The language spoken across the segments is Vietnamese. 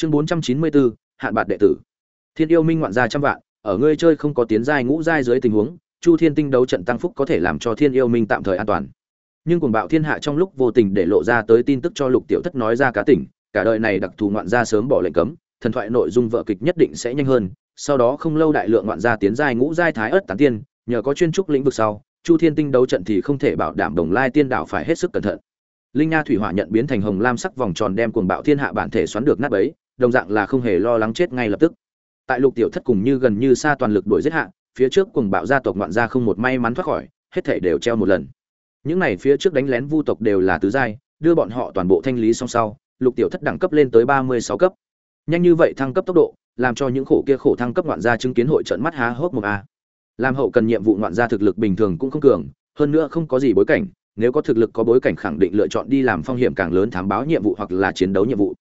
chương bốn trăm chín mươi bốn, hạn bạc đệ tử. Thiên yêu minh ngoạn gia trăm vạn, ở ngươi chơi không có tiến giai ngũ giai dưới tình huống, chu thiên tinh đấu trận tăng phúc có thể làm cho thiên yêu minh tạm thời an toàn. Nhưng cuồng bạo thiên hạ trong lúc vô tình để lộ ra tới tin tức cho lục tiểu thất nói ra cá tỉnh cả đời này đặc thù ngoạn gia sớm bỏ lệnh cấm, thần thoại nội dung vợ kịch nhất định sẽ nhanh hơn, sau đó không lâu đại lượng ngoạn gia tiến giai ngũ giai thái ớt tán tiên, nhờ có chuyên trúc lĩnh vực sau, chu thiên tinh đấu trận thì không thể bảo đảm đồng lai tiên đạo phải hết sức cẩn thận. Linh nha thủy hỏa nhận biến thành hồng lam sắc vòng tròn đem cuồng bạo thiên hạ bản thể xoắn được nát bấy đồng dạng là không hề lo lắng chết ngay lập tức. Tại lục tiểu thất cùng như gần như xa toàn lực đuổi giết hạ, phía trước cùng bạo gia tộc ngoạn gia không một may mắn thoát khỏi, hết thể đều treo một lần. Những này phía trước đánh lén vu tộc đều là tứ giai, đưa bọn họ toàn bộ thanh lý song sau, lục tiểu thất đẳng cấp lên tới ba mươi sáu cấp. Nhanh như vậy thăng cấp tốc độ, làm cho những khổ kia khổ thăng cấp ngoạn gia chứng kiến hội trận mắt há hốc một a. Làm hậu cần nhiệm vụ ngoạn gia thực lực bình thường cũng không cường, hơn nữa không có gì bối cảnh, nếu có thực lực có bối cảnh khẳng định lựa chọn đi làm phong hiểm càng lớn thám báo nhiệm vụ hoặc là chiến đấu nhiệm vụ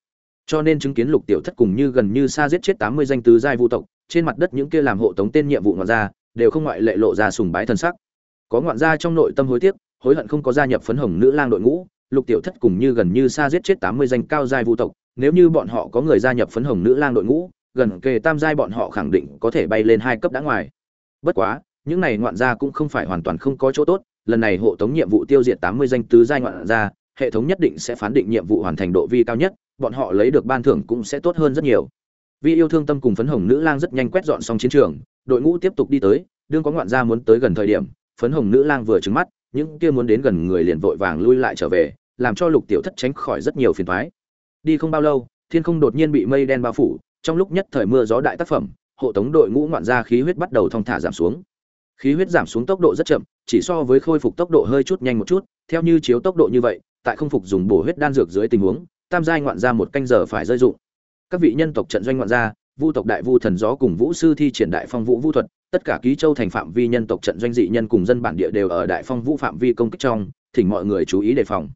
cho nên chứng kiến lục tiểu thất cùng như gần như xa giết chết tám mươi danh tứ giai vu tộc, trên mặt đất những kia làm hộ tống tên nhiệm vụ ngoạn gia, đều không ngoại lệ lộ ra sùng bái thần sắc. Có ngoạn gia trong nội tâm hối tiếc, hối hận không có gia nhập phấn hồng nữ lang đội ngũ, lục tiểu thất cùng như gần như xa giết chết tám mươi danh cao giai vu tộc, nếu như bọn họ có người gia nhập phấn hồng nữ lang đội ngũ, gần kề tam giai bọn họ khẳng định có thể bay lên hai cấp đã ngoài. Bất quá, những này ngoạn gia cũng không phải hoàn toàn không có chỗ tốt, lần này hộ tống nhiệm vụ tiêu diệt tám mươi danh tứ giai ngoạn gia hệ thống nhất định sẽ phán định nhiệm vụ hoàn thành độ vi cao nhất, bọn họ lấy được ban thưởng cũng sẽ tốt hơn rất nhiều. Vi yêu thương tâm cùng phấn hồng nữ lang rất nhanh quét dọn xong chiến trường, đội ngũ tiếp tục đi tới, đương có ngoạn gia muốn tới gần thời điểm, phấn hồng nữ lang vừa trừng mắt, những kia muốn đến gần người liền vội vàng lui lại trở về, làm cho lục tiểu thất tránh khỏi rất nhiều phiền toái. Đi không bao lâu, thiên không đột nhiên bị mây đen bao phủ, trong lúc nhất thời mưa gió đại tác phẩm, hộ tống đội ngũ ngoạn gia khí huyết bắt đầu thong thả giảm xuống. Khí huyết giảm xuống tốc độ rất chậm, chỉ so với khôi phục tốc độ hơi chút nhanh một chút, theo như chiếu tốc độ như vậy tại không phục dùng bổ huyết đan dược dưới tình huống, tam giai ngoạn gia một canh giờ phải rơi dụng. Các vị nhân tộc trận doanh ngoạn gia, vu tộc đại vu thần gió cùng vũ sư thi triển đại phong vũ vũ thuật, tất cả ký châu thành phạm vi nhân tộc trận doanh dị nhân cùng dân bản địa đều ở đại phong vũ phạm vi công kích trong, thỉnh mọi người chú ý đề phòng.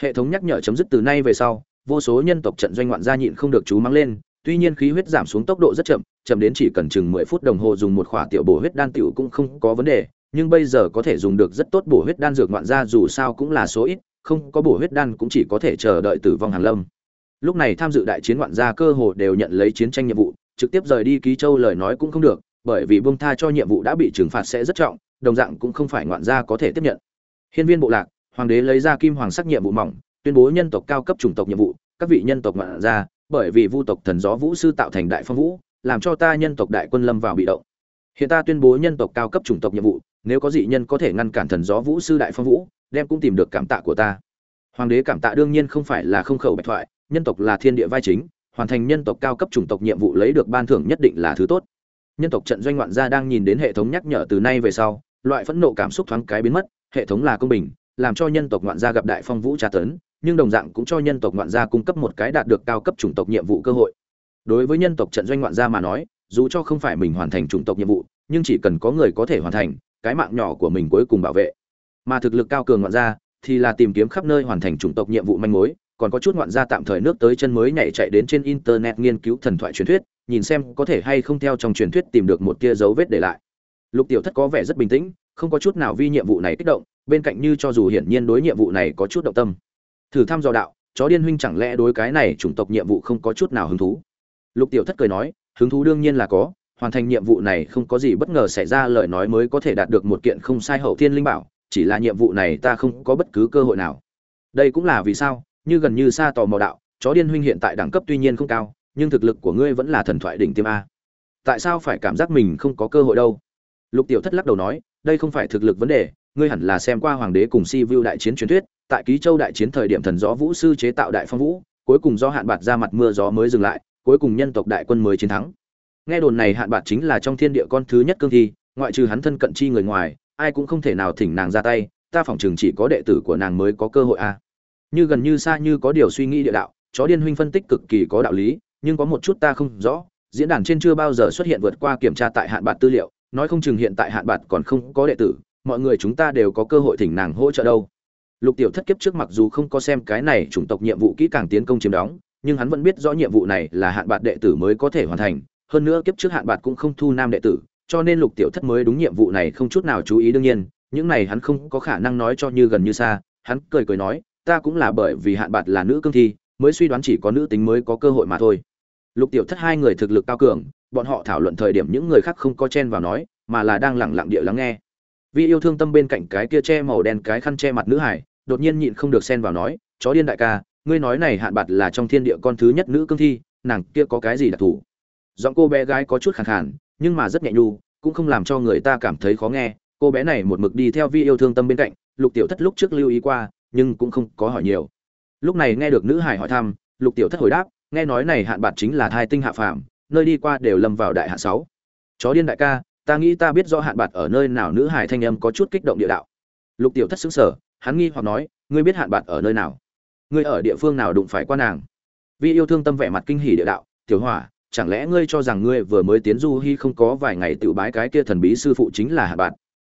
Hệ thống nhắc nhở chấm dứt từ nay về sau, vô số nhân tộc trận doanh ngoạn gia nhịn không được chú mắng lên, tuy nhiên khí huyết giảm xuống tốc độ rất chậm chậm đến chỉ cần chừng mười phút đồng hồ dùng một khỏa tiểu bổ huyết đan tiểu cũng không có vấn đề, nhưng bây giờ có thể dùng được rất tốt bổ huyết đan dược ngoạn gia dù sao cũng là số ít không có bổ huyết đan cũng chỉ có thể chờ đợi tử vong hàng lâm. Lúc này tham dự đại chiến ngoạn gia cơ hồ đều nhận lấy chiến tranh nhiệm vụ, trực tiếp rời đi ký châu lời nói cũng không được, bởi vì bông tha cho nhiệm vụ đã bị trừng phạt sẽ rất trọng, đồng dạng cũng không phải ngoạn gia có thể tiếp nhận. Hiên viên bộ lạc, hoàng đế lấy ra kim hoàng sắc nhiệm vụ mỏng, tuyên bố nhân tộc cao cấp chủng tộc nhiệm vụ, các vị nhân tộc ngoạn gia, bởi vì vu tộc thần gió vũ sư tạo thành đại phong vũ, làm cho ta nhân tộc đại quân lâm vào bị động. Hiện ta tuyên bố nhân tộc cao cấp chủng tộc nhiệm vụ, nếu có dị nhân có thể ngăn cản thần gió vũ sư đại phong vũ đem cũng tìm được cảm tạ của ta. Hoàng đế cảm tạ đương nhiên không phải là không khẩu bạch thoại, nhân tộc là thiên địa vai chính, hoàn thành nhân tộc cao cấp chủng tộc nhiệm vụ lấy được ban thưởng nhất định là thứ tốt. Nhân tộc trận doanh ngoạn gia đang nhìn đến hệ thống nhắc nhở từ nay về sau, loại phẫn nộ cảm xúc thoáng cái biến mất, hệ thống là công bình, làm cho nhân tộc ngoạn gia gặp đại phong vũ tra tấn, nhưng đồng dạng cũng cho nhân tộc ngoạn gia cung cấp một cái đạt được cao cấp chủng tộc nhiệm vụ cơ hội. Đối với nhân tộc trận doanh ngoạn gia mà nói, dù cho không phải mình hoàn thành chủng tộc nhiệm vụ, nhưng chỉ cần có người có thể hoàn thành, cái mạng nhỏ của mình cuối cùng bảo vệ mà thực lực cao cường ngoạn gia thì là tìm kiếm khắp nơi hoàn thành chủng tộc nhiệm vụ manh mối, còn có chút ngoạn gia tạm thời nước tới chân mới nhảy chạy đến trên internet nghiên cứu thần thoại truyền thuyết, nhìn xem có thể hay không theo trong truyền thuyết tìm được một tia dấu vết để lại. Lục tiểu thất có vẻ rất bình tĩnh, không có chút nào vi nhiệm vụ này kích động, bên cạnh như cho dù hiển nhiên đối nhiệm vụ này có chút động tâm. Thử thăm dò đạo, chó điên huynh chẳng lẽ đối cái này chủng tộc nhiệm vụ không có chút nào hứng thú? Lục tiểu thất cười nói, hứng thú đương nhiên là có, hoàn thành nhiệm vụ này không có gì bất ngờ xảy ra lời nói mới có thể đạt được một kiện không sai hậu thiên linh bảo chỉ là nhiệm vụ này ta không có bất cứ cơ hội nào. Đây cũng là vì sao, như gần như xa tò mò đạo, chó điên huynh hiện tại đẳng cấp tuy nhiên không cao, nhưng thực lực của ngươi vẫn là thần thoại đỉnh tiêm a. Tại sao phải cảm giác mình không có cơ hội đâu? Lục tiểu thất lắc đầu nói, đây không phải thực lực vấn đề, ngươi hẳn là xem qua hoàng đế cùng si vu đại chiến truyền thuyết, tại ký châu đại chiến thời điểm thần gió vũ sư chế tạo đại phong vũ, cuối cùng do hạn bạc ra mặt mưa gió mới dừng lại, cuối cùng nhân tộc đại quân mới chiến thắng. Nghe đồn này hạn bạc chính là trong thiên địa con thứ nhất cương thi, ngoại trừ hắn thân cận chi người ngoài ai cũng không thể nào thỉnh nàng ra tay, ta phỏng chừng chỉ có đệ tử của nàng mới có cơ hội a như gần như xa như có điều suy nghĩ địa đạo, chó điên huynh phân tích cực kỳ có đạo lý, nhưng có một chút ta không rõ, diễn đàn trên chưa bao giờ xuất hiện vượt qua kiểm tra tại hạn bạc tư liệu, nói không chừng hiện tại hạn bạc còn không có đệ tử, mọi người chúng ta đều có cơ hội thỉnh nàng hỗ trợ đâu. Lục tiểu thất kiếp trước mặc dù không có xem cái này chủng tộc nhiệm vụ kỹ càng tiến công chiếm đóng, nhưng hắn vẫn biết rõ nhiệm vụ này là hạn bạc đệ tử mới có thể hoàn thành, hơn nữa kiếp trước hạn bạc cũng không thu nam đệ tử cho nên lục tiểu thất mới đúng nhiệm vụ này không chút nào chú ý đương nhiên, những này hắn không có khả năng nói cho như gần như xa, hắn cười cười nói, ta cũng là bởi vì hạn bạc là nữ cương thi, mới suy đoán chỉ có nữ tính mới có cơ hội mà thôi. Lục tiểu thất hai người thực lực cao cường, bọn họ thảo luận thời điểm những người khác không có chen vào nói, mà là đang lẳng lặng địa lắng nghe. Vì yêu thương tâm bên cạnh cái kia che màu đen, cái khăn che mặt nữ hải, đột nhiên nhịn không được xen vào nói, chó điên đại ca, ngươi nói này hạn bạt là trong thiên địa con thứ nhất nữ cương thi, nàng kia có cái gì đặc thù? Giọng cô bé gái có chút khàn khàn nhưng mà rất nhẹ nhu, cũng không làm cho người ta cảm thấy khó nghe. Cô bé này một mực đi theo vi yêu thương tâm bên cạnh, lục tiểu thất lúc trước lưu ý qua, nhưng cũng không có hỏi nhiều. Lúc này nghe được nữ hải hỏi thăm, lục tiểu thất hồi đáp, nghe nói này hạn bạc chính là thai tinh hạ phàm, nơi đi qua đều lâm vào đại hạ sáu. Chó điên đại ca, ta nghĩ ta biết rõ hạn bạc ở nơi nào, nữ hải thanh âm có chút kích động địa đạo. Lục tiểu thất xứng sở hắn nghi hoặc nói, ngươi biết hạn bạc ở nơi nào? Ngươi ở địa phương nào đụng phải qua nàng? Vi yêu thương tâm vẻ mặt kinh hỉ địa đạo, tiểu hỏa chẳng lẽ ngươi cho rằng ngươi vừa mới tiến du hy không có vài ngày tự bái cái kia thần bí sư phụ chính là hạ bạt?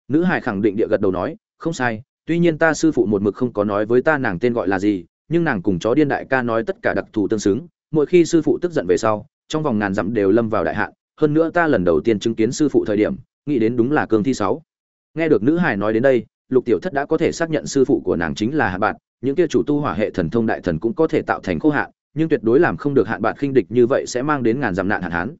Nữ hải khẳng định địa gật đầu nói, không sai, tuy nhiên ta sư phụ một mực không có nói với ta nàng tên gọi là gì, nhưng nàng cùng chó điên đại ca nói tất cả đặc thù tương xứng, mỗi khi sư phụ tức giận về sau, trong vòng ngàn dặm đều lâm vào đại hạn, hơn nữa ta lần đầu tiên chứng kiến sư phụ thời điểm, nghĩ đến đúng là cương thi sáu. Nghe được nữ hải nói đến đây, lục tiểu thất đã có thể xác nhận sư phụ của nàng chính là hạ bạn những kia chủ tu hỏa hệ thần thông đại thần cũng có thể tạo thành khô hạn nhưng tuyệt đối làm không được hạn bạn khinh địch như vậy sẽ mang đến ngàn dặm nạn hạn hán.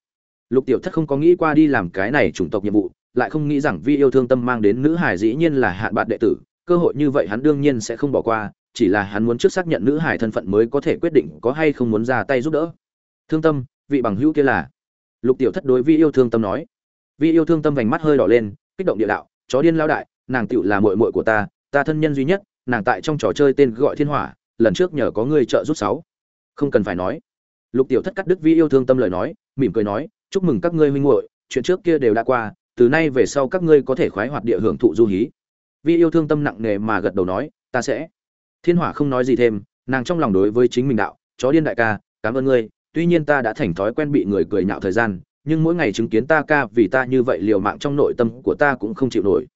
Lục tiểu thất không có nghĩ qua đi làm cái này chủng tộc nhiệm vụ, lại không nghĩ rằng vi yêu thương tâm mang đến nữ hải dĩ nhiên là hạn bạn đệ tử, cơ hội như vậy hắn đương nhiên sẽ không bỏ qua, chỉ là hắn muốn trước xác nhận nữ hải thân phận mới có thể quyết định có hay không muốn ra tay giúp đỡ. Thương tâm, vị bằng hữu kia là? Lục tiểu thất đối vi yêu thương tâm nói. Vi yêu thương tâm vành mắt hơi đỏ lên, kích động địa đạo, chó điên lao đại, nàng Tiểu là muội muội của ta ta thân nhân duy nhất, nàng tại trong trò chơi tên gọi thiên hỏa, lần trước nhờ có ngươi trợ giúp sáu không cần phải nói. Lục tiểu thất cắt Đức vi yêu thương tâm lời nói, mỉm cười nói, chúc mừng các ngươi huynh muội, chuyện trước kia đều đã qua, từ nay về sau các ngươi có thể khoái hoạt địa hưởng thụ du hí. Vi yêu thương tâm nặng nề mà gật đầu nói, ta sẽ. Thiên hỏa không nói gì thêm, nàng trong lòng đối với chính mình đạo, chó điên đại ca, cảm ơn ngươi, tuy nhiên ta đã thành thói quen bị người cười nhạo thời gian, nhưng mỗi ngày chứng kiến ta ca vì ta như vậy liều mạng trong nội tâm của ta cũng không chịu nổi.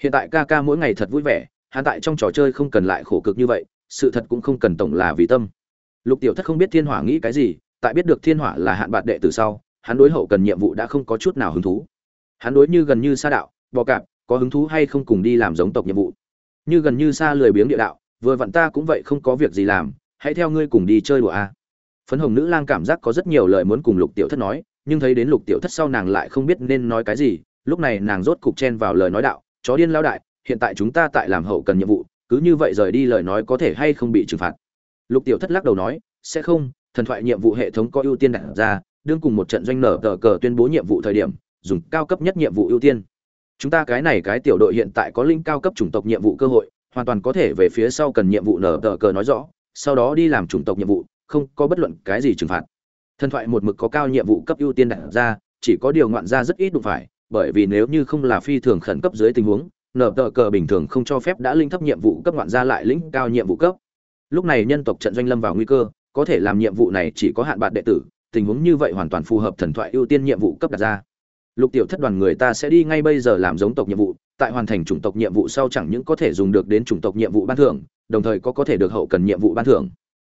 Hiện tại ca ca mỗi ngày thật vui vẻ, hắn tại trong trò chơi không cần lại khổ cực như vậy, sự thật cũng không cần tổng là vì tâm lục tiểu thất không biết thiên hỏa nghĩ cái gì, tại biết được thiên hỏa là hạn bạc đệ từ sau, hắn đối hậu cần nhiệm vụ đã không có chút nào hứng thú. Hắn đối như gần như xa đạo, bò cạp, có hứng thú hay không cùng đi làm giống tộc nhiệm vụ. Như gần như xa lười biếng địa đạo, vừa vặn ta cũng vậy không có việc gì làm, hãy theo ngươi cùng đi chơi đùa a. Phấn hồng nữ lang cảm giác có rất nhiều lời muốn cùng lục tiểu thất nói, nhưng thấy đến lục tiểu thất sau nàng lại không biết nên nói cái gì, lúc này nàng rốt cục chen vào lời nói đạo, chó điên lao đại, hiện tại chúng ta tại làm hậu cần nhiệm vụ, cứ như vậy rời đi lời nói có thể hay không bị trừng phạt? Lục tiểu thất lắc đầu nói, sẽ không, thần thoại nhiệm vụ hệ thống có ưu tiên đặt ra, đương cùng một trận doanh nở tờ cờ tuyên bố nhiệm vụ thời điểm, dùng cao cấp nhất nhiệm vụ ưu tiên. Chúng ta cái này cái tiểu đội hiện tại có linh cao cấp chủng tộc nhiệm vụ cơ hội, hoàn toàn có thể về phía sau cần nhiệm vụ nở tờ cờ nói rõ, sau đó đi làm chủng tộc nhiệm vụ, không có bất luận cái gì trừng phạt. Thần thoại một mực có cao nhiệm vụ cấp ưu tiên đặt ra, chỉ có điều ngoạn ra rất ít đụng phải, bởi vì nếu như không là phi thường khẩn cấp dưới tình huống, nở tờ cờ bình thường không cho phép đã linh thấp nhiệm vụ cấp ngoạn ra lại lĩnh cao nhiệm vụ cấp lúc này nhân tộc trận doanh lâm vào nguy cơ, có thể làm nhiệm vụ này chỉ có hạn bạn đệ tử, tình huống như vậy hoàn toàn phù hợp thần thoại ưu tiên nhiệm vụ cấp đặt ra. Lục tiểu thất đoàn người ta sẽ đi ngay bây giờ làm giống tộc nhiệm vụ, tại hoàn thành chủng tộc nhiệm vụ sau chẳng những có thể dùng được đến chủng tộc nhiệm vụ ban thưởng, đồng thời có có thể được hậu cần nhiệm vụ ban thưởng.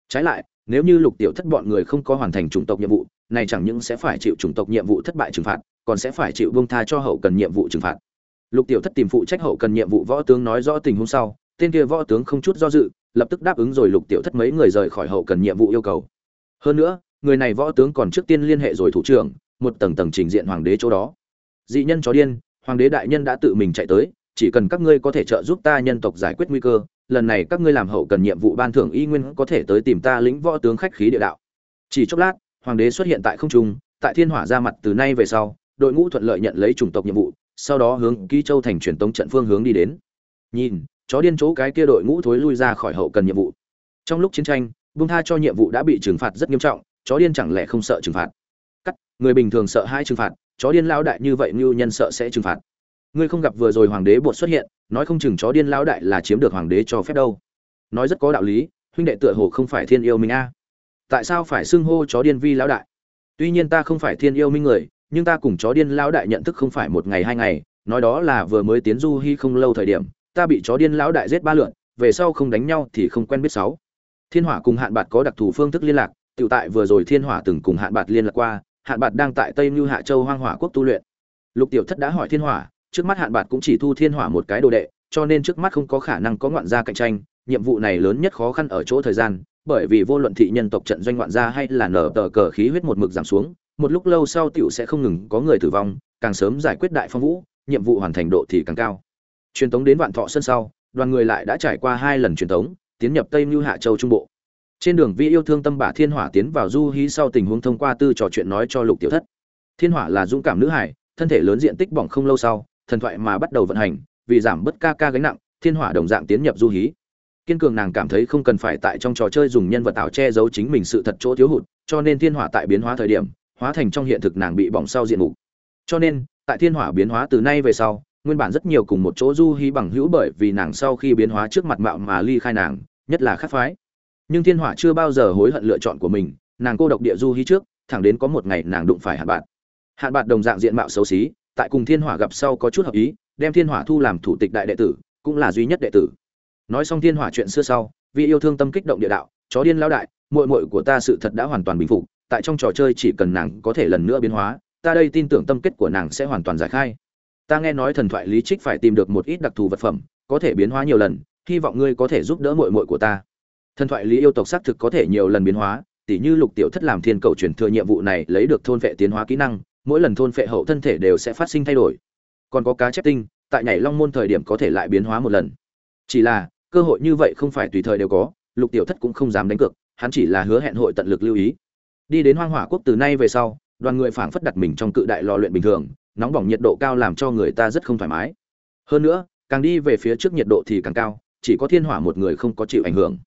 Trái lại, nếu như lục tiểu thất bọn người không có hoàn thành chủng tộc nhiệm vụ, này chẳng những sẽ phải chịu chủng tộc nhiệm vụ thất bại trừng phạt, còn sẽ phải chịu bông tha cho hậu cần nhiệm vụ trừng phạt. Lục tiểu thất tìm phụ trách hậu cần nhiệm vụ võ tướng nói rõ tình huống sau, tên kia võ tướng không chút do dự lập tức đáp ứng rồi lục tiểu thất mấy người rời khỏi hậu cần nhiệm vụ yêu cầu. Hơn nữa, người này võ tướng còn trước tiên liên hệ rồi thủ trưởng, một tầng tầng trình diện hoàng đế chỗ đó. Dị nhân chó điên, hoàng đế đại nhân đã tự mình chạy tới, chỉ cần các ngươi có thể trợ giúp ta nhân tộc giải quyết nguy cơ, lần này các ngươi làm hậu cần nhiệm vụ ban thưởng y nguyên có thể tới tìm ta lĩnh võ tướng khách khí địa đạo. Chỉ chốc lát, hoàng đế xuất hiện tại không trung, tại thiên hỏa ra mặt từ nay về sau, đội ngũ thuận lợi nhận lấy chủng tộc nhiệm vụ, sau đó hướng ký châu thành truyền tống trận phương hướng đi đến. Nhìn chó điên chỗ cái kia đội ngũ thối lui ra khỏi hậu cần nhiệm vụ. Trong lúc chiến tranh bung tha cho nhiệm vụ đã bị trừng phạt rất nghiêm trọng, chó điên chẳng lẽ không sợ trừng phạt? Cắt, người bình thường sợ hai trừng phạt, chó điên lão đại như vậy như nhân sợ sẽ trừng phạt. Ngươi không gặp vừa rồi hoàng đế bột xuất hiện, nói không chừng chó điên lão đại là chiếm được hoàng đế cho phép đâu. Nói rất có đạo lý, huynh đệ tựa hồ không phải thiên yêu minh a. Tại sao phải xưng hô chó điên vi lão đại? Tuy nhiên ta không phải thiên yêu minh người, nhưng ta cùng chó điên lão đại nhận thức không phải một ngày hai ngày, nói đó là vừa mới tiến du hy không lâu thời điểm ta bị chó điên lão đại giết ba lượn, về sau không đánh nhau thì không quen biết sáu. Thiên hỏa cùng hạn bạt có đặc thù phương thức liên lạc tự tại vừa rồi thiên hỏa từng cùng hạn bạt liên lạc qua, hạn bạt đang tại tây như hạ châu hoang hỏa quốc tu luyện. Lục tiểu thất đã hỏi thiên hỏa, trước mắt hạn bạt cũng chỉ thu thiên hỏa một cái đồ đệ, cho nên trước mắt không có khả năng có ngoạn gia cạnh tranh, nhiệm vụ này lớn nhất khó khăn ở chỗ thời gian, bởi vì vô luận thị nhân tộc trận doanh ngoạn gia hay là nở tờ cờ khí huyết một mực giảm xuống, một lúc lâu sau tiểu sẽ không ngừng có người tử vong, càng sớm giải quyết đại phong vũ, nhiệm vụ hoàn thành độ thì càng cao truyền tống đến vạn thọ sân sau, đoàn người lại đã trải qua hai lần truyền tống, tiến nhập tây mưu hạ châu trung bộ. Trên đường vi yêu thương tâm bà thiên hỏa tiến vào du hí sau tình huống thông qua tư trò chuyện nói cho lục tiểu thất. Thiên hỏa là dũng cảm nữ hải, thân thể lớn diện tích bỏng không lâu sau, thần thoại mà bắt đầu vận hành, vì giảm bớt ca ca gánh nặng, thiên hỏa đồng dạng tiến nhập du hí. Kiên cường nàng cảm thấy không cần phải tại trong trò chơi dùng nhân vật ảo che giấu chính mình sự thật chỗ thiếu hụt, cho nên thiên hỏa tại biến hóa thời điểm, hóa thành trong hiện thực nàng bị bỏng sau diện mục. Cho nên, tại thiên hỏa biến hóa từ nay về sau nguyên bản rất nhiều cùng một chỗ du hí bằng hữu bởi vì nàng sau khi biến hóa trước mặt mạo mà ly khai nàng, nhất là khắc phái. Nhưng thiên hỏa chưa bao giờ hối hận lựa chọn của mình, nàng cô độc địa du hí trước, thẳng đến có một ngày nàng đụng phải hạn bạn hạn bạn đồng dạng diện mạo xấu xí, tại cùng thiên hỏa gặp sau có chút hợp ý, đem thiên hỏa thu làm thủ tịch đại đệ tử, cũng là duy nhất đệ tử. Nói xong thiên hỏa chuyện xưa sau, vì yêu thương tâm kích động địa đạo, chó điên lao đại, muội muội của ta sự thật đã hoàn toàn bình phục, tại trong trò chơi chỉ cần nàng có thể lần nữa biến hóa, ta đây tin tưởng tâm kết của nàng sẽ hoàn toàn giải khai ta nghe nói thần thoại lý trích phải tìm được một ít đặc thù vật phẩm, có thể biến hóa nhiều lần, hy vọng ngươi có thể giúp đỡ muội muội của ta. Thần thoại lý yêu tộc xác thực có thể nhiều lần biến hóa, tỉ như lục tiểu thất làm thiên cầu truyền thừa nhiệm vụ này lấy được thôn vệ tiến hóa kỹ năng, mỗi lần thôn vệ hậu thân thể đều sẽ phát sinh thay đổi. Còn có cá chép tinh, tại nhảy long môn thời điểm có thể lại biến hóa một lần. Chỉ là, cơ hội như vậy không phải tùy thời đều có, lục tiểu thất cũng không dám đánh cược, hắn chỉ là hứa hẹn hội tận lực lưu ý. Đi đến hoang hỏa quốc từ nay về sau, đoàn người phảng phất đặt mình trong cự đại lò luyện bình thường nóng bỏng nhiệt độ cao làm cho người ta rất không thoải mái. Hơn nữa, càng đi về phía trước nhiệt độ thì càng cao, chỉ có thiên hỏa một người không có chịu ảnh hưởng.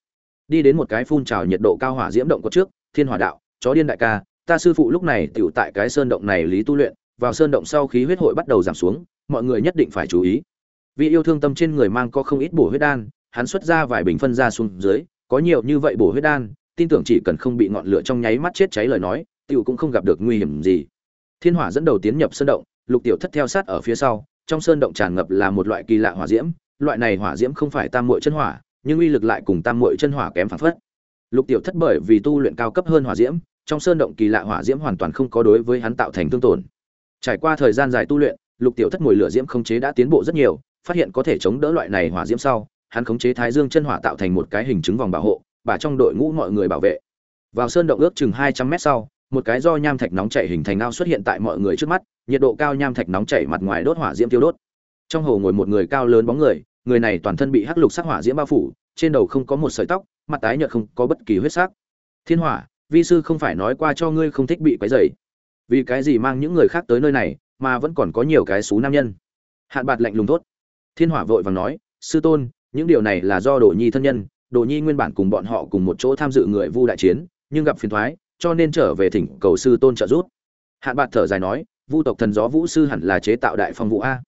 Đi đến một cái phun trào nhiệt độ cao hỏa diễm động có trước, thiên hỏa đạo, chó điên đại ca, ta sư phụ lúc này tựu tại cái sơn động này lý tu luyện, vào sơn động sau khí huyết hội bắt đầu giảm xuống, mọi người nhất định phải chú ý. Vì yêu thương tâm trên người mang có không ít bổ huyết đan, hắn xuất ra vài bình phân ra xuống dưới, có nhiều như vậy bổ huyết đan, tin tưởng chỉ cần không bị ngọn lửa trong nháy mắt chết cháy lời nói, tiểu cũng không gặp được nguy hiểm gì. Thiên hỏa dẫn đầu tiến nhập sơn động lục tiểu thất theo sát ở phía sau, trong sơn động tràn ngập là một loại kỳ lạ hỏa diễm, loại này hỏa diễm không phải tam muội chân hỏa, nhưng uy lực lại cùng tam muội chân hỏa kém phản phất. Lục tiểu thất bởi vì tu luyện cao cấp hơn hỏa diễm, trong sơn động kỳ lạ hỏa diễm hoàn toàn không có đối với hắn tạo thành tương tổn. Trải qua thời gian dài tu luyện, lục tiểu thất mùi lửa diễm khống chế đã tiến bộ rất nhiều, phát hiện có thể chống đỡ loại này hỏa diễm sau, hắn khống chế thái dương chân hỏa tạo thành một cái hình chứng vòng bảo hộ, và trong đội ngũ mọi người bảo vệ. Vào sơn động ước chừng hai trăm mét sau một cái do nham thạch nóng chảy hình thành ao xuất hiện tại mọi người trước mắt, nhiệt độ cao nham thạch nóng chảy mặt ngoài đốt hỏa diễm tiêu đốt. Trong hồ ngồi một người cao lớn bóng người người này toàn thân bị hắc lục sắc hỏa diễm bao phủ, trên đầu không có một sợi tóc, mặt tái nhợt không có bất kỳ huyết sắc. Thiên hỏa, vi sư không phải nói qua cho ngươi không thích bị quấy rầy. Vì cái gì mang những người khác tới nơi này, mà vẫn còn có nhiều cái xú nam nhân? Hạn bạt lạnh lùng tốt thiên hỏa vội vàng nói, sư tôn, những điều này là do đồ nhi thân nhân, đồ nhi nguyên bản cùng bọn họ cùng một chỗ tham dự người vu đại chiến, nhưng gặp phiền thoái cho nên trở về thỉnh cầu sư tôn trợ giúp. Hạn bạt thở dài nói, vu tộc thần gió vũ sư hẳn là chế tạo đại phong vũ a.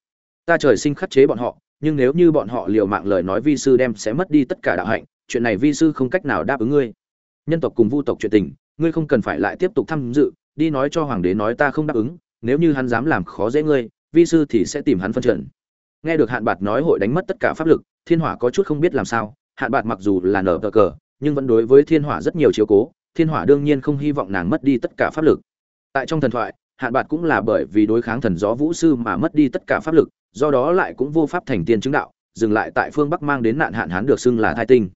Ta trời sinh khắc chế bọn họ, nhưng nếu như bọn họ liều mạng lời nói vi sư đem sẽ mất đi tất cả đạo hạnh, chuyện này vi sư không cách nào đáp ứng ngươi. Nhân tộc cùng vu tộc chuyện tình, ngươi không cần phải lại tiếp tục tham dự, đi nói cho hoàng đế nói ta không đáp ứng, nếu như hắn dám làm khó dễ ngươi, vi sư thì sẽ tìm hắn phân trận nghe được hạn bạt nói hội đánh mất tất cả pháp lực, thiên hỏa có chút không biết làm sao hạn bạt mặc dù là nở cờ cờ, nhưng vẫn đối với thiên hỏa rất nhiều chiếu cố thiên hỏa đương nhiên không hy vọng nàng mất đi tất cả pháp lực. Tại trong thần thoại, hạn bạt cũng là bởi vì đối kháng thần gió vũ sư mà mất đi tất cả pháp lực, do đó lại cũng vô pháp thành tiên chứng đạo, dừng lại tại phương bắc mang đến nạn hạn hán được xưng là thai tinh.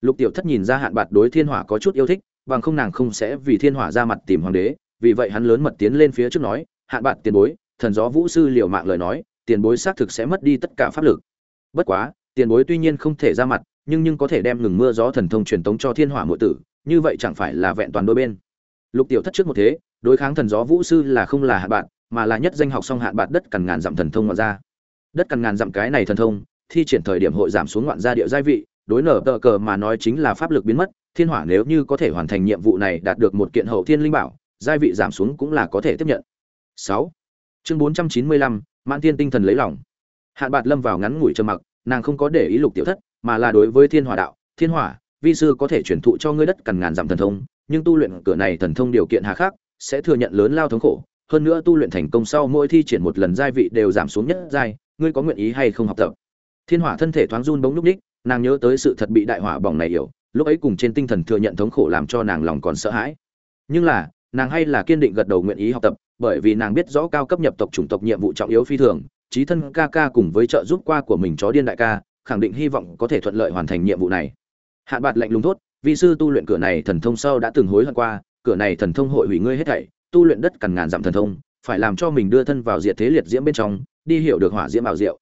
Lục tiểu thất nhìn ra hạn bạt đối thiên hỏa có chút yêu thích, bằng không nàng không sẽ vì thiên hỏa ra mặt tìm hoàng đế, vì vậy hắn lớn mật tiến lên phía trước nói, hạn bạt tiền bối, thần gió vũ sư liều mạng lời nói, tiền bối xác thực sẽ mất đi tất cả pháp lực. Bất quá, tiền bối tuy nhiên không thể ra mặt, nhưng nhưng có thể đem ngừng mưa gió thần thông truyền tống cho thiên hỏa mộ tử như vậy chẳng phải là vẹn toàn đôi bên. Lục tiểu thất trước một thế, đối kháng thần gió vũ sư là không là hạ bạn, mà là nhất danh học song hạ bạn đất cằn ngàn dặm thần thông ngoạn ra đất cằn ngàn dặm cái này thần thông, thi triển thời điểm hội giảm xuống ngoạn gia địa giai vị, đối nở tờ cờ mà nói chính là pháp lực biến mất, thiên hỏa nếu như có thể hoàn thành nhiệm vụ này đạt được một kiện hậu thiên linh bảo, giai vị giảm xuống cũng là có thể tiếp nhận. Sáu. Chương bốn trăm chín mươi lăm, mãn thiên tinh thần lấy lòng. Hạn bạt lâm vào ngắn ngủi trầm mặc, nàng không có để ý lục tiểu thất, mà là đối với thiên hỏa đạo, thiên hỏa vi sư có thể truyền thụ cho ngươi đất cằn ngàn dặm thần thông, nhưng tu luyện cửa này thần thông điều kiện hà khắc, sẽ thừa nhận lớn lao thống khổ. Hơn nữa tu luyện thành công sau mỗi thi triển một lần giai vị đều giảm xuống nhất giai, ngươi có nguyện ý hay không học tập? Thiên hỏa thân thể thoáng run bóng lúc ních, nàng nhớ tới sự thật bị đại hỏa bỏng này hiểu, lúc ấy cùng trên tinh thần thừa nhận thống khổ làm cho nàng lòng còn sợ hãi. Nhưng là, nàng hay là kiên định gật đầu nguyện ý học tập, bởi vì nàng biết rõ cao cấp nhập tộc chủng tộc nhiệm vụ trọng yếu phi thường trí thân ca ca cùng với trợ giúp qua của mình chó điên đại ca, khẳng định hy vọng có thể thuận lợi hoàn thành nhiệm vụ này hạn bạt lạnh lùng thốt, vi sư tu luyện cửa này thần thông sau đã từng hối hận qua, cửa này thần thông hội hủy ngươi hết thảy, tu luyện đất cằn ngàn dặm thần thông, phải làm cho mình đưa thân vào diệt thế liệt diễm bên trong, đi hiểu được hỏa diễm bảo diệu.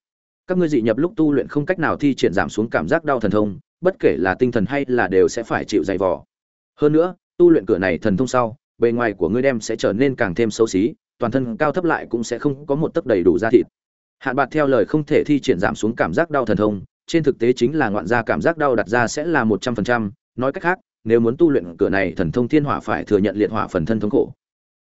Các ngươi dị nhập lúc tu luyện không cách nào thi triển giảm xuống cảm giác đau thần thông, bất kể là tinh thần hay là đều sẽ phải chịu dày vò. Hơn nữa, tu luyện cửa này thần thông sau, bề ngoài của ngươi đem sẽ trở nên càng thêm xấu xí, toàn thân cao thấp lại cũng sẽ không có một tấc đầy đủ da thịt. Hạn bạc theo lời không thể thi triển giảm xuống cảm giác đau thần thông trên thực tế chính là ngoạn gia cảm giác đau đặt ra sẽ là một trăm phần trăm. Nói cách khác, nếu muốn tu luyện cửa này thần thông thiên hỏa phải thừa nhận liệt hỏa phần thân thống khổ.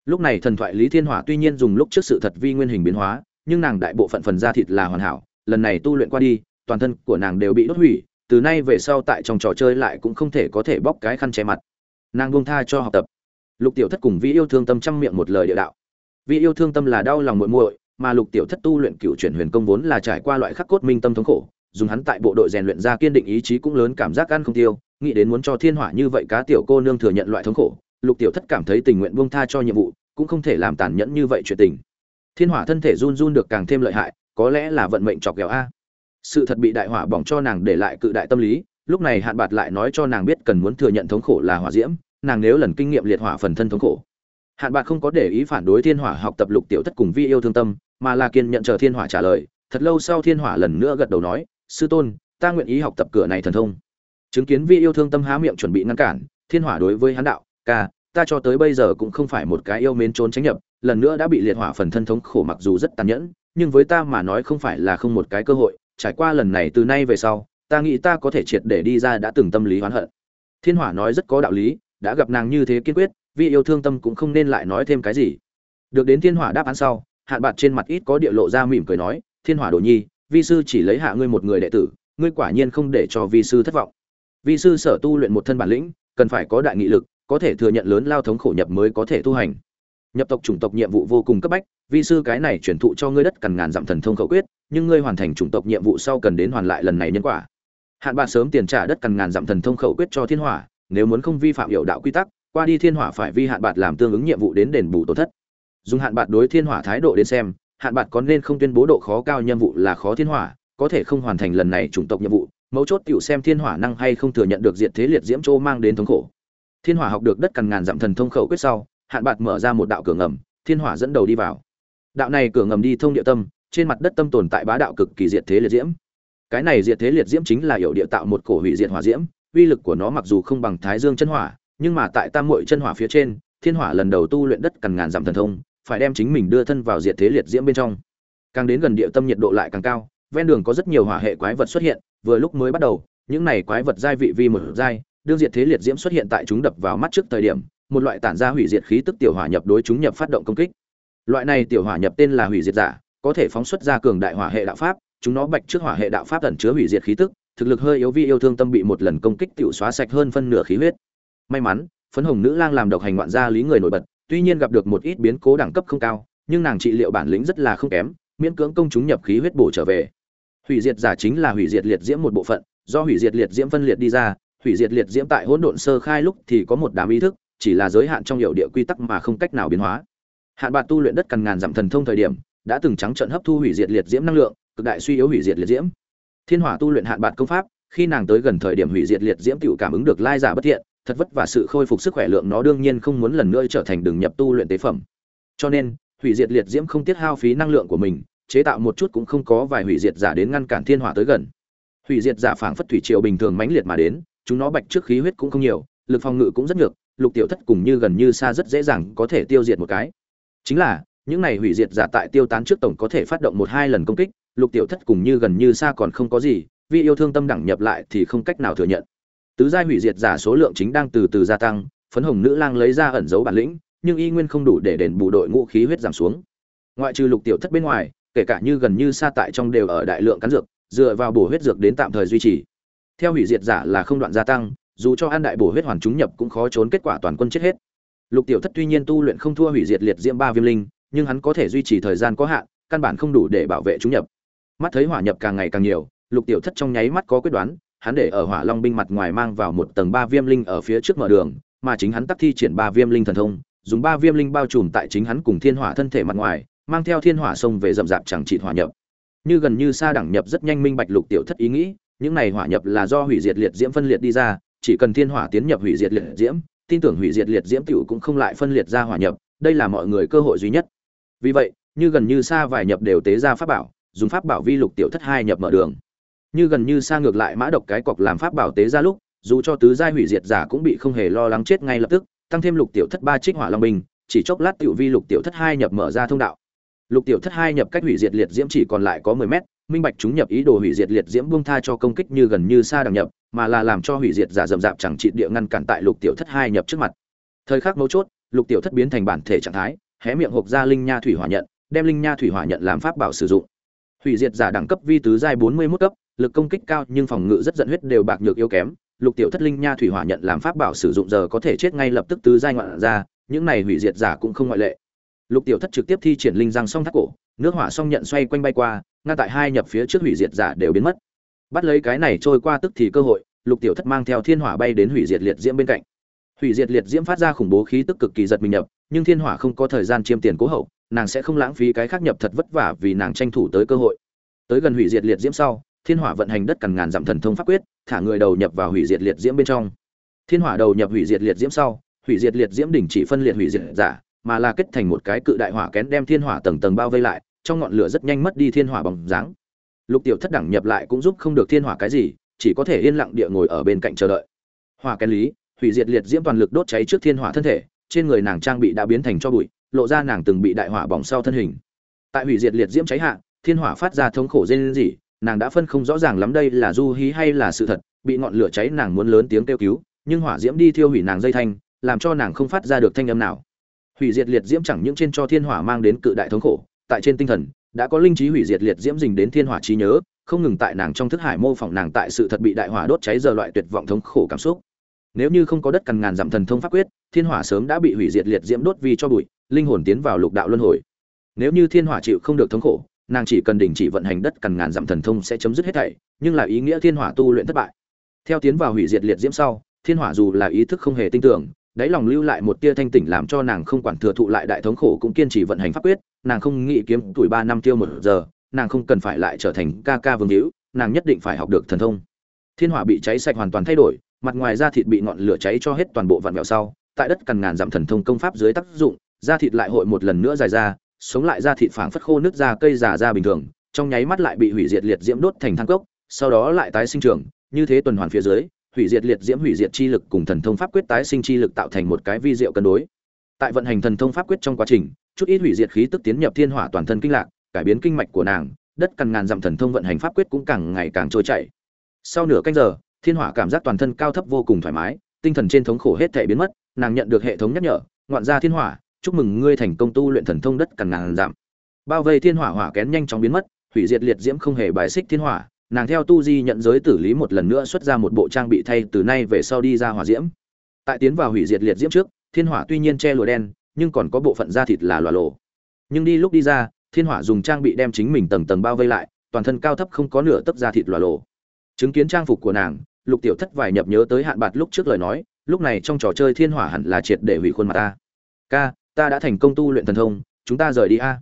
Lúc này thần thoại lý thiên hỏa tuy nhiên dùng lúc trước sự thật vi nguyên hình biến hóa, nhưng nàng đại bộ phận phần da thịt là hoàn hảo, lần này tu luyện qua đi, toàn thân của nàng đều bị đốt hủy, từ nay về sau tại trong trò chơi lại cũng không thể có thể bóc cái khăn che mặt. Nàng buông tha cho học tập. Lục tiểu thất cùng vi yêu thương tâm trăm miệng một lời địa đạo. Vi yêu thương tâm là đau lòng muội muội, mà lục tiểu thất tu luyện cựu chuyển huyền công vốn là trải qua loại khắc cốt minh tâm thống khổ dùng hắn tại bộ đội rèn luyện ra kiên định ý chí cũng lớn cảm giác ăn không tiêu, nghĩ đến muốn cho thiên hỏa như vậy cá tiểu cô nương thừa nhận loại thống khổ, lục tiểu thất cảm thấy tình nguyện buông tha cho nhiệm vụ, cũng không thể làm tàn nhẫn như vậy chuyện tình. Thiên hỏa thân thể run run được càng thêm lợi hại, có lẽ là vận mệnh chọc ghẹo a. Sự thật bị đại hỏa bỏng cho nàng để lại cự đại tâm lý, lúc này hạn bạt lại nói cho nàng biết cần muốn thừa nhận thống khổ là hỏa diễm, nàng nếu lần kinh nghiệm liệt hỏa phần thân thống khổ. Hạn bạt không có để ý phản đối thiên hỏa học tập lục tiểu thất cùng vi yêu thương tâm, mà là kiên nhận chờ thiên hỏa trả lời, thật lâu sau thiên hỏa lần nữa gật đầu nói sư tôn, ta nguyện ý học tập cửa này thần thông. Chứng kiến vi yêu thương tâm há miệng chuẩn bị ngăn cản, thiên hỏa đối với hắn đạo, ca, ta cho tới bây giờ cũng không phải một cái yêu mến trốn tránh nhập, lần nữa đã bị liệt hỏa phần thân thống khổ mặc dù rất tàn nhẫn, nhưng với ta mà nói không phải là không một cái cơ hội, trải qua lần này từ nay về sau, ta nghĩ ta có thể triệt để đi ra đã từng tâm lý oán hận. Thiên hỏa nói rất có đạo lý, đã gặp nàng như thế kiên quyết vì yêu thương tâm cũng không nên lại nói thêm cái gì. Được đến thiên hỏa đáp án sau, hạn bạt trên mặt ít có địa lộ ra mỉm cười nói, thiên hỏa đồ nhi vi sư chỉ lấy hạ ngươi một người đệ tử, ngươi quả nhiên không để cho vi sư thất vọng. Vi sư sở tu luyện một thân bản lĩnh, cần phải có đại nghị lực, có thể thừa nhận lớn lao thống khổ nhập mới có thể tu hành. Nhập tộc chủng tộc nhiệm vụ vô cùng cấp bách, vi sư cái này chuyển thụ cho ngươi đất cần ngàn dặm thần thông khẩu quyết, nhưng ngươi hoàn thành chủng tộc nhiệm vụ sau cần đến hoàn lại lần này nhân quả. Hạn bạn sớm tiền trả đất cần ngàn dặm thần thông khẩu quyết cho thiên hỏa, nếu muốn không vi phạm hiệu đạo quy tắc, qua đi thiên hỏa phải vi hạn bạn làm tương ứng nhiệm vụ đến đền bù tổn thất. Dùng hạn bạn đối thiên hỏa thái độ đến xem hạn bạc có nên không tuyên bố độ khó cao nhiệm vụ là khó thiên hỏa, có thể không hoàn thành lần này chủng tộc nhiệm vụ, mấu chốt tiểu xem thiên hỏa năng hay không thừa nhận được diện thế liệt diễm châu mang đến thống khổ. Thiên hỏa học được đất cằn ngàn dặm thần thông khẩu quyết sau, hạn bạc mở ra một đạo cửa ngầm, thiên hỏa dẫn đầu đi vào. Đạo này cửa ngầm đi thông địa tâm, trên mặt đất tâm tồn tại bá đạo cực kỳ diệt thế liệt diễm. Cái này diệt thế liệt diễm chính là hiệu địa tạo một cổ hủy diệt hỏa diễm, uy lực của nó mặc dù không bằng thái dương chân hỏa, nhưng mà tại tam muội chân hỏa phía trên, thiên hỏa lần đầu tu luyện đất cằn ngàn dặm thần thông phải đem chính mình đưa thân vào diệt thế liệt diễm bên trong. Càng đến gần địa tâm nhiệt độ lại càng cao, ven đường có rất nhiều hỏa hệ quái vật xuất hiện, vừa lúc mới bắt đầu, những này quái vật giai vị vi một giai, đương diệt thế liệt diễm xuất hiện tại chúng đập vào mắt trước thời điểm, một loại tản ra hủy diệt khí tức tiểu hỏa nhập đối chúng nhập phát động công kích. Loại này tiểu hỏa nhập tên là hủy diệt giả, có thể phóng xuất ra cường đại hỏa hệ đạo pháp, chúng nó bạch trước hỏa hệ đạo pháp ẩn chứa hủy diệt khí tức, thực lực hơi yếu vi yêu thương tâm bị một lần công kích tiểu xóa sạch hơn phân nửa khí huyết. May mắn, phấn hồng nữ lang làm độc hành ngoạn gia lý người nổi bật tuy nhiên gặp được một ít biến cố đẳng cấp không cao, nhưng nàng trị liệu bản lĩnh rất là không kém, miễn cưỡng công chúng nhập khí huyết bổ trở về. Hủy diệt giả chính là hủy diệt liệt diễm một bộ phận, do hủy diệt liệt diễm phân liệt đi ra, hủy diệt liệt diễm tại hỗn độn sơ khai lúc thì có một đám ý thức, chỉ là giới hạn trong hiệu địa quy tắc mà không cách nào biến hóa. Hạn bạc tu luyện đất cần ngàn dặm thần thông thời điểm, đã từng trắng trận hấp thu hủy diệt liệt diễm năng lượng, cực đại suy yếu hủy diệt liệt diễm. Thiên hỏa tu luyện hạn bạc công pháp, khi nàng tới gần thời điểm hủy diệt liệt diễm tiểu cảm ứng được lai giả bất thiện thật vất vả sự khôi phục sức khỏe lượng nó đương nhiên không muốn lần nữa trở thành đường nhập tu luyện tế phẩm. Cho nên, hủy diệt liệt diễm không tiết hao phí năng lượng của mình, chế tạo một chút cũng không có vài hủy diệt giả đến ngăn cản thiên hỏa tới gần. Hủy diệt giả phảng phất thủy triều bình thường mãnh liệt mà đến, chúng nó bạch trước khí huyết cũng không nhiều, lực phòng ngự cũng rất nhược, lục tiểu thất cùng như gần như xa rất dễ dàng có thể tiêu diệt một cái. Chính là, những này hủy diệt giả tại tiêu tán trước tổng có thể phát động một hai lần công kích, lục tiểu thất cùng như gần như xa còn không có gì, vì yêu thương tâm đẳng nhập lại thì không cách nào thừa nhận tứ giai hủy diệt giả số lượng chính đang từ từ gia tăng, phấn hồng nữ lang lấy ra ẩn giấu bản lĩnh, nhưng y nguyên không đủ để đền bù đội ngũ khí huyết giảm xuống. Ngoại trừ lục tiểu thất bên ngoài, kể cả như gần như xa tại trong đều ở đại lượng cắn dược, dựa vào bổ huyết dược đến tạm thời duy trì. Theo hủy diệt giả là không đoạn gia tăng, dù cho an đại bổ huyết hoàn chúng nhập cũng khó trốn kết quả toàn quân chết hết. Lục tiểu thất tuy nhiên tu luyện không thua hủy diệt liệt diễm ba viêm linh, nhưng hắn có thể duy trì thời gian có hạn, căn bản không đủ để bảo vệ chúng nhập. Mắt thấy hỏa nhập càng ngày càng nhiều, lục tiểu thất trong nháy mắt có quyết đoán hắn để ở hỏa long binh mặt ngoài mang vào một tầng ba viêm linh ở phía trước mở đường, mà chính hắn tắc thi triển ba viêm linh thần thông, dùng ba viêm linh bao trùm tại chính hắn cùng thiên hỏa thân thể mặt ngoài, mang theo thiên hỏa sông về rậm rạp chẳng trị hỏa nhập. Như gần như xa đẳng nhập rất nhanh minh bạch lục tiểu thất ý nghĩ, những này hỏa nhập là do hủy diệt liệt diễm phân liệt đi ra, chỉ cần thiên hỏa tiến nhập hủy diệt liệt diễm, tin tưởng hủy diệt liệt diễm tiểu cũng không lại phân liệt ra hỏa nhập, đây là mọi người cơ hội duy nhất. Vì vậy, như gần như xa vài nhập đều tế ra pháp bảo, dùng pháp bảo vi lục tiểu thất hai nhập mở đường như gần như xa ngược lại mã độc cái cọc làm pháp bảo tế ra lúc, dù cho tứ giai hủy diệt giả cũng bị không hề lo lắng chết ngay lập tức, tăng thêm lục tiểu thất ba trích hỏa long bình, chỉ chốc lát tiểu vi lục tiểu thất hai nhập mở ra thông đạo. Lục tiểu thất hai nhập cách hủy diệt liệt diễm chỉ còn lại có mười mét, minh bạch chúng nhập ý đồ hủy diệt liệt diễm buông tha cho công kích như gần như xa đằng nhập, mà là làm cho hủy diệt giả rầm rạp chẳng trị địa ngăn cản tại lục tiểu thất hai nhập trước mặt. Thời khắc mấu chốt, lục tiểu thất biến thành bản thể trạng thái, hé miệng hộp ra linh nha thủy hỏa nhận, đem linh nha thủy hỏa nhận làm pháp bảo sử dụng. Hủy diệt giả đẳng cấp vi tứ giai bốn mươi 41 cấp lực công kích cao nhưng phòng ngự rất giận huyết đều bạc nhược yếu kém. Lục tiểu thất linh nha thủy hỏa nhận làm pháp bảo sử dụng giờ có thể chết ngay lập tức tứ giai ngoạn ra, những này hủy diệt giả cũng không ngoại lệ. Lục tiểu thất trực tiếp thi triển linh răng song thắt cổ, nước hỏa song nhận xoay quanh bay qua ngay tại hai nhập phía trước hủy diệt giả đều biến mất. Bắt lấy cái này trôi qua tức thì cơ hội, lục tiểu thất mang theo thiên hỏa bay đến hủy diệt liệt diễm bên cạnh. Hủy diệt liệt diễm phát ra khủng bố khí tức cực kỳ giật mình nhập, nhưng thiên hỏa không có thời gian chiêm tiền cố hậu, nàng sẽ không lãng phí cái khác nhập thật vất vả vì nàng tranh thủ tới cơ hội. Tới gần hủy diệt liệt diễm sau thiên hỏa vận hành đất cằn ngàn dặm thần thông pháp quyết, thả người đầu nhập vào hủy diệt liệt diễm bên trong. Thiên hỏa đầu nhập hủy diệt liệt diễm sau, hủy diệt liệt diễm đỉnh chỉ phân liệt hủy diệt giả, mà là kết thành một cái cự đại hỏa kén đem thiên hỏa tầng tầng bao vây lại, trong ngọn lửa rất nhanh mất đi thiên hỏa bóng dáng. Lục tiểu thất đẳng nhập lại cũng giúp không được thiên hỏa cái gì, chỉ có thể yên lặng địa ngồi ở bên cạnh chờ đợi. Hỏa kén lý, hủy diệt liệt diễm toàn lực đốt cháy trước thiên hỏa thân thể, trên người nàng trang bị đã biến thành cho bụi, lộ ra nàng từng bị đại hỏa bỏng sau thân hình. Tại hủy diệt liệt diễm cháy hạ, thiên hỏa phát ra thống khổ dây lên gì nàng đã phân không rõ ràng lắm đây là du hí hay là sự thật, bị ngọn lửa cháy nàng muốn lớn tiếng kêu cứu, nhưng hỏa diễm đi thiêu hủy nàng dây thanh, làm cho nàng không phát ra được thanh âm nào. Hủy diệt liệt diễm chẳng những trên cho thiên hỏa mang đến cự đại thống khổ, tại trên tinh thần, đã có linh trí hủy diệt liệt diễm dình đến thiên hỏa trí nhớ, không ngừng tại nàng trong thức hải mô phỏng nàng tại sự thật bị đại hỏa đốt cháy giờ loại tuyệt vọng thống khổ cảm xúc. Nếu như không có đất cằn ngàn dặm thần thông pháp quyết, thiên hỏa sớm đã bị hủy diệt liệt diễm đốt vì cho bụi, linh hồn tiến vào lục đạo luân hồi. Nếu như thiên hỏa chịu không được thống khổ nàng chỉ cần đình chỉ vận hành đất cằn ngàn dặm thần thông sẽ chấm dứt hết thảy, nhưng là ý nghĩa thiên hỏa tu luyện thất bại. Theo tiến vào hủy diệt liệt diễm sau, thiên hỏa dù là ý thức không hề tin tưởng, đáy lòng lưu lại một tia thanh tỉnh làm cho nàng không quản thừa thụ lại đại thống khổ cũng kiên trì vận hành pháp quyết, nàng không nghĩ kiếm tuổi ba năm tiêu một giờ, nàng không cần phải lại trở thành ca ca vương hữu, nàng nhất định phải học được thần thông. Thiên hỏa bị cháy sạch hoàn toàn thay đổi, mặt ngoài da thịt bị ngọn lửa cháy cho hết toàn bộ vạn vẹo sau, tại đất cằn ngàn dặm thần thông công pháp dưới tác dụng, da thịt lại hội một lần nữa dài ra sống lại ra thịt phảng phất khô nước ra, cây già ra bình thường, trong nháy mắt lại bị hủy diệt liệt diễm đốt thành thang cốc, sau đó lại tái sinh trưởng. Như thế tuần hoàn phía dưới, hủy diệt liệt diễm, hủy diệt chi lực cùng thần thông pháp quyết tái sinh chi lực tạo thành một cái vi diệu cân đối. Tại vận hành thần thông pháp quyết trong quá trình, chút ít hủy diệt khí tức tiến nhập thiên hỏa toàn thân kinh lạc, cải biến kinh mạch của nàng, đất cằn ngàn dặm thần thông vận hành pháp quyết cũng càng ngày càng trôi chảy. Sau nửa canh giờ, thiên hỏa cảm giác toàn thân cao thấp vô cùng thoải mái, tinh thần trên thống khổ hết thảy biến mất, nàng nhận được hệ thống nhắc nhở, ngoạn ra thiên hỏa chúc mừng ngươi thành công tu luyện thần thông đất cằn ngàn giảm bao vây thiên hỏa hỏa kén nhanh chóng biến mất, hủy diệt liệt diễm không hề bài xích thiên hỏa, nàng theo tu di nhận giới tử lý một lần nữa xuất ra một bộ trang bị thay từ nay về sau đi ra hỏa diễm. Tại tiến vào hủy diệt liệt diễm trước, thiên hỏa tuy nhiên che lụa đen, nhưng còn có bộ phận da thịt là lòa lộ nhưng đi lúc đi ra, thiên hỏa dùng trang bị đem chính mình tầng tầng bao vây lại, toàn thân cao thấp không có nửa tấc da thịt lòa lộ chứng kiến trang phục của nàng, lục tiểu thất vài nhập nhớ tới hạn bạt lúc trước lời nói, lúc này trong trò chơi thiên hỏa hẳn là triệt để hủy khuôn mặt ta. Ca ta đã thành công tu luyện thần thông, chúng ta rời đi a.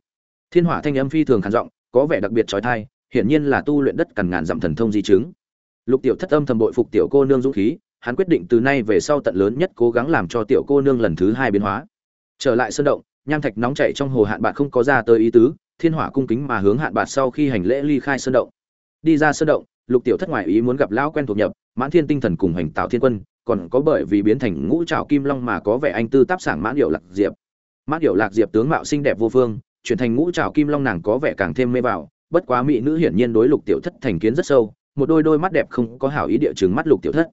Thiên hỏa thanh âm phi thường khản giọng, có vẻ đặc biệt trói thai, hiển nhiên là tu luyện đất cằn ngàn dặm thần thông di chứng. Lục tiểu thất âm thầm bội phục tiểu cô nương dũng khí, hắn quyết định từ nay về sau tận lớn nhất cố gắng làm cho tiểu cô nương lần thứ hai biến hóa. Trở lại sơn động, nham thạch nóng chảy trong hồ hạn bạc không có ra tới ý tứ, thiên hỏa cung kính mà hướng hạn bạc sau khi hành lễ ly khai sơn động. Đi ra sơn động, lục tiểu thất ngoại ý muốn gặp lão quen thuộc nhập, mãn thiên tinh thần cùng hành tạo thiên quân, còn có bởi vì biến thành ngũ trảo kim long mà có vẻ anh tư táp sảng mãn điệu lạc diệp mãn điệu lạc diệp tướng mạo xinh đẹp vô phương, chuyển thành ngũ trảo kim long nàng có vẻ càng thêm mê vào, bất quá mỹ nữ hiển nhiên đối lục tiểu thất thành kiến rất sâu, một đôi đôi mắt đẹp không có hảo ý địa chứng mắt lục tiểu thất.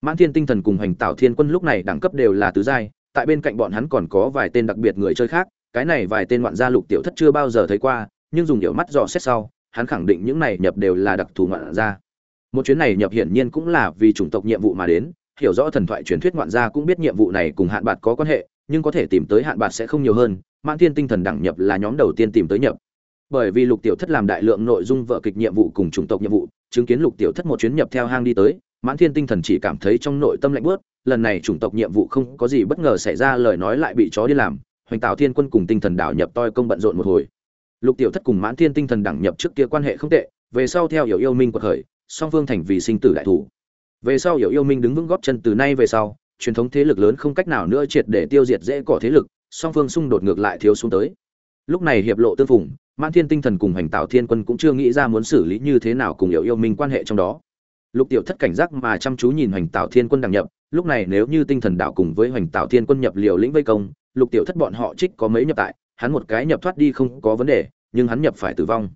Mãn thiên tinh thần cùng hành tạo thiên quân lúc này đẳng cấp đều là tứ giai, tại bên cạnh bọn hắn còn có vài tên đặc biệt người chơi khác, cái này vài tên ngoạn gia lục tiểu thất chưa bao giờ thấy qua, nhưng dùng điệu mắt dò xét sau, hắn khẳng định những này nhập đều là đặc thù ngoạn gia. Một chuyến này nhập hiển nhiên cũng là vì chủng tộc nhiệm vụ mà đến, hiểu rõ thần thoại truyền thuyết ngoạn gia cũng biết nhiệm vụ này cùng hạn bạc có quan hệ nhưng có thể tìm tới hạn bạc sẽ không nhiều hơn, mãn thiên tinh thần đẳng nhập là nhóm đầu tiên tìm tới nhập. Bởi vì lục tiểu thất làm đại lượng nội dung vợ kịch nhiệm vụ cùng chủng tộc nhiệm vụ, chứng kiến lục tiểu thất một chuyến nhập theo hang đi tới, mãn thiên tinh thần chỉ cảm thấy trong nội tâm lạnh bớt lần này chủng tộc nhiệm vụ không có gì bất ngờ xảy ra lời nói lại bị chó đi làm, hoành tạo thiên quân cùng tinh thần đảo nhập toi công bận rộn một hồi. Lục tiểu thất cùng mãn thiên tinh thần đẳng nhập trước kia quan hệ không tệ, về sau theo hiểu yêu minh quật khởi, song phương thành vì sinh tử đại thủ. Về sau hiểu yêu minh đứng vững góp chân từ nay về sau truyền thống thế lực lớn không cách nào nữa triệt để tiêu diệt dễ cỏ thế lực, song phương xung đột ngược lại thiếu xuống tới. Lúc này hiệp lộ tương phùng, mãn thiên tinh thần cùng hành tạo thiên quân cũng chưa nghĩ ra muốn xử lý như thế nào cùng hiểu yêu minh quan hệ trong đó. Lục tiểu thất cảnh giác mà chăm chú nhìn hoành tạo thiên quân đăng nhập, lúc này nếu như tinh thần đạo cùng với hoành tạo thiên quân nhập liều lĩnh vây công, lục tiểu thất bọn họ trích có mấy nhập tại, hắn một cái nhập thoát đi không có vấn đề, nhưng hắn nhập phải tử vong.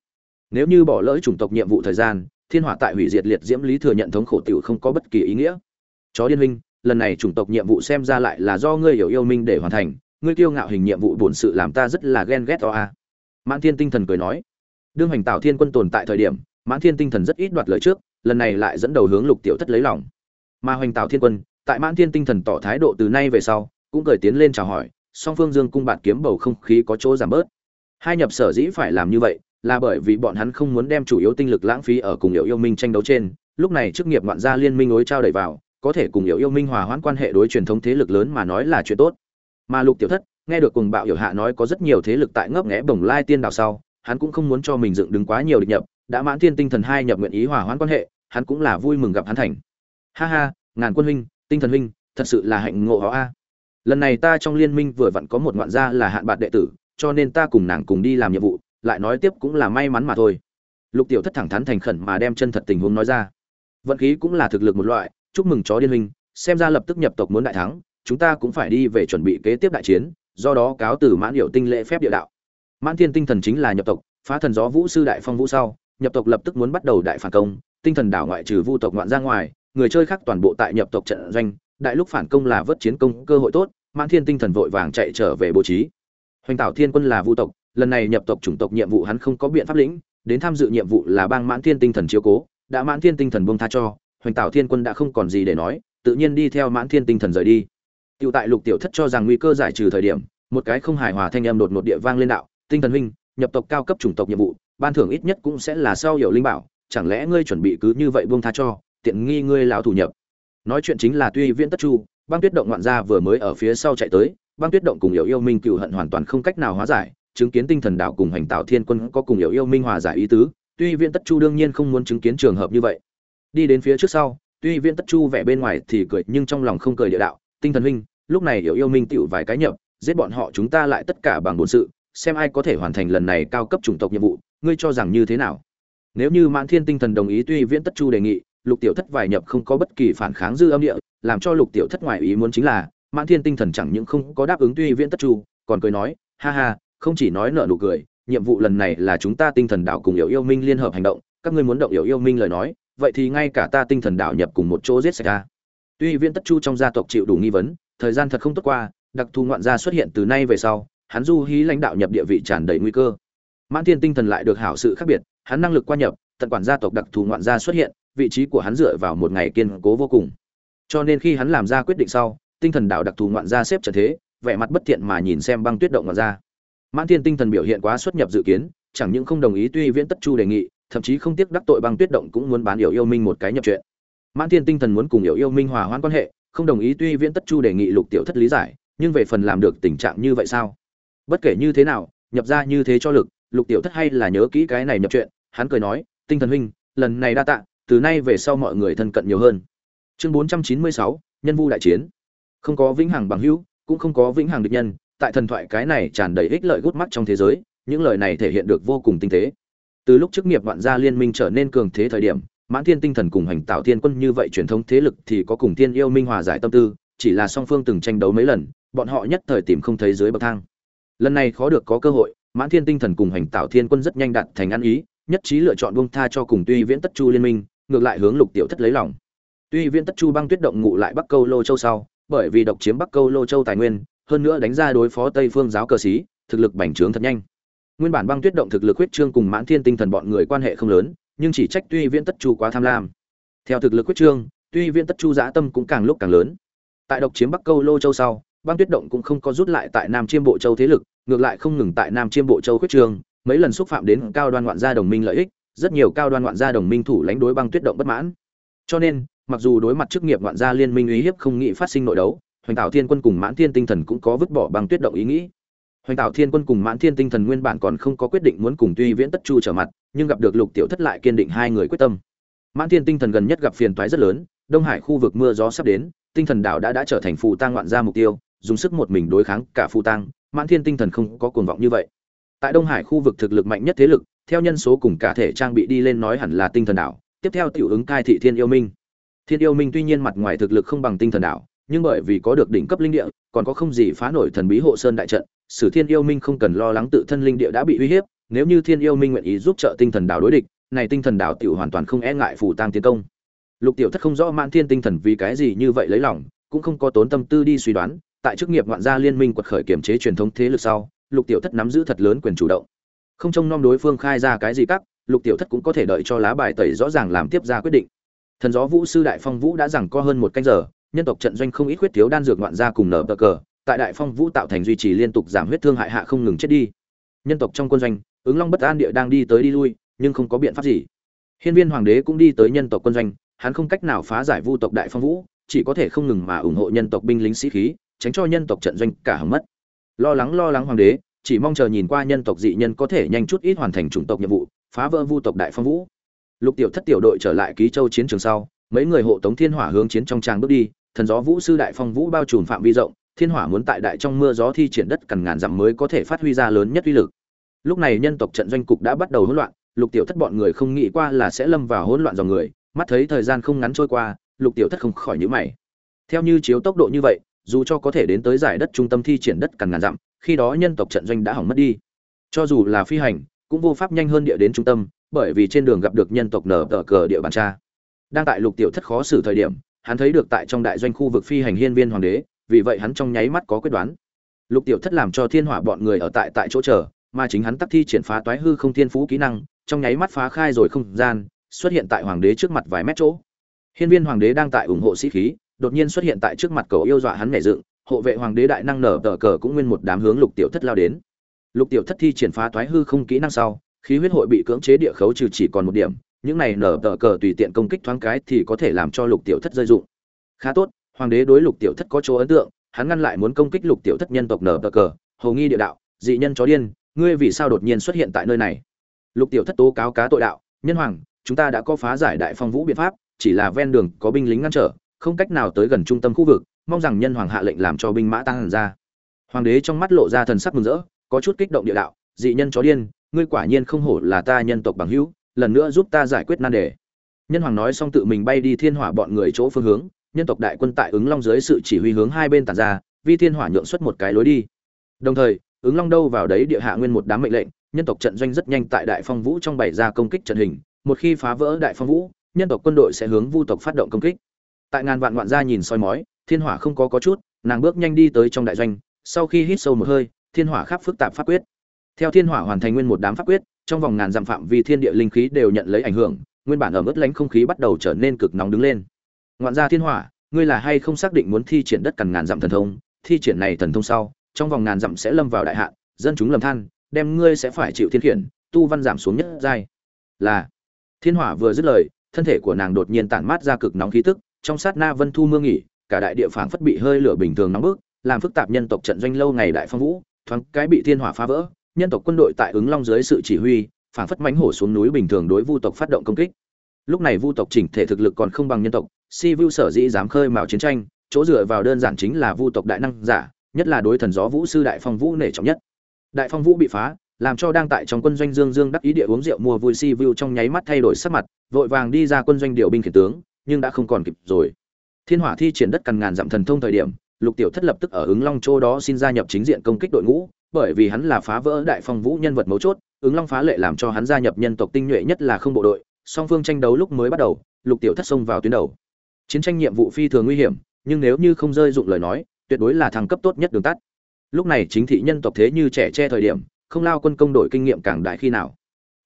Nếu như bỏ lỡ chủng tộc nhiệm vụ thời gian, thiên hỏa tại hủy diệt liệt diễm lý thừa nhận thống khổ tiểu không có bất kỳ ý nghĩa. Chó điên huynh lần này chủng tộc nhiệm vụ xem ra lại là do ngươi hiểu yêu minh để hoàn thành, ngươi kiêu ngạo hình nhiệm vụ bổn sự làm ta rất là ghen ghét to a mãn thiên tinh thần cười nói, đương hành tạo thiên quân tồn tại thời điểm, mãn thiên tinh thần rất ít đoạt lời trước, lần này lại dẫn đầu hướng lục tiểu thất lấy lòng. Mà hoành tạo thiên quân, tại mãn thiên tinh thần tỏ thái độ từ nay về sau, cũng cởi tiến lên chào hỏi, song phương dương cung bạt kiếm bầu không khí có chỗ giảm bớt. Hai nhập sở dĩ phải làm như vậy, là bởi vì bọn hắn không muốn đem chủ yếu tinh lực lãng phí ở cùng yêu yêu minh tranh đấu trên, lúc này chức nghiệp ngoạn gia liên minh ối trao đẩy vào có thể cùng hiểu yêu minh hòa hoãn quan hệ đối truyền thống thế lực lớn mà nói là chuyện tốt. Mà lục tiểu thất, nghe được cùng bạo hiểu hạ nói có rất nhiều thế lực tại ngấp nghẽ bồng lai tiên đào sau, hắn cũng không muốn cho mình dựng đứng quá nhiều địch nhập, đã mãn thiên tinh thần hai nhập nguyện ý hòa hoãn quan hệ, hắn cũng là vui mừng gặp hắn thành. Ha ha, ngàn quân huynh, tinh thần huynh, thật sự là hạnh ngộ họ a. Lần này ta trong liên minh vừa vặn có một ngoạn gia là hạn bạc đệ tử, cho nên ta cùng nàng cùng đi làm nhiệm vụ, lại nói tiếp cũng là may mắn mà thôi. Lục tiểu thất thẳng thắn thành khẩn mà đem chân thật tình huống nói ra. Vận khí cũng là thực lực một loại chúc mừng chó điên huynh, xem ra lập tức nhập tộc muốn đại thắng, chúng ta cũng phải đi về chuẩn bị kế tiếp đại chiến, do đó cáo từ mãn hiệu tinh lễ phép địa đạo. Mãn thiên tinh thần chính là nhập tộc, phá thần gió vũ sư đại phong vũ sau, nhập tộc lập tức muốn bắt đầu đại phản công, tinh thần đảo ngoại trừ vu tộc ngoạn ra ngoài, người chơi khác toàn bộ tại nhập tộc trận doanh, đại lúc phản công là vớt chiến công cơ hội tốt, mãn thiên tinh thần vội vàng chạy trở về bố trí. Hoành tảo thiên quân là vu tộc, lần này nhập tộc chủng tộc nhiệm vụ hắn không có biện pháp lĩnh, đến tham dự nhiệm vụ là bang mãn thiên tinh thần chiếu cố, đã mãn thiên tinh thần buông tha cho hoành Tạo thiên quân đã không còn gì để nói tự nhiên đi theo mãn thiên tinh thần rời đi Tiểu tại Lục Tiểu Thất cho rằng nguy cơ giải trừ thời điểm, một cái không hài hòa thanh âm đột ngột địa vang lên đạo, "Tinh thần huynh, nhập tộc cao cấp chủng tộc nhiệm vụ, ban thưởng ít nhất cũng sẽ là sau hiểu linh bảo, chẳng lẽ ngươi chuẩn bị cứ như vậy buông tha cho, tiện nghi ngươi lão thủ nhập." Nói chuyện chính là Tuy Viễn Tất Chu, băng tuyết động ngoạn gia vừa mới ở phía sau chạy tới, băng tuyết động cùng hiểu yêu minh cựu hận hoàn toàn không cách nào hóa giải, chứng kiến tinh thần đạo cùng hành tạo thiên quân có cùng hiểu yêu minh hòa giải ý tứ, Tuy Viễn Tất Chu đương nhiên không muốn chứng kiến trường hợp như vậy. Đi đến phía trước sau, Tuy Viễn Tất Chu vẻ bên ngoài thì cười nhưng trong lòng không cười địa đạo, "Tinh thần huynh, lúc này hiểu yêu minh tựu vài cái nhập giết bọn họ chúng ta lại tất cả bằng bổn sự xem ai có thể hoàn thành lần này cao cấp chủng tộc nhiệm vụ ngươi cho rằng như thế nào? Nếu như mãn thiên tinh thần đồng ý tuy viễn tất chu đề nghị lục tiểu thất vài nhập không có bất kỳ phản kháng dư âm địa làm cho lục tiểu thất ngoài ý muốn chính là mãn thiên tinh thần chẳng những không có đáp ứng tuy viễn tất chu còn cười nói ha ha không chỉ nói nợ nụ cười nhiệm vụ lần này là chúng ta tinh thần đảo cùng hiểu yêu minh liên hợp hành động các ngươi muốn động hiểu yêu minh lời nói vậy thì ngay cả ta tinh thần đạo nhập cùng một chỗ giết sạch ta. Tuy viễn tất chu trong gia tộc chịu đủ nghi vấn, thời gian thật không tốt qua, đặc thù ngoạn gia xuất hiện từ nay về sau, hắn du hí lãnh đạo nhập địa vị tràn đầy nguy cơ. Mãn thiên tinh thần lại được hảo sự khác biệt, hắn năng lực qua nhập, tận quản gia tộc đặc thù ngoạn gia xuất hiện, vị trí của hắn dựa vào một ngày kiên cố vô cùng. Cho nên khi hắn làm ra quyết định sau, tinh thần đạo đặc thù ngoạn gia xếp trận thế, vẻ mặt bất thiện mà nhìn xem băng tuyết động ngoạn gia. Mãn thiên tinh thần biểu hiện quá xuất nhập dự kiến, chẳng những không đồng ý tuy viễn tất chu đề nghị thậm chí không tiếc đắc tội băng tuyết động cũng muốn bán hiểu yêu minh một cái nhập chuyện. Mãn thiên tinh thần muốn cùng hiểu yêu minh hòa hoãn quan hệ, không đồng ý tuy viễn tất chu đề nghị lục tiểu thất lý giải, nhưng về phần làm được tình trạng như vậy sao? Bất kể như thế nào, nhập ra như thế cho lực, lục tiểu thất hay là nhớ kỹ cái này nhập chuyện, hắn cười nói, tinh thần huynh, lần này đa tạ, từ nay về sau mọi người thân cận nhiều hơn. Chương bốn trăm chín mươi sáu, nhân vu đại chiến. Không có vĩnh hằng bằng hữu, cũng không có vĩnh hằng địch nhân, tại thần thoại cái này tràn đầy ích lợi gút mắt trong thế giới, những lời này thể hiện được vô cùng tinh tế từ lúc chức nghiệp vạn gia liên minh trở nên cường thế thời điểm, mãn thiên tinh thần cùng hành tạo thiên quân như vậy truyền thống thế lực thì có cùng thiên yêu minh hòa giải tâm tư, chỉ là song phương từng tranh đấu mấy lần, bọn họ nhất thời tìm không thấy dưới bậc thang. Lần này khó được có cơ hội, mãn thiên tinh thần cùng hành tạo thiên quân rất nhanh đạt thành ăn ý, nhất trí lựa chọn bông tha cho cùng tuy viễn tất chu liên minh, ngược lại hướng lục tiểu thất lấy lòng. Tuy viễn tất chu băng tuyết động ngụ lại bắc câu lô châu sau, bởi vì độc chiếm bắc câu lô châu tài nguyên, hơn nữa đánh ra đối phó tây phương giáo cờ sĩ, thực lực bành trướng thật nhanh nguyên bản băng tuyết động thực lực huyết trương cùng mãn thiên tinh thần bọn người quan hệ không lớn, nhưng chỉ trách tuy viễn tất chu quá tham lam. Theo thực lực huyết trương, tuy viễn tất chu dã tâm cũng càng lúc càng lớn. Tại độc chiếm bắc câu lô châu sau, băng tuyết động cũng không có rút lại tại nam chiêm bộ châu thế lực, ngược lại không ngừng tại nam chiêm bộ châu huyết trương. Mấy lần xúc phạm đến cao đoan ngoạn gia đồng minh lợi ích, rất nhiều cao đoan ngoạn gia đồng minh thủ lãnh đối băng tuyết động bất mãn. Cho nên, mặc dù đối mặt chức nghiệp ngoạn gia liên minh uy hiếp không nghĩ phát sinh nội đấu, hoành tạo thiên quân cùng mãn thiên tinh thần cũng có vứt bỏ băng tuyết động ý nghĩ hoành tạo thiên quân cùng mãn thiên tinh thần nguyên bản còn không có quyết định muốn cùng tuy viễn tất chu trở mặt, nhưng gặp được lục tiểu thất lại kiên định hai người quyết tâm. Mãn thiên tinh thần gần nhất gặp phiền toái rất lớn, đông hải khu vực mưa gió sắp đến, tinh thần đảo đã đã trở thành phù tang ngoạn gia mục tiêu, dùng sức một mình đối kháng cả phù tang, mãn thiên tinh thần không có cuồng vọng như vậy. Tại đông hải khu vực thực lực mạnh nhất thế lực, theo nhân số cùng cả thể trang bị đi lên nói hẳn là tinh thần đảo, tiếp theo tiểu ứng cai thị thiên yêu minh. Thiên yêu minh tuy nhiên mặt ngoài thực lực không bằng tinh thần đảo, nhưng bởi vì có được đỉnh cấp linh địa, còn có không gì phá nổi thần bí hộ sơn đại trận sử thiên yêu minh không cần lo lắng tự thân linh địa đã bị uy hiếp, nếu như thiên yêu minh nguyện ý giúp trợ tinh thần đảo đối địch, này tinh thần đảo tiểu hoàn toàn không e ngại phủ tăng tiến công. Lục tiểu thất không rõ mãn thiên tinh thần vì cái gì như vậy lấy lòng, cũng không có tốn tâm tư đi suy đoán, tại chức nghiệp ngoạn gia liên minh quật khởi kiểm chế truyền thống thế lực sau, lục tiểu thất nắm giữ thật lớn quyền chủ động. Không trông nom đối phương khai ra cái gì các, lục tiểu thất cũng có thể đợi cho lá bài tẩy rõ ràng làm tiếp ra quyết định. Thần gió vũ sư đại phong vũ đã rằng co hơn một canh giờ, nhân tộc trận doanh không ít khuyết thiếu đan dược ngoạn gia cùng nở bờ cờ tại đại phong vũ tạo thành duy trì liên tục giảm huyết thương hại hạ không ngừng chết đi. Nhân tộc trong quân doanh, ứng long bất an địa đang đi tới đi lui, nhưng không có biện pháp gì. Hiên viên hoàng đế cũng đi tới nhân tộc quân doanh, hắn không cách nào phá giải vu tộc đại phong vũ, chỉ có thể không ngừng mà ủng hộ nhân tộc binh lính sĩ khí, tránh cho nhân tộc trận doanh cả hầm mất. Lo lắng lo lắng hoàng đế, chỉ mong chờ nhìn qua nhân tộc dị nhân có thể nhanh chút ít hoàn thành chủng tộc nhiệm vụ, phá vỡ vu tộc đại phong vũ. Lục tiểu thất tiểu đội trở lại ký châu chiến trường sau, mấy người hộ tống thiên hỏa hướng chiến trong trang bước đi, thần gió vũ sư đại phong vũ bao trùm phạm vi rộng thiên hỏa muốn tại đại trong mưa gió thi triển đất cằn ngàn dặm mới có thể phát huy ra lớn nhất uy lực. Lúc này nhân tộc trận doanh cục đã bắt đầu hỗn loạn, lục tiểu thất bọn người không nghĩ qua là sẽ lâm vào hỗn loạn dòng người, mắt thấy thời gian không ngắn trôi qua, lục tiểu thất không khỏi nhíu mày. Theo như chiếu tốc độ như vậy, dù cho có thể đến tới giải đất trung tâm thi triển đất cằn ngàn dặm, khi đó nhân tộc trận doanh đã hỏng mất đi. Cho dù là phi hành, cũng vô pháp nhanh hơn địa đến trung tâm, bởi vì trên đường gặp được nhân tộc nở tờ cờ địa bàn tra. Đang tại lục tiểu thất khó xử thời điểm, hắn thấy được tại trong đại doanh khu vực phi hành hiên viên hoàng đế vì vậy hắn trong nháy mắt có quyết đoán. Lục tiểu thất làm cho thiên hỏa bọn người ở tại tại chỗ chờ, mà chính hắn tắc thi triển phá toái hư không thiên phú kỹ năng, trong nháy mắt phá khai rồi không gian, xuất hiện tại hoàng đế trước mặt vài mét chỗ. Hiên viên hoàng đế đang tại ủng hộ sĩ khí, đột nhiên xuất hiện tại trước mặt cầu yêu dọa hắn nhảy dựng, hộ vệ hoàng đế đại năng nở tờ cờ cũng nguyên một đám hướng lục tiểu thất lao đến. Lục tiểu thất thi triển phá toái hư không kỹ năng sau, khí huyết hội bị cưỡng chế địa khấu trừ chỉ còn một điểm, những này nở tờ cờ tùy tiện công kích thoáng cái thì có thể làm cho lục tiểu thất rơi dụng. Khá tốt hoàng đế đối lục tiểu thất có chỗ ấn tượng, hắn ngăn lại muốn công kích lục tiểu thất nhân tộc nở cờ, hầu nghi địa đạo, dị nhân chó điên, ngươi vì sao đột nhiên xuất hiện tại nơi này? Lục tiểu thất tố cáo cá tội đạo, nhân hoàng, chúng ta đã có phá giải đại phong vũ biện pháp, chỉ là ven đường có binh lính ngăn trở, không cách nào tới gần trung tâm khu vực, mong rằng nhân hoàng hạ lệnh làm cho binh mã tăng hẳn ra. Hoàng đế trong mắt lộ ra thần sắc mừng rỡ, có chút kích động địa đạo, dị nhân chó điên, ngươi quả nhiên không hổ là ta nhân tộc bằng hữu, lần nữa giúp ta giải quyết nan đề. Nhân hoàng nói xong tự mình bay đi thiên hỏa bọn người chỗ phương hướng nhân tộc đại quân tại ứng long dưới sự chỉ huy hướng hai bên tàn ra, vi thiên hỏa nhượng xuất một cái lối đi. Đồng thời, ứng long đâu vào đấy địa hạ nguyên một đám mệnh lệnh, nhân tộc trận doanh rất nhanh tại đại phong vũ trong bảy ra công kích trận hình, một khi phá vỡ đại phong vũ, nhân tộc quân đội sẽ hướng vu tộc phát động công kích. Tại ngàn vạn ngoạn gia nhìn soi mói, thiên hỏa không có có chút, nàng bước nhanh đi tới trong đại doanh, sau khi hít sâu một hơi, thiên hỏa khắp phức tạp pháp quyết. Theo thiên hỏa hoàn thành nguyên một đám pháp quyết, trong vòng ngàn dặm phạm vi thiên địa linh khí đều nhận lấy ảnh hưởng, nguyên bản ở mức lánh không khí bắt đầu trở nên cực nóng đứng lên ngoạn gia thiên hỏa, ngươi là hay không xác định muốn thi triển đất cằn ngàn dặm thần thông? Thi triển này thần thông sau, trong vòng ngàn dặm sẽ lâm vào đại hạn, dân chúng lầm than, đem ngươi sẽ phải chịu thiên khiển, tu văn giảm xuống nhất giai. Là. Thiên hỏa vừa dứt lời, thân thể của nàng đột nhiên tản mát ra cực nóng khí tức, trong sát na vân thu mưa nghỉ, cả đại địa phảng phất bị hơi lửa bình thường nóng bức, làm phức tạp nhân tộc trận doanh lâu ngày đại phong vũ, thoáng cái bị thiên hỏa phá vỡ, nhân tộc quân đội tại ứng long dưới sự chỉ huy, phảng phất mánh hổ xuống núi bình thường đối vu tộc phát động công kích. Lúc này vu tộc chỉnh thể thực lực còn không bằng nhân tộc si vu sở dĩ dám khơi mào chiến tranh, chỗ dựa vào đơn giản chính là vu tộc đại năng giả, nhất là đối thần gió vũ sư đại phong vũ nể trọng nhất. Đại phong vũ bị phá, làm cho đang tại trong quân doanh dương dương đắc ý địa uống rượu mua vui si vu trong nháy mắt thay đổi sắc mặt, vội vàng đi ra quân doanh điều binh khiển tướng, nhưng đã không còn kịp rồi. Thiên hỏa thi triển đất cằn ngàn dặm thần thông thời điểm, lục tiểu thất lập tức ở ứng long châu đó xin gia nhập chính diện công kích đội ngũ, bởi vì hắn là phá vỡ đại phong vũ nhân vật mấu chốt, ứng long phá lệ làm cho hắn gia nhập nhân tộc tinh nhuệ nhất là không bộ đội, song phương tranh đấu lúc mới bắt đầu, lục tiểu thất xông vào tuyến đầu chiến tranh nhiệm vụ phi thường nguy hiểm, nhưng nếu như không rơi dụng lời nói, tuyệt đối là thăng cấp tốt nhất đường tắt. Lúc này chính thị nhân tộc thế như trẻ che thời điểm, không lao quân công đội kinh nghiệm càng đại khi nào.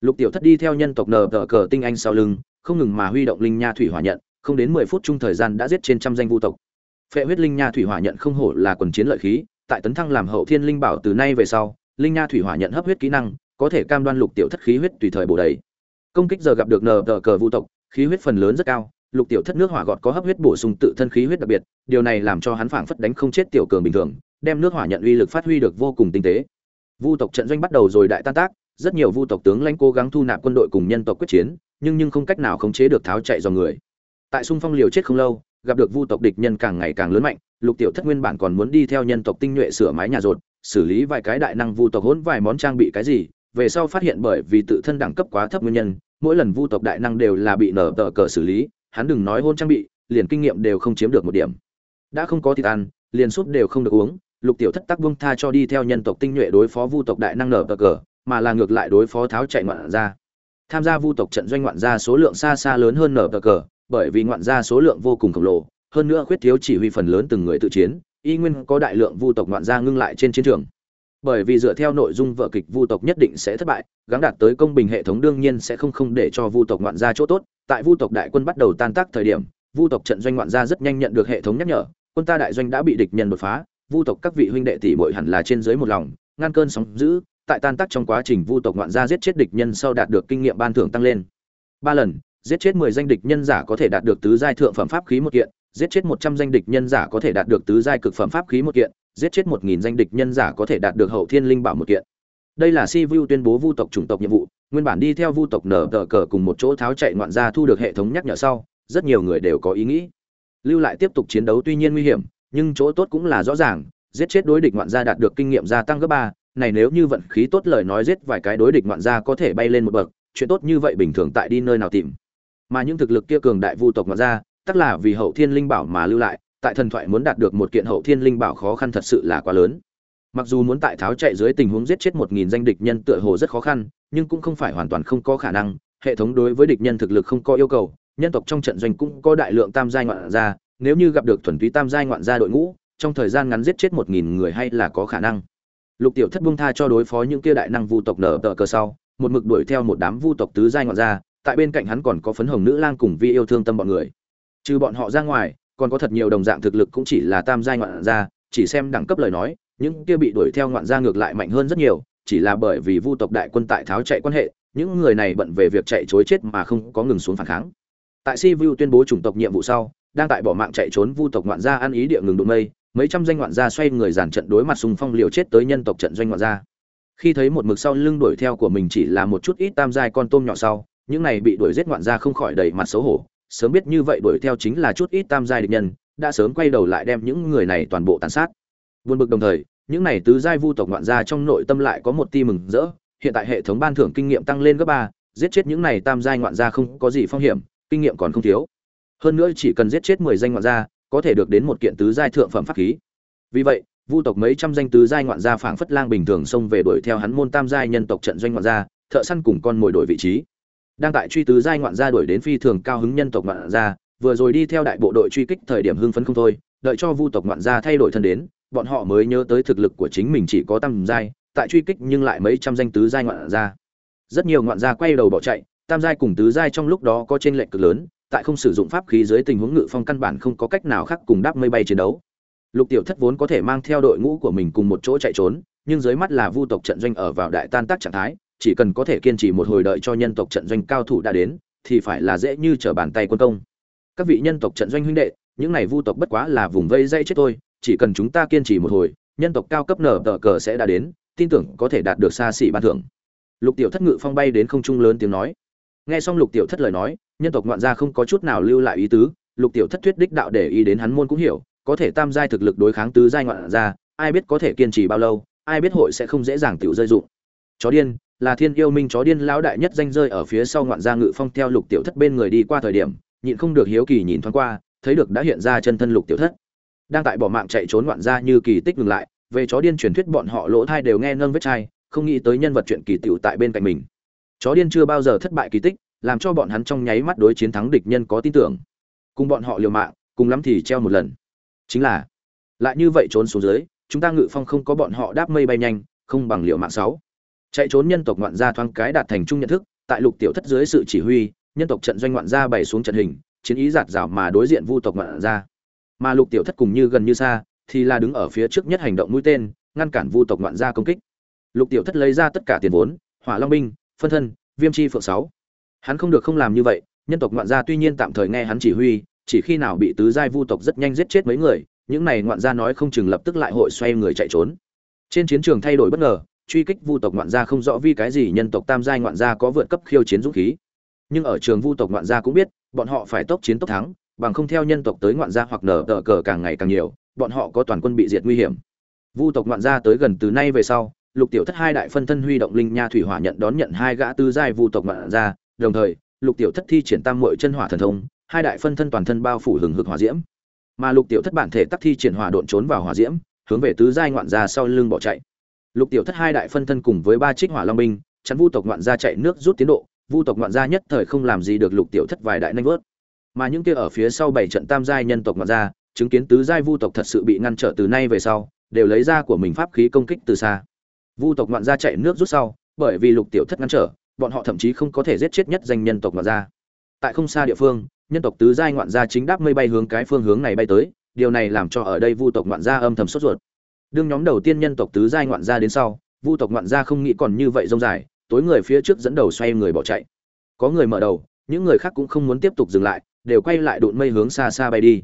Lục tiểu thất đi theo nhân tộc nờ tờ cờ tinh anh sau lưng, không ngừng mà huy động linh nha thủy hỏa nhận, không đến mười phút chung thời gian đã giết trên trăm danh vu tộc. Phệ huyết linh nha thủy hỏa nhận không hổ là quần chiến lợi khí, tại tấn thăng làm hậu thiên linh bảo từ nay về sau, linh nha thủy hỏa nhận hấp huyết kỹ năng, có thể cam đoan lục tiểu thất khí huyết tùy thời bổ đầy. Công kích giờ gặp được nờ tờ cờ vu tộc, khí huyết phần lớn rất cao lục tiểu thất nước hỏa gọt có hấp huyết bổ sung tự thân khí huyết đặc biệt, điều này làm cho hắn phảng phất đánh không chết tiểu cường bình thường, đem nước hỏa nhận uy lực phát huy được vô cùng tinh tế. Vu tộc trận doanh bắt đầu rồi đại tan tác, rất nhiều vu tộc tướng lãnh cố gắng thu nạp quân đội cùng nhân tộc quyết chiến, nhưng nhưng không cách nào khống chế được tháo chạy dòng người. Tại xung phong liều chết không lâu, gặp được vu tộc địch nhân càng ngày càng lớn mạnh, lục tiểu thất nguyên bản còn muốn đi theo nhân tộc tinh nhuệ sửa mái nhà rột, xử lý vài cái đại năng vu tộc hỗn vài món trang bị cái gì, về sau phát hiện bởi vì tự thân đẳng cấp quá thấp nguyên nhân, mỗi lần vu tộc đại năng đều là bị nở tờ cờ xử lý hắn đừng nói hôn trang bị, liền kinh nghiệm đều không chiếm được một điểm. Đã không có thịt ăn liền súp đều không được uống, lục tiểu thất tắc buông tha cho đi theo nhân tộc tinh nhuệ đối phó vu tộc đại năng nở bờ cờ, mà là ngược lại đối phó tháo chạy ngoạn ra tham gia vu tộc trận doanh ngoạn ra số lượng xa xa lớn hơn nở bờ cờ, bởi vì ngoạn ra số lượng vô cùng khổng lồ, hơn nữa khuyết thiếu chỉ huy phần lớn từng người tự chiến, y nguyên có đại lượng vu tộc ngoạn ra ngưng lại trên chiến trường. Bởi vì dựa theo nội dung vở kịch vu tộc nhất định sẽ thất bại, gắng đạt tới công bình hệ thống đương nhiên sẽ không không để cho vu tộc ngoạn ra chỗ tốt tại vu tộc đại quân bắt đầu tan tác thời điểm, vu tộc trận doanh ngoạn gia rất nhanh nhận được hệ thống nhắc nhở, quân ta đại doanh đã bị địch nhân đột phá, vu tộc các vị huynh đệ tỷ muội hẳn là trên dưới một lòng ngăn cơn sóng dữ, tại tan tác trong quá trình vu tộc ngoạn gia giết chết địch nhân sau đạt được kinh nghiệm ban thưởng tăng lên. Ba lần, giết chết mười danh địch nhân giả có thể đạt được tứ giai thượng phẩm pháp khí một kiện, giết chết một trăm danh địch nhân giả có thể đạt được tứ giai cực phẩm pháp khí một kiện, giết chết một nghìn danh địch nhân giả có thể đạt được hậu thiên linh bảo một kiện. Đây là si vu tuyên bố vu tộc chủng tộc nhiệm vụ nguyên bản đi theo vu tộc nở tờ cờ cùng một chỗ tháo chạy ngoạn gia thu được hệ thống nhắc nhở sau, rất nhiều người đều có ý nghĩ. Lưu lại tiếp tục chiến đấu tuy nhiên nguy hiểm, nhưng chỗ tốt cũng là rõ ràng, giết chết đối địch ngoạn gia đạt được kinh nghiệm gia tăng gấp ba. Này nếu như vận khí tốt lời nói giết vài cái đối địch ngoạn gia có thể bay lên một bậc, chuyện tốt như vậy bình thường tại đi nơi nào tìm. Mà những thực lực kia cường đại vu tộc ngoạn gia, tất là vì hậu thiên linh bảo mà lưu lại, tại thần thoại muốn đạt được một kiện hậu thiên linh bảo khó khăn thật sự là quá lớn mặc dù muốn tại tháo chạy dưới tình huống giết chết một nghìn danh địch nhân tựa hồ rất khó khăn, nhưng cũng không phải hoàn toàn không có khả năng. Hệ thống đối với địch nhân thực lực không có yêu cầu, nhân tộc trong trận doanh cũng có đại lượng tam giai ngoạn gia, nếu như gặp được thuần túy tam giai ngoạn gia đội ngũ, trong thời gian ngắn giết chết một nghìn người hay là có khả năng. Lục tiểu thất buông tha cho đối phó những kia đại năng vu tộc nở tờ cờ sau, một mực đuổi theo một đám vu tộc tứ giai ngoạn gia, tại bên cạnh hắn còn có phấn hồng nữ lang cùng vi yêu thương tâm bọn người. Trừ bọn họ ra ngoài, còn có thật nhiều đồng dạng thực lực cũng chỉ là tam giai ngoạn gia, chỉ xem đẳng cấp lời nói những kia bị đuổi theo ngoạn gia ngược lại mạnh hơn rất nhiều, chỉ là bởi vì vu tộc đại quân tại tháo chạy quan hệ, những người này bận về việc chạy trối chết mà không có ngừng xuống phản kháng. Tại si vu tuyên bố chủng tộc nhiệm vụ sau, đang tại bỏ mạng chạy trốn vu tộc ngoạn gia ăn ý địa ngừng đụng mây, mấy trăm danh ngoạn gia xoay người giàn trận đối mặt xung phong liều chết tới nhân tộc trận doanh ngoạn gia. Khi thấy một mực sau lưng đuổi theo của mình chỉ là một chút ít tam giai con tôm nhỏ sau, những này bị đuổi giết ngoạn gia không khỏi đầy mặt xấu hổ, sớm biết như vậy đuổi theo chính là chút ít tam giai địch nhân, đã sớm quay đầu lại đem những người này toàn bộ tàn sát buồn bực đồng thời, những này tứ giai vu tộc ngoạn gia trong nội tâm lại có một ti mừng rỡ. Hiện tại hệ thống ban thưởng kinh nghiệm tăng lên gấp ba, giết chết những này tam giai ngoạn gia không có gì phong hiểm, kinh nghiệm còn không thiếu. Hơn nữa chỉ cần giết chết mười danh ngoạn gia, có thể được đến một kiện tứ giai thượng phẩm pháp khí. Vì vậy, vu tộc mấy trăm danh tứ giai ngoạn gia phảng phất lang bình thường xông về đuổi theo hắn môn tam giai nhân tộc trận doanh ngoạn gia, thợ săn cùng con mồi đổi vị trí. Đang tại truy tứ giai ngoạn gia đuổi đến phi thường cao hứng nhân tộc ngoạn gia, vừa rồi đi theo đại bộ đội truy kích thời điểm hưng phấn không thôi, đợi cho vu tộc ngoạn gia thay đổi thân đến bọn họ mới nhớ tới thực lực của chính mình chỉ có tam giai, tại truy kích nhưng lại mấy trăm danh tứ giai ngoạn gia. Rất nhiều ngoạn gia quay đầu bỏ chạy, tam giai cùng tứ giai trong lúc đó có trên lệnh cực lớn, tại không sử dụng pháp khí dưới tình huống ngự phong căn bản không có cách nào khác cùng đáp mây bay chiến đấu. Lục tiểu thất vốn có thể mang theo đội ngũ của mình cùng một chỗ chạy trốn, nhưng dưới mắt là vu tộc trận doanh ở vào đại tan tác trạng thái, chỉ cần có thể kiên trì một hồi đợi cho nhân tộc trận doanh cao thủ đã đến, thì phải là dễ như trở bàn tay quân công. Các vị nhân tộc trận doanh huynh đệ, những này vu tộc bất quá là vùng vây dây chết thôi chỉ cần chúng ta kiên trì một hồi, nhân tộc cao cấp nở tờ cờ sẽ đã đến, tin tưởng có thể đạt được xa xỉ ban thưởng. Lục tiểu thất ngự phong bay đến không trung lớn tiếng nói. Nghe xong lục tiểu thất lời nói, nhân tộc ngoạn gia không có chút nào lưu lại ý tứ. Lục tiểu thất thuyết đích đạo để ý đến hắn môn cũng hiểu, có thể tam giai thực lực đối kháng tứ giai ngoạn gia, ai biết có thể kiên trì bao lâu, ai biết hội sẽ không dễ dàng tiểu rơi dụng. Chó điên, là thiên yêu minh chó điên lão đại nhất danh rơi ở phía sau ngoạn gia ngự phong theo lục tiểu thất bên người đi qua thời điểm, nhịn không được hiếu kỳ nhìn thoáng qua, thấy được đã hiện ra chân thân lục tiểu thất đang tại bỏ mạng chạy trốn ngoạn ra như kỳ tích ngừng lại, về chó điên truyền thuyết bọn họ lỗ thai đều nghe nâng vết chai, không nghĩ tới nhân vật chuyện kỳ tiểu tại bên cạnh mình. Chó điên chưa bao giờ thất bại kỳ tích, làm cho bọn hắn trong nháy mắt đối chiến thắng địch nhân có tin tưởng. Cùng bọn họ liều mạng, cùng lắm thì treo một lần. Chính là, lại như vậy trốn xuống dưới, chúng ta ngự phong không có bọn họ đáp mây bay nhanh, không bằng liều mạng sáu. Chạy trốn nhân tộc ngoạn gia thoáng cái đạt thành chung nhận thức, tại lục tiểu thất dưới sự chỉ huy, nhân tộc trận doanh ngoạn gia bày xuống trận hình, chiến ý giạt rào mà đối diện vu tộc ngoạn gia mà lục tiểu thất cùng như gần như xa, thì là đứng ở phía trước nhất hành động mũi tên, ngăn cản vu tộc ngoạn gia công kích. Lục tiểu thất lấy ra tất cả tiền vốn, hỏa long binh, phân thân, viêm chi phượng sáu. Hắn không được không làm như vậy, nhân tộc ngoạn gia tuy nhiên tạm thời nghe hắn chỉ huy, chỉ khi nào bị tứ giai vu tộc rất nhanh giết chết mấy người, những này ngoạn gia nói không chừng lập tức lại hội xoay người chạy trốn. Trên chiến trường thay đổi bất ngờ, truy kích vu tộc ngoạn gia không rõ vì cái gì nhân tộc tam giai ngoạn gia có vượt cấp khiêu chiến dũng khí. Nhưng ở trường vu tộc ngoạn gia cũng biết, bọn họ phải tốc chiến tốc thắng bằng không theo nhân tộc tới ngoạn gia hoặc nở tờ cờ càng ngày càng nhiều, bọn họ có toàn quân bị diệt nguy hiểm. Vu tộc ngoạn gia tới gần từ nay về sau, lục tiểu thất hai đại phân thân huy động linh nha thủy hỏa nhận đón nhận hai gã tư giai vu tộc ngoạn gia, đồng thời, lục tiểu thất thi triển tam mội chân hỏa thần thông, hai đại phân thân toàn thân bao phủ hừng hực hỏa diễm. Mà lục tiểu thất bản thể tắc thi triển hỏa độn trốn vào hỏa diễm, hướng về tứ giai ngoạn gia sau lưng bỏ chạy. Lục tiểu thất hai đại phân thân cùng với ba trích hỏa long binh, chắn vu tộc ngoạn gia chạy nước rút tiến độ, vu tộc ngoạn gia nhất thời không làm gì được lục tiểu thất vài đại nanh vớt mà những kia ở phía sau bảy trận tam giai nhân tộc ngoạn ra chứng kiến tứ giai vu tộc thật sự bị ngăn trở từ nay về sau, đều lấy ra của mình pháp khí công kích từ xa. Vu tộc ngoạn gia chạy nước rút sau, bởi vì lục tiểu thất ngăn trở, bọn họ thậm chí không có thể giết chết nhất danh nhân tộc ngoạn gia. Tại không xa địa phương, nhân tộc tứ giai ngoạn gia chính đáp mây bay hướng cái phương hướng này bay tới, điều này làm cho ở đây vu tộc ngoạn gia âm thầm sốt ruột. Đương nhóm đầu tiên nhân tộc tứ giai ngoạn gia đến sau, vu tộc ngoạn gia không nghĩ còn như vậy rông dài, tối người phía trước dẫn đầu xoay người bỏ chạy. Có người mở đầu, những người khác cũng không muốn tiếp tục dừng lại đều quay lại đụn mây hướng xa xa bay đi.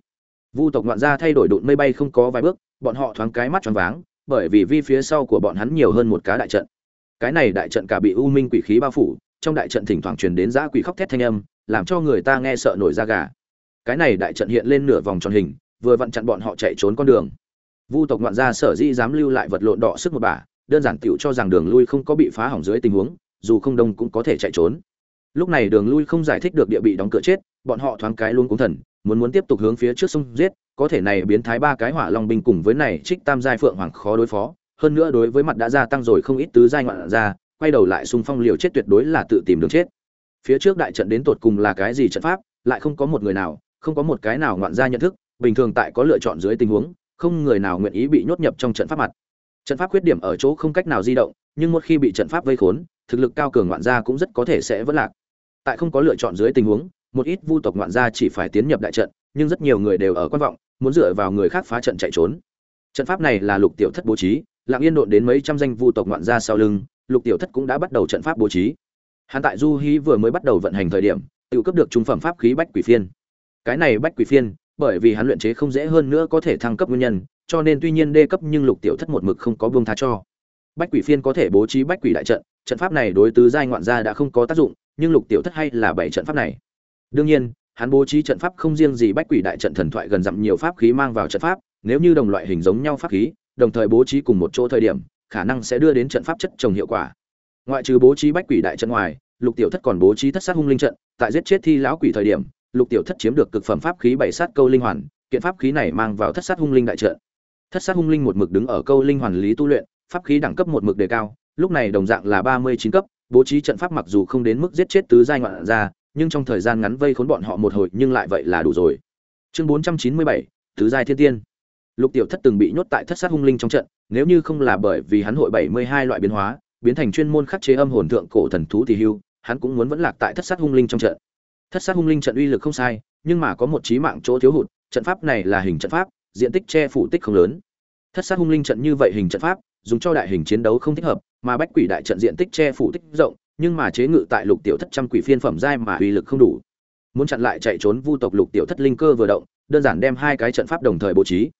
Vu tộc ngoạn gia thay đổi đụn mây bay không có vài bước, bọn họ thoáng cái mắt choáng váng, bởi vì vi phía sau của bọn hắn nhiều hơn một cá đại trận. Cái này đại trận cả bị u minh quỷ khí bao phủ, trong đại trận thỉnh thoảng truyền đến giã quỷ khóc thét thanh âm, làm cho người ta nghe sợ nổi da gà. Cái này đại trận hiện lên nửa vòng tròn hình, vừa vặn chặn bọn họ chạy trốn con đường. Vu tộc ngoạn gia sở dĩ dám lưu lại vật lộn đỏ sức một bà, đơn giản tựu cho rằng đường lui không có bị phá hỏng dưới tình huống, dù không đông cũng có thể chạy trốn. Lúc này đường lui không giải thích được địa bị đóng cửa chết bọn họ thoáng cái luôn cúng thần, muốn muốn tiếp tục hướng phía trước sông giết, có thể này biến thái ba cái hỏa long binh cùng với này trích tam giai phượng hoàng khó đối phó, hơn nữa đối với mặt đã gia tăng rồi không ít tứ giai ngoạn ra quay đầu lại xung phong liều chết tuyệt đối là tự tìm đường chết. Phía trước đại trận đến tột cùng là cái gì trận pháp, lại không có một người nào, không có một cái nào ngoạn ra nhận thức, bình thường tại có lựa chọn dưới tình huống, không người nào nguyện ý bị nhốt nhập trong trận pháp mặt. Trận pháp khuyết điểm ở chỗ không cách nào di động, nhưng một khi bị trận pháp vây khốn, thực lực cao cường ngoạn gia cũng rất có thể sẽ vỡ lạc. Tại không có lựa chọn dưới tình huống một ít vu tộc ngoạn gia chỉ phải tiến nhập đại trận, nhưng rất nhiều người đều ở quan vọng, muốn dựa vào người khác phá trận chạy trốn. Trận pháp này là lục tiểu thất bố trí. Lặng yên độn đến mấy trăm danh vu tộc ngoạn gia sau lưng, lục tiểu thất cũng đã bắt đầu trận pháp bố trí. Hắn tại du hí vừa mới bắt đầu vận hành thời điểm, tự cấp được trung phẩm pháp khí bách quỷ phiên. Cái này bách quỷ phiên, bởi vì hắn luyện chế không dễ hơn nữa có thể thăng cấp nguyên nhân, cho nên tuy nhiên đê cấp nhưng lục tiểu thất một mực không có buông tha cho. Bách quỷ phiên có thể bố trí bách quỷ đại trận trận pháp này đối tứ giai ngoạn gia đã không có tác dụng, nhưng lục tiểu thất hay là bảy trận pháp này đương nhiên, hắn bố trí trận pháp không riêng gì bách quỷ đại trận thần thoại gần dặm nhiều pháp khí mang vào trận pháp, nếu như đồng loại hình giống nhau pháp khí, đồng thời bố trí cùng một chỗ thời điểm, khả năng sẽ đưa đến trận pháp chất trồng hiệu quả. Ngoại trừ bố trí bách quỷ đại trận ngoài, lục tiểu thất còn bố trí thất sát hung linh trận, tại giết chết thi lão quỷ thời điểm, lục tiểu thất chiếm được cực phẩm pháp khí bảy sát câu linh hoàn, kiện pháp khí này mang vào thất sát hung linh đại trận. Thất sát hung linh một mực đứng ở câu linh hoàn lý tu luyện, pháp khí đẳng cấp một mực đề cao, lúc này đồng dạng là ba mươi chín cấp, bố trí trận pháp mặc dù không đến mức giết chết tứ giai ngoạn ra nhưng trong thời gian ngắn vây khốn bọn họ một hồi nhưng lại vậy là đủ rồi. Chương bốn trăm chín mươi bảy, tứ giai thiên tiên. Lục tiểu thất từng bị nhốt tại thất sát hung linh trong trận, nếu như không là bởi vì hắn hội bảy mươi hai loại biến hóa, biến thành chuyên môn khắc chế âm hồn thượng cổ thần thú thì hưu, hắn cũng muốn vẫn lạc tại thất sát hung linh trong trận. Thất sát hung linh trận uy lực không sai, nhưng mà có một trí mạng chỗ thiếu hụt, trận pháp này là hình trận pháp, diện tích che phủ tích không lớn. Thất sát hung linh trận như vậy hình trận pháp, dùng cho đại hình chiến đấu không thích hợp, mà bách quỷ đại trận diện tích che phủ tích rộng nhưng mà chế ngự tại lục tiểu thất trăm quỷ phiên phẩm giai mà uy lực không đủ. Muốn chặn lại chạy trốn vu tộc lục tiểu thất linh cơ vừa động, đơn giản đem hai cái trận pháp đồng thời bố trí.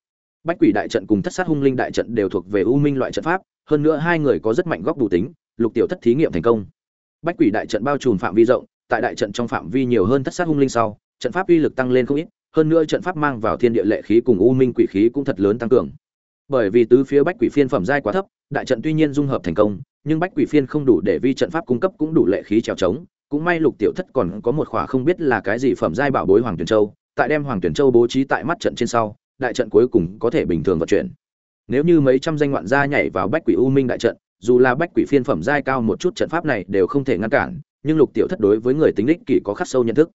Bách quỷ đại trận cùng thất sát hung linh đại trận đều thuộc về u minh loại trận pháp, hơn nữa hai người có rất mạnh góc đủ tính, lục tiểu thất thí nghiệm thành công. Bách quỷ đại trận bao trùm phạm vi rộng, tại đại trận trong phạm vi nhiều hơn thất sát hung linh sau, trận pháp uy lực tăng lên không ít, hơn nữa trận pháp mang vào thiên địa lệ khí cùng u minh quỷ khí cũng thật lớn tăng cường bởi vì tứ phía bách quỷ phiên phẩm giai quá thấp, đại trận tuy nhiên dung hợp thành công, nhưng bách quỷ phiên không đủ để vi trận pháp cung cấp cũng đủ lệ khí trèo trống. Cũng may lục tiểu thất còn có một khỏa không biết là cái gì phẩm giai bảo bối hoàng tuyển châu, tại đem hoàng tuyển châu bố trí tại mắt trận trên sau, đại trận cuối cùng có thể bình thường vận chuyển. Nếu như mấy trăm danh ngoạn gia nhảy vào bách quỷ u minh đại trận, dù là bách quỷ phiên phẩm giai cao một chút trận pháp này đều không thể ngăn cản, nhưng lục tiểu thất đối với người tính đích kỷ có khắc sâu nhận thức.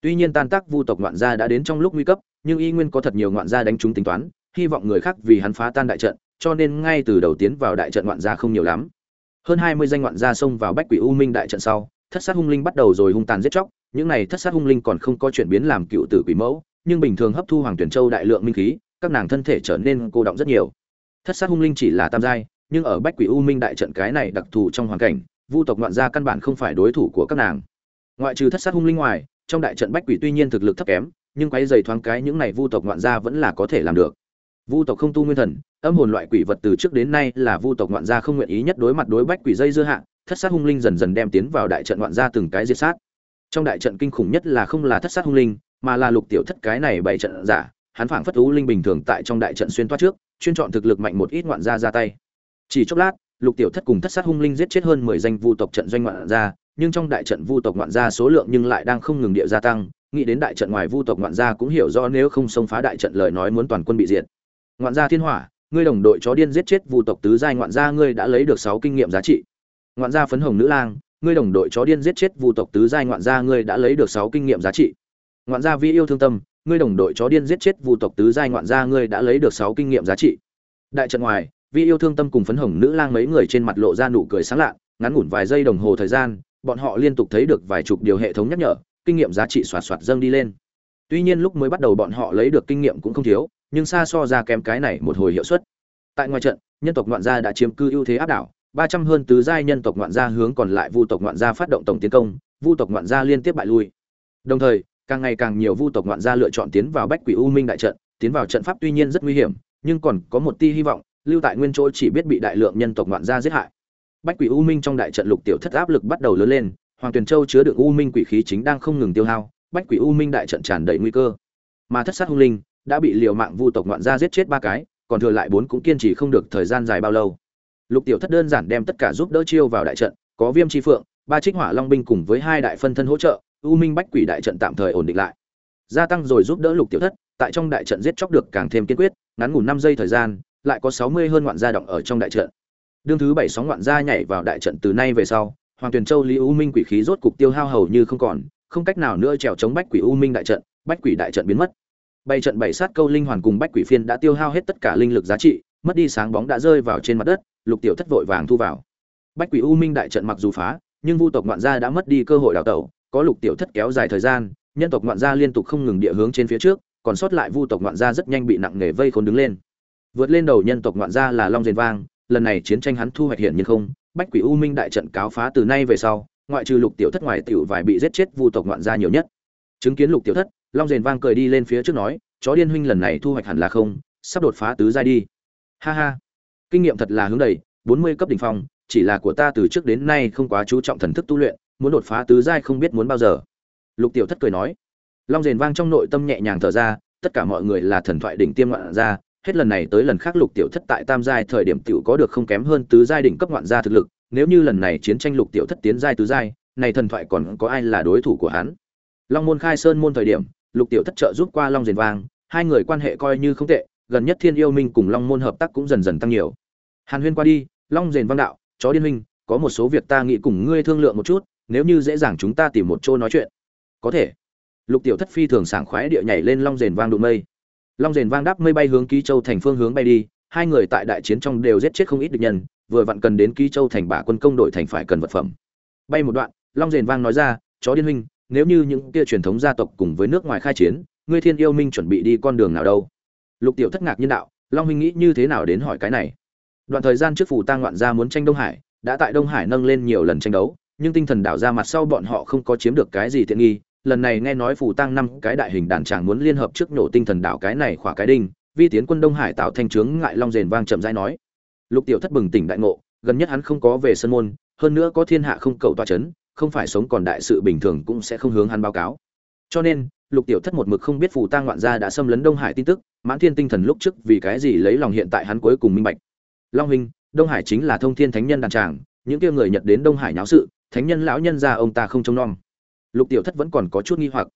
Tuy nhiên tan tác vu tộc ngoạn gia đã đến trong lúc nguy cấp, nhưng y nguyên có thật nhiều ngoạn gia đánh trúng tính toán hy vọng người khác vì hắn phá tan đại trận, cho nên ngay từ đầu tiến vào đại trận ngoạn gia không nhiều lắm. Hơn hai mươi danh ngoạn gia xông vào bách quỷ u minh đại trận sau, thất sát hung linh bắt đầu rồi hung tàn giết chóc, những này thất sát hung linh còn không có chuyển biến làm cựu tử quỷ mẫu, nhưng bình thường hấp thu hoàng tuyển châu đại lượng minh khí, các nàng thân thể trở nên cô động rất nhiều. Thất sát hung linh chỉ là tam giai, nhưng ở bách quỷ u minh đại trận cái này đặc thù trong hoàn cảnh, vu tộc ngoạn gia căn bản không phải đối thủ của các nàng. Ngoại trừ thất sát hung linh ngoài, trong đại trận bách quỷ tuy nhiên thực lực thấp kém, nhưng quấy dày thoáng cái những này vu tộc ngoạn gia vẫn là có thể làm được vu tộc không tu nguyên thần, âm hồn loại quỷ vật từ trước đến nay là vu tộc ngoạn gia không nguyện ý nhất đối mặt đối bách quỷ dây dưa hạ, thất sát hung linh dần dần đem tiến vào đại trận ngoạn gia từng cái diệt sát. Trong đại trận kinh khủng nhất là không là thất sát hung linh, mà là lục tiểu thất cái này bảy trận giả, hắn phảng phất thú linh bình thường tại trong đại trận xuyên toát trước, chuyên chọn thực lực mạnh một ít ngoạn gia ra tay. Chỉ chốc lát, lục tiểu thất cùng thất sát hung linh giết chết hơn mười danh vu tộc trận doanh ngoạn gia, nhưng trong đại trận vu tộc ngoạn gia số lượng nhưng lại đang không ngừng địa gia tăng, nghĩ đến đại trận ngoài vu tộc ngoạn gia cũng hiểu rõ nếu không xông phá đại trận lời nói muốn toàn quân bị diệt ngoạn gia thiên hỏa, ngươi đồng đội chó điên giết chết vu tộc tứ giai ngoạn gia, ngươi đã lấy được sáu kinh nghiệm giá trị. Ngoạn gia phấn hồng nữ lang, ngươi đồng đội chó điên giết chết vu tộc tứ giai ngoạn gia, ngươi đã lấy được sáu kinh nghiệm giá trị. Ngoạn gia vi yêu thương tâm, ngươi đồng đội chó điên giết chết vu tộc tứ giai ngoạn gia, ngươi đã lấy được sáu kinh nghiệm giá trị. Đại trận ngoài, vi yêu thương tâm cùng phấn hồng nữ lang mấy người trên mặt lộ ra nụ cười sáng lạ ngắn ngủn vài giây đồng hồ thời gian, bọn họ liên tục thấy được vài chục điều hệ thống nhắc nhở, kinh nghiệm giá trị xoạt xoạt dâng đi lên. Tuy nhiên lúc mới bắt đầu bọn họ lấy được kinh nghiệm cũng không thiếu nhưng xa so ra kém cái này một hồi hiệu suất. Tại ngoài trận, nhân tộc ngoạn gia đã chiếm cư ưu thế áp đảo, ba trăm hơn tứ giai nhân tộc ngoạn gia hướng còn lại vu tộc ngoạn gia phát động tổng tiến công, vu tộc ngoạn gia liên tiếp bại lui. Đồng thời, càng ngày càng nhiều vu tộc ngoạn gia lựa chọn tiến vào bách quỷ u minh đại trận, tiến vào trận pháp tuy nhiên rất nguy hiểm, nhưng còn có một tia hy vọng, lưu tại nguyên chỗ chỉ biết bị đại lượng nhân tộc ngoạn gia giết hại. Bách quỷ u minh trong đại trận lục tiểu thất áp lực bắt đầu lớn lên, hoàng tuyền châu chứa đựng u minh quỷ khí chính đang không ngừng tiêu hao, bách quỷ u minh đại trận tràn đầy nguy cơ. Mà thất sát hung linh đã bị liều mạng vu tộc ngoạn gia giết chết ba cái, còn thừa lại bốn cũng kiên trì không được thời gian dài bao lâu. Lục tiểu thất đơn giản đem tất cả giúp đỡ chiêu vào đại trận, có viêm tri phượng, ba trích hỏa long binh cùng với hai đại phân thân hỗ trợ, u minh bách quỷ đại trận tạm thời ổn định lại. Gia tăng rồi giúp đỡ lục tiểu thất, tại trong đại trận giết chóc được càng thêm kiên quyết, ngắn ngủn năm giây thời gian, lại có sáu mươi hơn ngoạn gia động ở trong đại trận. Đương thứ bảy sóng ngoạn gia nhảy vào đại trận từ nay về sau, hoàng tuyền châu lý u minh quỷ khí rốt cục tiêu hao hầu như không còn, không cách nào nữa trèo chống bách quỷ u minh đại trận, bách quỷ đại trận biến mất bảy trận bảy sát câu linh hoàn cùng bách quỷ phiên đã tiêu hao hết tất cả linh lực giá trị, mất đi sáng bóng đã rơi vào trên mặt đất, lục tiểu thất vội vàng thu vào. Bách quỷ u minh đại trận mặc dù phá, nhưng vu tộc ngoạn gia đã mất đi cơ hội đào tẩu, có lục tiểu thất kéo dài thời gian, nhân tộc ngoạn gia liên tục không ngừng địa hướng trên phía trước, còn sót lại vu tộc ngoạn gia rất nhanh bị nặng nề vây khốn đứng lên. Vượt lên đầu nhân tộc ngoạn gia là long diền vang, lần này chiến tranh hắn thu hoạch hiện nhưng không, bách quỷ u minh đại trận cáo phá từ nay về sau, ngoại trừ lục tiểu thất ngoài tiểu vài bị giết chết vu tộc ngoạn gia nhiều nhất. Chứng kiến lục tiểu thất long diền vang cười đi lên phía trước nói, chó điên huynh lần này thu hoạch hẳn là không, sắp đột phá tứ giai đi. Ha ha. Kinh nghiệm thật là hướng đầy, bốn mươi cấp đỉnh phong, chỉ là của ta từ trước đến nay không quá chú trọng thần thức tu luyện, muốn đột phá tứ giai không biết muốn bao giờ. Lục tiểu thất cười nói. Long rền vang trong nội tâm nhẹ nhàng thở ra, tất cả mọi người là thần thoại đỉnh tiêm ngoạn gia, hết lần này tới lần khác lục tiểu thất tại tam giai thời điểm tiểu có được không kém hơn tứ giai đỉnh cấp ngoạn gia thực lực, nếu như lần này chiến tranh lục tiểu thất tiến giai tứ giai, này thần thoại còn có ai là đối thủ của hắn? Long môn khai sơn môn thời điểm lục tiểu thất trợ giúp qua long diền vang hai người quan hệ coi như không tệ gần nhất thiên yêu minh cùng long môn hợp tác cũng dần dần tăng nhiều. Hàn huyên qua đi long diền vang đạo chó điên minh, có một số việc ta nghĩ cùng ngươi thương lượng một chút nếu như dễ dàng chúng ta tìm một chỗ nói chuyện. Có thể. Lục tiểu thất phi thường sảng khoái địa nhảy lên long rền vang đụng mây. Long rền vang đáp mây bay hướng ký châu thành phương hướng bay đi hai người tại đại chiến trong đều giết chết không ít địch nhân vừa vặn cần đến ký châu thành bả quân công đội thành phải cần vật phẩm. Bay một đoạn long rền vang nói ra chó điên huynh nếu như những kia truyền thống gia tộc cùng với nước ngoài khai chiến, ngươi thiên yêu minh chuẩn bị đi con đường nào đâu? Lục tiểu thất ngạc nhiên đạo, long huynh nghĩ như thế nào đến hỏi cái này? Đoạn thời gian trước phủ tang ngoạn gia muốn tranh đông hải, đã tại đông hải nâng lên nhiều lần tranh đấu, nhưng tinh thần đảo ra mặt sau bọn họ không có chiếm được cái gì tiện nghi. Lần này nghe nói phủ tăng năm cái đại hình đàn tràng muốn liên hợp trước nổ tinh thần đảo cái này khỏa cái đinh, vi tiến quân đông hải tạo thành trướng ngại long rền vang chậm rãi nói. Lục tiểu thất bừng tỉnh đại ngộ, gần nhất hắn không có về sân môn, hơn nữa có thiên hạ không cầu tòa chấn không phải sống còn đại sự bình thường cũng sẽ không hướng hắn báo cáo. Cho nên, lục tiểu thất một mực không biết phù tang ngoạn gia đã xâm lấn đông hải tin tức, mãn thiên tinh thần lúc trước vì cái gì lấy lòng hiện tại hắn cuối cùng minh bạch. Long huynh, đông hải chính là thông thiên thánh nhân đàn tràng, những kia người nhật đến đông hải nháo sự, thánh nhân lão nhân ra ông ta không trông nom. Lục tiểu thất vẫn còn có chút nghi hoặc.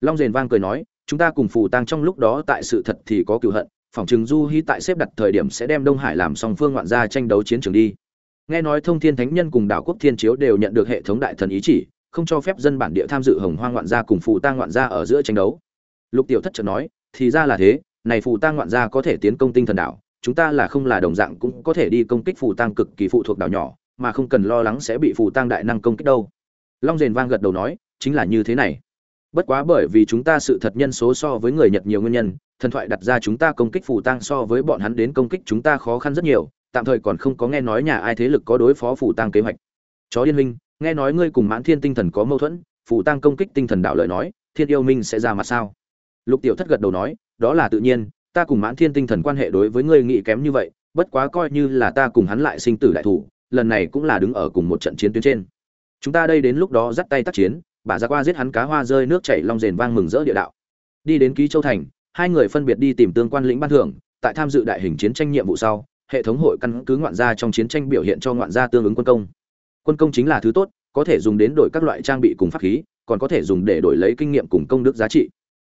Long rền vang cười nói, chúng ta cùng phù tang trong lúc đó tại sự thật thì có cựu hận phòng chừng du hy tại xếp đặt thời điểm sẽ đem đông hải làm song phương ngoạn gia tranh đấu chiến trường đi nghe nói thông thiên thánh nhân cùng đảo quốc thiên chiếu đều nhận được hệ thống đại thần ý chỉ, không cho phép dân bản địa tham dự hồng hoang ngoạn gia cùng phù tang ngoạn gia ở giữa tranh đấu. Lục tiểu thất chợt nói, thì ra là thế, này phù tang ngoạn gia có thể tiến công tinh thần đảo, chúng ta là không là đồng dạng cũng có thể đi công kích phù tang cực kỳ phụ thuộc đảo nhỏ, mà không cần lo lắng sẽ bị phù tang đại năng công kích đâu. Long rền vang gật đầu nói, chính là như thế này. Bất quá bởi vì chúng ta sự thật nhân số so với người nhật nhiều nguyên nhân, thần thoại đặt ra chúng ta công kích phù tăng so với bọn hắn đến công kích chúng ta khó khăn rất nhiều tạm thời còn không có nghe nói nhà ai thế lực có đối phó phủ tăng kế hoạch. Chó điên minh nghe nói ngươi cùng mãn thiên tinh thần có mâu thuẫn, phủ tăng công kích tinh thần đạo lời nói, thiên yêu minh sẽ ra mặt sao? Lục tiểu thất gật đầu nói, đó là tự nhiên, ta cùng mãn thiên tinh thần quan hệ đối với ngươi nghĩ kém như vậy, bất quá coi như là ta cùng hắn lại sinh tử đại thủ, lần này cũng là đứng ở cùng một trận chiến tuyến trên. Chúng ta đây đến lúc đó dắt tay tác chiến bà ra qua giết hắn cá hoa rơi nước chảy long rền vang mừng rỡ địa đạo. Đi đến ký châu thành, hai người phân biệt đi tìm tương quan lĩnh ban thưởng, tại tham dự đại hình chiến tranh nhiệm vụ sau hệ thống hội căn cứ ngoạn gia trong chiến tranh biểu hiện cho ngoạn gia tương ứng quân công. Quân công chính là thứ tốt, có thể dùng đến đổi các loại trang bị cùng pháp khí, còn có thể dùng để đổi lấy kinh nghiệm cùng công đức giá trị.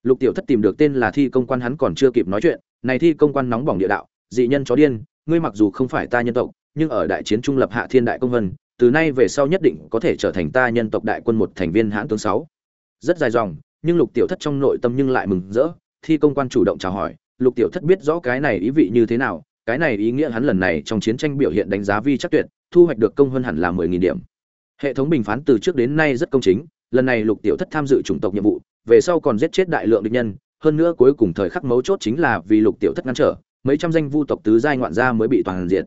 Lục tiểu thất tìm được tên là thi công quan hắn còn chưa kịp nói chuyện, này thi công quan nóng bỏng địa đạo, dị nhân chó điên, ngươi mặc dù không phải ta nhân tộc, nhưng ở đại chiến trung lập hạ thiên đại công vân, từ nay về sau nhất định có thể trở thành ta nhân tộc đại quân một thành viên hãn tướng sáu. Rất dài dòng, nhưng lục tiểu thất trong nội tâm nhưng lại mừng rỡ, thi công quan chủ động chào hỏi, lục tiểu thất biết rõ cái này ý vị như thế nào cái này ý nghĩa hắn lần này trong chiến tranh biểu hiện đánh giá vi chắc tuyệt, thu hoạch được công hơn hẳn là mười nghìn điểm. Hệ thống bình phán từ trước đến nay rất công chính, lần này lục tiểu thất tham dự chủng tộc nhiệm vụ, về sau còn giết chết đại lượng địch nhân, hơn nữa cuối cùng thời khắc mấu chốt chính là vì lục tiểu thất ngăn trở, mấy trăm danh vu tộc tứ giai ngoạn gia mới bị toàn diện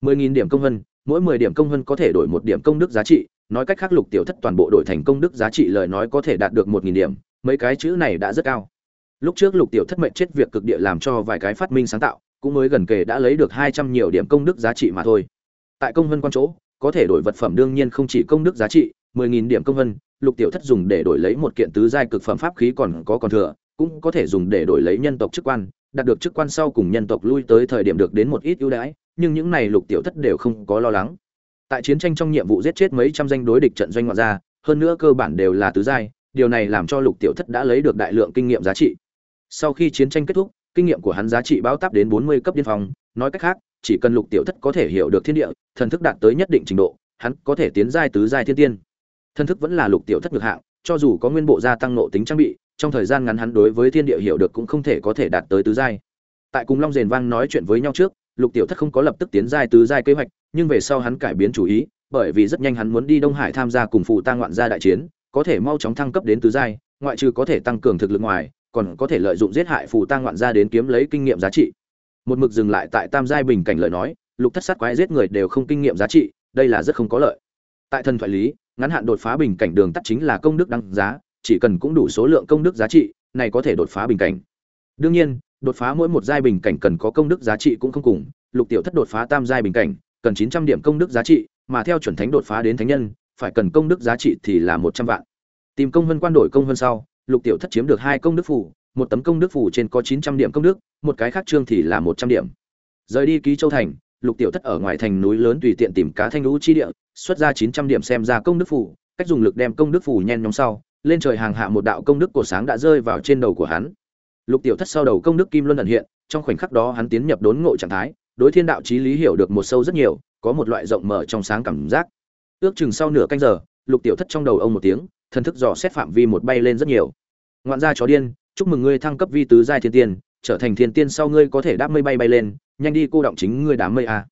mười nghìn điểm công hơn, mỗi mười điểm công hơn có thể đổi một điểm công đức giá trị, nói cách khác lục tiểu thất toàn bộ đổi thành công đức giá trị lời nói có thể đạt được một nghìn điểm, mấy cái chữ này đã rất cao. Lúc trước lục tiểu thất mệnh chết việc cực địa làm cho vài cái phát minh sáng tạo cũng mới gần kề đã lấy được hai trăm nhiều điểm công đức giá trị mà thôi. Tại công vân quan chỗ, có thể đổi vật phẩm đương nhiên không chỉ công đức giá trị, mười nghìn điểm công vân, lục tiểu thất dùng để đổi lấy một kiện tứ giai cực phẩm pháp khí còn có còn thừa, cũng có thể dùng để đổi lấy nhân tộc chức quan, đạt được chức quan sau cùng nhân tộc lui tới thời điểm được đến một ít ưu đãi, nhưng những này lục tiểu thất đều không có lo lắng. Tại chiến tranh trong nhiệm vụ giết chết mấy trăm danh đối địch trận doanh ngoại gia, hơn nữa cơ bản đều là tứ giai, điều này làm cho lục tiểu thất đã lấy được đại lượng kinh nghiệm giá trị. Sau khi chiến tranh kết thúc kinh nghiệm của hắn giá trị báo táp đến bốn mươi cấp điên phòng nói cách khác, chỉ cần lục tiểu thất có thể hiểu được thiên địa, thần thức đạt tới nhất định trình độ, hắn có thể tiến giai tứ giai thiên tiên. Thần thức vẫn là lục tiểu thất ngược hạng, cho dù có nguyên bộ gia tăng nộ tính trang bị, trong thời gian ngắn hắn đối với thiên địa hiểu được cũng không thể có thể đạt tới tứ giai. Tại cùng long Diền vang nói chuyện với nhau trước, lục tiểu thất không có lập tức tiến giai tứ giai kế hoạch, nhưng về sau hắn cải biến chủ ý, bởi vì rất nhanh hắn muốn đi đông hải tham gia cùng phụ tăng ngoạn gia đại chiến, có thể mau chóng thăng cấp đến tứ giai, ngoại trừ có thể tăng cường thực lực ngoài còn có thể lợi dụng giết hại phù tang ngoạn gia đến kiếm lấy kinh nghiệm giá trị. Một mực dừng lại tại tam giai bình cảnh lời nói, lục thất sát quái giết người đều không kinh nghiệm giá trị, đây là rất không có lợi. Tại thần thoại lý, ngắn hạn đột phá bình cảnh đường tắt chính là công đức đăng giá, chỉ cần cũng đủ số lượng công đức giá trị, này có thể đột phá bình cảnh. Đương nhiên, đột phá mỗi một giai bình cảnh cần có công đức giá trị cũng không cùng, lục tiểu thất đột phá tam giai bình cảnh, cần chín trăm điểm công đức giá trị, mà theo chuẩn thánh đột phá đến thánh nhân, phải cần công đức giá trị thì là một trăm vạn. Tìm công hơn quan đổi công hơn sau lục tiểu thất chiếm được hai công đức phủ một tấm công đức phủ trên có chín trăm điểm công đức, một cái khác trương thì là một trăm điểm. Rời đi ký châu thành, lục tiểu thất ở ngoài thành núi lớn tùy tiện tìm cá thanh lũ chi địa, xuất ra chín trăm điểm xem ra công đức phủ cách dùng lực đem công đức phủ nhen nhóm sau, lên trời hàng hạ một đạo công đức cổ sáng đã rơi vào trên đầu của hắn. Lục tiểu thất sau đầu công đức kim luân ẩn hiện, trong khoảnh khắc đó hắn tiến nhập đốn ngộ trạng thái, đối thiên đạo trí lý hiểu được một sâu rất nhiều, có một loại rộng mở trong sáng cảm giác. Ước chừng sau nửa canh giờ, lục tiểu thất trong đầu ông một tiếng, thần thức dò xét phạm vi một bay lên rất nhiều ngoạn gia chó điên, chúc mừng ngươi thăng cấp vi tứ giai thiên tiên, trở thành thiên tiên sau ngươi có thể đáp mây bay bay lên, nhanh đi cô động chính ngươi đám mây a.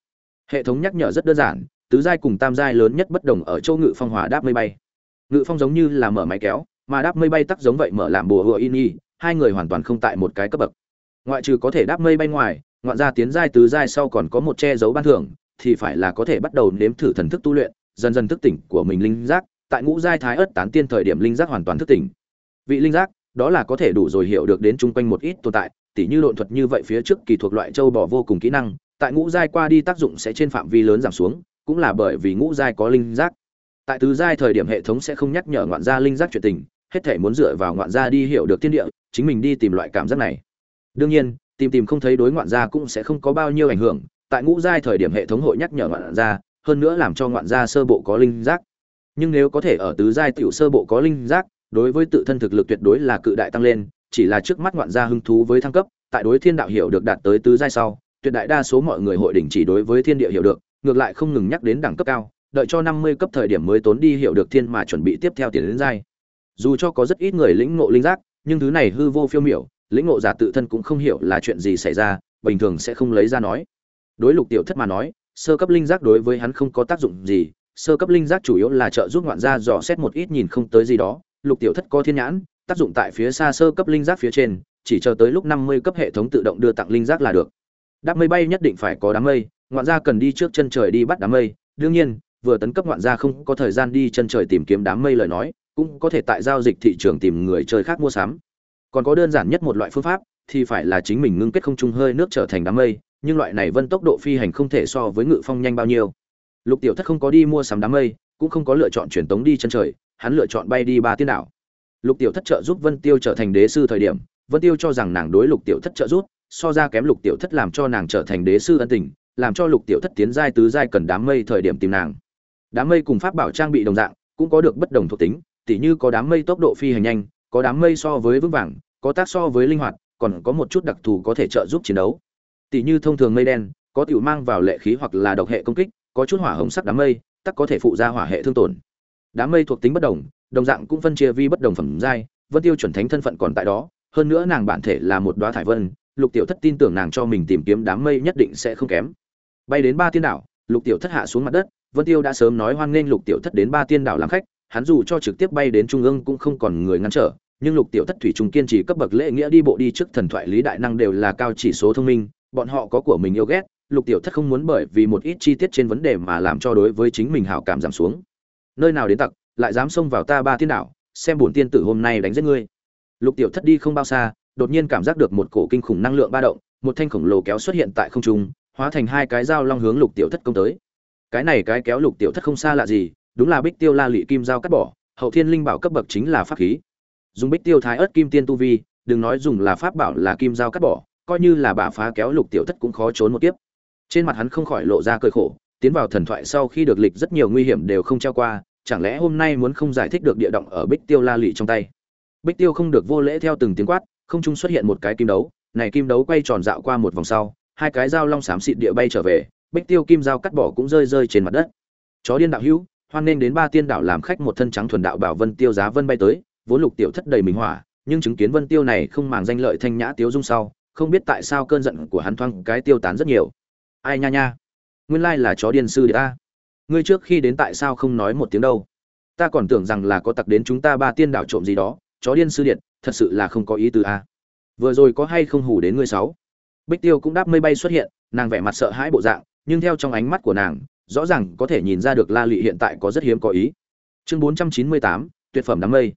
Hệ thống nhắc nhở rất đơn giản, tứ giai cùng tam giai lớn nhất bất đồng ở châu ngự phong hòa đáp mây bay. Ngự phong giống như là mở máy kéo, mà đáp mây bay tắc giống vậy mở làm bùa hựa in y, hai người hoàn toàn không tại một cái cấp bậc. Ngoại trừ có thể đáp mây bay ngoài, ngoạn gia tiến giai tứ giai sau còn có một che giấu ban thưởng, thì phải là có thể bắt đầu nếm thử thần thức tu luyện, dần dần thức tỉnh của mình linh giác, tại ngũ giai thái ớt tán tiên thời điểm linh giác hoàn toàn thức tỉnh. Vị linh giác đó là có thể đủ rồi hiểu được đến chung quanh một ít tồn tại, tỉ như độn thuật như vậy phía trước kỳ thuộc loại châu bò vô cùng kỹ năng, tại ngũ giai qua đi tác dụng sẽ trên phạm vi lớn giảm xuống, cũng là bởi vì ngũ giai có linh giác. Tại tứ giai thời điểm hệ thống sẽ không nhắc nhở ngoạn gia linh giác chuyện tình, hết thể muốn dựa vào ngoạn gia đi hiểu được thiên địa, chính mình đi tìm loại cảm giác này. Đương nhiên, tìm tìm không thấy đối ngoạn gia cũng sẽ không có bao nhiêu ảnh hưởng, tại ngũ giai thời điểm hệ thống hội nhắc nhở ngoạn gia, hơn nữa làm cho ngoạn gia sơ bộ có linh giác. Nhưng nếu có thể ở tứ giai tiểu sơ bộ có linh giác đối với tự thân thực lực tuyệt đối là cự đại tăng lên, chỉ là trước mắt ngoạn gia hứng thú với thăng cấp, tại đối thiên đạo hiểu được đạt tới tứ giai sau, tuyệt đại đa số mọi người hội đỉnh chỉ đối với thiên địa hiểu được, ngược lại không ngừng nhắc đến đẳng cấp cao, đợi cho năm mươi cấp thời điểm mới tốn đi hiểu được thiên mà chuẩn bị tiếp theo tiền đến giai. Dù cho có rất ít người lĩnh ngộ linh giác, nhưng thứ này hư vô phiêu miểu, lĩnh ngộ giả tự thân cũng không hiểu là chuyện gì xảy ra, bình thường sẽ không lấy ra nói. Đối lục tiểu thất mà nói, sơ cấp linh giác đối với hắn không có tác dụng gì, sơ cấp linh giác chủ yếu là trợ giúp ngoạn gia dò xét một ít nhìn không tới gì đó lục tiểu thất có thiên nhãn, tác dụng tại phía xa sơ cấp linh giác phía trên, chỉ chờ tới lúc năm mươi cấp hệ thống tự động đưa tặng linh giác là được. Đáp mây bay nhất định phải có đám mây, ngoạn gia cần đi trước chân trời đi bắt đám mây. Đương nhiên, vừa tấn cấp ngoạn gia không có thời gian đi chân trời tìm kiếm đám mây lời nói, cũng có thể tại giao dịch thị trường tìm người chơi khác mua sắm. Còn có đơn giản nhất một loại phương pháp, thì phải là chính mình ngưng kết không trung hơi nước trở thành đám mây, nhưng loại này vân tốc độ phi hành không thể so với ngự phong nhanh bao nhiêu. Lục tiểu thất không có đi mua sắm đám mây, cũng không có lựa chọn truyền tống đi chân trời hắn lựa chọn bay đi ba tiên đảo. Lục tiểu thất trợ giúp vân tiêu trở thành đế sư thời điểm, vân tiêu cho rằng nàng đối lục tiểu thất trợ giúp, so ra kém lục tiểu thất làm cho nàng trở thành đế sư ân tình, làm cho lục tiểu thất tiến giai tứ giai cần đám mây thời điểm tìm nàng. Đám mây cùng pháp bảo trang bị đồng dạng, cũng có được bất đồng thuộc tính, tỉ như có đám mây tốc độ phi hành nhanh, có đám mây so với vững vàng, có tác so với linh hoạt, còn có một chút đặc thù có thể trợ giúp chiến đấu. Tỉ như thông thường mây đen, có tiểu mang vào lệ khí hoặc là độc hệ công kích, có chút hỏa hồng sắc đám mây, tắc có thể phụ ra hỏa hệ thương tổn đám mây thuộc tính bất đồng đồng dạng cũng phân chia vi bất đồng phẩm giai, vân tiêu chuẩn thánh thân phận còn tại đó, hơn nữa nàng bản thể là một đoá thải vân, lục tiểu thất tin tưởng nàng cho mình tìm kiếm đám mây nhất định sẽ không kém. Bay đến ba tiên đảo, lục tiểu thất hạ xuống mặt đất, vân tiêu đã sớm nói hoan nghênh lục tiểu thất đến ba tiên đảo làm khách, hắn dù cho trực tiếp bay đến trung ương cũng không còn người ngăn trở, nhưng lục tiểu thất thủy trùng kiên trì cấp bậc lễ nghĩa đi bộ đi trước thần thoại lý đại năng đều là cao chỉ số thông minh, bọn họ có của mình yêu ghét, lục tiểu thất không muốn bởi vì một ít chi tiết trên vấn đề mà làm cho đối với chính mình hảo cảm giảm xuống nơi nào đến tặc, lại dám xông vào ta ba tiên đảo, xem bổn tiên tử hôm nay đánh giết ngươi. Lục tiểu thất đi không bao xa, đột nhiên cảm giác được một cổ kinh khủng năng lượng ba động, một thanh khổng lồ kéo xuất hiện tại không trung, hóa thành hai cái dao long hướng lục tiểu thất công tới. Cái này cái kéo lục tiểu thất không xa lạ gì, đúng là bích tiêu la lị kim dao cắt bỏ, hậu thiên linh bảo cấp bậc chính là pháp khí. Dùng bích tiêu thái ớt kim tiên tu vi, đừng nói dùng là pháp bảo là kim dao cắt bỏ, coi như là bả phá kéo lục tiểu thất cũng khó trốn một tiếp trên mặt hắn không khỏi lộ ra cơi khổ, tiến vào thần thoại sau khi được lịch rất nhiều nguy hiểm đều không treo qua chẳng lẽ hôm nay muốn không giải thích được địa động ở bích tiêu la lị trong tay? Bích tiêu không được vô lễ theo từng tiếng quát, không trung xuất hiện một cái kim đấu, này kim đấu quay tròn dạo qua một vòng sau, hai cái dao long xám xịt địa bay trở về, bích tiêu kim dao cắt bỏ cũng rơi rơi trên mặt đất. Chó điên đạo hữu, hoan nên đến ba tiên đảo làm khách một thân trắng thuần đạo bảo vân tiêu giá vân bay tới, vốn lục tiểu thất đầy mình hỏa, nhưng chứng kiến vân tiêu này không màng danh lợi thanh nhã tiêu dung sau, không biết tại sao cơn giận của hắn thoáng cái tiêu tán rất nhiều. Ai nha nha, nguyên lai là chó điên sư đệ a ngươi trước khi đến tại sao không nói một tiếng đâu? Ta còn tưởng rằng là có tặc đến chúng ta ba tiên đảo trộm gì đó, chó điên sư điện thật sự là không có ý tứ a vừa rồi có hay không hủ đến ngươi sáu? Bích tiêu cũng đáp mây bay xuất hiện, nàng vẻ mặt sợ hãi bộ dạng, nhưng theo trong ánh mắt của nàng, rõ ràng có thể nhìn ra được la lụy hiện tại có rất hiếm có ý. Chương bốn trăm chín mươi tám, tuyệt phẩm đám mây.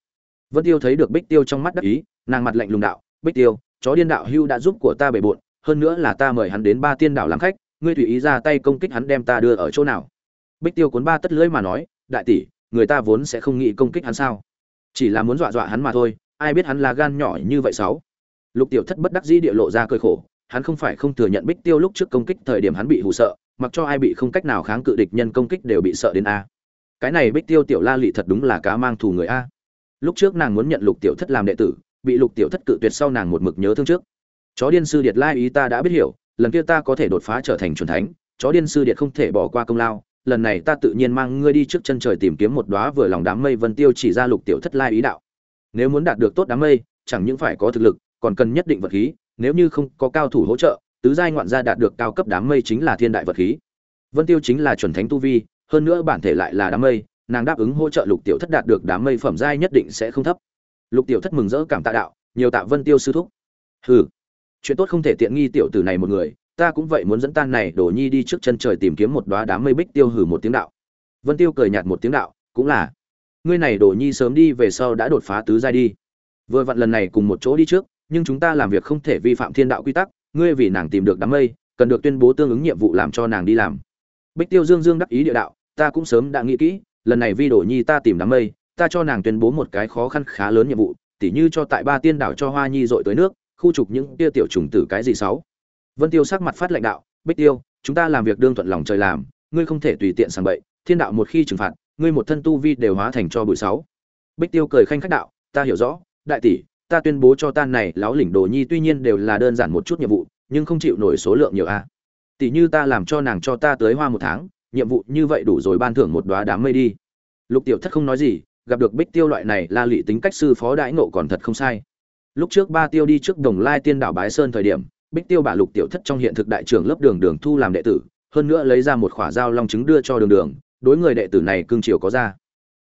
Vân tiêu thấy được bích tiêu trong mắt đắc ý, nàng mặt lạnh lùng đạo, bích tiêu, chó điên đạo hưu đã giúp của ta bề bộn, hơn nữa là ta mời hắn đến ba tiên đảo làm khách, ngươi tùy ý ra tay công kích hắn đem ta đưa ở chỗ nào? Bích tiêu cuốn ba tất lưỡi mà nói, đại tỷ, người ta vốn sẽ không nghĩ công kích hắn sao? Chỉ là muốn dọa dọa hắn mà thôi, ai biết hắn là gan nhỏ như vậy sáu? Lục tiểu thất bất đắc dĩ địa lộ ra cơi khổ, hắn không phải không thừa nhận bích tiêu lúc trước công kích thời điểm hắn bị hù sợ, mặc cho ai bị không cách nào kháng cự địch nhân công kích đều bị sợ đến a. Cái này bích tiêu tiểu la lị thật đúng là cá mang thù người a. Lúc trước nàng muốn nhận lục tiểu thất làm đệ tử, bị lục tiểu thất cự tuyệt sau nàng một mực nhớ thương trước. Chó điên sư điệt lai ý ta đã biết hiểu, lần kia ta có thể đột phá trở thành chuẩn thánh, chó điên sư điệt không thể bỏ qua công lao lần này ta tự nhiên mang ngươi đi trước chân trời tìm kiếm một đóa vừa lòng đám mây vân tiêu chỉ ra lục tiểu thất lai ý đạo. Nếu muốn đạt được tốt đám mây, chẳng những phải có thực lực, còn cần nhất định vật khí, nếu như không có cao thủ hỗ trợ, tứ giai ngoạn gia đạt được cao cấp đám mây chính là thiên đại vật khí. Vân tiêu chính là chuẩn thánh tu vi, hơn nữa bản thể lại là đám mây, nàng đáp ứng hỗ trợ lục tiểu thất đạt được đám mây phẩm giai nhất định sẽ không thấp. Lục tiểu thất mừng rỡ cảm tạ đạo, nhiều tạ vân tiêu sư thúc. Hừ. Chuyện tốt không thể tiện nghi tiểu tử này một người ta cũng vậy muốn dẫn tan này, đổ nhi đi trước chân trời tìm kiếm một đóa đám mây bích tiêu hử một tiếng đạo. Vân tiêu cười nhạt một tiếng đạo, cũng là. Ngươi này đổ nhi sớm đi về sau đã đột phá tứ giai đi. Vừa vặn lần này cùng một chỗ đi trước, nhưng chúng ta làm việc không thể vi phạm thiên đạo quy tắc, ngươi vì nàng tìm được đám mây, cần được tuyên bố tương ứng nhiệm vụ làm cho nàng đi làm. Bích tiêu dương dương đắc ý địa đạo, ta cũng sớm đã nghĩ kỹ, lần này vi đổ nhi ta tìm đám mây, ta cho nàng tuyên bố một cái khó khăn khá lớn nhiệm vụ, tỉ như cho tại ba tiên đảo cho hoa nhi dội tới nước, khu trục những tia tiểu trùng tử cái gì sáu vân tiêu sắc mặt phát lạnh đạo, bích tiêu, chúng ta làm việc đương thuận lòng trời làm, ngươi không thể tùy tiện sang bậy, thiên đạo một khi trừng phạt, ngươi một thân tu vi đều hóa thành cho bụi sáu. Bích tiêu cười khanh khách đạo, ta hiểu rõ, đại tỷ, ta tuyên bố cho tan này lão lĩnh đồ nhi tuy nhiên đều là đơn giản một chút nhiệm vụ, nhưng không chịu nổi số lượng nhiều a. Tỷ như ta làm cho nàng cho ta tới hoa một tháng, nhiệm vụ như vậy đủ rồi ban thưởng một đóa đám mây đi. Lục tiểu thất không nói gì, gặp được bích tiêu loại này la lị tính cách sư phó đãi ngộ còn thật không sai. Lúc trước ba tiêu đi trước đồng lai tiên đảo bái sơn thời điểm bích tiêu bả lục tiểu thất trong hiện thực đại trưởng lớp đường đường thu làm đệ tử, hơn nữa lấy ra một khỏa dao long chứng đưa cho đường đường, đối người đệ tử này cương triều có ra.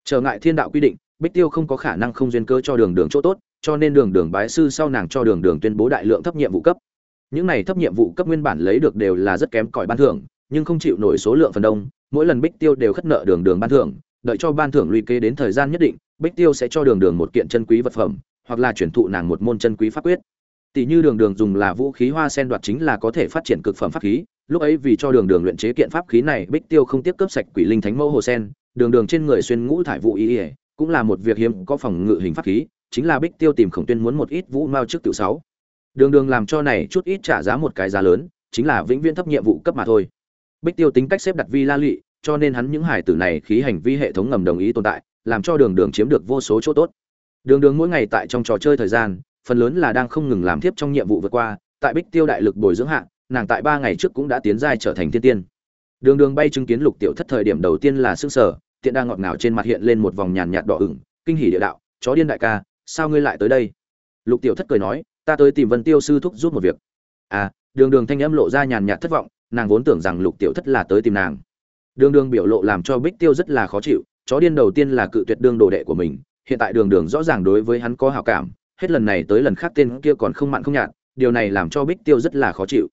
Trở ngại thiên đạo quy định, bích tiêu không có khả năng không duyên cớ cho đường đường chỗ tốt, cho nên đường đường bái sư sau nàng cho đường đường tuyên bố đại lượng thấp nhiệm vụ cấp. Những này thấp nhiệm vụ cấp nguyên bản lấy được đều là rất kém cỏi ban thưởng, nhưng không chịu nổi số lượng phần đông, mỗi lần bích tiêu đều khất nợ đường đường ban thưởng, đợi cho ban thưởng lũy kế đến thời gian nhất định, bích tiêu sẽ cho đường đường một kiện chân quý vật phẩm, hoặc là chuyển thụ nàng một môn chân quý pháp quyết tỷ như đường đường dùng là vũ khí hoa sen đoạt chính là có thể phát triển cực phẩm pháp khí, lúc ấy vì cho đường đường luyện chế kiện pháp khí này, bích tiêu không tiếp cấp sạch quỷ linh thánh mẫu hồ sen, đường đường trên người xuyên ngũ thải vụ ý ỉa cũng là một việc hiếm có phòng ngự hình pháp khí, chính là bích tiêu tìm khổng tuyên muốn một ít vũ mao trước tiểu sáu. Đường đường làm cho này chút ít trả giá một cái giá lớn, chính là vĩnh viễn thấp nhiệm vụ cấp mà thôi. Bích tiêu tính cách xếp đặt vi la lụy, cho nên hắn những hải tử này khí hành vi hệ thống ngầm đồng ý tồn tại, làm cho đường đường chiếm được vô số chỗ tốt. Đường đường mỗi ngày tại trong trò chơi thời gian phần lớn là đang không ngừng làm tiếp trong nhiệm vụ vượt qua, tại bích tiêu đại lực bồi dưỡng hạng nàng tại ba ngày trước cũng đã tiến giai trở thành thiên tiên. Đường đường bay chứng kiến lục tiểu thất thời điểm đầu tiên là xương sở tiện đang ngọt ngào trên mặt hiện lên một vòng nhàn nhạt đỏ ửng, kinh hỉ địa đạo, chó điên đại ca, sao ngươi lại tới đây? Lục tiểu thất cười nói, ta tới tìm vân tiêu sư thúc giúp một việc. À đường đường thanh âm lộ ra nhàn nhạt thất vọng, nàng vốn tưởng rằng lục tiểu thất là tới tìm nàng. Đường đường biểu lộ làm cho bích tiêu rất là khó chịu, chó điên đầu tiên là cự tuyệt đương đồ đệ của mình, hiện tại đường đường rõ ràng đối với hắn có hảo cảm hết lần này tới lần khác tên kia còn không mặn không nhạt, điều này làm cho bích tiêu rất là khó chịu.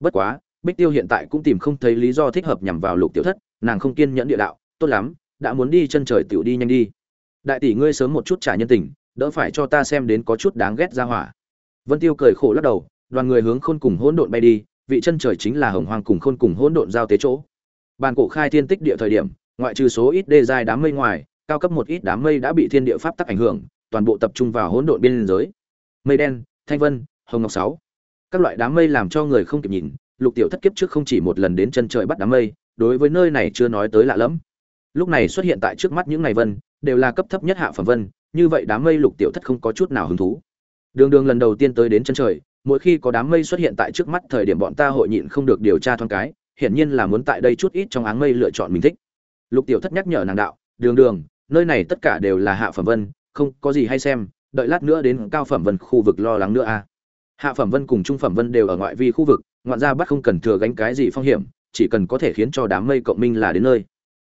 Bất quá, bích tiêu hiện tại cũng tìm không thấy lý do thích hợp nhằm vào lục tiểu thất, nàng không kiên nhẫn địa đạo, tốt lắm, đã muốn đi chân trời tiểu đi nhanh đi. Đại tỷ ngươi sớm một chút trả nhân tình, đỡ phải cho ta xem đến có chút đáng ghét ra hỏa. Vân tiêu cười khổ lắc đầu, đoàn người hướng khôn cùng hỗn độn bay đi, vị chân trời chính là hồng hoang cùng khôn cùng hỗn độn giao tế chỗ. Bàn cổ khai thiên tích địa thời điểm, ngoại trừ số ít đê dài đám mây ngoài, cao cấp một ít đám mây đã bị thiên địa pháp tắc ảnh hưởng toàn bộ tập trung vào hỗn độn biên giới. Mây đen, thanh vân, hồng ngọc sáu. Các loại đám mây làm cho người không kịp nhìn, lục tiểu thất kiếp trước không chỉ một lần đến chân trời bắt đám mây, đối với nơi này chưa nói tới lạ lẫm. Lúc này xuất hiện tại trước mắt những ngày vân, đều là cấp thấp nhất hạ phẩm vân, như vậy đám mây lục tiểu thất không có chút nào hứng thú. Đường đường lần đầu tiên tới đến chân trời, mỗi khi có đám mây xuất hiện tại trước mắt thời điểm bọn ta hội nhịn không được điều tra thoáng cái, hiển nhiên là muốn tại đây chút ít trong áng mây lựa chọn mình thích. Lục tiểu thất nhắc nhở nàng đạo, đường đường, nơi này tất cả đều là hạ phẩm vân không có gì hay xem, đợi lát nữa đến cao phẩm vân khu vực lo lắng nữa a hạ phẩm vân cùng trung phẩm vân đều ở ngoại vi khu vực, ngoạn ra bắt không cần thừa gánh cái gì phong hiểm, chỉ cần có thể khiến cho đám mây cộng minh là đến nơi.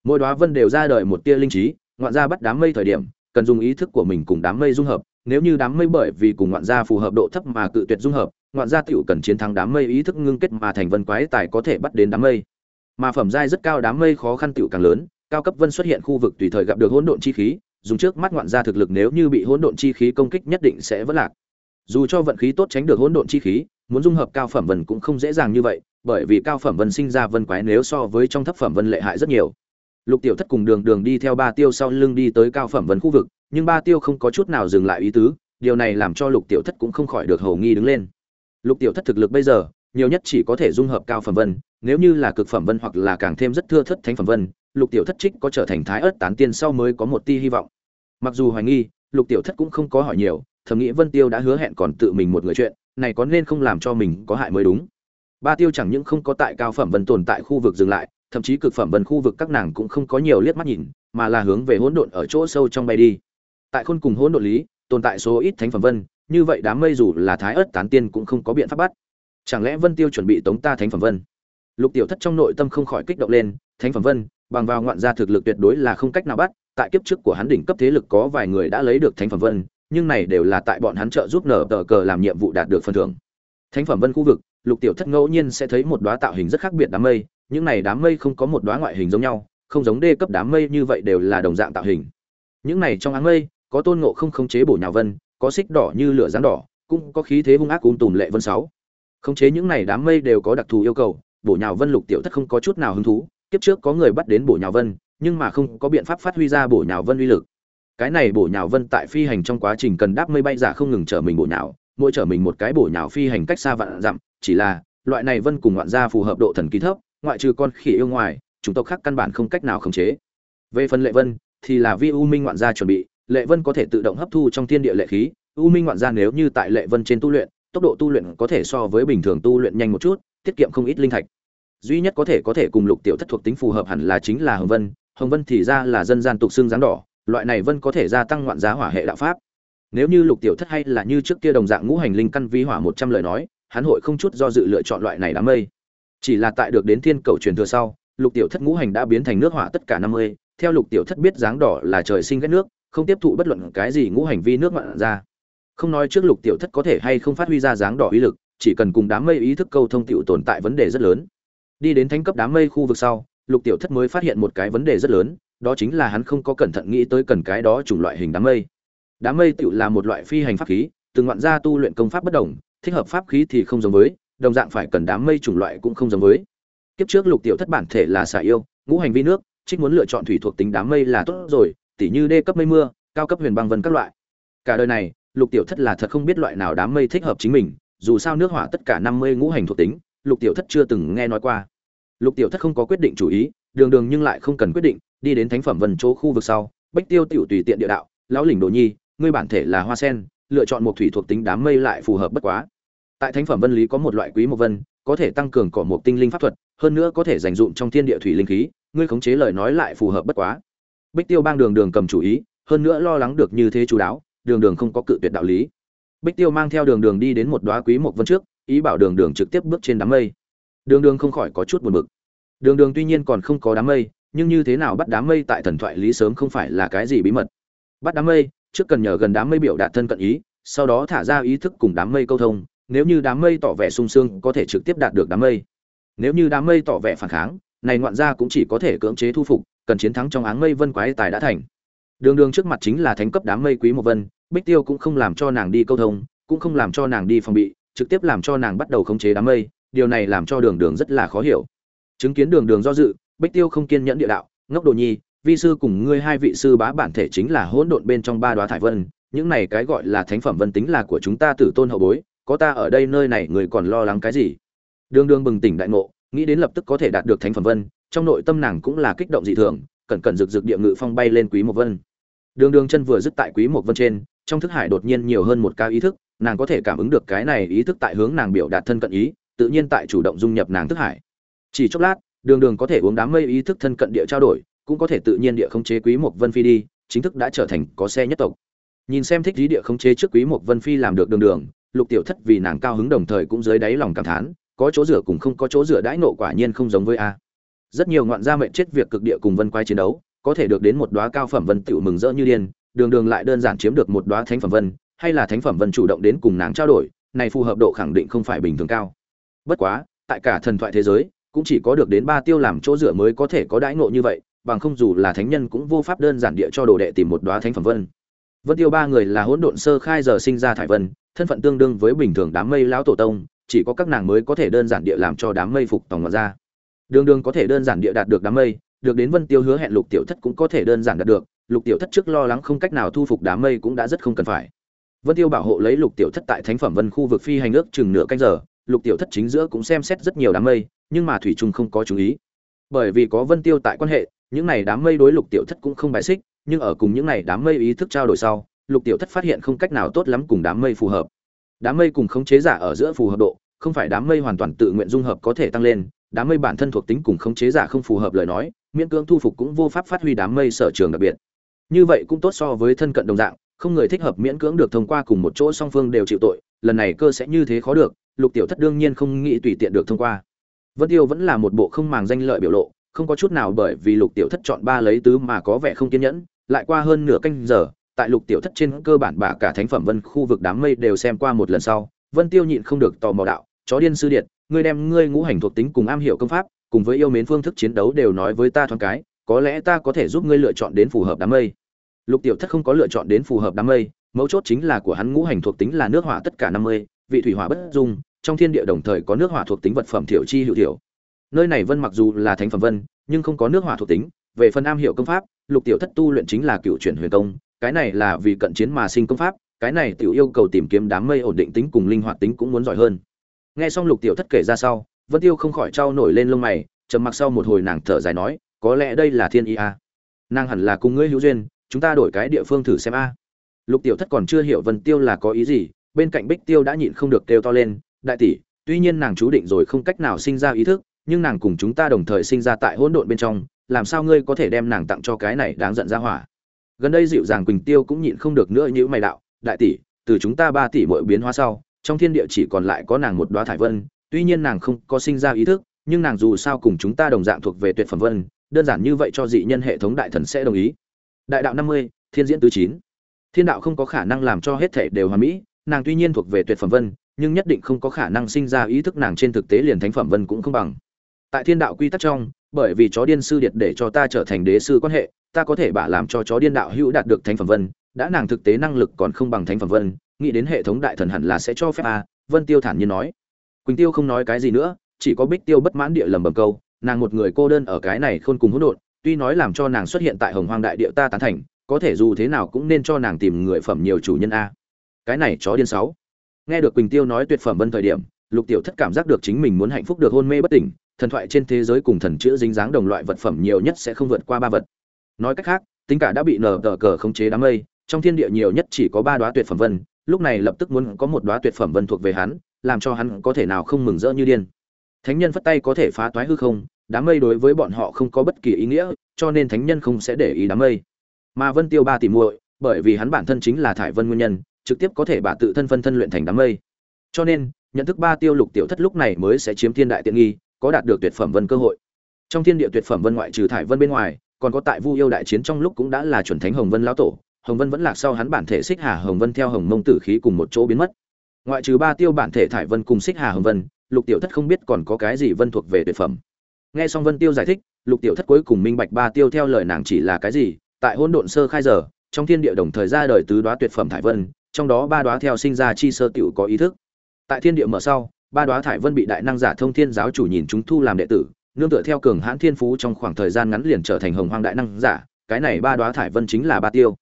Mỗi đoá vân đều ra đời một tia linh trí, ngoạn ra bắt đám mây thời điểm, cần dùng ý thức của mình cùng đám mây dung hợp, nếu như đám mây bởi vì cùng ngoạn gia phù hợp độ thấp mà cự tuyệt dung hợp, ngoạn gia tiểu cần chiến thắng đám mây ý thức ngưng kết mà thành vân quái tài có thể bắt đến đám mây. Mà phẩm giai rất cao đám mây khó khăn tiểu càng lớn, cao cấp vân xuất hiện khu vực tùy thời gặp được hỗn độn chi khí dùng trước mắt ngoạn gia thực lực nếu như bị hỗn độn chi khí công kích nhất định sẽ vỡ lạc. Dù cho vận khí tốt tránh được hỗn độn chi khí, muốn dung hợp cao phẩm vân cũng không dễ dàng như vậy, bởi vì cao phẩm vân sinh ra vân quái nếu so với trong thấp phẩm vân lệ hại rất nhiều. Lục tiểu thất cùng đường đường đi theo ba tiêu sau lưng đi tới cao phẩm vân khu vực, nhưng ba tiêu không có chút nào dừng lại ý tứ, điều này làm cho lục tiểu thất cũng không khỏi được hồ nghi đứng lên. Lục tiểu thất thực lực bây giờ, nhiều nhất chỉ có thể dung hợp cao phẩm vân, nếu như là cực phẩm vân hoặc là càng thêm rất thưa thất thánh phẩm vân lục tiểu thất trích có trở thành thái ớt tán tiên sau mới có một ti hy vọng. Mặc dù hoài nghi, lục tiểu thất cũng không có hỏi nhiều, thầm nghĩ vân tiêu đã hứa hẹn còn tự mình một người chuyện, này có nên không làm cho mình có hại mới đúng. Ba tiêu chẳng những không có tại cao phẩm vân tồn tại khu vực dừng lại, thậm chí cực phẩm vân khu vực các nàng cũng không có nhiều liếc mắt nhìn, mà là hướng về hỗn độn ở chỗ sâu trong bay đi. Tại khôn cùng hỗn độn lý, tồn tại số ít thánh phẩm vân, như vậy đám mây dù là thái ớt tán tiên cũng không có biện pháp bắt. Chẳng lẽ vân tiêu chuẩn bị tống ta thánh phẩm vân? Lục tiểu thất trong nội tâm không khỏi kích động lên, thánh phẩm vân bằng vào ngoạn gia thực lực tuyệt đối là không cách nào bắt, tại kiếp trước của hắn đỉnh cấp thế lực có vài người đã lấy được thánh phẩm vân, nhưng này đều là tại bọn hắn trợ giúp nở tờ cờ làm nhiệm vụ đạt được phần thưởng. Thánh phẩm vân khu vực, lục tiểu thất ngẫu nhiên sẽ thấy một đóa tạo hình rất khác biệt đám mây, những này đám mây không có một đóa ngoại hình giống nhau, không giống đê cấp đám mây như vậy đều là đồng dạng tạo hình. Những này trong áng mây, có tôn ngộ không khống chế bổ nhào vân, có xích đỏ như lửa rắn đỏ, cũng có khí thế hung ác cung tùm lệ vân sáu. Khống chế những này đám mây đều có đặc thù yêu cầu, bổ nhào vân lục tiểu thất không có chút nào hứng thú kiếp trước có người bắt đến bổ nhào vân, nhưng mà không có biện pháp phát huy ra bổ nhào vân uy lực. Cái này bổ nhào vân tại phi hành trong quá trình cần đáp mây bay giả không ngừng chở mình bổ nhào, mỗi chở mình một cái bổ nhào phi hành cách xa vạn dặm, chỉ là, loại này vân cùng ngoạn gia phù hợp độ thần kỳ thấp, ngoại trừ con khỉ yêu ngoài, chủng tộc khác căn bản không cách nào khống chế. Về phần lệ vân, thì là vi u minh ngoạn gia chuẩn bị, lệ vân có thể tự động hấp thu trong thiên địa lệ khí, u minh ngoạn gia nếu như tại lệ vân trên tu luyện, tốc độ tu luyện có thể so với bình thường tu luyện nhanh một chút, tiết kiệm không ít linh thạch duy nhất có thể có thể cùng lục tiểu thất thuộc tính phù hợp hẳn là chính là hồng vân. Hồng vân thì ra là dân gian tục xương dáng đỏ, loại này vân có thể gia tăng ngoạn giá hỏa hệ đạo pháp. Nếu như lục tiểu thất hay là như trước kia đồng dạng ngũ hành linh căn vi hỏa một trăm lời nói, hắn hội không chút do dự lựa chọn loại này đám mây. Chỉ là tại được đến thiên cầu truyền thừa sau, lục tiểu thất ngũ hành đã biến thành nước hỏa tất cả năm mươi. Theo lục tiểu thất biết dáng đỏ là trời sinh ghét nước, không tiếp thụ bất luận cái gì ngũ hành vi nước ngoạn ra. Không nói trước lục tiểu thất có thể hay không phát huy ra dáng đỏ ý lực, chỉ cần cùng đám mây ý thức câu thông tiểu tồn tại vấn đề rất lớn đi đến thánh cấp đám mây khu vực sau, lục tiểu thất mới phát hiện một cái vấn đề rất lớn, đó chính là hắn không có cẩn thận nghĩ tới cần cái đó chủng loại hình đám mây. Đám mây tiểu là một loại phi hành pháp khí, từng ngoạn gia tu luyện công pháp bất đồng, thích hợp pháp khí thì không giống với, đồng dạng phải cần đám mây chủng loại cũng không giống với. Kiếp trước lục tiểu thất bản thể là xả yêu, ngũ hành vi nước, trích muốn lựa chọn thủy thuộc tính đám mây là tốt rồi, tỉ như đê cấp mây mưa, cao cấp huyền băng vân các loại. Cả đời này, lục tiểu thất là thật không biết loại nào đám mây thích hợp chính mình, dù sao nước hỏa tất cả năm mươi ngũ hành thuộc tính, lục tiểu thất chưa từng nghe nói qua lục tiểu thất không có quyết định chủ ý, đường đường nhưng lại không cần quyết định, đi đến thánh phẩm vân chỗ khu vực sau, bách tiêu tiểu tùy tiện địa đạo, lão lĩnh đồ nhi, ngươi bản thể là hoa sen, lựa chọn một thủy thuộc tính đám mây lại phù hợp bất quá. Tại thánh phẩm vân lý có một loại quý một vân, có thể tăng cường cỏ một tinh linh pháp thuật, hơn nữa có thể dành dụng trong thiên địa thủy linh khí, ngươi khống chế lời nói lại phù hợp bất quá. Bích tiêu bang đường đường cầm chủ ý, hơn nữa lo lắng được như thế chú đáo, đường đường không có cự tuyệt đạo lý. Bích tiêu mang theo đường đường đi đến một đóa quý một vân trước, ý bảo đường đường trực tiếp bước trên đám mây đường đường không khỏi có chút buồn bực. Đường đường tuy nhiên còn không có đám mây, nhưng như thế nào bắt đám mây tại thần thoại lý sớm không phải là cái gì bí mật. Bắt đám mây, trước cần nhờ gần đám mây biểu đạt thân cận ý, sau đó thả ra ý thức cùng đám mây câu thông, nếu như đám mây tỏ vẻ sung sướng, có thể trực tiếp đạt được đám mây. Nếu như đám mây tỏ vẻ phản kháng, này ngoạn ra cũng chỉ có thể cưỡng chế thu phục, cần chiến thắng trong áng mây vân quái tài đã thành. Đường đường trước mặt chính là thánh cấp đám mây quý một vân, bích tiêu cũng không làm cho nàng đi câu thông, cũng không làm cho nàng đi phòng bị, trực tiếp làm cho nàng bắt đầu khống chế đám mây điều này làm cho đường đường rất là khó hiểu. Chứng kiến đường đường do dự, bích tiêu không kiên nhẫn địa đạo, ngốc đồ nhi, vi sư cùng ngươi hai vị sư bá bản thể chính là hỗn độn bên trong ba đoá thải vân, những này cái gọi là thánh phẩm vân tính là của chúng ta tử tôn hậu bối, có ta ở đây nơi này người còn lo lắng cái gì? Đường đường bừng tỉnh đại ngộ, nghĩ đến lập tức có thể đạt được thánh phẩm vân, trong nội tâm nàng cũng là kích động dị thường, cẩn cẩn rực rực địa ngự phong bay lên quý một vân. Đường đường chân vừa dứt tại quý một vân trên, trong thức hải đột nhiên nhiều hơn một ca ý thức, nàng có thể cảm ứng được cái này ý thức tại hướng nàng biểu đạt thân cận ý tự nhiên tại chủ động dung nhập nàng thức hải. Chỉ chốc lát, đường đường có thể uống đám mây ý thức thân cận địa trao đổi, cũng có thể tự nhiên địa khống chế quý một vân phi đi, chính thức đã trở thành có xe nhất tộc. Nhìn xem thích lý địa khống chế trước quý một vân phi làm được đường đường, lục tiểu thất vì nàng cao hứng đồng thời cũng dưới đáy lòng cảm thán, có chỗ rửa cùng không có chỗ rửa đãi nộ quả nhiên không giống với a. Rất nhiều ngoạn gia mệnh chết việc cực địa cùng vân quay chiến đấu, có thể được đến một đóa cao phẩm vân tiểu mừng rỡ như điên, đường đường lại đơn giản chiếm được một đóa thánh phẩm vân, hay là thánh phẩm vân chủ động đến cùng nàng trao đổi, này phù hợp độ khẳng định không phải bình thường cao bất quá, tại cả thần thoại thế giới, cũng chỉ có được đến ba tiêu làm chỗ dựa mới có thể có đãi ngộ như vậy, bằng không dù là thánh nhân cũng vô pháp đơn giản địa cho đồ đệ tìm một đóa thánh phẩm vân. Vân tiêu ba người là hỗn độn sơ khai giờ sinh ra thải vân, thân phận tương đương với bình thường đám mây lão tổ tông, chỉ có các nàng mới có thể đơn giản địa làm cho đám mây phục tòng ngọt ra. Đường đường có thể đơn giản địa đạt được đám mây, được đến vân tiêu hứa hẹn lục tiểu thất cũng có thể đơn giản đạt được, lục tiểu thất trước lo lắng không cách nào thu phục đám mây cũng đã rất không cần phải. Vân tiêu bảo hộ lấy lục tiểu thất tại thánh phẩm vân khu vực phi hành ước chừng nửa canh giờ lục tiểu thất chính giữa cũng xem xét rất nhiều đám mây, nhưng mà thủy trung không có chú ý. Bởi vì có vân tiêu tại quan hệ, những này đám mây đối lục tiểu thất cũng không bài xích, nhưng ở cùng những này đám mây ý thức trao đổi sau, lục tiểu thất phát hiện không cách nào tốt lắm cùng đám mây phù hợp. Đám mây cùng khống chế giả ở giữa phù hợp độ, không phải đám mây hoàn toàn tự nguyện dung hợp có thể tăng lên, đám mây bản thân thuộc tính cùng khống chế giả không phù hợp lời nói, miễn cưỡng thu phục cũng vô pháp phát huy đám mây sở trường đặc biệt. Như vậy cũng tốt so với thân cận đồng dạng, không người thích hợp miễn cưỡng được thông qua cùng một chỗ song phương đều chịu tội lần này cơ sẽ như thế khó được, lục tiểu thất đương nhiên không nghĩ tùy tiện được thông qua. Vân tiêu vẫn là một bộ không màng danh lợi biểu lộ, không có chút nào bởi vì lục tiểu thất chọn ba lấy tứ mà có vẻ không kiên nhẫn, lại qua hơn nửa canh giờ, tại lục tiểu thất trên cơ bản bà cả thánh phẩm vân khu vực đám mây đều xem qua một lần sau, vân tiêu nhịn không được tò mò đạo, chó điên sư điện ngươi đem ngươi ngũ hành thuộc tính cùng am hiểu công pháp, cùng với yêu mến phương thức chiến đấu đều nói với ta thoáng cái, có lẽ ta có thể giúp ngươi lựa chọn đến phù hợp đám mây. Lục tiểu thất không có lựa chọn đến phù hợp đám mây mấu chốt chính là của hắn ngũ hành thuộc tính là nước hỏa tất cả năm mươi, vị thủy hỏa bất dung, trong thiên địa đồng thời có nước hỏa thuộc tính vật phẩm thiểu chi hữu thiểu. Nơi này vân mặc dù là thánh phẩm vân, nhưng không có nước hỏa thuộc tính. Về phần am hiểu công pháp, lục tiểu thất tu luyện chính là cựu chuyển huyền công. Cái này là vì cận chiến mà sinh công pháp, cái này tiểu yêu cầu tìm kiếm đám mây ổn định tính cùng linh hoạt tính cũng muốn giỏi hơn. Nghe xong lục tiểu thất kể ra sau, vân tiêu không khỏi trao nổi lên lông mày, trầm mặc sau một hồi nàng thở dài nói, có lẽ đây là thiên ý a. Nàng hẳn là cùng ngươi hữu duyên, chúng ta đổi cái địa phương thử xem a lục tiểu thất còn chưa hiểu vân tiêu là có ý gì, bên cạnh bích tiêu đã nhịn không được kêu to lên, đại tỷ, tuy nhiên nàng chú định rồi không cách nào sinh ra ý thức, nhưng nàng cùng chúng ta đồng thời sinh ra tại hỗn độn bên trong, làm sao ngươi có thể đem nàng tặng cho cái này đáng giận ra hỏa? Gần đây dịu dàng quỳnh tiêu cũng nhịn không được nữa như mày đạo, đại tỷ, từ chúng ta ba tỷ mỗi biến hóa sau, trong thiên địa chỉ còn lại có nàng một đoá thải vân, tuy nhiên nàng không có sinh ra ý thức, nhưng nàng dù sao cùng chúng ta đồng dạng thuộc về tuyệt phẩm vân, đơn giản như vậy cho dị nhân hệ thống đại thần sẽ đồng ý. Đại đạo năm mươi, thiên diễn tứ chín thiên đạo không có khả năng làm cho hết thể đều hoàn mỹ, nàng tuy nhiên thuộc về tuyệt phẩm vân, nhưng nhất định không có khả năng sinh ra ý thức nàng trên thực tế liền thánh phẩm vân cũng không bằng. Tại thiên đạo quy tắc trong, bởi vì chó điên sư điệt để cho ta trở thành đế sư quan hệ, ta có thể bả làm cho chó điên đạo hữu đạt được thánh phẩm vân, đã nàng thực tế năng lực còn không bằng thánh phẩm vân, nghĩ đến hệ thống đại thần hẳn là sẽ cho phép a, vân tiêu thản nhiên nói. Quỳnh tiêu không nói cái gì nữa, chỉ có bích tiêu bất mãn địa lầm bầm câu, nàng một người cô đơn ở cái này khôn cùng hỗn độn, tuy nói làm cho nàng xuất hiện tại hồng hoang đại địa ta tán thành có thể dù thế nào cũng nên cho nàng tìm người phẩm nhiều chủ nhân a. Cái này chó điên sáu. Nghe được quỳnh tiêu nói tuyệt phẩm vân thời điểm, lục tiểu thất cảm giác được chính mình muốn hạnh phúc được hôn mê bất tỉnh, thần thoại trên thế giới cùng thần chữ dính dáng đồng loại vật phẩm nhiều nhất sẽ không vượt qua ba vật. Nói cách khác, tính cả đã bị nở tờ cờ khống chế đám mây, trong thiên địa nhiều nhất chỉ có ba đoá tuyệt phẩm vân, lúc này lập tức muốn có một đoá tuyệt phẩm vân thuộc về hắn, làm cho hắn có thể nào không mừng rỡ như điên. Thánh nhân phất tay có thể phá toái hư không, đám mây đối với bọn họ không có bất kỳ ý nghĩa, cho nên thánh nhân không sẽ để ý đám mây mà vân tiêu ba tỷ muội, bởi vì hắn bản thân chính là thải vân nguyên nhân, trực tiếp có thể bà tự thân phân thân luyện thành đám mây. Cho nên, nhận thức ba tiêu lục tiểu thất lúc này mới sẽ chiếm thiên đại tiện nghi, có đạt được tuyệt phẩm vân cơ hội. Trong thiên địa tuyệt phẩm vân ngoại trừ thải vân bên ngoài, còn có tại vu yêu đại chiến trong lúc cũng đã là chuẩn thánh hồng vân lão tổ, hồng vân vẫn lạc sau hắn bản thể xích hà hồng vân theo hồng mông tử khí cùng một chỗ biến mất. Ngoại trừ ba tiêu bản thể thải vân cùng xích hà hồng vân, lục tiểu thất không biết còn có cái gì vân thuộc về tuyệt phẩm. Nghe xong vân tiêu giải thích, lục tiểu thất cuối cùng minh bạch ba tiêu theo lời nàng chỉ là cái gì tại hỗn độn sơ khai giờ, trong thiên địa đồng thời ra đời tứ đoá tuyệt phẩm thải vân, trong đó ba đoá theo sinh ra chi sơ tiểu có ý thức. Tại thiên địa mở sau, ba đoá thải vân bị đại năng giả thông thiên giáo chủ nhìn chúng thu làm đệ tử, nương tựa theo cường hãn thiên phú trong khoảng thời gian ngắn liền trở thành hồng hoang đại năng giả, cái này ba đoá thải vân chính là ba tiêu.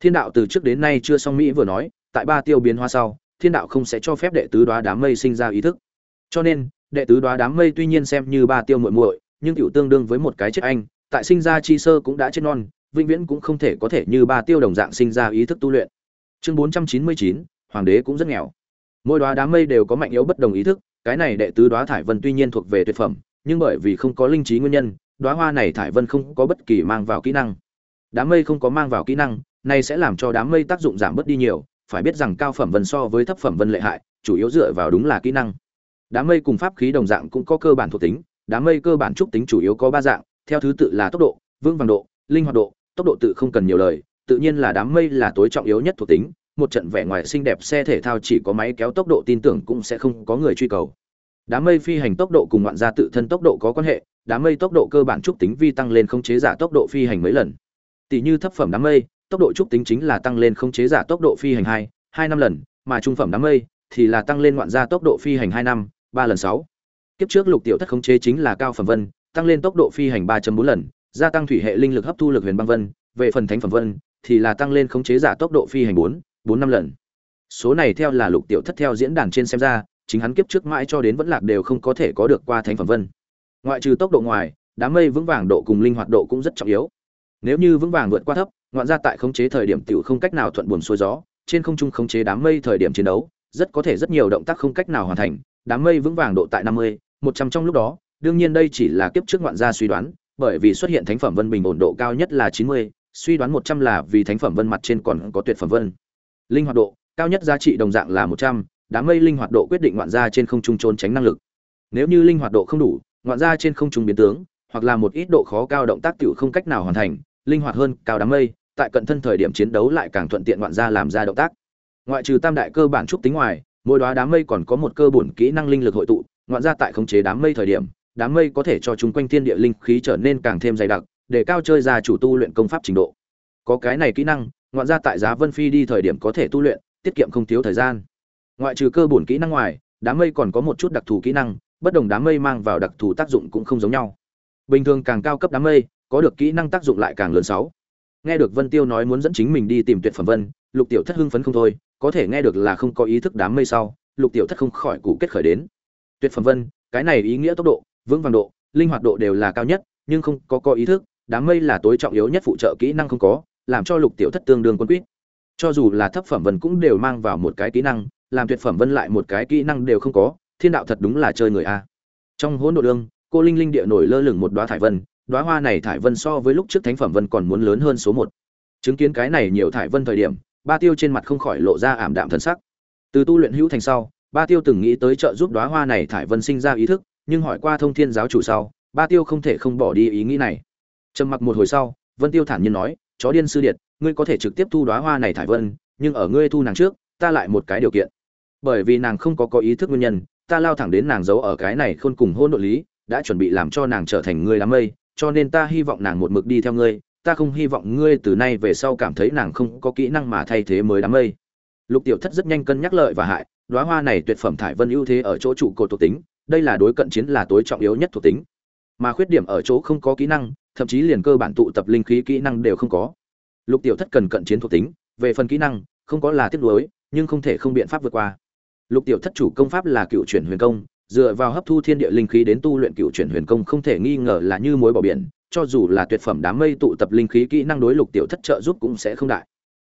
Thiên đạo từ trước đến nay chưa song mỹ vừa nói, tại ba tiêu biến hóa sau, thiên đạo không sẽ cho phép đệ tứ đoá đám mây sinh ra ý thức. Cho nên, đệ tứ đoá đám mây tuy nhiên xem như ba tiêu muội muội, nhưng tiểu tương đương với một cái chết anh, tại sinh ra chi sơ cũng đã chết non vĩnh viễn cũng không thể có thể như ba tiêu đồng dạng sinh ra ý thức tu luyện. Chương bốn trăm chín mươi chín, hoàng đế cũng rất nghèo. Mỗi đóa đám mây đều có mạnh yếu bất đồng ý thức, cái này đệ tứ đóa thải vân tuy nhiên thuộc về tuyệt phẩm, nhưng bởi vì không có linh trí nguyên nhân, đóa hoa này thải vân không có bất kỳ mang vào kỹ năng. Đám mây không có mang vào kỹ năng, này sẽ làm cho đám mây tác dụng giảm bớt đi nhiều, phải biết rằng cao phẩm vân so với thấp phẩm vân lệ hại, chủ yếu dựa vào đúng là kỹ năng. Đám mây cùng pháp khí đồng dạng cũng có cơ bản thuộc tính, đám mây cơ bản trúc tính chủ yếu có ba dạng, theo thứ tự là tốc độ vương vàng độ, linh hoạt độ tốc độ tự không cần nhiều lời tự nhiên là đám mây là tối trọng yếu nhất thuộc tính một trận vẻ ngoài xinh đẹp xe thể thao chỉ có máy kéo tốc độ tin tưởng cũng sẽ không có người truy cầu đám mây phi hành tốc độ cùng ngoạn gia tự thân tốc độ có quan hệ đám mây tốc độ cơ bản trúc tính vi tăng lên không chế giả tốc độ phi hành mấy lần tỷ như thấp phẩm đám mây tốc độ trúc tính chính là tăng lên không chế giả tốc độ phi hành hai hai năm lần mà trung phẩm đám mây thì là tăng lên ngoạn gia tốc độ phi hành hai năm ba lần sáu kiếp trước lục tiểu thất khống chế chính là cao phẩm vân tăng lên tốc độ phi hành ba bốn lần gia tăng thủy hệ linh lực hấp thu lực huyền băng vân, về phần thánh phẩm vân, thì là tăng lên khống chế giả tốc độ phi hành bốn bốn năm lần. Số này theo là lục tiểu thất theo diễn đàn trên xem ra, chính hắn kiếp trước mãi cho đến vẫn lạc đều không có thể có được qua thánh phẩm vân. Ngoại trừ tốc độ ngoài, đám mây vững vàng độ cùng linh hoạt độ cũng rất trọng yếu. Nếu như vững vàng vượt qua thấp, ngoạn ra tại khống chế thời điểm tiểu không cách nào thuận buồm xuôi gió, trên không trung khống chế đám mây thời điểm chiến đấu, rất có thể rất nhiều động tác không cách nào hoàn thành, đám mây vững vàng độ tại năm mươi, một trăm trong lúc đó, đương nhiên đây chỉ là kiếp trước ngoạn gia suy đoán bởi vì xuất hiện thánh phẩm vân bình ổn độ cao nhất là chín mươi, suy đoán một trăm là vì thánh phẩm vân mặt trên còn có tuyệt phẩm vân. Linh hoạt độ, cao nhất giá trị đồng dạng là một trăm, đám mây linh hoạt độ quyết định ngoạn gia trên không trung trốn tránh năng lực. Nếu như linh hoạt độ không đủ, ngoạn gia trên không trung biến tướng, hoặc là một ít độ khó cao động tác tiểu không cách nào hoàn thành, linh hoạt hơn cao đám mây, tại cận thân thời điểm chiến đấu lại càng thuận tiện ngoạn gia làm ra động tác. Ngoại trừ tam đại cơ bản trúc tính ngoài, mỗi đóa đám mây còn có một cơ bổn kỹ năng linh lực hội tụ, ngoạn gia tại khống chế đám mây thời điểm đám mây có thể cho chúng quanh thiên địa linh khí trở nên càng thêm dày đặc, để cao chơi ra chủ tu luyện công pháp trình độ. Có cái này kỹ năng, ngoạn gia tại giá vân phi đi thời điểm có thể tu luyện, tiết kiệm không thiếu thời gian. Ngoại trừ cơ bổn kỹ năng ngoài, đám mây còn có một chút đặc thù kỹ năng, bất đồng đám mây mang vào đặc thù tác dụng cũng không giống nhau. Bình thường càng cao cấp đám mây, có được kỹ năng tác dụng lại càng lớn sáu. Nghe được vân tiêu nói muốn dẫn chính mình đi tìm tuyệt phẩm vân, lục tiểu thất hưng phấn không thôi, có thể nghe được là không có ý thức đám mây sau, lục tiểu thất không khỏi cụ kết khởi đến. Tuyệt phẩm vân, cái này ý nghĩa tốc độ vững vàng độ, linh hoạt độ đều là cao nhất, nhưng không có có ý thức, đám mây là tối trọng yếu nhất phụ trợ kỹ năng không có, làm cho lục tiểu thất tương đương quân quýt. Cho dù là thấp phẩm vân cũng đều mang vào một cái kỹ năng, làm tuyệt phẩm vân lại một cái kỹ năng đều không có, thiên đạo thật đúng là chơi người a. Trong hỗn độ đương cô linh linh địa nổi lơ lửng một đoá thải vân đoá hoa này thải vân so với lúc trước thánh phẩm vân còn muốn lớn hơn số một. Chứng kiến cái này nhiều thải vân thời điểm, ba tiêu trên mặt không khỏi lộ ra ảm đạm thân sắc. Từ tu luyện hữu thành sau, ba tiêu từng nghĩ tới trợ giúp đoá hoa này thải vân sinh ra ý thức nhưng hỏi qua thông thiên giáo chủ sau, ba tiêu không thể không bỏ đi ý nghĩ này. Trầm mặc một hồi sau, vân tiêu thản nhiên nói, chó điên sư điệt, ngươi có thể trực tiếp thu đoá hoa này thải vân, nhưng ở ngươi thu nàng trước, ta lại một cái điều kiện. Bởi vì nàng không có có ý thức nguyên nhân, ta lao thẳng đến nàng giấu ở cái này khôn cùng hôn nội lý, đã chuẩn bị làm cho nàng trở thành ngươi đám mây, cho nên ta hy vọng nàng một mực đi theo ngươi, ta không hy vọng ngươi từ nay về sau cảm thấy nàng không có kỹ năng mà thay thế mới đám mây. Lục tiểu thất rất nhanh cân nhắc lợi và hại đoá hoa này tuyệt phẩm thải vân ưu thế ở chỗ trụ cột thuộc tính đây là đối cận chiến là tối trọng yếu nhất thuộc tính. Mà khuyết điểm ở chỗ không có kỹ năng, thậm chí liền cơ bản tụ tập linh khí kỹ năng đều không có. Lục tiểu thất cần cận chiến thuộc tính, về phần kỹ năng, không có là tiếp nối nhưng không thể không biện pháp vượt qua. Lục tiểu thất chủ công pháp là cựu chuyển huyền công, dựa vào hấp thu thiên địa linh khí đến tu luyện cựu chuyển huyền công không thể nghi ngờ là như mối bỏ biển, cho dù là tuyệt phẩm đám mây tụ tập linh khí kỹ năng đối lục tiểu thất trợ giúp cũng sẽ không đại.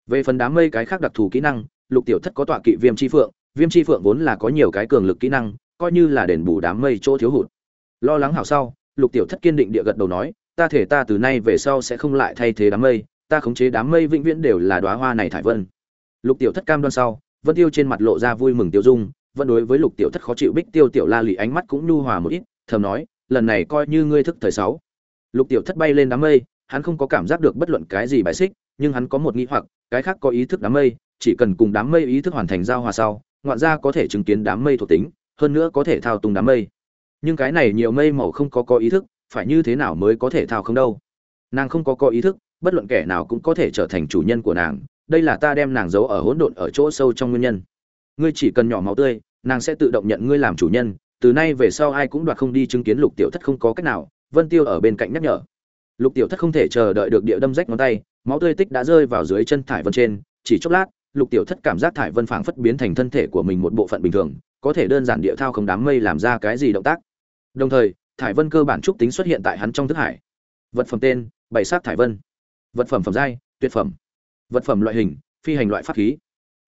Về phần đám mây cái khác đặc thù kỹ năng, lục tiểu thất có tọa kỵ viêm chi phượng, viêm chi phượng vốn là có nhiều cái cường lực kỹ năng coi như là đền bù đám mây chỗ thiếu hụt. Lo lắng hảo sau, lục tiểu thất kiên định địa gật đầu nói, ta thể ta từ nay về sau sẽ không lại thay thế đám mây, ta khống chế đám mây vĩnh viễn đều là đóa hoa này thải vân. Lục tiểu thất cam đoan sau, vân tiêu trên mặt lộ ra vui mừng tiêu dung, vẫn đối với lục tiểu thất khó chịu bích tiêu tiểu la lì ánh mắt cũng nhu hòa một ít, thầm nói, lần này coi như ngươi thức thời sáu. Lục tiểu thất bay lên đám mây, hắn không có cảm giác được bất luận cái gì bài xích, nhưng hắn có một nghĩ hoặc, cái khác có ý thức đám mây, chỉ cần cùng đám mây ý thức hoàn thành giao hòa sau, ngoạn ra có thể chứng kiến đám mây thuộc tính hơn nữa có thể thao túng đám mây. Nhưng cái này nhiều mây màu không có có ý thức, phải như thế nào mới có thể thao không đâu? Nàng không có có ý thức, bất luận kẻ nào cũng có thể trở thành chủ nhân của nàng, đây là ta đem nàng giấu ở hỗn độn ở chỗ sâu trong nguyên nhân. Ngươi chỉ cần nhỏ máu tươi, nàng sẽ tự động nhận ngươi làm chủ nhân, từ nay về sau ai cũng đoạt không đi chứng kiến lục tiểu thất không có cách nào, vân tiêu ở bên cạnh nhắc nhở. Lục tiểu thất không thể chờ đợi được địa đâm rách ngón tay, máu tươi tích đã rơi vào dưới chân thải vân trên, chỉ chốc lát lục tiểu thất cảm giác thải vân phảng phất biến thành thân thể của mình một bộ phận bình thường, có thể đơn giản địa thao không đám mây làm ra cái gì động tác. Đồng thời, thải vân cơ bản trúc tính xuất hiện tại hắn trong thức hải. Vật phẩm tên, bảy sát thải vân. Vật phẩm phẩm giai, tuyệt phẩm. Vật phẩm loại hình, phi hành loại pháp khí.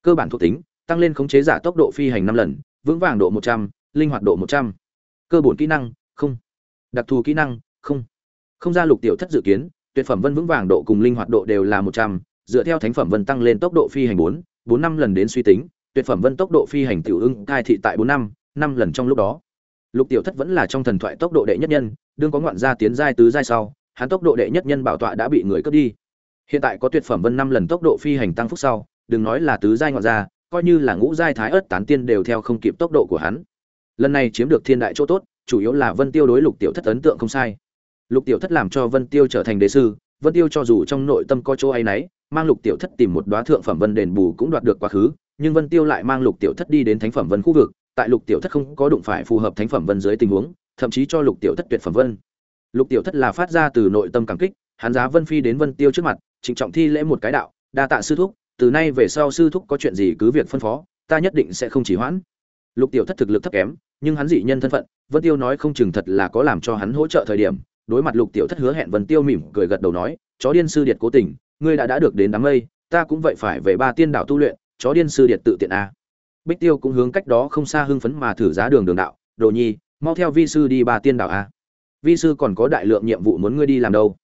Cơ bản thuộc tính, tăng lên khống chế giả tốc độ phi hành năm lần, vững vàng độ một trăm, linh hoạt độ một trăm. Cơ bổn kỹ năng, không. Đặc thù kỹ năng, không. Không ra lục tiểu thất dự kiến, tuyệt phẩm vân vững vàng độ cùng linh hoạt độ đều là một trăm dựa theo thánh phẩm vân tăng lên tốc độ phi hành bốn bốn năm lần đến suy tính, tuyệt phẩm vân tốc độ phi hành tiểu ưng cai thị tại bốn năm năm lần trong lúc đó. Lục tiểu thất vẫn là trong thần thoại tốc độ đệ nhất nhân, đương có ngoạn gia tiến giai tứ giai sau, hắn tốc độ đệ nhất nhân bảo tọa đã bị người cướp đi. Hiện tại có tuyệt phẩm vân năm lần tốc độ phi hành tăng phúc sau, đừng nói là tứ giai ngoạn gia, coi như là ngũ giai thái ớt tán tiên đều theo không kịp tốc độ của hắn. Lần này chiếm được thiên đại chỗ tốt, chủ yếu là vân tiêu đối lục tiểu thất ấn tượng không sai. Lục tiểu thất làm cho vân tiêu trở thành đế sư, vân tiêu cho dù trong nội tâm có chỗ ấy nấy mang lục tiểu thất tìm một đoá thượng phẩm vân đền bù cũng đoạt được quá khứ, nhưng vân tiêu lại mang lục tiểu thất đi đến thánh phẩm vân khu vực, tại lục tiểu thất không có đụng phải phù hợp thánh phẩm vân dưới tình huống, thậm chí cho lục tiểu thất tuyệt phẩm vân. Lục tiểu thất là phát ra từ nội tâm cảm kích, hắn giá vân phi đến vân tiêu trước mặt, trịnh trọng thi lễ một cái đạo, đa tạ sư thúc, từ nay về sau sư thúc có chuyện gì cứ việc phân phó, ta nhất định sẽ không chỉ hoãn. Lục tiểu thất thực lực thấp kém, nhưng hắn dị nhân thân phận, vân tiêu nói không chừng thật là có làm cho hắn hỗ trợ thời điểm, đối mặt lục tiểu thất hứa hẹn, vân tiêu mỉm cười gật đầu nói, chó điên sư điệt cố tình ngươi đã đã được đến đám mây, ta cũng vậy phải về ba tiên đạo tu luyện, chó điên sư điệt tự tiện a. Bích tiêu cũng hướng cách đó không xa hưng phấn mà thử giá đường đường đạo, đồ nhi, mau theo vi sư đi ba tiên đạo a. Vi sư còn có đại lượng nhiệm vụ muốn ngươi đi làm đâu.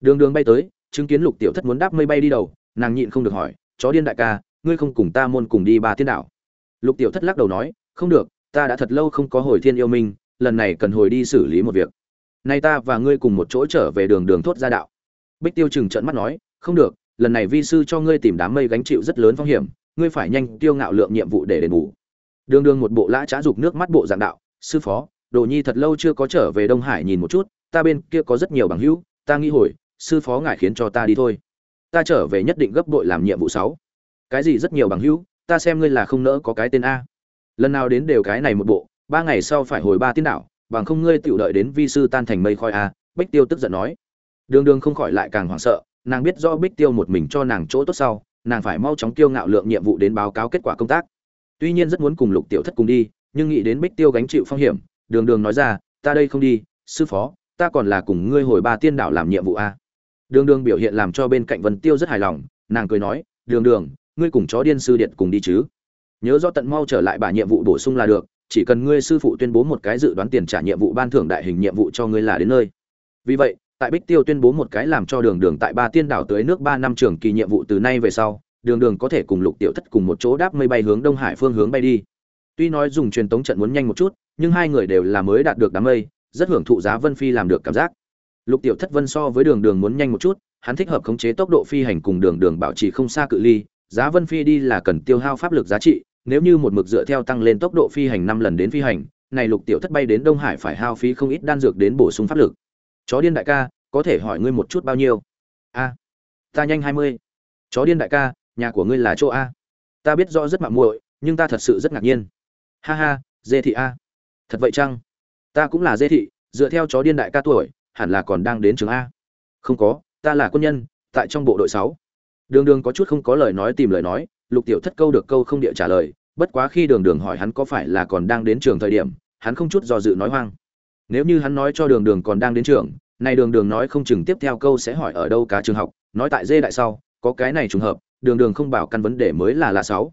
Đường đường bay tới, chứng kiến lục tiểu thất muốn đáp mây bay đi đầu, nàng nhịn không được hỏi, chó điên đại ca, ngươi không cùng ta môn cùng đi ba tiên đạo lục tiểu thất lắc đầu nói, không được, ta đã thật lâu không có hồi thiên yêu minh, lần này cần hồi đi xử lý một việc. Nay ta và ngươi cùng một chỗ trở về đường đường thốt ra đạo. Bích tiêu chừng trợn mắt nói không được, lần này vi sư cho ngươi tìm đám mây gánh chịu rất lớn phong hiểm, ngươi phải nhanh tiêu ngạo lượng nhiệm vụ để đền bù. Đương đương một bộ lã trá dục nước mắt bộ dạng đạo, sư phó, đồ nhi thật lâu chưa có trở về đông hải nhìn một chút, ta bên kia có rất nhiều bằng hữu, ta nghĩ hồi, sư phó ngài khiến cho ta đi thôi. Ta trở về nhất định gấp đội làm nhiệm vụ sáu. Cái gì rất nhiều bằng hữu, ta xem ngươi là không nỡ có cái tên a. Lần nào đến đều cái này một bộ, ba ngày sau phải hồi ba tiên đảo, bằng không ngươi tiểu đợi đến vi sư tan thành mây khói a, bách tiêu tức giận nói. Đường đường không khỏi lại càng hoảng sợ nàng biết do bích tiêu một mình cho nàng chỗ tốt sau, nàng phải mau chóng tiêu ngạo lượng nhiệm vụ đến báo cáo kết quả công tác. Tuy nhiên rất muốn cùng lục tiểu thất cùng đi, nhưng nghĩ đến bích tiêu gánh chịu phong hiểm, đường đường nói ra, ta đây không đi, sư phó, ta còn là cùng ngươi hồi ba tiên đảo làm nhiệm vụ a. Đường đường biểu hiện làm cho bên cạnh vân tiêu rất hài lòng, nàng cười nói, đường đường, ngươi cùng chó điên sư điện cùng đi chứ. Nhớ do tận mau trở lại bà nhiệm vụ bổ sung là được, chỉ cần ngươi sư phụ tuyên bố một cái dự đoán tiền trả nhiệm vụ ban thưởng đại hình nhiệm vụ cho ngươi là đến nơi. Vì vậy tại bích tiêu tuyên bố một cái làm cho đường đường tại ba tiên đảo tới nước ba năm trường kỳ nhiệm vụ từ nay về sau, đường đường có thể cùng lục tiểu thất cùng một chỗ đáp mây bay hướng đông hải phương hướng bay đi. Tuy nói dùng truyền tống trận muốn nhanh một chút, nhưng hai người đều là mới đạt được đám mây, rất hưởng thụ giá vân phi làm được cảm giác. Lục tiểu thất vân so với đường đường muốn nhanh một chút, hắn thích hợp khống chế tốc độ phi hành cùng đường đường bảo trì không xa cự ly, giá vân phi đi là cần tiêu hao pháp lực giá trị, nếu như một mực dựa theo tăng lên tốc độ phi hành năm lần đến phi hành, này lục tiểu thất bay đến đông hải phải hao phí không ít đan dược đến bổ sung pháp lực chó điên đại ca, có thể hỏi ngươi một chút bao nhiêu? A. Ta nhanh hai mươi. Chó điên đại ca, nhà của ngươi là chỗ a. Ta biết rõ rất mạng muội, nhưng ta thật sự rất ngạc nhiên. Ha ha, dê thị a. Thật vậy chăng? Ta cũng là dê thị, dựa theo chó điên đại ca tuổi, hẳn là còn đang đến trường a. Không có, ta là quân nhân, tại trong bộ đội sáu. Đường đường có chút không có lời nói tìm lời nói, lục tiểu thất câu được câu không địa trả lời, bất quá khi đường đường hỏi hắn có phải là còn đang đến trường thời điểm, hắn không chút do dự nói hoang nếu như hắn nói cho đường đường còn đang đến trường này đường đường nói không chừng tiếp theo câu sẽ hỏi ở đâu cả trường học nói tại dê đại sau có cái này trùng hợp đường đường không bảo căn vấn đề mới là là sáu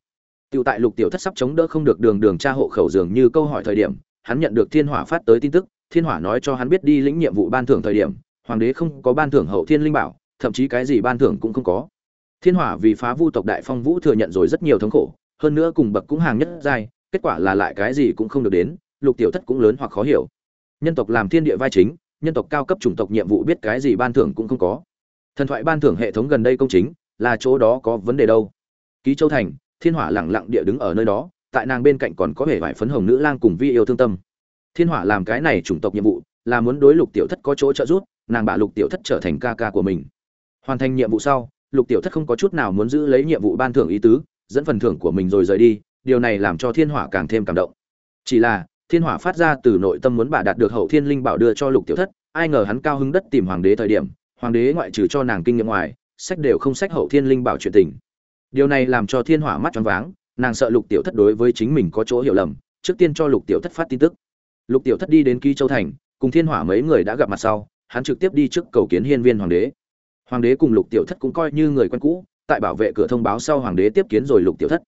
Tiểu tại Lục Tiểu Thất sắp chống đỡ không được đường đường tra hộ khẩu dường như câu hỏi thời điểm, hắn nhận được Thiên Hỏa phát tới tin tức, Thiên Hỏa nói cho hắn biết đi lĩnh nhiệm vụ ban thưởng thời điểm, hoàng đế không có ban thưởng hậu thiên linh bảo, thậm chí cái gì ban thưởng cũng không có. Thiên Hỏa vì phá Vu tộc Đại Phong Vũ thừa nhận rồi rất nhiều thống khổ, hơn nữa cùng bậc cũng hàng nhất giai, kết quả là lại cái gì cũng không được đến, Lục Tiểu Thất cũng lớn hoặc khó hiểu. Nhân tộc làm thiên địa vai chính, nhân tộc cao cấp chủng tộc nhiệm vụ biết cái gì ban thưởng cũng không có. Thần thoại ban thưởng hệ thống gần đây công chính, là chỗ đó có vấn đề đâu? Ký Châu thành, Thiên Hỏa lẳng lặng địa đứng ở nơi đó, tại nàng bên cạnh còn có vẻ vải phấn hồng nữ lang cùng vi yêu thương tâm. Thiên Hỏa làm cái này chủng tộc nhiệm vụ, là muốn đối Lục Tiểu Thất có chỗ trợ giúp, nàng bạ Lục Tiểu Thất trở thành ca ca của mình. Hoàn thành nhiệm vụ sau, Lục Tiểu Thất không có chút nào muốn giữ lấy nhiệm vụ ban thưởng ý tứ, dẫn phần thưởng của mình rồi rời đi, điều này làm cho Thiên Hỏa càng thêm cảm động. Chỉ là, Thiên Hỏa phát ra từ nội tâm muốn bà đạt được Hậu Thiên Linh Bảo đưa cho Lục Tiểu Thất, ai ngờ hắn cao hứng đất tìm hoàng đế thời điểm, hoàng đế ngoại trừ cho nàng kinh nghiệm ngoài, sách đều không sách Hậu Thiên Linh Bảo chuyện tình. Điều này làm cho thiên hỏa mắt choáng váng nàng sợ lục tiểu thất đối với chính mình có chỗ hiểu lầm trước tiên cho lục tiểu thất phát tin tức. Lục tiểu thất đi đến ký châu thành cùng thiên hỏa mấy người đã gặp mặt sau hắn trực tiếp đi trước cầu kiến hiên viên hoàng đế. Hoàng đế cùng lục tiểu thất cũng coi như người quen cũ tại bảo vệ cửa thông báo sau hoàng đế tiếp kiến rồi lục tiểu thất.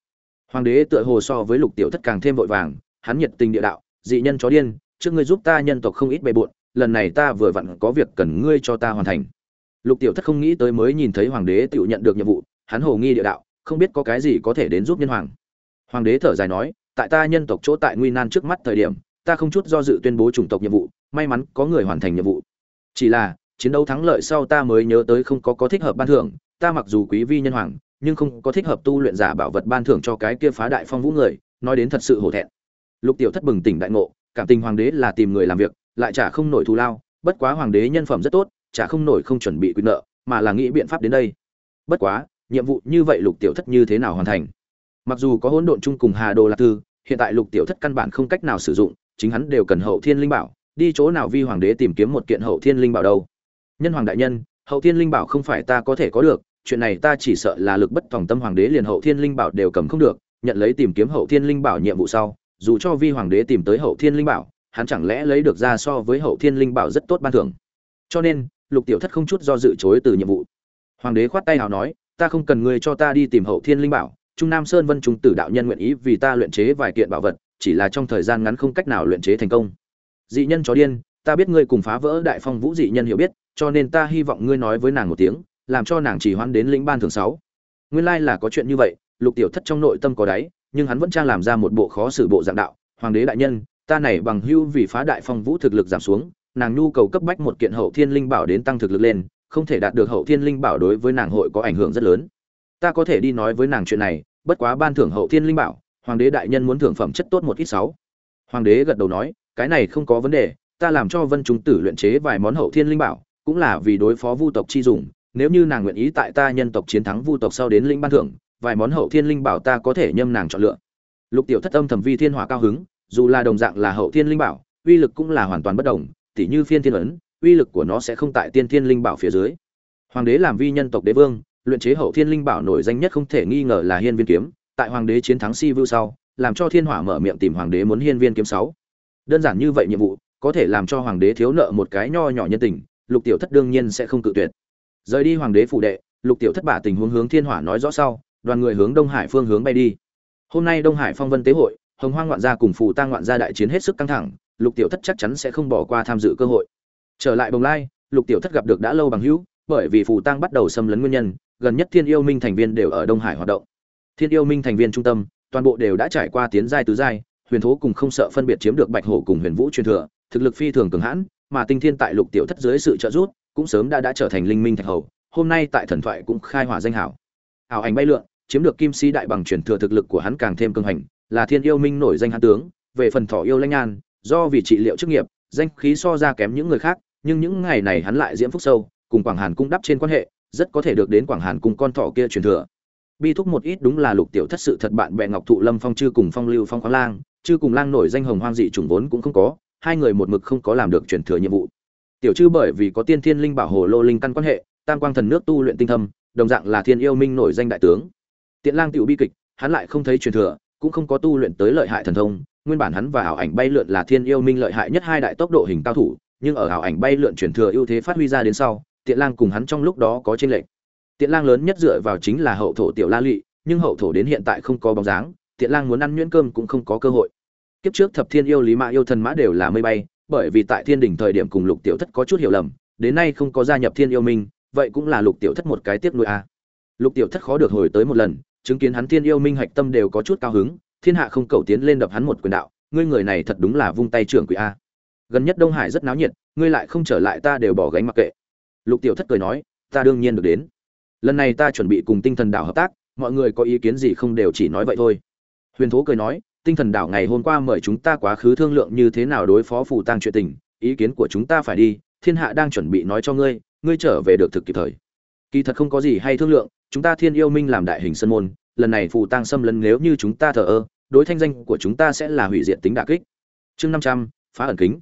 Hoàng đế tựa hồ so với lục tiểu thất càng thêm vội vàng hắn nhiệt tình địa đạo dị nhân chó điên, trước ngươi giúp ta nhân tộc không ít bề bộn, lần này ta vừa vặn có việc cần ngươi cho ta hoàn thành. Lục tiểu thất không nghĩ tới mới nhìn thấy hoàng đế tự nhận được nhiệm vụ, hắn hồ nghi địa đạo, không biết có cái gì có thể đến giúp nhân hoàng. Hoàng đế thở dài nói, tại ta nhân tộc chỗ tại nguy nan trước mắt thời điểm, ta không chút do dự tuyên bố chủng tộc nhiệm vụ, may mắn có người hoàn thành nhiệm vụ. Chỉ là, chiến đấu thắng lợi sau ta mới nhớ tới không có có thích hợp ban thưởng, ta mặc dù quý vi nhân hoàng, nhưng không có thích hợp tu luyện giả bảo vật ban thưởng cho cái kia phá đại phong vũ người, nói đến thật sự hổ thẹn lục tiểu thất bừng tỉnh đại ngộ cảm tình hoàng đế là tìm người làm việc lại trả không nổi thù lao bất quá hoàng đế nhân phẩm rất tốt trả không nổi không chuẩn bị quyền nợ mà là nghĩ biện pháp đến đây. Bất quá nhiệm vụ như vậy lục tiểu thất như thế nào hoàn thành? Mặc dù có hỗn độn chung cùng hà đồ lạc Tư, hiện tại lục tiểu thất căn bản không cách nào sử dụng chính hắn đều cần hậu thiên linh bảo đi chỗ nào vi hoàng đế tìm kiếm một kiện hậu thiên linh bảo đâu? Nhân hoàng đại nhân hậu thiên linh bảo không phải ta có thể có được chuyện này ta chỉ sợ là lực bất thòng tâm hoàng đế liền hậu thiên linh bảo đều cầm không được nhận lấy tìm kiếm hậu thiên linh bảo nhiệm vụ sau dù cho vi hoàng đế tìm tới hậu thiên linh bảo, hắn chẳng lẽ lấy được ra so với hậu thiên linh bảo rất tốt ban thưởng? Cho nên, lục tiểu thất không chút do dự chối từ nhiệm vụ. Hoàng đế khoát tay nào nói, ta không cần ngươi cho ta đi tìm hậu thiên linh bảo, trung nam sơn vân trung tử đạo nhân nguyện ý vì ta luyện chế vài kiện bảo vật, chỉ là trong thời gian ngắn không cách nào luyện chế thành công. Dị nhân chó điên, ta biết ngươi cùng phá vỡ đại phong vũ dị nhân hiểu biết, cho nên ta hy vọng ngươi nói với nàng một tiếng, làm cho nàng chỉ hoãn đến lĩnh ban thường sáu. Nguyên lai là có chuyện như vậy, lục tiểu thất trong nội tâm có đáy nhưng hắn vẫn trang làm ra một bộ khó xử bộ dạng đạo, hoàng đế đại nhân, ta này bằng hưu vì phá đại phong vũ thực lực giảm xuống, nàng nhu cầu cấp bách một kiện hậu thiên linh bảo đến tăng thực lực lên, không thể đạt được hậu thiên linh bảo đối với nàng hội có ảnh hưởng rất lớn. Ta có thể đi nói với nàng chuyện này, bất quá ban thưởng hậu thiên linh bảo, hoàng đế đại nhân muốn thưởng phẩm chất tốt một ít sáu. Hoàng đế gật đầu nói, cái này không có vấn đề, ta làm cho vân trung tử luyện chế vài món hậu thiên linh bảo, cũng là vì đối phó vu tộc chi dùng nếu như nàng nguyện ý tại ta nhân tộc chiến thắng vu tộc sau đến linh ban thưởng vài món hậu thiên linh bảo ta có thể nhâm nàng chọn lựa. Lục tiểu thất âm thầm vi thiên hỏa cao hứng, dù là đồng dạng là hậu thiên linh bảo, uy lực cũng là hoàn toàn bất đồng, tỉ như phiên thiên ấn, uy lực của nó sẽ không tại tiên thiên linh bảo phía dưới. Hoàng đế làm vi nhân tộc đế vương, luyện chế hậu thiên linh bảo nổi danh nhất không thể nghi ngờ là hiên viên kiếm, tại hoàng đế chiến thắng si vưu sau, làm cho thiên hỏa mở miệng tìm hoàng đế muốn hiên viên kiếm sáu. Đơn giản như vậy nhiệm vụ, có thể làm cho hoàng đế thiếu nợ một cái nho nhỏ nhân tình, lục tiểu thất đương nhiên sẽ không cự tuyệt. Rời đi hoàng đế phủ đệ, lục tiểu thất bả tình huống hướng thiên hỏa nói rõ sau đoàn người hướng đông hải phương hướng bay đi. Hôm nay đông hải phong vân tế hội, hồng hoang ngoạn gia cùng phù tăng ngoạn gia đại chiến hết sức căng thẳng, lục tiểu thất chắc chắn sẽ không bỏ qua tham dự cơ hội. Trở lại bồng lai, lục tiểu thất gặp được đã lâu bằng hữu, bởi vì phù tăng bắt đầu xâm lấn nguyên nhân, gần nhất thiên yêu minh thành viên đều ở đông hải hoạt động. Thiên yêu minh thành viên trung tâm, toàn bộ đều đã trải qua tiến giai tứ giai, huyền thố cùng không sợ phân biệt chiếm được bạch hổ cùng huyền vũ truyền thừa, thực lực phi thường cường hãn, mà tinh thiên tại lục tiểu thất dưới sự trợ giúp, cũng sớm đã đã trở thành linh minh thạch hầu, hôm nay tại thần thoại cũng khai hỏa danh hảo. Hảo ảnh bay lượn chiếm được kim sĩ đại bằng truyền thừa thực lực của hắn càng thêm cường hành, là thiên yêu minh nổi danh hãn tướng, về phần thỏ yêu lãnh nhan do vì trị liệu chức nghiệp, danh khí so ra kém những người khác, nhưng những ngày này hắn lại diễm phúc sâu, cùng quảng hàn cung đắp trên quan hệ, rất có thể được đến quảng hàn cung con thỏ kia truyền thừa. Bi thúc một ít đúng là lục tiểu thất sự thật bạn bè ngọc thụ lâm phong chư cùng phong lưu phong khoáng lang, chư cùng lang nổi danh hồng hoang dị trùng vốn cũng không có, hai người một mực không có làm được truyền thừa nhiệm vụ. Tiểu chư bởi vì có tiên thiên linh bảo hồ lô linh căn quan hệ, tam quang thần nước tu luyện tinh thâm, đồng dạng là thiên yêu minh nổi danh đại tướng tiện lang tiểu bi kịch, hắn lại không thấy truyền thừa, cũng không có tu luyện tới lợi hại thần thông, nguyên bản hắn và ảo ảnh bay lượn là thiên yêu minh lợi hại nhất hai đại tốc độ hình cao thủ, nhưng ở ảo ảnh bay lượn truyền thừa ưu thế phát huy ra đến sau tiện lang cùng hắn trong lúc đó có chênh lệch. Tiện lang lớn nhất dựa vào chính là hậu thổ tiểu la lụy, nhưng hậu thổ đến hiện tại không có bóng dáng tiện lang muốn ăn nhuyễn cơm cũng không có cơ hội. Kiếp trước thập thiên yêu lý mã yêu thần mã đều là mây bay, bởi vì tại thiên đỉnh thời điểm cùng lục tiểu thất có chút hiểu lầm, đến nay không có gia nhập thiên yêu minh, vậy cũng là lục tiểu thất một cái tiếp nuôi a. Lục tiểu thất khó được hồi tới một lần chứng kiến hắn thiên yêu minh hạch tâm đều có chút cao hứng, thiên hạ không cầu tiến lên đập hắn một quyền đạo, ngươi người này thật đúng là vung tay trưởng quỷ a. Gần nhất đông hải rất náo nhiệt, ngươi lại không trở lại ta đều bỏ gánh mặc kệ. Lục tiểu thất cười nói, ta đương nhiên được đến. Lần này ta chuẩn bị cùng tinh thần đảo hợp tác, mọi người có ý kiến gì không đều chỉ nói vậy thôi. Huyền thố cười nói, tinh thần đảo ngày hôm qua mời chúng ta quá khứ thương lượng như thế nào đối phó phù tăng chuyện tình, ý kiến của chúng ta phải đi, thiên hạ đang chuẩn bị nói cho ngươi ngươi trở về được thực kịp thời. Kỳ thật không có gì hay thương lượng chúng ta thiên yêu minh làm đại hình sân môn, lần này phù tăng xâm lấn nếu như chúng ta thờ ơ, đối thanh danh của chúng ta sẽ là hủy diệt tính đả kích. Chương năm trăm, phá ẩn kính.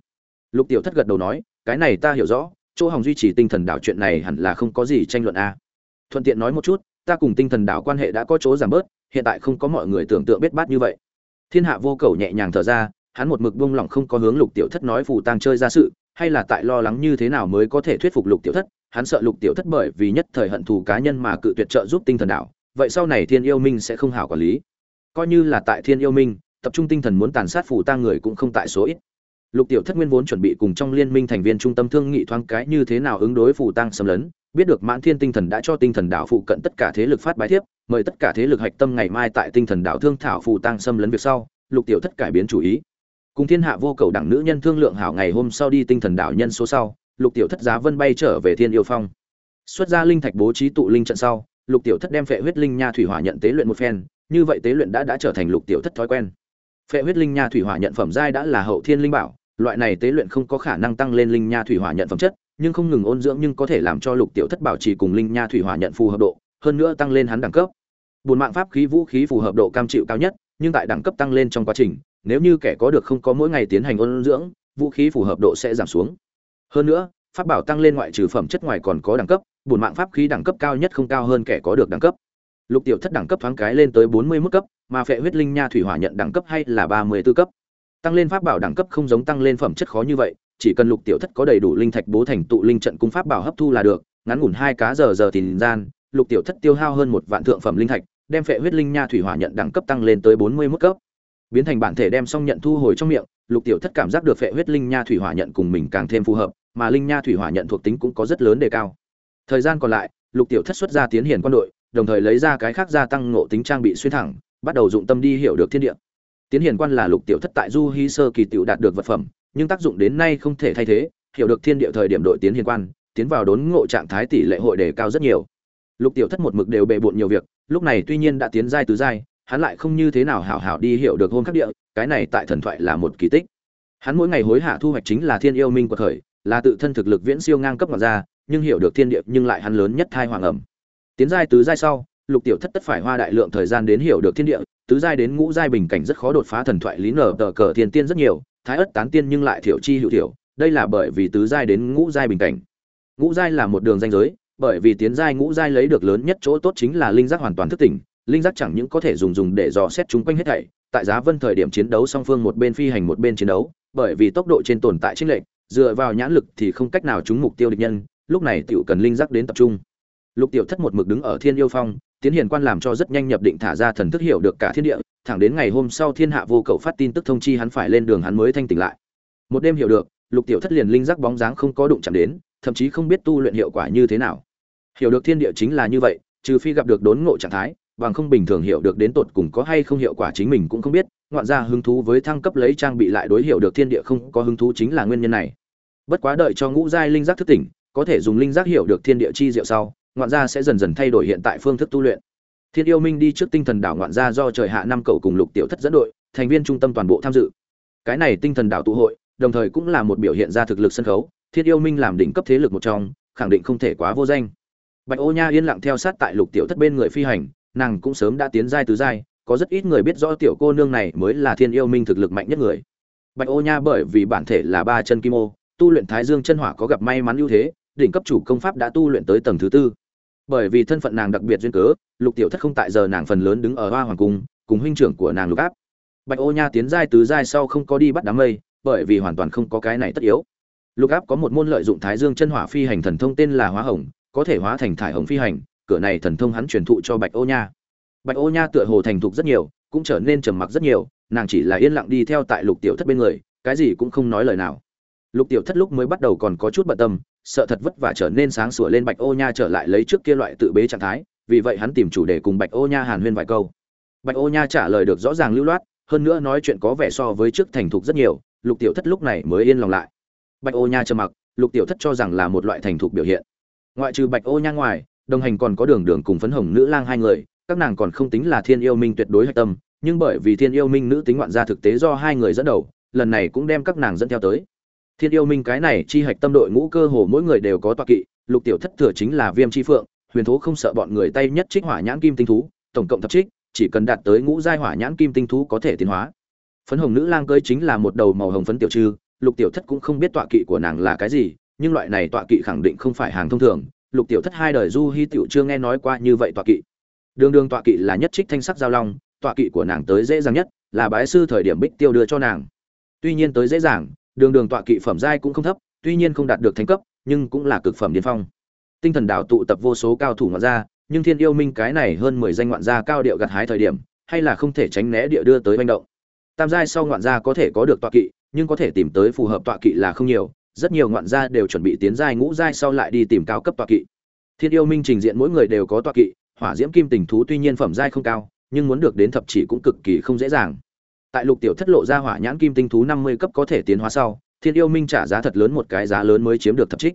Lục tiểu thất gật đầu nói, cái này ta hiểu rõ, chỗ hồng duy trì tinh thần đảo chuyện này hẳn là không có gì tranh luận a. Thuận tiện nói một chút, ta cùng tinh thần đảo quan hệ đã có chỗ giảm bớt, hiện tại không có mọi người tưởng tượng biết bát như vậy. Thiên hạ vô cầu nhẹ nhàng thở ra, hắn một mực buông lỏng không có hướng lục tiểu thất nói phù tăng chơi ra sự, hay là tại lo lắng như thế nào mới có thể thuyết phục lục tiểu thất hắn sợ lục tiểu thất bởi vì nhất thời hận thù cá nhân mà cự tuyệt trợ giúp tinh thần đảo vậy sau này thiên yêu minh sẽ không hảo quản lý. Coi như là tại thiên yêu minh, tập trung tinh thần muốn tàn sát phù tang người cũng không tại số ít. Lục tiểu thất nguyên vốn chuẩn bị cùng trong liên minh thành viên trung tâm thương nghị thoáng cái như thế nào ứng đối phù tăng xâm lấn, biết được mãn thiên tinh thần đã cho tinh thần đảo phụ cận tất cả thế lực phát bài thiếp, mời tất cả thế lực hạch tâm ngày mai tại tinh thần đảo thương thảo phù tăng xâm lấn việc sau, lục tiểu thất cải biến chủ ý. Cùng thiên hạ vô cầu đẳng nữ nhân thương lượng hảo ngày hôm sau đi tinh thần đảo nhân số sau lục tiểu thất giá vân bay trở về thiên yêu phong. Xuất ra linh thạch bố trí tụ linh trận sau, lục tiểu thất đem phệ huyết linh nha thủy hỏa nhận tế luyện một phen, như vậy tế luyện đã đã trở thành lục tiểu thất thói quen. Phệ huyết linh nha thủy hỏa nhận phẩm giai đã là hậu thiên linh bảo, loại này tế luyện không có khả năng tăng lên linh nha thủy hỏa nhận phẩm chất, nhưng không ngừng ôn dưỡng nhưng có thể làm cho lục tiểu thất bảo trì cùng linh nha thủy hỏa nhận phù hợp độ, hơn nữa tăng lên hắn đẳng cấp. Bùn mạng pháp khí vũ khí phù hợp độ cam chịu cao nhất, nhưng tại đẳng cấp tăng lên trong quá trình, nếu như kẻ có được không có mỗi ngày tiến hành ôn dưỡng, vũ khí phù hợp độ sẽ giảm xuống hơn nữa, pháp bảo tăng lên ngoại trừ phẩm chất ngoài còn có đẳng cấp bùn mạng pháp khí đẳng cấp cao nhất không cao hơn kẻ có được đẳng cấp. Lục tiểu thất đẳng cấp thoáng cái lên tới bốn mươi mức cấp, mà phệ huyết linh nha thủy hỏa nhận đẳng cấp hay là ba mươi 34 cấp. Tăng lên pháp bảo đẳng cấp không giống tăng lên phẩm chất khó như vậy, chỉ cần lục tiểu thất có đầy đủ linh thạch bố thành tụ linh trận cung pháp bảo hấp thu là được, ngắn ngủn hai cá giờ giờ thì gian, lục tiểu thất tiêu hao hơn một vạn thượng phẩm linh thạch, đem phệ huyết linh nha thủy hỏa nhận đẳng cấp tăng lên tới bốn mươi mức cấp. Biến thành bản thể đem xong nhận thu hồi trong miệng, lục tiểu thất cảm giác được phệ huyết linh nha thủy hỏa nhận cùng mình càng thêm phù hợp mà linh nha thủy hỏa nhận thuộc tính cũng có rất lớn đề cao. Thời gian còn lại, lục tiểu thất xuất ra tiến hiển quân đội, đồng thời lấy ra cái khác gia tăng ngộ tính trang bị xuyên thẳng, bắt đầu dụng tâm đi hiểu được thiên địa. Tiến hiển quan là lục tiểu thất tại du hy sơ kỳ tiểu đạt được vật phẩm, nhưng tác dụng đến nay không thể thay thế, hiểu được thiên địa thời điểm đội tiến hiển quan, tiến vào đốn ngộ trạng thái tỷ lệ hội đề cao rất nhiều. Lục tiểu thất một mực đều bề bộn nhiều việc, lúc này tuy nhiên đã tiến giai tứ giai, hắn lại không như thế nào hảo hảo đi hiểu được hôn khắc địa, cái này tại thần thoại là một kỳ tích. Hắn mỗi ngày hối hạ thu hoạch chính là thiên yêu minh của thời là tự thân thực lực viễn siêu ngang cấp mà ra, nhưng hiểu được thiên địa nhưng lại hắn lớn nhất thai hoàng ẩm. Tiến giai tứ giai sau, lục tiểu thất tất phải hoa đại lượng thời gian đến hiểu được thiên địa, tứ giai đến ngũ giai bình cảnh rất khó đột phá thần thoại lý nở tờ cờ thiên tiên rất nhiều, thái ất tán tiên nhưng lại thiểu chi hữu thiểu, đây là bởi vì tứ giai đến ngũ giai bình cảnh. Ngũ giai là một đường danh giới, bởi vì tiến giai ngũ giai lấy được lớn nhất chỗ tốt chính là linh giác hoàn toàn thức tỉnh, linh giác chẳng những có thể dùng dùng để dò xét chúng quanh hết thảy, tại giá vân thời điểm chiến đấu song phương một bên phi hành một bên chiến đấu, bởi vì tốc độ trên tồn tại chênh lệch dựa vào nhãn lực thì không cách nào trúng mục tiêu địch nhân, lúc này tiểu cần linh giác đến tập trung. Lục tiểu thất một mực đứng ở thiên yêu phong, tiến hiền quan làm cho rất nhanh nhập định thả ra thần thức hiểu được cả thiên địa, thẳng đến ngày hôm sau thiên hạ vô cầu phát tin tức thông chi hắn phải lên đường hắn mới thanh tỉnh lại. Một đêm hiểu được, lục tiểu thất liền linh giác bóng dáng không có đụng chạm đến, thậm chí không biết tu luyện hiệu quả như thế nào. Hiểu được thiên địa chính là như vậy, trừ phi gặp được đốn ngộ trạng thái, bằng không bình thường hiểu được đến tột cùng có hay không hiệu quả chính mình cũng không biết, ngoạn ra hứng thú với thăng cấp lấy trang bị lại đối hiểu được thiên địa không có hứng thú chính là nguyên nhân này bất quá đợi cho ngũ giai linh giác thức tỉnh, có thể dùng linh giác hiểu được thiên địa chi diệu sau, ngoạn gia sẽ dần dần thay đổi hiện tại phương thức tu luyện. Thiên yêu minh đi trước tinh thần đảo ngoạn gia do trời hạ năm cậu cùng lục tiểu thất dẫn đội, thành viên trung tâm toàn bộ tham dự. Cái này tinh thần đảo tụ hội, đồng thời cũng là một biểu hiện ra thực lực sân khấu, thiên yêu minh làm đỉnh cấp thế lực một trong, khẳng định không thể quá vô danh. Bạch ô nha yên lặng theo sát tại lục tiểu thất bên người phi hành, nàng cũng sớm đã tiến giai tứ giai, có rất ít người biết rõ tiểu cô nương này mới là thiên yêu minh thực lực mạnh nhất người. Bạch ô nha bởi vì bản thể là ba chân kim ô tu luyện thái dương chân hỏa có gặp may mắn ưu thế, đỉnh cấp chủ công pháp đã tu luyện tới tầng thứ tư. Bởi vì thân phận nàng đặc biệt duyên cớ, lục tiểu thất không tại giờ nàng phần lớn đứng ở hoa hoàng cung, cùng huynh trưởng của nàng lục áp. Bạch ô nha tiến giai tứ giai sau không có đi bắt đám mây, bởi vì hoàn toàn không có cái này tất yếu. Lục áp có một môn lợi dụng thái dương chân hỏa phi hành thần thông tên là hóa hồng, có thể hóa thành thải hồng phi hành, cửa này thần thông hắn truyền thụ cho bạch ô nha. Bạch ô nha tựa hồ thành thục rất nhiều, cũng trở nên trầm mặc rất nhiều, nàng chỉ là yên lặng đi theo tại lục tiểu thất bên người, cái gì cũng không nói lời nào lục tiểu thất lúc mới bắt đầu còn có chút bận tâm, sợ thật vất vả trở nên sáng sủa lên bạch ô nha trở lại lấy trước kia loại tự bế trạng thái, vì vậy hắn tìm chủ đề cùng bạch ô nha hàn huyên vài câu. Bạch ô nha trả lời được rõ ràng lưu loát, hơn nữa nói chuyện có vẻ so với trước thành thục rất nhiều, lục tiểu thất lúc này mới yên lòng lại. Bạch ô nha trầm mặc, lục tiểu thất cho rằng là một loại thành thục biểu hiện. Ngoại trừ bạch ô nha ngoài, đồng hành còn có đường đường cùng phấn hồng nữ lang hai người, các nàng còn không tính là thiên yêu minh tuyệt đối hạch tâm, nhưng bởi vì thiên yêu minh nữ tính ngoạn gia thực tế do hai người dẫn đầu, lần này cũng đem các nàng dẫn theo tới thiên yêu minh cái này chi hạch tâm đội ngũ cơ hồ mỗi người đều có toa kỵ, lục tiểu thất thừa chính là viêm chi phượng, huyền thú không sợ bọn người tay nhất trích hỏa nhãn kim tinh thú, tổng cộng thập trích, chỉ cần đạt tới ngũ giai hỏa nhãn kim tinh thú có thể tiến hóa. Phấn hồng nữ lang cơi chính là một đầu màu hồng phấn tiểu trư, lục tiểu thất cũng không biết tọa kỵ của nàng là cái gì, nhưng loại này tọa kỵ khẳng định không phải hàng thông thường, lục tiểu thất hai đời du hi tiểu chưa nghe nói qua như vậy tọa kỵ. Đường đường tọa kỵ là nhất trích thanh sắc giao long, tọa kỵ của nàng tới dễ dàng nhất, là bái sư thời điểm bích tiêu đưa cho nàng. Tuy nhiên tới dễ dàng đường đường tọa kỵ phẩm giai cũng không thấp, tuy nhiên không đạt được thánh cấp, nhưng cũng là cực phẩm điên phong. Tinh thần đảo tụ tập vô số cao thủ ngoạn gia, nhưng thiên yêu minh cái này hơn mười danh ngoạn gia cao điệu gặt hái thời điểm, hay là không thể tránh né địa đưa tới manh động. Tam giai sau ngoạn gia có thể có được tọa kỵ, nhưng có thể tìm tới phù hợp tọa kỵ là không nhiều, rất nhiều ngoạn gia đều chuẩn bị tiến giai ngũ giai sau lại đi tìm cao cấp tọa kỵ. Thiên yêu minh trình diện mỗi người đều có tọa kỵ, hỏa diễm kim tình thú tuy nhiên phẩm giai không cao, nhưng muốn được đến thập chỉ cũng cực kỳ không dễ dàng tại lục tiểu thất lộ ra hỏa nhãn kim tinh thú năm mươi cấp có thể tiến hóa sau, thiên yêu minh trả giá thật lớn một cái giá lớn mới chiếm được thập trích.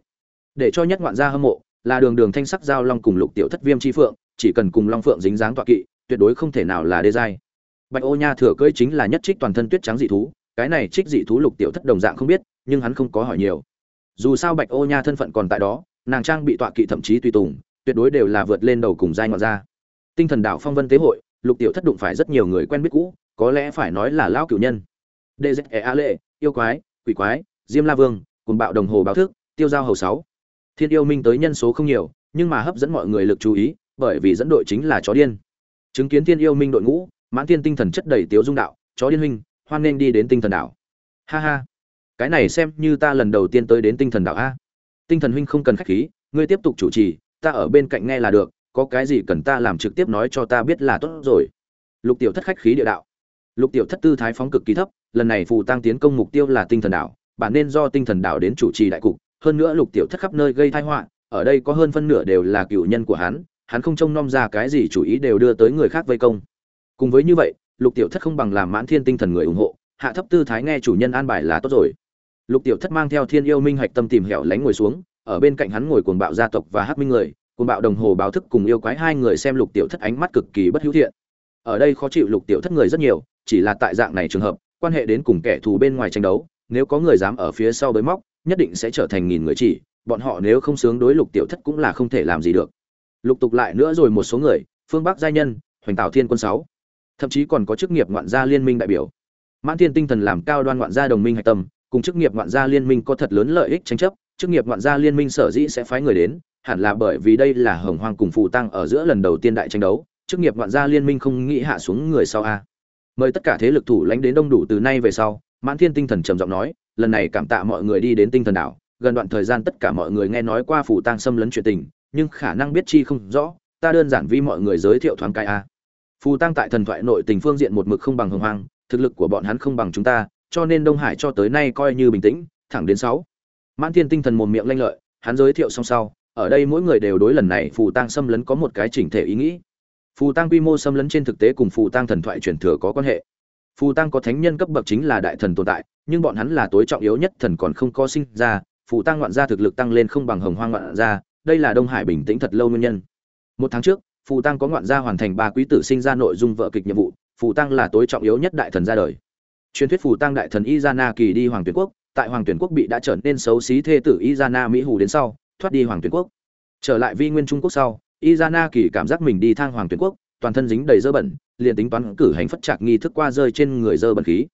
Để cho nhất ngoạn gia hâm mộ, là đường đường thanh sắc giao long cùng lục tiểu thất viêm chi phượng, chỉ cần cùng long phượng dính dáng tọa kỵ, tuyệt đối không thể nào là đê giai. Bạch ô nha thừa cưỡi chính là nhất trích toàn thân tuyết trắng dị thú, cái này trích dị thú lục tiểu thất đồng dạng không biết, nhưng hắn không có hỏi nhiều. Dù sao bạch ô nha thân phận còn tại đó, nàng trang bị tọa kỵ thậm chí tùy tùng, tuyệt đối đều là vượt lên đầu cùng giai ngoạn gia. Tinh thần đạo phong vân tế hội, lục tiểu thất đụng phải rất nhiều người quen biết cũ có lẽ phải nói là lão cửu nhân. Đệ dễ e a lệ, yêu quái, quỷ quái, diêm la vương cùng bạo đồng hồ báo thức, tiêu giao hầu sáu. Thiên yêu minh tới nhân số không nhiều, nhưng mà hấp dẫn mọi người lực chú ý, bởi vì dẫn đội chính là chó điên. Chứng kiến thiên yêu minh đội ngũ, mãn thiên tinh thần chất đầy tiếu dung đạo, chó điên huynh, hoan nên đi đến tinh thần đảo. Ha ha. Cái này xem như ta lần đầu tiên tới đến tinh thần đảo a. Tinh thần huynh không cần khách khí, ngươi tiếp tục chủ trì, ta ở bên cạnh nghe là được, có cái gì cần ta làm trực tiếp nói cho ta biết là tốt rồi. Lục tiểu thất khách khí địa đạo lục tiểu thất tư thái phóng cực kỳ thấp, lần này phù tăng tiến công mục tiêu là tinh thần đảo, bản nên do tinh thần đảo đến chủ trì đại cục, hơn nữa lục tiểu thất khắp nơi gây tai họa, ở đây có hơn phân nửa đều là cựu nhân của hắn hắn không trông nom ra cái gì chủ ý đều đưa tới người khác vây công. Cùng với như vậy, lục tiểu thất không bằng làm mãn thiên tinh thần người ủng hộ, hạ thấp tư thái nghe chủ nhân an bài là tốt rồi. Lục tiểu thất mang theo thiên yêu minh hạch tâm tìm hẻo lánh ngồi xuống, ở bên cạnh hắn ngồi cuồng bạo gia tộc và hắc minh người, cuồng bạo đồng hồ báo thức cùng yêu quái hai người xem lục tiểu thất ánh mắt cực kỳ bất hữu thiện. Ở đây khó chịu lục tiểu thất người rất nhiều chỉ là tại dạng này trường hợp, quan hệ đến cùng kẻ thù bên ngoài tranh đấu, nếu có người dám ở phía sau bới móc, nhất định sẽ trở thành nghìn người chỉ, bọn họ nếu không sướng đối lục tiểu thất cũng là không thể làm gì được. Lục tục lại nữa rồi một số người, phương bắc giai nhân, hoành tạo thiên quân sáu, thậm chí còn có chức nghiệp ngoạn gia liên minh đại biểu. Mãn thiên tinh thần làm cao đoan ngoạn gia đồng minh hạch tâm, cùng chức nghiệp ngoạn gia liên minh có thật lớn lợi ích tranh chấp, chức nghiệp ngoạn gia liên minh sở dĩ sẽ phái người đến, hẳn là bởi vì đây là hồng hoang cùng phù tăng ở giữa lần đầu tiên đại tranh đấu, chức nghiệp ngoạn gia liên minh không nghĩ hạ xuống người sau a mời tất cả thế lực thủ lãnh đến đông đủ từ nay về sau, mãn thiên tinh thần trầm giọng nói, lần này cảm tạ mọi người đi đến tinh thần đảo, gần đoạn thời gian tất cả mọi người nghe nói qua phù tăng xâm lấn chuyện tình, nhưng khả năng biết chi không rõ, ta đơn giản vi mọi người giới thiệu thoáng cái a. Phù tăng tại thần thoại nội tình phương diện một mực không bằng hồng hoang, thực lực của bọn hắn không bằng chúng ta, cho nên đông hải cho tới nay coi như bình tĩnh, thẳng đến sáu. Mãn thiên tinh thần mồm miệng lanh lợi, hắn giới thiệu xong sau, ở đây mỗi người đều đối lần này phù tăng xâm lấn có một cái chỉnh thể ý nghĩ phù tăng quy mô xâm lấn trên thực tế cùng phù tăng thần thoại truyền thừa có quan hệ. Phù tăng có thánh nhân cấp bậc chính là đại thần tồn tại, nhưng bọn hắn là tối trọng yếu nhất thần còn không có sinh ra, phù tăng ngoạn gia thực lực tăng lên không bằng hồng hoang ngoạn gia, đây là đông hải bình tĩnh thật lâu nguyên nhân. Một tháng trước, phù tăng có ngoạn gia hoàn thành ba quý tử sinh ra nội dung vợ kịch nhiệm vụ, phù tăng là tối trọng yếu nhất đại thần ra đời. Truyền thuyết phù tăng đại thần izana kỳ đi hoàng tuyển quốc, tại hoàng tuyển quốc bị đã trở nên xấu xí thê tử izana mỹ hù đến sau, thoát đi hoàng tuyển quốc. Trở lại vi nguyên trung quốc sau izana kỳ cảm giác mình đi thang hoàng tuyển quốc, toàn thân dính đầy dơ bẩn, liền tính toán cử hành phất trạc nghi thức qua rơi trên người dơ bẩn khí.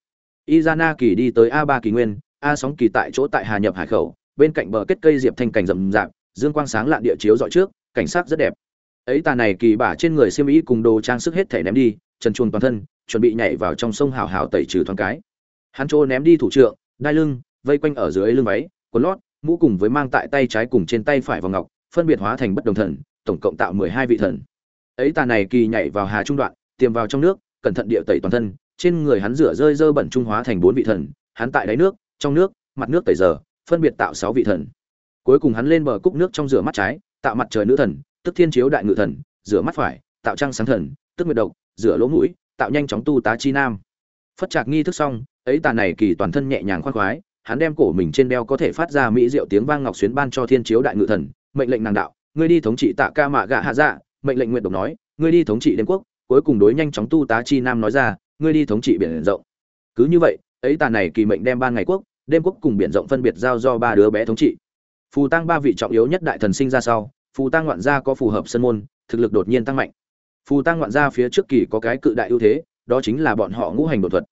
Izana kỳ đi tới a ba kỳ nguyên, a sóng kỳ tại chỗ tại hà nhập hải khẩu, bên cạnh bờ kết cây diệp thanh cảnh rậm rạp, dương quang sáng lạn địa chiếu dọi trước, cảnh sắc rất đẹp. Ấy tà này kỳ bả trên người xiêm y cùng đồ trang sức hết thể ném đi, trần chuồn toàn thân, chuẩn bị nhảy vào trong sông hào hào tẩy trừ thoáng cái. Hắn trô ném đi thủ trượng, đai lưng, vây quanh ở dưới lưng váy, quần lót, mũ cùng với mang tại tay trái cùng trên tay phải vào ngọc, phân biệt hóa thành bất đồng thần tổng cộng tạo mười hai vị thần. Ấy tà này kỳ nhảy vào hà trung đoạn, tiềm vào trong nước, cẩn thận địa tẩy toàn thân, trên người hắn rửa rơi dơ bẩn trung hóa thành bốn vị thần, hắn tại đáy nước, trong nước, mặt nước tẩy giờ, phân biệt tạo sáu vị thần. Cuối cùng hắn lên bờ cúc nước trong rửa mắt trái, tạo mặt trời nữ thần, tức thiên chiếu đại ngự thần, rửa mắt phải, tạo trăng sáng thần, tức nguyệt độc, rửa lỗ mũi, tạo nhanh chóng tu tá chi nam. Phất trạc nghi thức xong, ấy tà này kỳ toàn thân nhẹ nhàng khoan khoái, hắn đem cổ mình trên đeo có thể phát ra mỹ diệu tiếng vang ngọc xuyến ban cho thiên chiếu đại ngự thần, mệnh lệnh nàng đạo ngươi đi thống trị tạ ca mạ gạ hạ dạ mệnh lệnh nguyện độc nói, ngươi đi thống trị đế quốc, cuối cùng đối nhanh chóng tu tá chi nam nói ra, ngươi đi thống trị biển rộng. Cứ như vậy, ấy tà này kỳ mệnh đem ban ngày quốc, đêm quốc cùng biển rộng phân biệt giao do ba đứa bé thống trị. Phù tăng ba vị trọng yếu nhất đại thần sinh ra sau, phù tăng ngoạn gia có phù hợp sân môn, thực lực đột nhiên tăng mạnh. Phù tăng ngoạn gia phía trước kỳ có cái cự đại ưu thế, đó chính là bọn họ ngũ hành đột thuật.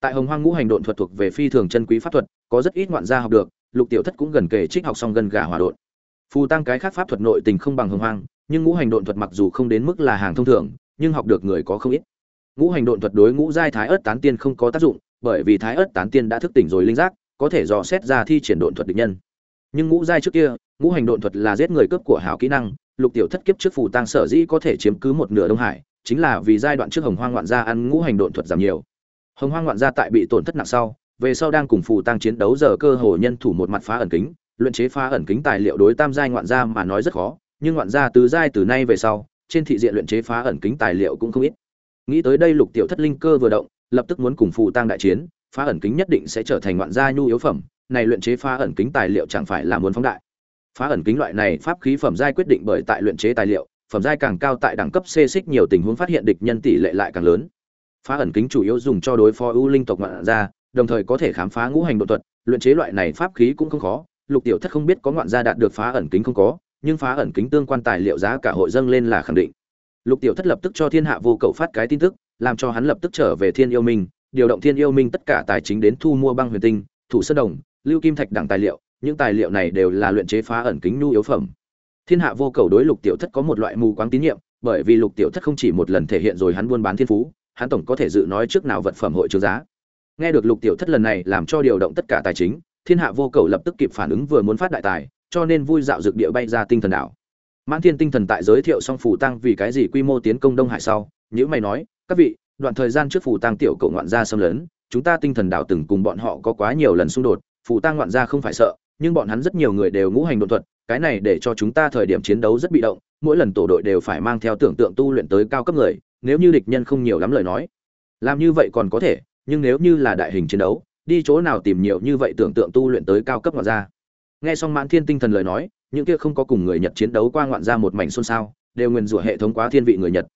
Tại hồng hoang ngũ hành độn thuật thuộc về phi thường chân quý pháp thuật, có rất ít ngoạn gia học được, lục tiểu thất cũng gần kề trích học xong gần gà hòa độn phù tăng cái khác pháp thuật nội tình không bằng hồng hoang, nhưng ngũ hành độn thuật mặc dù không đến mức là hàng thông thường, nhưng học được người có không ít. Ngũ hành độn thuật đối ngũ giai thái ớt tán tiên không có tác dụng, bởi vì thái ớt tán tiên đã thức tỉnh rồi linh giác, có thể dò xét ra thi triển độn thuật địch nhân. Nhưng ngũ giai trước kia, ngũ hành độn thuật là giết người cướp của hảo kỹ năng, lục tiểu thất kiếp trước phù tăng sở dĩ có thể chiếm cứ một nửa đông hải, chính là vì giai đoạn trước hồng hoang ngoạn gia ăn ngũ hành độn thuật giảm nhiều. Hồng hoang ngoạn gia tại bị tổn thất nặng sau, về sau đang cùng phù tăng chiến đấu giờ cơ hồ nhân thủ một mặt phá ẩn kính luyện chế phá ẩn kính tài liệu đối tam giai ngoạn gia mà nói rất khó, nhưng ngoạn gia từ giai từ nay về sau, trên thị diện luyện chế phá ẩn kính tài liệu cũng không ít. Nghĩ tới đây lục tiểu thất linh cơ vừa động, lập tức muốn cùng phù tăng đại chiến, phá ẩn kính nhất định sẽ trở thành ngoạn gia nhu yếu phẩm, này luyện chế phá ẩn kính tài liệu chẳng phải là muốn phóng đại. Phá ẩn kính loại này pháp khí phẩm giai quyết định bởi tại luyện chế tài liệu, phẩm giai càng cao tại đẳng cấp c xích nhiều tình huống phát hiện địch nhân tỷ lệ lại càng lớn. Phá ẩn kính chủ yếu dùng cho đối phó ưu linh tộc ngoạn gia, đồng thời có thể khám phá ngũ hành độ thuật, luyện chế loại này pháp khí cũng không khó lục tiểu thất không biết có ngoạn gia đạt được phá ẩn kính không có, nhưng phá ẩn kính tương quan tài liệu giá cả hội dâng lên là khẳng định. Lục tiểu thất lập tức cho thiên hạ vô cầu phát cái tin tức, làm cho hắn lập tức trở về thiên yêu minh, điều động thiên yêu minh tất cả tài chính đến thu mua băng huyền tinh, thủ sơn đồng, lưu kim thạch đẳng tài liệu, những tài liệu này đều là luyện chế phá ẩn kính nhu yếu phẩm. Thiên hạ vô cầu đối lục tiểu thất có một loại mù quáng tín nhiệm, bởi vì lục tiểu thất không chỉ một lần thể hiện rồi hắn buôn bán thiên phú, hắn tổng có thể dự nói trước nào vật phẩm hội trướng giá. Nghe được lục tiểu thất lần này làm cho điều động tất cả tài chính thiên hạ vô cầu lập tức kịp phản ứng vừa muốn phát đại tài, cho nên vui dạo dược địa bay ra tinh thần đảo. Mãn thiên tinh thần tại giới thiệu xong phủ tăng vì cái gì quy mô tiến công đông hải sau, nhữ mày nói, các vị, đoạn thời gian trước phủ tăng tiểu cậu ngoạn gia xâm lấn, chúng ta tinh thần đảo từng cùng bọn họ có quá nhiều lần xung đột phủ tăng ngoạn gia không phải sợ, nhưng bọn hắn rất nhiều người đều ngũ hành đột thuật, cái này để cho chúng ta thời điểm chiến đấu rất bị động, mỗi lần tổ đội đều phải mang theo tưởng tượng tu luyện tới cao cấp người, nếu như địch nhân không nhiều lắm lời nói, làm như vậy còn có thể, nhưng nếu như là đại hình chiến đấu đi chỗ nào tìm nhiều như vậy tưởng tượng tu luyện tới cao cấp ngoạn gia. Nghe xong mãn thiên tinh thần lời nói, những kia không có cùng người nhật chiến đấu qua ngoạn gia một mảnh xôn xao, đều nguyền rủa hệ thống quá thiên vị người nhật.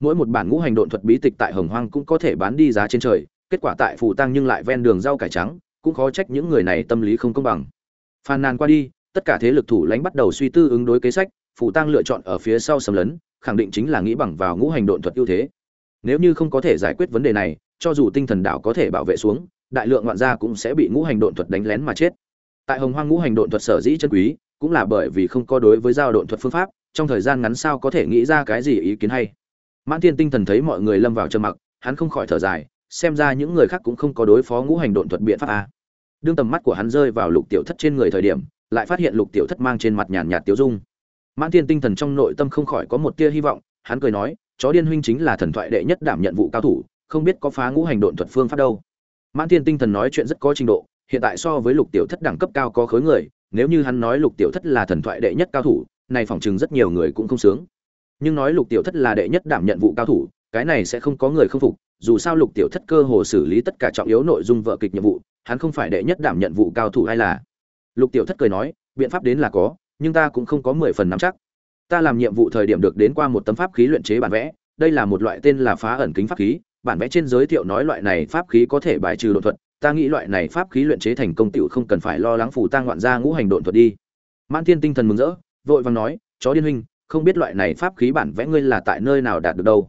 Mỗi một bản ngũ hành độn thuật bí tịch tại hồng hoang cũng có thể bán đi giá trên trời, kết quả tại phù tăng nhưng lại ven đường rau cải trắng, cũng khó trách những người này tâm lý không công bằng. Phàn nàn qua đi, tất cả thế lực thủ lãnh bắt đầu suy tư ứng đối kế sách phù tăng lựa chọn ở phía sau sầm lấn, khẳng định chính là nghĩ bằng vào ngũ hành độn thuật ưu thế. Nếu như không có thể giải quyết vấn đề này, cho dù tinh thần đạo có thể bảo vệ xuống đại lượng ngoạn gia cũng sẽ bị ngũ hành độn thuật đánh lén mà chết. Tại hồng hoang ngũ hành độn thuật sở dĩ chân quý, cũng là bởi vì không có đối với giao độn thuật phương pháp, trong thời gian ngắn sao có thể nghĩ ra cái gì ý kiến hay. Mãn thiên tinh thần thấy mọi người lâm vào trầm mặc, hắn không khỏi thở dài, xem ra những người khác cũng không có đối phó ngũ hành độn thuật biện pháp a đương tầm mắt của hắn rơi vào lục tiểu thất trên người thời điểm, lại phát hiện lục tiểu thất mang trên mặt nhàn nhạt tiêu dung. Mãn thiên tinh thần trong nội tâm không khỏi có một tia hy vọng, hắn cười nói, chó điên huynh chính là thần thoại đệ nhất đảm nhận vụ cao thủ, không biết có phá ngũ hành độn thuật phương pháp đâu mãn thiên tinh thần nói chuyện rất có trình độ, hiện tại so với lục tiểu thất đẳng cấp cao có khối người, nếu như hắn nói lục tiểu thất là thần thoại đệ nhất cao thủ, này phỏng chừng rất nhiều người cũng không sướng. Nhưng nói lục tiểu thất là đệ nhất đảm nhận vụ cao thủ, cái này sẽ không có người không phục, dù sao lục tiểu thất cơ hồ xử lý tất cả trọng yếu nội dung vợ kịch nhiệm vụ, hắn không phải đệ nhất đảm nhận vụ cao thủ hay là. Lục tiểu thất cười nói, biện pháp đến là có, nhưng ta cũng không có mười phần nắm chắc. Ta làm nhiệm vụ thời điểm được đến qua một tấm pháp khí luyện chế bản vẽ, đây là một loại tên là phá ẩn kính pháp khí bản vẽ trên giới thiệu nói loại này pháp khí có thể bài trừ đột thuật, ta nghĩ loại này pháp khí luyện chế thành công tựu không cần phải lo lắng phù tang ngoạn ra ngũ hành độn thuật đi. Mãn thiên tinh thần mừng rỡ, vội vàng nói, chó điên huynh, không biết loại này pháp khí bản vẽ ngươi là tại nơi nào đạt được đâu.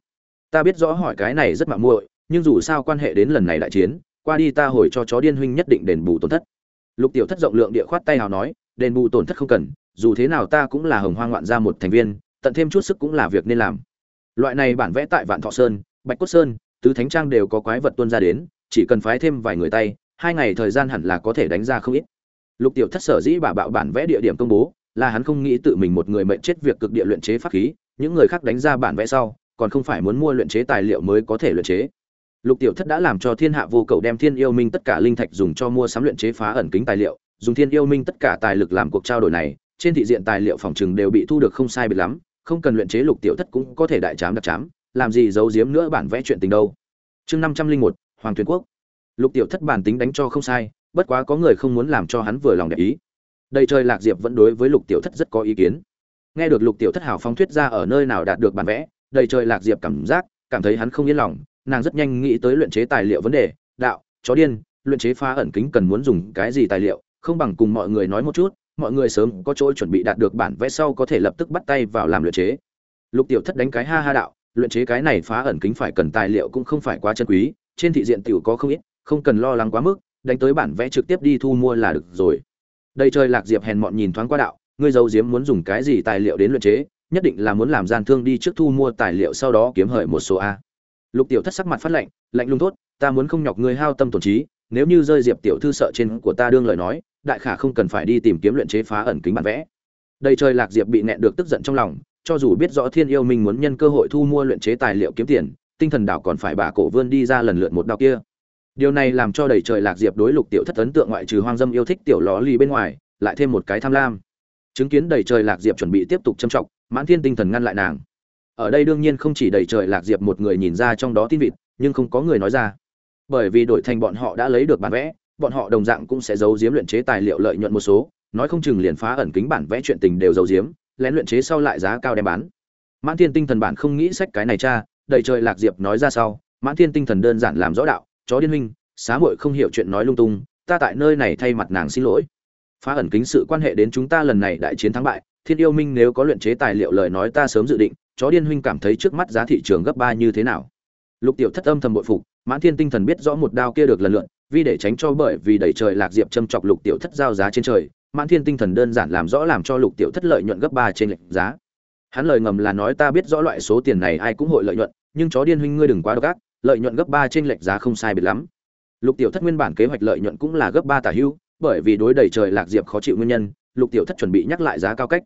Ta biết rõ hỏi cái này rất mạo muội, nhưng dù sao quan hệ đến lần này đại chiến, qua đi ta hồi cho chó điên huynh nhất định đền bù tổn thất. Lục tiểu thất rộng lượng địa khoát tay hào nói, đền bù tổn thất không cần, dù thế nào ta cũng là hồng hoang ngoạn gia một thành viên, tận thêm chút sức cũng là việc nên làm. Loại này bản vẽ tại vạn thọ sơn, bạch cốt sơn tứ thánh trang đều có quái vật tuôn ra đến, chỉ cần phái thêm vài người tay, hai ngày thời gian hẳn là có thể đánh ra không ít. Lục tiểu thất sở dĩ bà bạo bản vẽ địa điểm công bố, là hắn không nghĩ tự mình một người mệnh chết việc cực địa luyện chế pháp khí, những người khác đánh ra bản vẽ sau, còn không phải muốn mua luyện chế tài liệu mới có thể luyện chế. Lục tiểu thất đã làm cho thiên hạ vô cầu đem thiên yêu minh tất cả linh thạch dùng cho mua sắm luyện chế phá ẩn kính tài liệu, dùng thiên yêu minh tất cả tài lực làm cuộc trao đổi này, trên thị diện tài liệu phòng trừng đều bị thu được không sai biệt lắm, không cần luyện chế lục tiểu thất cũng có thể đại chám đặc chám làm gì giấu giếm nữa bản vẽ chuyện tình đâu. Chương năm trăm linh một, hoàng tuyên quốc. Lục tiểu thất bản tính đánh cho không sai, bất quá có người không muốn làm cho hắn vừa lòng đẹp ý. Đầy trời lạc diệp vẫn đối với lục tiểu thất rất có ý kiến. Nghe được lục tiểu thất hảo phong thuyết ra ở nơi nào đạt được bản vẽ, đầy trời lạc diệp cảm giác, cảm thấy hắn không yên lòng, nàng rất nhanh nghĩ tới luyện chế tài liệu vấn đề, đạo, chó điên, luyện chế phá ẩn kính cần muốn dùng cái gì tài liệu, không bằng cùng mọi người nói một chút, mọi người sớm có chỗ chuẩn bị đạt được bản vẽ sau có thể lập tức bắt tay vào làm luyện chế. Lục tiểu thất đánh cái ha ha đạo luyện chế cái này phá ẩn kính phải cần tài liệu cũng không phải quá chân quý, trên thị diện tiểu có không ít, không cần lo lắng quá mức, đánh tới bản vẽ trực tiếp đi thu mua là được rồi. Đây trời lạc diệp hèn mọn nhìn thoáng qua đạo, ngươi giấu diếm muốn dùng cái gì tài liệu đến luyện chế, nhất định là muốn làm gian thương đi trước thu mua tài liệu sau đó kiếm hời một số a. Lục tiểu thất sắc mặt phát lạnh lạnh lùng tốt ta muốn không nhọc ngươi hao tâm tổn trí, nếu như rơi diệp tiểu thư sợ trên của ta đương lời nói, đại khả không cần phải đi tìm kiếm luyện chế phá ẩn kính bản vẽ. Đây trời lạc diệp bị nẹn được tức giận trong lòng cho dù biết rõ thiên yêu minh muốn nhân cơ hội thu mua luyện chế tài liệu kiếm tiền, tinh thần đảo còn phải bà cổ vươn đi ra lần lượt một đạo kia. Điều này làm cho đầy trời lạc diệp đối lục tiểu thất ấn tượng ngoại trừ hoang dâm yêu thích tiểu ló lì bên ngoài, lại thêm một cái tham lam. Chứng kiến đầy trời lạc diệp chuẩn bị tiếp tục châm trọng mãn thiên tinh thần ngăn lại nàng. Ở đây đương nhiên không chỉ đầy trời lạc diệp một người nhìn ra trong đó tin vịt, nhưng không có người nói ra. Bởi vì đổi thành bọn họ đã lấy được bản vẽ, bọn họ đồng dạng cũng sẽ giấu giếm luyện chế tài liệu lợi nhuận một số, nói không chừng liền phá ẩn kính bản vẽ chuyện tình đều giấu giếm lén luyện chế sau lại giá cao đem bán. Mãn thiên tinh thần bản không nghĩ sách cái này cha đầy trời lạc diệp nói ra sau, mãn thiên tinh thần đơn giản làm rõ đạo, chó điên huynh, xá muội không hiểu chuyện nói lung tung, ta tại nơi này thay mặt nàng xin lỗi. Phá ẩn kính sự quan hệ đến chúng ta lần này đại chiến thắng bại, thiên yêu minh nếu có luyện chế tài liệu lời nói ta sớm dự định, chó điên huynh cảm thấy trước mắt giá thị trường gấp ba như thế nào? Lục tiểu thất âm thầm bội phục, mãn thiên tinh thần biết rõ một đao kia được lần lượn vì để tránh cho bởi vì đẩy trời lạc diệp châm chọc lục tiểu thất giao giá trên trời mãn thiên tinh thần đơn giản làm rõ làm cho lục tiểu thất lợi nhuận gấp ba trên lệnh giá. Hắn lời ngầm là nói ta biết rõ loại số tiền này ai cũng hội lợi nhuận, nhưng chó điên huynh ngươi đừng quá độc ác, lợi nhuận gấp ba trên lệnh giá không sai biệt lắm. Lục tiểu thất nguyên bản kế hoạch lợi nhuận cũng là gấp ba tả hưu, bởi vì đối đầy trời lạc diệp khó chịu nguyên nhân, lục tiểu thất chuẩn bị nhắc lại giá cao cách.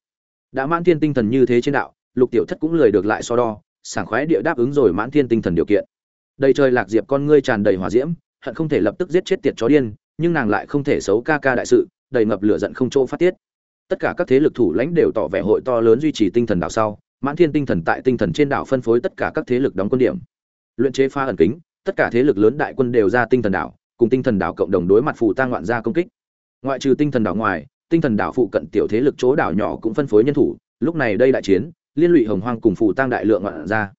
Đã mãn thiên tinh thần như thế trên đạo, lục tiểu thất cũng lười được lại so đo, sảng khoái địa đáp ứng rồi mãn thiên tinh thần điều kiện. Đầy trời lạc diệp con ngươi tràn đầy hỏa diễm, hận không thể lập tức giết chết tiệt chó điên, nhưng nàng lại không thể xấu ca ca đại sự đầy ngập lửa giận không chỗ phát tiết. Tất cả các thế lực thủ lãnh đều tỏ vẻ hội to lớn duy trì tinh thần đảo sau, mãn thiên tinh thần tại tinh thần trên đảo phân phối tất cả các thế lực đóng quân điểm. Luyện chế pha ẩn kính, tất cả thế lực lớn đại quân đều ra tinh thần đảo, cùng tinh thần đảo cộng đồng đối mặt phụ tăng ngoạn gia công kích. Ngoại trừ tinh thần đảo ngoài, tinh thần đảo phụ cận tiểu thế lực chỗ đảo nhỏ cũng phân phối nhân thủ, lúc này đây đại chiến, liên lụy hồng hoang cùng phụ tăng đại lượng ngoạn gia.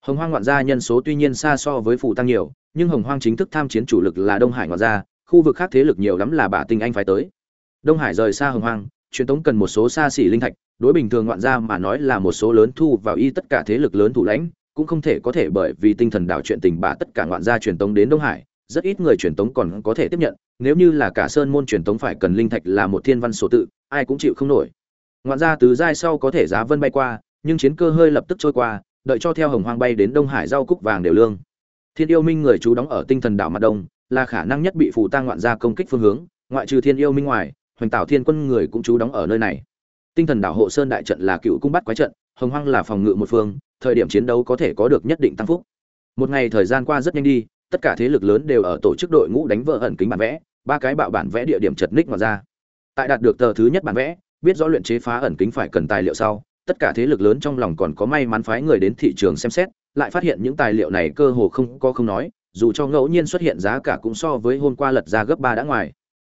Hồng hoang ngoạn gia nhân số tuy nhiên xa so với phụ tăng nhiều, nhưng hồng hoang chính thức tham chiến chủ lực là đông hải ngoạn gia, khu vực khác thế lực nhiều lắm là bà tinh anh phải tới đông hải rời xa hồng hoang, truyền tống cần một số xa xỉ linh thạch, đối bình thường ngoạn gia mà nói là một số lớn thu vào y tất cả thế lực lớn thủ lãnh, cũng không thể có thể bởi vì tinh thần đảo chuyện tình bà tất cả ngoạn gia truyền tống đến đông hải, rất ít người truyền tống còn có thể tiếp nhận, nếu như là cả sơn môn truyền tống phải cần linh thạch là một thiên văn số tự, ai cũng chịu không nổi. Ngoạn gia từ giai sau có thể giá vân bay qua, nhưng chiến cơ hơi lập tức trôi qua, đợi cho theo hồng hoang bay đến đông hải rau cúc vàng đều lương. Thiên yêu minh người chú đóng ở tinh thần đảo mặt đông, là khả năng nhất bị phù tang ngoạn gia công kích phương hướng, ngoại trừ thiên yêu minh ngoài hoành Tạo thiên quân người cũng chú đóng ở nơi này. Tinh thần đảo hộ sơn đại trận là cựu cung bắt quái trận, hồng hoang là phòng ngự một phương, thời điểm chiến đấu có thể có được nhất định tăng phúc. Một ngày thời gian qua rất nhanh đi, tất cả thế lực lớn đều ở tổ chức đội ngũ đánh vỡ ẩn kính bản vẽ, ba cái bạo bản vẽ địa điểm chật ních mà ra. Tại đạt được tờ thứ nhất bản vẽ, biết rõ luyện chế phá ẩn kính phải cần tài liệu sau, tất cả thế lực lớn trong lòng còn có may mắn phái người đến thị trường xem xét, lại phát hiện những tài liệu này cơ hồ không có không nói, dù cho ngẫu nhiên xuất hiện giá cả cũng so với hôm qua lật ra gấp ba đã ngoài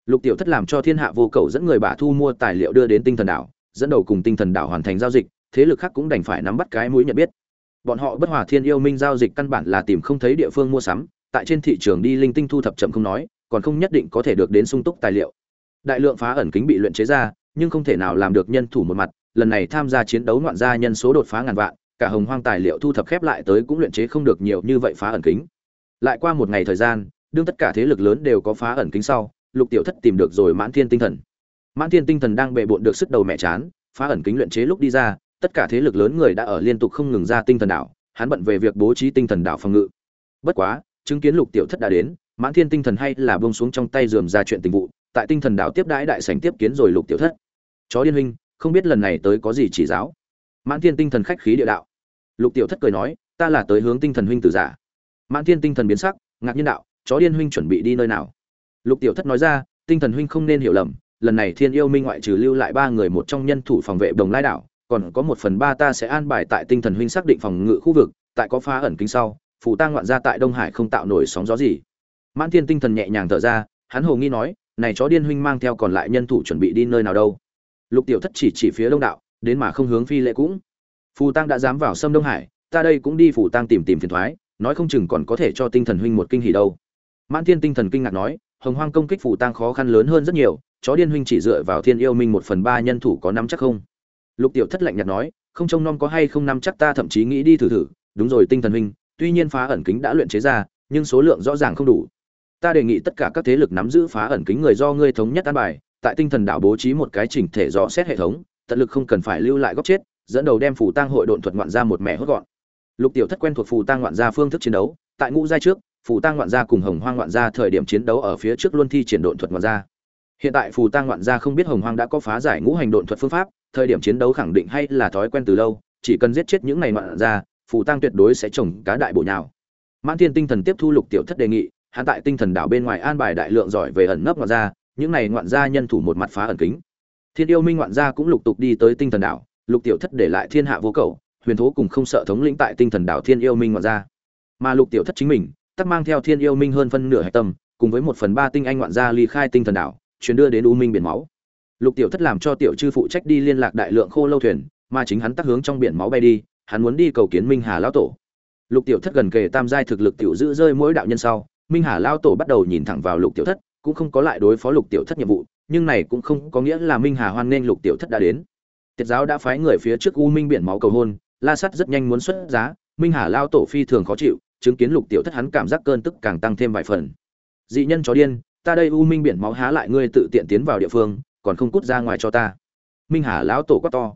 lục tiểu thất làm cho thiên hạ vô cầu dẫn người bà thu mua tài liệu đưa đến tinh thần đảo, dẫn đầu cùng tinh thần đảo hoàn thành giao dịch, thế lực khác cũng đành phải nắm bắt cái mũi nhận biết. Bọn họ bất hòa thiên yêu minh giao dịch căn bản là tìm không thấy địa phương mua sắm, tại trên thị trường đi linh tinh thu thập chậm không nói, còn không nhất định có thể được đến sung túc tài liệu. Đại lượng phá ẩn kính bị luyện chế ra, nhưng không thể nào làm được nhân thủ một mặt, lần này tham gia chiến đấu ngoạn gia nhân số đột phá ngàn vạn, cả hồng hoang tài liệu thu thập khép lại tới cũng luyện chế không được nhiều như vậy phá ẩn kính. Lại qua một ngày thời gian, đương tất cả thế lực lớn đều có phá ẩn kính sau lục tiểu thất tìm được rồi mãn thiên tinh thần. Mãn thiên tinh thần đang bệ bộn được sức đầu mẹ chán, phá ẩn kính luyện chế lúc đi ra, tất cả thế lực lớn người đã ở liên tục không ngừng ra tinh thần đảo hắn bận về việc bố trí tinh thần đảo phòng ngự. Bất quá, chứng kiến lục tiểu thất đã đến, mãn thiên tinh thần hay là bông xuống trong tay dườm ra chuyện tình vụ, tại tinh thần đảo tiếp đãi đại sảnh tiếp kiến rồi lục tiểu thất. Chó điên huynh, không biết lần này tới có gì chỉ giáo? Mãn thiên tinh thần khách khí địa đạo. Lục tiểu thất cười nói, ta là tới hướng tinh thần huynh tử giả. Mãn thiên tinh thần biến sắc, ngạc nhiên đạo, chó điên huynh chuẩn bị đi nơi nào? Lục tiểu thất nói ra, tinh thần huynh không nên hiểu lầm, lần này thiên yêu minh ngoại trừ lưu lại ba người một trong nhân thủ phòng vệ đồng lai đảo, còn có một phần ba ta sẽ an bài tại tinh thần huynh xác định phòng ngự khu vực, tại có phá ẩn kính sau phủ ta ngoạn ra tại đông hải không tạo nổi sóng gió gì. Mãn thiên tinh thần nhẹ nhàng thở ra, hắn hồ nghi nói, này chó điên huynh mang theo còn lại nhân thủ chuẩn bị đi nơi nào đâu? Lục tiểu thất chỉ chỉ phía đông đạo, đến mà không hướng phi lệ cũng. Phù tăng đã dám vào sâm đông hải, ta đây cũng đi phù tăng tìm tìm phiền thoái, nói không chừng còn có thể cho tinh thần huynh một kinh hỉ đâu. Mãn thiên tinh thần kinh ngạc nói hồng hoang công kích phù tăng khó khăn lớn hơn rất nhiều, chó điên huynh chỉ dựa vào thiên yêu minh một phần ba nhân thủ có năm chắc không? Lục tiểu thất lạnh nhạt nói, không trông nom có hay không năm chắc ta thậm chí nghĩ đi thử thử, đúng rồi tinh thần huynh, tuy nhiên phá ẩn kính đã luyện chế ra, nhưng số lượng rõ ràng không đủ. Ta đề nghị tất cả các thế lực nắm giữ phá ẩn kính người do ngươi thống nhất an bài, tại tinh thần đảo bố trí một cái chỉnh thể rõ xét hệ thống, tận lực không cần phải lưu lại góc chết, dẫn đầu đem phủ tang hội độn thuật ngoạn ra một mẻ hốt gọn. Lục tiểu thất quen thuộc phủ tang ngoạn ra phương thức chiến đấu, tại ngũ giai trước Phù tang ngoạn Gia cùng hồng hoang ngoạn Gia thời điểm chiến đấu ở phía trước luôn thi triển độn thuật ngoạn Gia. Hiện tại phù tang ngoạn Gia không biết hồng hoang đã có phá giải ngũ hành độn thuật phương pháp, thời điểm chiến đấu khẳng định hay là thói quen từ lâu, chỉ cần giết chết những này ngoạn Gia, phù tang tuyệt đối sẽ trồng cá đại bổ nhào. Mãn thiên tinh thần tiếp thu lục tiểu thất đề nghị, hắn tại tinh thần đảo bên ngoài an bài đại lượng giỏi về ẩn nấp ngoạn Gia, những này ngoạn gia nhân thủ một mặt phá ẩn kính. Thiên yêu minh ngoạn gia cũng lục tục đi tới tinh thần đảo, lục tiểu thất để lại thiên hạ vô cầu, huyền thố cùng không sợ thống lĩnh tại tinh thần đảo thiên yêu minh ngoạn gia. Mà lục tiểu thất chính mình tắc mang theo thiên yêu minh hơn phân nửa hạch tâm, cùng với một phần ba tinh anh ngoạn gia ly khai tinh thần đảo chuyển đưa đến u minh biển máu. Lục tiểu thất làm cho tiểu chư phụ trách đi liên lạc đại lượng khô lâu thuyền, mà chính hắn tắc hướng trong biển máu bay đi, hắn muốn đi cầu kiến minh hà lão tổ. Lục tiểu thất gần kề tam giai thực lực tiểu giữ rơi mỗi đạo nhân sau, minh hà lão tổ bắt đầu nhìn thẳng vào lục tiểu thất, cũng không có lại đối phó lục tiểu thất nhiệm vụ, nhưng này cũng không có nghĩa là minh hà hoan nghênh lục tiểu thất đã đến. Tiết giáo đã phái người phía trước u minh biển máu cầu hôn, la sắt rất nhanh muốn xuất giá, minh hà lao tổ phi thường khó chịu chứng kiến lục tiểu thất hắn cảm giác cơn tức càng tăng thêm vài phần. Dị nhân chó điên, ta đây u minh biển máu há lại ngươi tự tiện tiến vào địa phương, còn không cút ra ngoài cho ta. Minh hà lão tổ quát to.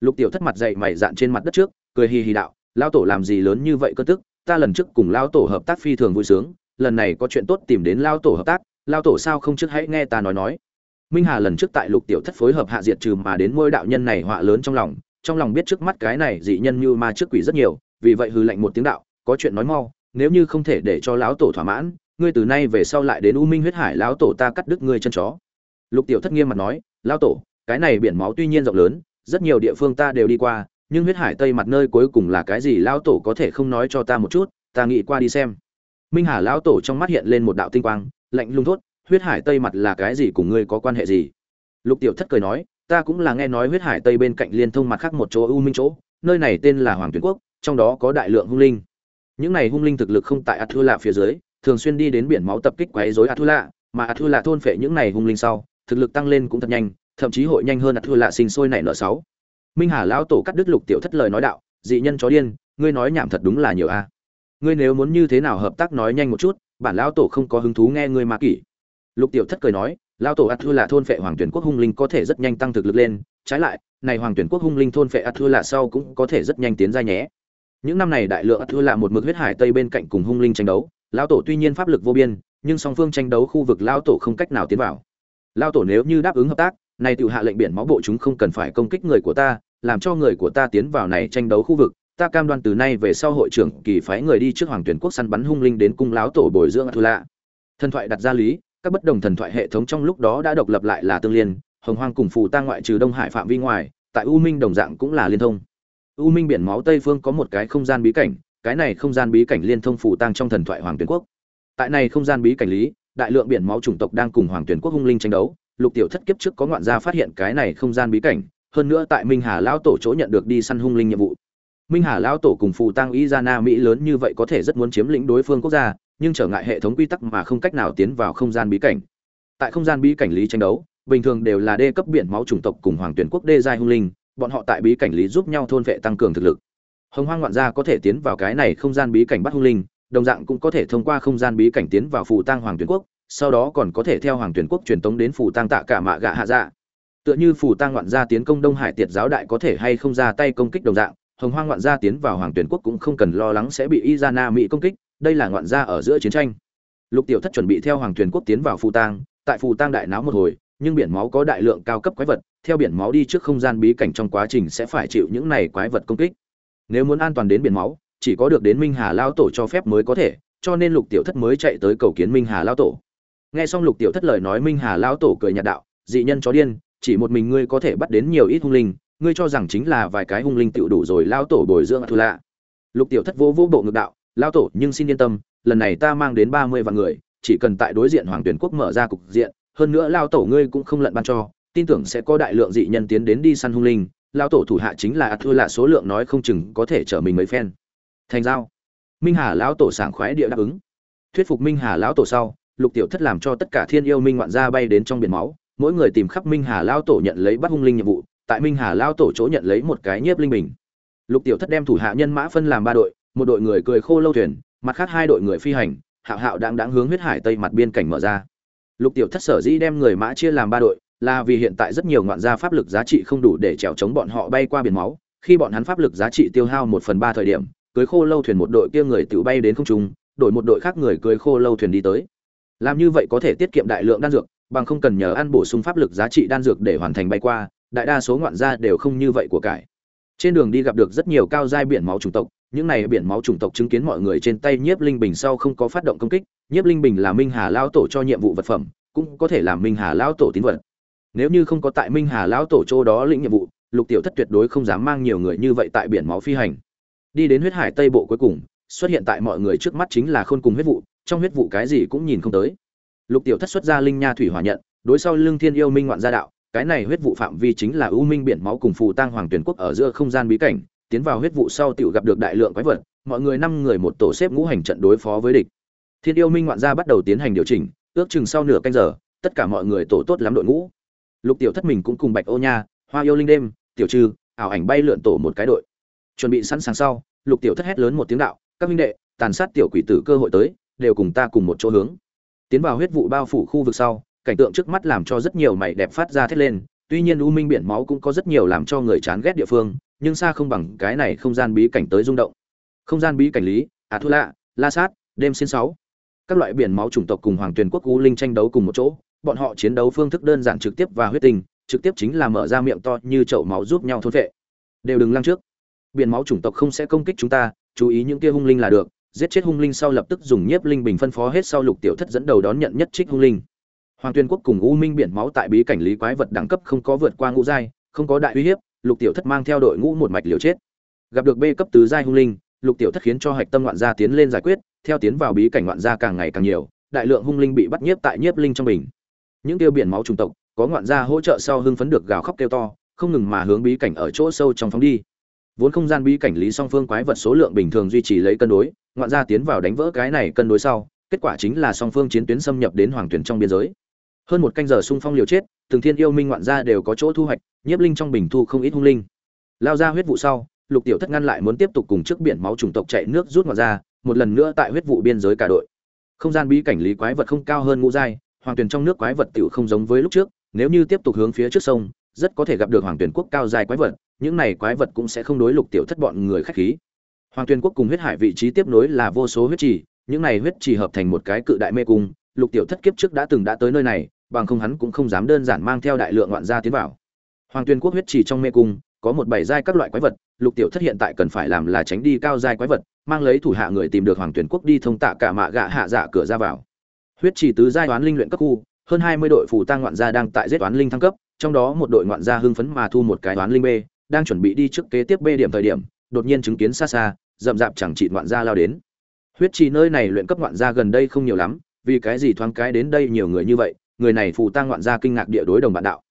Lục tiểu thất mặt dậy mày dạn trên mặt đất trước, cười hì hì đạo, lão tổ làm gì lớn như vậy cơn tức, ta lần trước cùng lão tổ hợp tác phi thường vui sướng, lần này có chuyện tốt tìm đến lão tổ hợp tác, lão tổ sao không trước hãy nghe ta nói nói. Minh hà lần trước tại lục tiểu thất phối hợp hạ diệt trừ mà đến môi đạo nhân này họa lớn trong lòng trong lòng biết trước mắt cái này dị nhân như ma trước quỷ rất nhiều, vì vậy hư lệnh một tiếng đạo có chuyện nói mau, nếu như không thể để cho lão tổ thỏa mãn, ngươi từ nay về sau lại đến u minh huyết hải, lão tổ ta cắt đứt ngươi chân chó. Lục tiểu thất nghiêm mặt nói, lão tổ, cái này biển máu tuy nhiên rộng lớn, rất nhiều địa phương ta đều đi qua, nhưng huyết hải tây mặt nơi cuối cùng là cái gì lão tổ có thể không nói cho ta một chút, ta nghĩ qua đi xem. Minh hà lão tổ trong mắt hiện lên một đạo tinh quang, lạnh lùng thốt, huyết hải tây mặt là cái gì cùng ngươi có quan hệ gì? Lục tiểu thất cười nói, ta cũng là nghe nói huyết hải tây bên cạnh liên thông mặt khác một chỗ, u minh chỗ, nơi này tên là hoàng tuyến quốc, trong đó có đại lượng hung linh những này hung linh thực lực không tại ạt lạ phía dưới, thường xuyên đi đến biển máu tập kích quấy rối ạt lạ mà ạt lạ thôn phệ những này hung linh sau, thực lực tăng lên cũng thật nhanh, thậm chí hội nhanh hơn ạt lạ sinh sôi nảy nở sáu. Minh hà lão tổ cắt đứt lục tiểu thất lời nói đạo, dị nhân chó điên, ngươi nói nhảm thật đúng là nhiều a. Ngươi nếu muốn như thế nào hợp tác nói nhanh một chút, bản lão tổ không có hứng thú nghe ngươi mà kỷ. Lục tiểu thất cười nói, lão tổ Atula thua thôn phệ hoàng tuyển quốc hung linh có thể rất nhanh tăng thực lực lên, trái lại, này hoàng tuyển quốc hung linh thôn phệ Atula thua sau cũng có thể rất nhanh tiến ra nhé những năm này đại lượng ắt là một mực huyết hải tây bên cạnh cùng hung linh tranh đấu. Lão tổ tuy nhiên pháp lực vô biên, nhưng song phương tranh đấu khu vực lão tổ không cách nào tiến vào. Lão tổ nếu như đáp ứng hợp tác, này tiểu hạ lệnh biển máu bộ chúng không cần phải công kích người của ta, làm cho người của ta tiến vào này tranh đấu khu vực. Ta cam đoan từ nay về sau hội trưởng kỳ phái người đi trước hoàng tuyển quốc săn bắn hung linh đến cung Lão tổ bồi dưỡng thu lạ. Thần thoại đặt ra lý, các bất đồng thần thoại hệ thống trong lúc đó đã độc lập lại là tương liên, hồng hoang cùng phù ta ngoại trừ đông hải phạm vi ngoài, tại u minh đồng dạng cũng là liên thông u minh biển máu tây phương có một cái không gian bí cảnh, cái này không gian bí cảnh liên thông phủ tăng trong thần thoại hoàng Tuyền quốc. Tại này không gian bí cảnh lý, đại lượng biển máu chủng tộc đang cùng hoàng Tuyền quốc hung linh tranh đấu, lục tiểu thất kiếp trước có ngoạn gia phát hiện cái này không gian bí cảnh, hơn nữa tại minh hà lão tổ chỗ nhận được đi săn hung linh nhiệm vụ. Minh hà lão tổ cùng phù tăng y na mỹ lớn như vậy có thể rất muốn chiếm lĩnh đối phương quốc gia, nhưng trở ngại hệ thống quy tắc mà không cách nào tiến vào không gian bí cảnh. Tại không gian bí cảnh lý tranh đấu, bình thường đều là đê cấp biển máu chủng tộc cùng hoàng tuyển quốc đê giai hung linh bọn họ tại bí cảnh lý giúp nhau thôn vệ tăng cường thực lực. Hồng hoang ngoạn gia có thể tiến vào cái này không gian bí cảnh bắt hung linh, đồng dạng cũng có thể thông qua không gian bí cảnh tiến vào phù tăng hoàng tuyển quốc, sau đó còn có thể theo hoàng tuyển quốc truyền tống đến phù tăng tạ cả mạ gạ hạ dạ. Tựa như phù tang ngoạn gia tiến công đông hải tiệt giáo đại có thể hay không ra tay công kích đồng dạng, hồng hoang ngoạn gia tiến vào hoàng tuyển quốc cũng không cần lo lắng sẽ bị izana mỹ công kích, đây là ngoạn gia ở giữa chiến tranh. Lục tiểu thất chuẩn bị theo hoàng tuyển quốc tiến vào phù tang, tại phù tang đại náo một hồi, nhưng biển máu có đại lượng cao cấp quái vật theo biển máu đi trước không gian bí cảnh trong quá trình sẽ phải chịu những này quái vật công kích. Nếu muốn an toàn đến biển máu, chỉ có được đến minh hà Lão tổ cho phép mới có thể, cho nên lục tiểu thất mới chạy tới cầu kiến minh hà Lão tổ. Nghe xong lục tiểu thất lời nói, minh hà Lão tổ cười nhạt đạo, dị nhân chó điên, chỉ một mình ngươi có thể bắt đến nhiều ít hung linh, ngươi cho rằng chính là vài cái hung linh tiểu đủ rồi Lão tổ bồi dưỡng thu lạ. Lục tiểu thất vô vô bộ ngực đạo Lão tổ, nhưng xin yên tâm, lần này ta mang đến ba mươi vạn người, chỉ cần tại đối diện hoàng tuyển quốc mở ra cục diện, hơn nữa Lão tổ ngươi cũng không lận ban cho tin tưởng sẽ có đại lượng dị nhân tiến đến đi săn hung linh lao tổ thủ hạ chính là thua là số lượng nói không chừng có thể chở mình mấy phen. Thành giao. Minh hà lão tổ sảng khoái địa đáp ứng. Thuyết phục minh hà lão tổ sau, lục tiểu thất làm cho tất cả thiên yêu minh ngoạn gia bay đến trong biển máu, mỗi người tìm khắp minh hà lão tổ nhận lấy bắt hung linh nhiệm vụ, tại minh hà lão tổ chỗ nhận lấy một cái nhiếp linh bình. Lục tiểu thất đem thủ hạ nhân mã phân làm ba đội, một đội người cười khô lâu thuyền, mặt khác hai đội người phi hành, hạo hạo đang đáng hướng huyết hải tây mặt biên cảnh mở ra. Lục tiểu thất sở dĩ đem người mã chia làm ba đội là vì hiện tại rất nhiều ngoạn gia pháp lực giá trị không đủ để trèo chống bọn họ bay qua biển máu, khi bọn hắn pháp lực giá trị tiêu hao một phần ba thời điểm, cưới khô lâu thuyền một đội kia người tự bay đến không trung, đổi một đội khác người cưới khô lâu thuyền đi tới. Làm như vậy có thể tiết kiệm đại lượng đan dược, bằng không cần nhờ ăn bổ sung pháp lực giá trị đan dược để hoàn thành bay qua, đại đa số ngoạn gia đều không như vậy của cải. Trên đường đi gặp được rất nhiều cao giai biển máu chủng tộc, những này biển máu chủng tộc chứng kiến mọi người trên tay nhiếp linh bình sau không có phát động công kích, nhiếp linh bình là minh hà lao tổ cho nhiệm vụ vật phẩm, cũng có thể làm minh hà lao tổ tín vật nếu như không có tại minh hà Lão tổ Châu đó lĩnh nhiệm vụ, lục tiểu thất tuyệt đối không dám mang nhiều người như vậy tại biển máu phi hành. Đi đến huyết hải tây bộ cuối cùng, xuất hiện tại mọi người trước mắt chính là khôn cùng huyết vụ, trong huyết vụ cái gì cũng nhìn không tới. Lục tiểu thất xuất ra linh nha thủy hỏa nhận, đối sau lưng thiên yêu minh ngoạn gia đạo, cái này huyết vụ phạm vi chính là ưu minh biển máu cùng phù tang hoàng tuyển quốc ở giữa không gian bí cảnh, tiến vào huyết vụ sau tiểu gặp được đại lượng quái vật, mọi người năm người một tổ xếp ngũ hành trận đối phó với địch. Thiên yêu minh ngoạn gia bắt đầu tiến hành điều chỉnh, ước chừng sau nửa canh giờ, tất cả mọi người tổ tốt lắm đội ngũ lục tiểu thất mình cũng cùng bạch ô nha hoa yêu linh đêm tiểu trừ, ảo ảnh bay lượn tổ một cái đội. Chuẩn bị sẵn sàng sau lục tiểu thất hét lớn một tiếng đạo các minh đệ tàn sát tiểu quỷ tử cơ hội tới đều cùng ta cùng một chỗ hướng. Tiến vào huyết vụ bao phủ khu vực sau cảnh tượng trước mắt làm cho rất nhiều mày đẹp phát ra thét lên. Tuy nhiên u minh biển máu cũng có rất nhiều làm cho người chán ghét địa phương nhưng xa không bằng cái này không gian bí cảnh tới rung động. Không gian bí cảnh lý à thu lạ la sát đêm xin sáu. Các loại biển máu chủng tộc cùng hoàng tuyền quốc u linh tranh đấu cùng một chỗ bọn họ chiến đấu phương thức đơn giản trực tiếp và huyết tình trực tiếp chính là mở ra miệng to như chậu máu giúp nhau thôn vệ đều đừng lăng trước. Biển máu chủng tộc không sẽ công kích chúng ta, chú ý những kia hung linh là được, giết chết hung linh sau lập tức dùng nhiếp linh bình phân phó hết sau lục tiểu thất dẫn đầu đón nhận nhất trích hung linh. Hoàng tuyên quốc cùng u minh biển máu tại bí cảnh lý quái vật đẳng cấp không có vượt qua ngũ giai, không có đại uy hiếp, lục tiểu thất mang theo đội ngũ một mạch liều chết. Gặp được b cấp tứ giai hung linh, lục tiểu thất khiến cho hạch tâm ngoạn gia tiến lên giải quyết, theo tiến vào bí cảnh ngoạn gia càng ngày càng nhiều, đại lượng hung linh bị bắt nhiếp tại nhiếp linh trong bình những tiêu biển máu trùng tộc, có ngoạn gia hỗ trợ sau hưng phấn được gào khóc kêu to, không ngừng mà hướng bí cảnh ở chỗ sâu trong phóng đi. Vốn không gian bí cảnh lý song phương quái vật số lượng bình thường duy trì lấy cân đối, ngoạn gia tiến vào đánh vỡ cái này cân đối sau, kết quả chính là song phương chiến tuyến xâm nhập đến hoàng tuyển trong biên giới. Hơn một canh giờ xung phong liều chết, từng thiên yêu minh ngoạn gia đều có chỗ thu hoạch, nhiếp linh trong bình thu không ít hung linh. Lao ra huyết vụ sau, lục tiểu thất ngăn lại muốn tiếp tục cùng trước biển máu chủng tộc chạy nước rút ngoạn ra một lần nữa tại huyết vụ biên giới cả đội. Không gian bí cảnh lý quái vật không cao hơn ngũ giai hoàng tuyển trong nước quái vật tiểu không giống với lúc trước, nếu như tiếp tục hướng phía trước sông, rất có thể gặp được hoàng tuyển quốc cao dài quái vật, những này quái vật cũng sẽ không đối lục tiểu thất bọn người khách khí. Hoàng tuyển quốc cùng huyết hải vị trí tiếp nối là vô số huyết trì, những này huyết trì hợp thành một cái cự đại mê cung, lục tiểu thất kiếp trước đã từng đã tới nơi này, bằng không hắn cũng không dám đơn giản mang theo đại lượng ngoạn gia tiến vào. Hoàng tuyển quốc huyết trì trong mê cung, có một bảy giai các loại quái vật, lục tiểu thất hiện tại cần phải làm là tránh đi cao giai quái vật, mang lấy thủ hạ người tìm được hoàng tuyển quốc đi thông tạ cả mạ gạ hạ dạ cửa ra vào huyết trì tứ giai toán linh luyện cấp khu, hơn hai mươi đội phù tăng ngoạn gia đang tại giết toán linh thăng cấp, trong đó một đội ngoạn gia hưng phấn mà thu một cái toán linh b đang chuẩn bị đi trước kế tiếp b điểm thời điểm, đột nhiên chứng kiến xa xa, rậm rạp chẳng chị ngoạn gia lao đến. Huyết trì nơi này luyện cấp ngoạn gia gần đây không nhiều lắm, vì cái gì thoáng cái đến đây nhiều người như vậy, người này phù tăng ngoạn gia kinh ngạc địa đối đồng bạn đạo.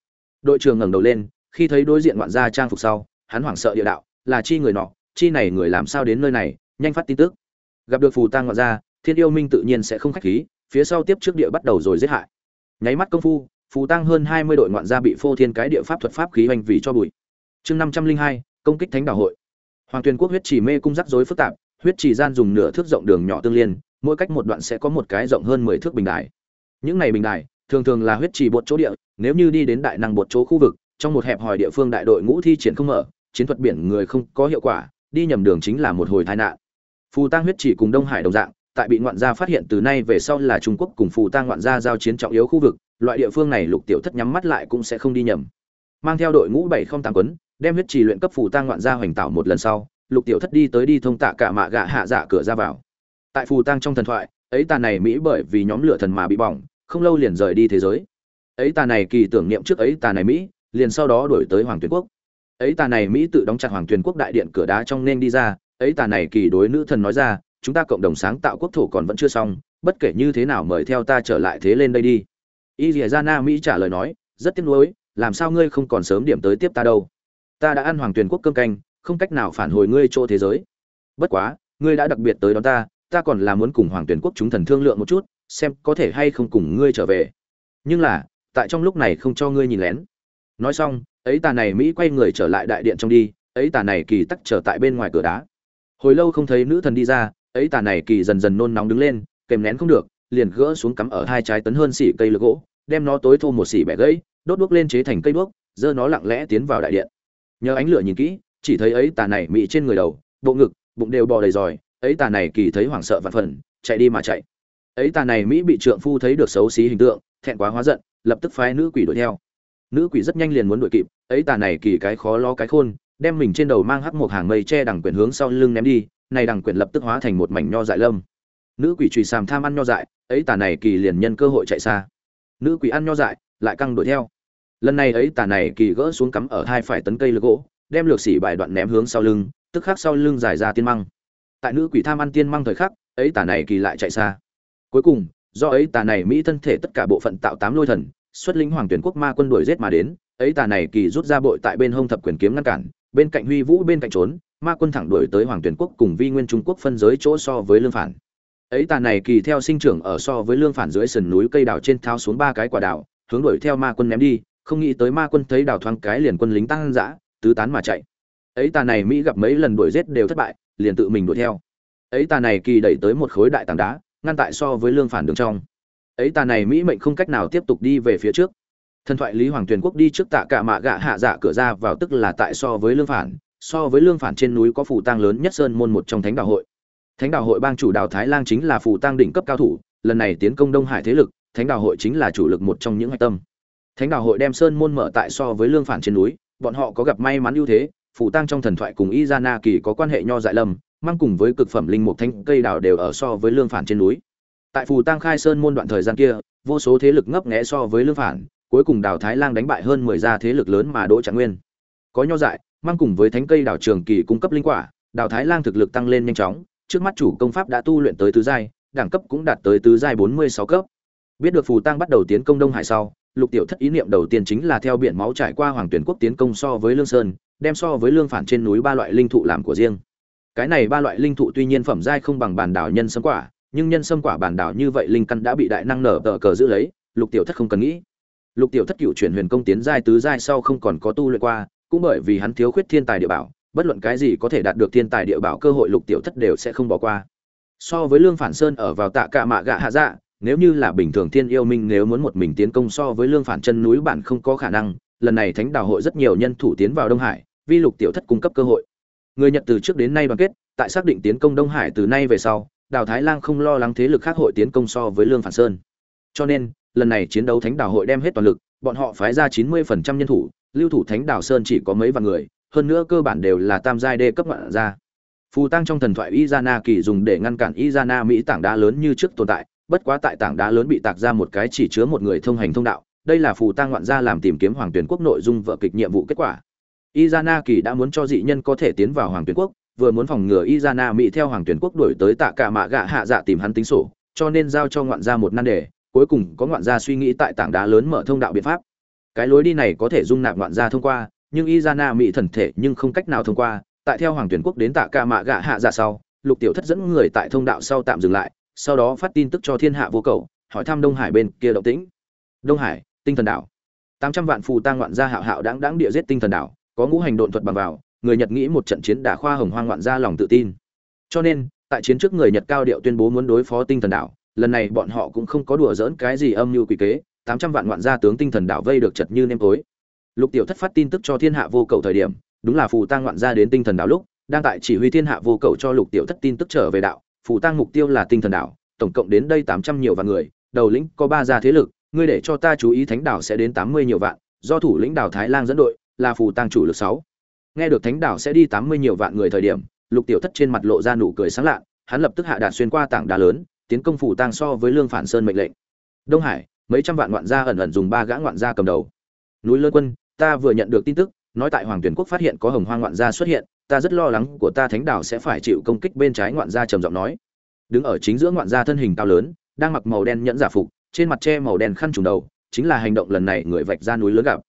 Đội trưởng ngẩng đầu lên, khi thấy đối diện ngoạn gia trang phục sau, hắn hoảng sợ địa đạo, là chi người nọ, chi này người làm sao đến nơi này, nhanh phát tin tức. Gặp được phù tăng ngoạn gia, thiên yêu minh tự nhiên sẽ không khách khí phía sau tiếp trước địa bắt đầu rồi giết hại. Nháy mắt công phu, phù tăng hơn hai mươi đội ngoạn gia bị phô thiên cái địa pháp thuật pháp khí hoành vì cho bụi. Chương năm trăm linh hai, công kích thánh đảo hội. Hoàng tuyền quốc huyết chỉ mê cung rắc rối phức tạp, huyết chỉ gian dùng nửa thước rộng đường nhỏ tương liên, mỗi cách một đoạn sẽ có một cái rộng hơn mười thước bình đài. Những này bình đài, thường thường là huyết trì bột chỗ địa, nếu như đi đến đại năng bột chỗ khu vực, trong một hẹp hòi địa phương đại đội ngũ thi triển không mở, chiến thuật biển người không có hiệu quả, đi nhầm đường chính là một hồi tai nạn. Phù tăng huyết chỉ cùng đông hải đồng dạng tại bị ngoạn gia phát hiện từ nay về sau là trung quốc cùng phù tang ngoạn gia giao chiến trọng yếu khu vực, loại địa phương này lục tiểu thất nhắm mắt lại cũng sẽ không đi nhầm. Mang theo đội ngũ bảy không tám quấn, đem huyết trì luyện cấp phù tang ngoạn gia hoành tạo một lần sau, lục tiểu thất đi tới đi thông tạ cả mạ gạ hạ dạ cửa ra vào. Tại phù tang trong thần thoại, ấy tà này mỹ bởi vì nhóm lửa thần mà bị bỏng, không lâu liền rời đi thế giới. Ấy tà này kỳ tưởng niệm trước ấy tà này mỹ, liền sau đó đổi tới hoàng tuyên quốc. Ấy tà này mỹ tự đóng chặt hoàng tuyên quốc đại điện cửa đá trong nên đi ra, ấy tà này kỳ đối nữ thần nói ra chúng ta cộng đồng sáng tạo quốc thổ còn vẫn chưa xong, bất kể như thế nào mời theo ta trở lại thế lên đây đi. Y dìa ra na mỹ trả lời nói, rất tiếc nuối, làm sao ngươi không còn sớm điểm tới tiếp ta đâu? Ta đã ăn hoàng Tuyền quốc cơm canh, không cách nào phản hồi ngươi chỗ thế giới. Bất quá, ngươi đã đặc biệt tới đón ta ta còn là muốn cùng hoàng Tuyền quốc chúng thần thương lượng một chút, xem có thể hay không cùng ngươi trở về. Nhưng là, tại trong lúc này không cho ngươi nhìn lén. Nói xong, ấy tà này mỹ quay người trở lại đại điện trong đi, ấy tà này kỳ tắc trở tại bên ngoài cửa đá. Hồi lâu không thấy nữ thần đi ra ấy tà này kỳ dần dần nôn nóng đứng lên, kèm nén không được, liền gỡ xuống cắm ở hai trái tấn hơn xỉ cây lược gỗ, đem nó tối thô một xỉ bẻ gãy, đốt đuốc lên chế thành cây đuốc, giơ nó lặng lẽ tiến vào đại điện. Nhờ ánh lửa nhìn kỹ, chỉ thấy ấy tà này mị trên người đầu, bộ ngực, bụng đều bò đầy giỏi, ấy tà này kỳ thấy hoảng sợ vạn phần, chạy đi mà chạy. Ấy tà này mỹ bị trượng phu thấy được xấu xí hình tượng, thẹn quá hóa giận, lập tức phái nữ quỷ đuổi theo. Nữ quỷ rất nhanh liền muốn đuổi kịp, ấy tà này kỳ cái khó lo cái khôn, đem mình trên đầu mang hắc một hàng mây che đằng quyển hướng sau lưng ném đi này đằng quyển lập tức hóa thành một mảnh nho dại lâm. Nữ quỷ trùy sàm tham ăn nho dại, ấy tà này kỳ liền nhân cơ hội chạy xa. Nữ quỷ ăn nho dại, lại căng đuổi theo. Lần này ấy tà này kỳ gỡ xuống cắm ở hai phải tấn cây lược gỗ, đem lược xỉ bài đoạn ném hướng sau lưng, tức khắc sau lưng dài ra tiên măng. Tại nữ quỷ tham ăn tiên măng thời khắc, ấy tà này kỳ lại chạy xa. Cuối cùng, do ấy tà này mỹ thân thể tất cả bộ phận tạo tám lôi thần, xuất lĩnh hoàng tuyển quốc ma quân đuổi giết mà đến, ấy tà này kỳ rút ra bội tại bên hông thập quyền kiếm ngăn cản bên cạnh huy vũ bên cạnh trốn, ma quân thẳng đuổi tới hoàng tuyển quốc cùng vi nguyên trung quốc phân giới chỗ so với lương phản. Ấy tà này kỳ theo sinh trưởng ở so với lương phản dưới sườn núi cây đào trên tháo xuống ba cái quả đào, hướng đuổi theo ma quân ném đi, không nghĩ tới ma quân thấy đào thoáng cái liền quân lính tăng dã, tứ tán mà chạy. Ấy tà này mỹ gặp mấy lần đuổi giết đều thất bại, liền tự mình đuổi theo. Ấy tà này kỳ đẩy tới một khối đại tảng đá, ngăn tại so với lương phản đường trong. Ấy tà này mỹ mệnh không cách nào tiếp tục đi về phía trước thần thoại lý hoàng tuyền quốc đi trước tạ cả mạ gạ hạ dạ cửa ra vào tức là tại so với lương phản, so với lương phản trên núi có phủ tang lớn nhất sơn môn một trong thánh đạo hội. Thánh đạo hội bang chủ đào thái lang chính là phủ tang đỉnh cấp cao thủ, lần này tiến công đông hải thế lực, thánh đạo hội chính là chủ lực một trong những hạch tâm. Thánh đạo hội đem sơn môn mở tại so với lương phản trên núi, bọn họ có gặp may mắn ưu thế phủ tang trong thần thoại cùng y gia na kỳ có quan hệ nho dại lâm mang cùng với cực phẩm linh mục thanh cây đào đều ở so với lương phản trên núi. Tại phù tăng khai sơn môn đoạn thời gian kia, vô số thế lực ngấp nghẽ so với lương phản cuối cùng đào thái lang đánh bại hơn mười gia thế lực lớn mà đỗ trạng nguyên. Có nho dại, mang cùng với thánh cây đào trường kỳ cung cấp linh quả, đào thái lang thực lực tăng lên nhanh chóng, trước mắt chủ công pháp đã tu luyện tới tứ giai, đẳng cấp cũng đạt tới tứ giai bốn mươi sáu cấp. Biết được phù tăng bắt đầu tiến công đông hải sau, lục tiểu thất ý niệm đầu tiên chính là theo biển máu trải qua hoàng tuyển quốc tiến công so với lương sơn, đem so với lương phản trên núi ba loại linh thụ làm của riêng. Cái này ba loại linh thụ tuy nhiên phẩm giai không bằng bản đảo nhân sâm quả, nhưng nhân sâm quả bản đảo như vậy linh căn đã bị đại năng nở tờ cờ giữ lấy, lục tiểu thất không cần nghĩ lục tiểu thất cựu chuyển huyền công tiến giai tứ giai sau không còn có tu luyện qua, cũng bởi vì hắn thiếu khuyết thiên tài địa bảo, bất luận cái gì có thể đạt được thiên tài địa bảo cơ hội lục tiểu thất đều sẽ không bỏ qua. So với lương phản sơn ở vào tạ cạ mạ gạ hạ dạ nếu như là bình thường thiên yêu minh nếu muốn một mình tiến công so với lương phản chân núi bản không có khả năng, lần này thánh đào hội rất nhiều nhân thủ tiến vào đông hải vi lục tiểu thất cung cấp cơ hội. Người nhật từ trước đến nay đoàn kết, tại xác định tiến công đông hải từ nay về sau, đào thái lan không lo lắng thế lực khác hội tiến công so với lương phản sơn. Cho nên lần này chiến đấu thánh Đảo hội đem hết toàn lực, bọn họ phái ra chín mươi phần trăm nhân thủ, lưu thủ thánh Đảo sơn chỉ có mấy vạn người, hơn nữa cơ bản đều là tam giai đê cấp ngoạn gia. Phù tăng trong thần thoại izana kỳ dùng để ngăn cản izana mỹ tảng đá lớn như trước tồn tại, bất quá tại tảng đá lớn bị tạc ra một cái chỉ chứa một người thông hành thông đạo, đây là phù tăng ngoạn gia làm tìm kiếm hoàng tuyển quốc nội dung vợ kịch nhiệm vụ kết quả. Izana kỳ đã muốn cho dị nhân có thể tiến vào hoàng tuyển quốc, vừa muốn phòng ngừa izana mỹ theo hoàng tuyển quốc đổi tới tạ cả mạ gạ hạ dạ tìm hắn tính sổ, cho nên giao cho ngoạn gia một nan đề cuối cùng có ngoạn gia suy nghĩ tại tảng đá lớn mở thông đạo biện pháp. Cái lối đi này có thể dung nạp ngoạn gia thông qua, nhưng izana mỹ thần thể nhưng không cách nào thông qua. Tại theo hoàng tuyển quốc đến tạ cả mạ gạ hạ ra sau, lục tiểu thất dẫn người tại thông đạo sau tạm dừng lại, sau đó phát tin tức cho thiên hạ vô cầu, hỏi thăm đông hải bên kia động tĩnh. Đông hải, tinh thần đảo. Tám trăm vạn phù tăng ngoạn gia hạo hạo đáng đáng địa giết tinh thần đảo, có ngũ hành độn thuật bằng vào, người nhật nghĩ một trận chiến đả khoa hồng hoang ngoạn gia lòng tự tin. Cho nên, tại chiến trước người nhật cao điệu tuyên bố muốn đối phó tinh thần đảo lần này bọn họ cũng không có đùa dỡn cái gì âm mưu quỷ kế, tám trăm vạn ngoạn gia tướng tinh thần đảo vây được chật như nêm tối. Lục tiểu thất phát tin tức cho thiên hạ vô cầu thời điểm, đúng là phù tang ngoạn gia đến tinh thần đảo lúc, đang tại chỉ huy thiên hạ vô cầu cho lục tiểu thất tin tức trở về đạo, phù tang mục tiêu là tinh thần đảo, tổng cộng đến đây tám trăm nhiều vạn người, đầu lĩnh có ba gia thế lực, ngươi để cho ta chú ý thánh đảo sẽ đến tám mươi nhiều vạn, do thủ lĩnh đảo thái lang dẫn đội, là phù tang chủ lực sáu. Nghe được thánh đảo sẽ đi tám mươi nhiều vạn người thời điểm, lục tiểu thất trên mặt lộ ra nụ cười sáng lạ, hắn lập tức hạ đạt xuyên qua tảng đá lớn tiến công phủ tang so với lương phản sơn mệnh lệnh. Đông hải, mấy trăm vạn ngoạn gia ẩn ẩn dùng ba gã ngoạn gia cầm đầu. Núi lớn quân, ta vừa nhận được tin tức, nói tại hoàng tuyển quốc phát hiện có hồng hoang ngoạn gia xuất hiện, ta rất lo lắng của ta thánh đảo sẽ phải chịu công kích bên trái ngoạn gia trầm giọng nói. Đứng ở chính giữa ngoạn gia thân hình cao lớn, đang mặc màu đen nhẫn giả phục, trên mặt che màu đen khăn trùng đầu, chính là hành động lần này người vạch ra núi lớn gặp.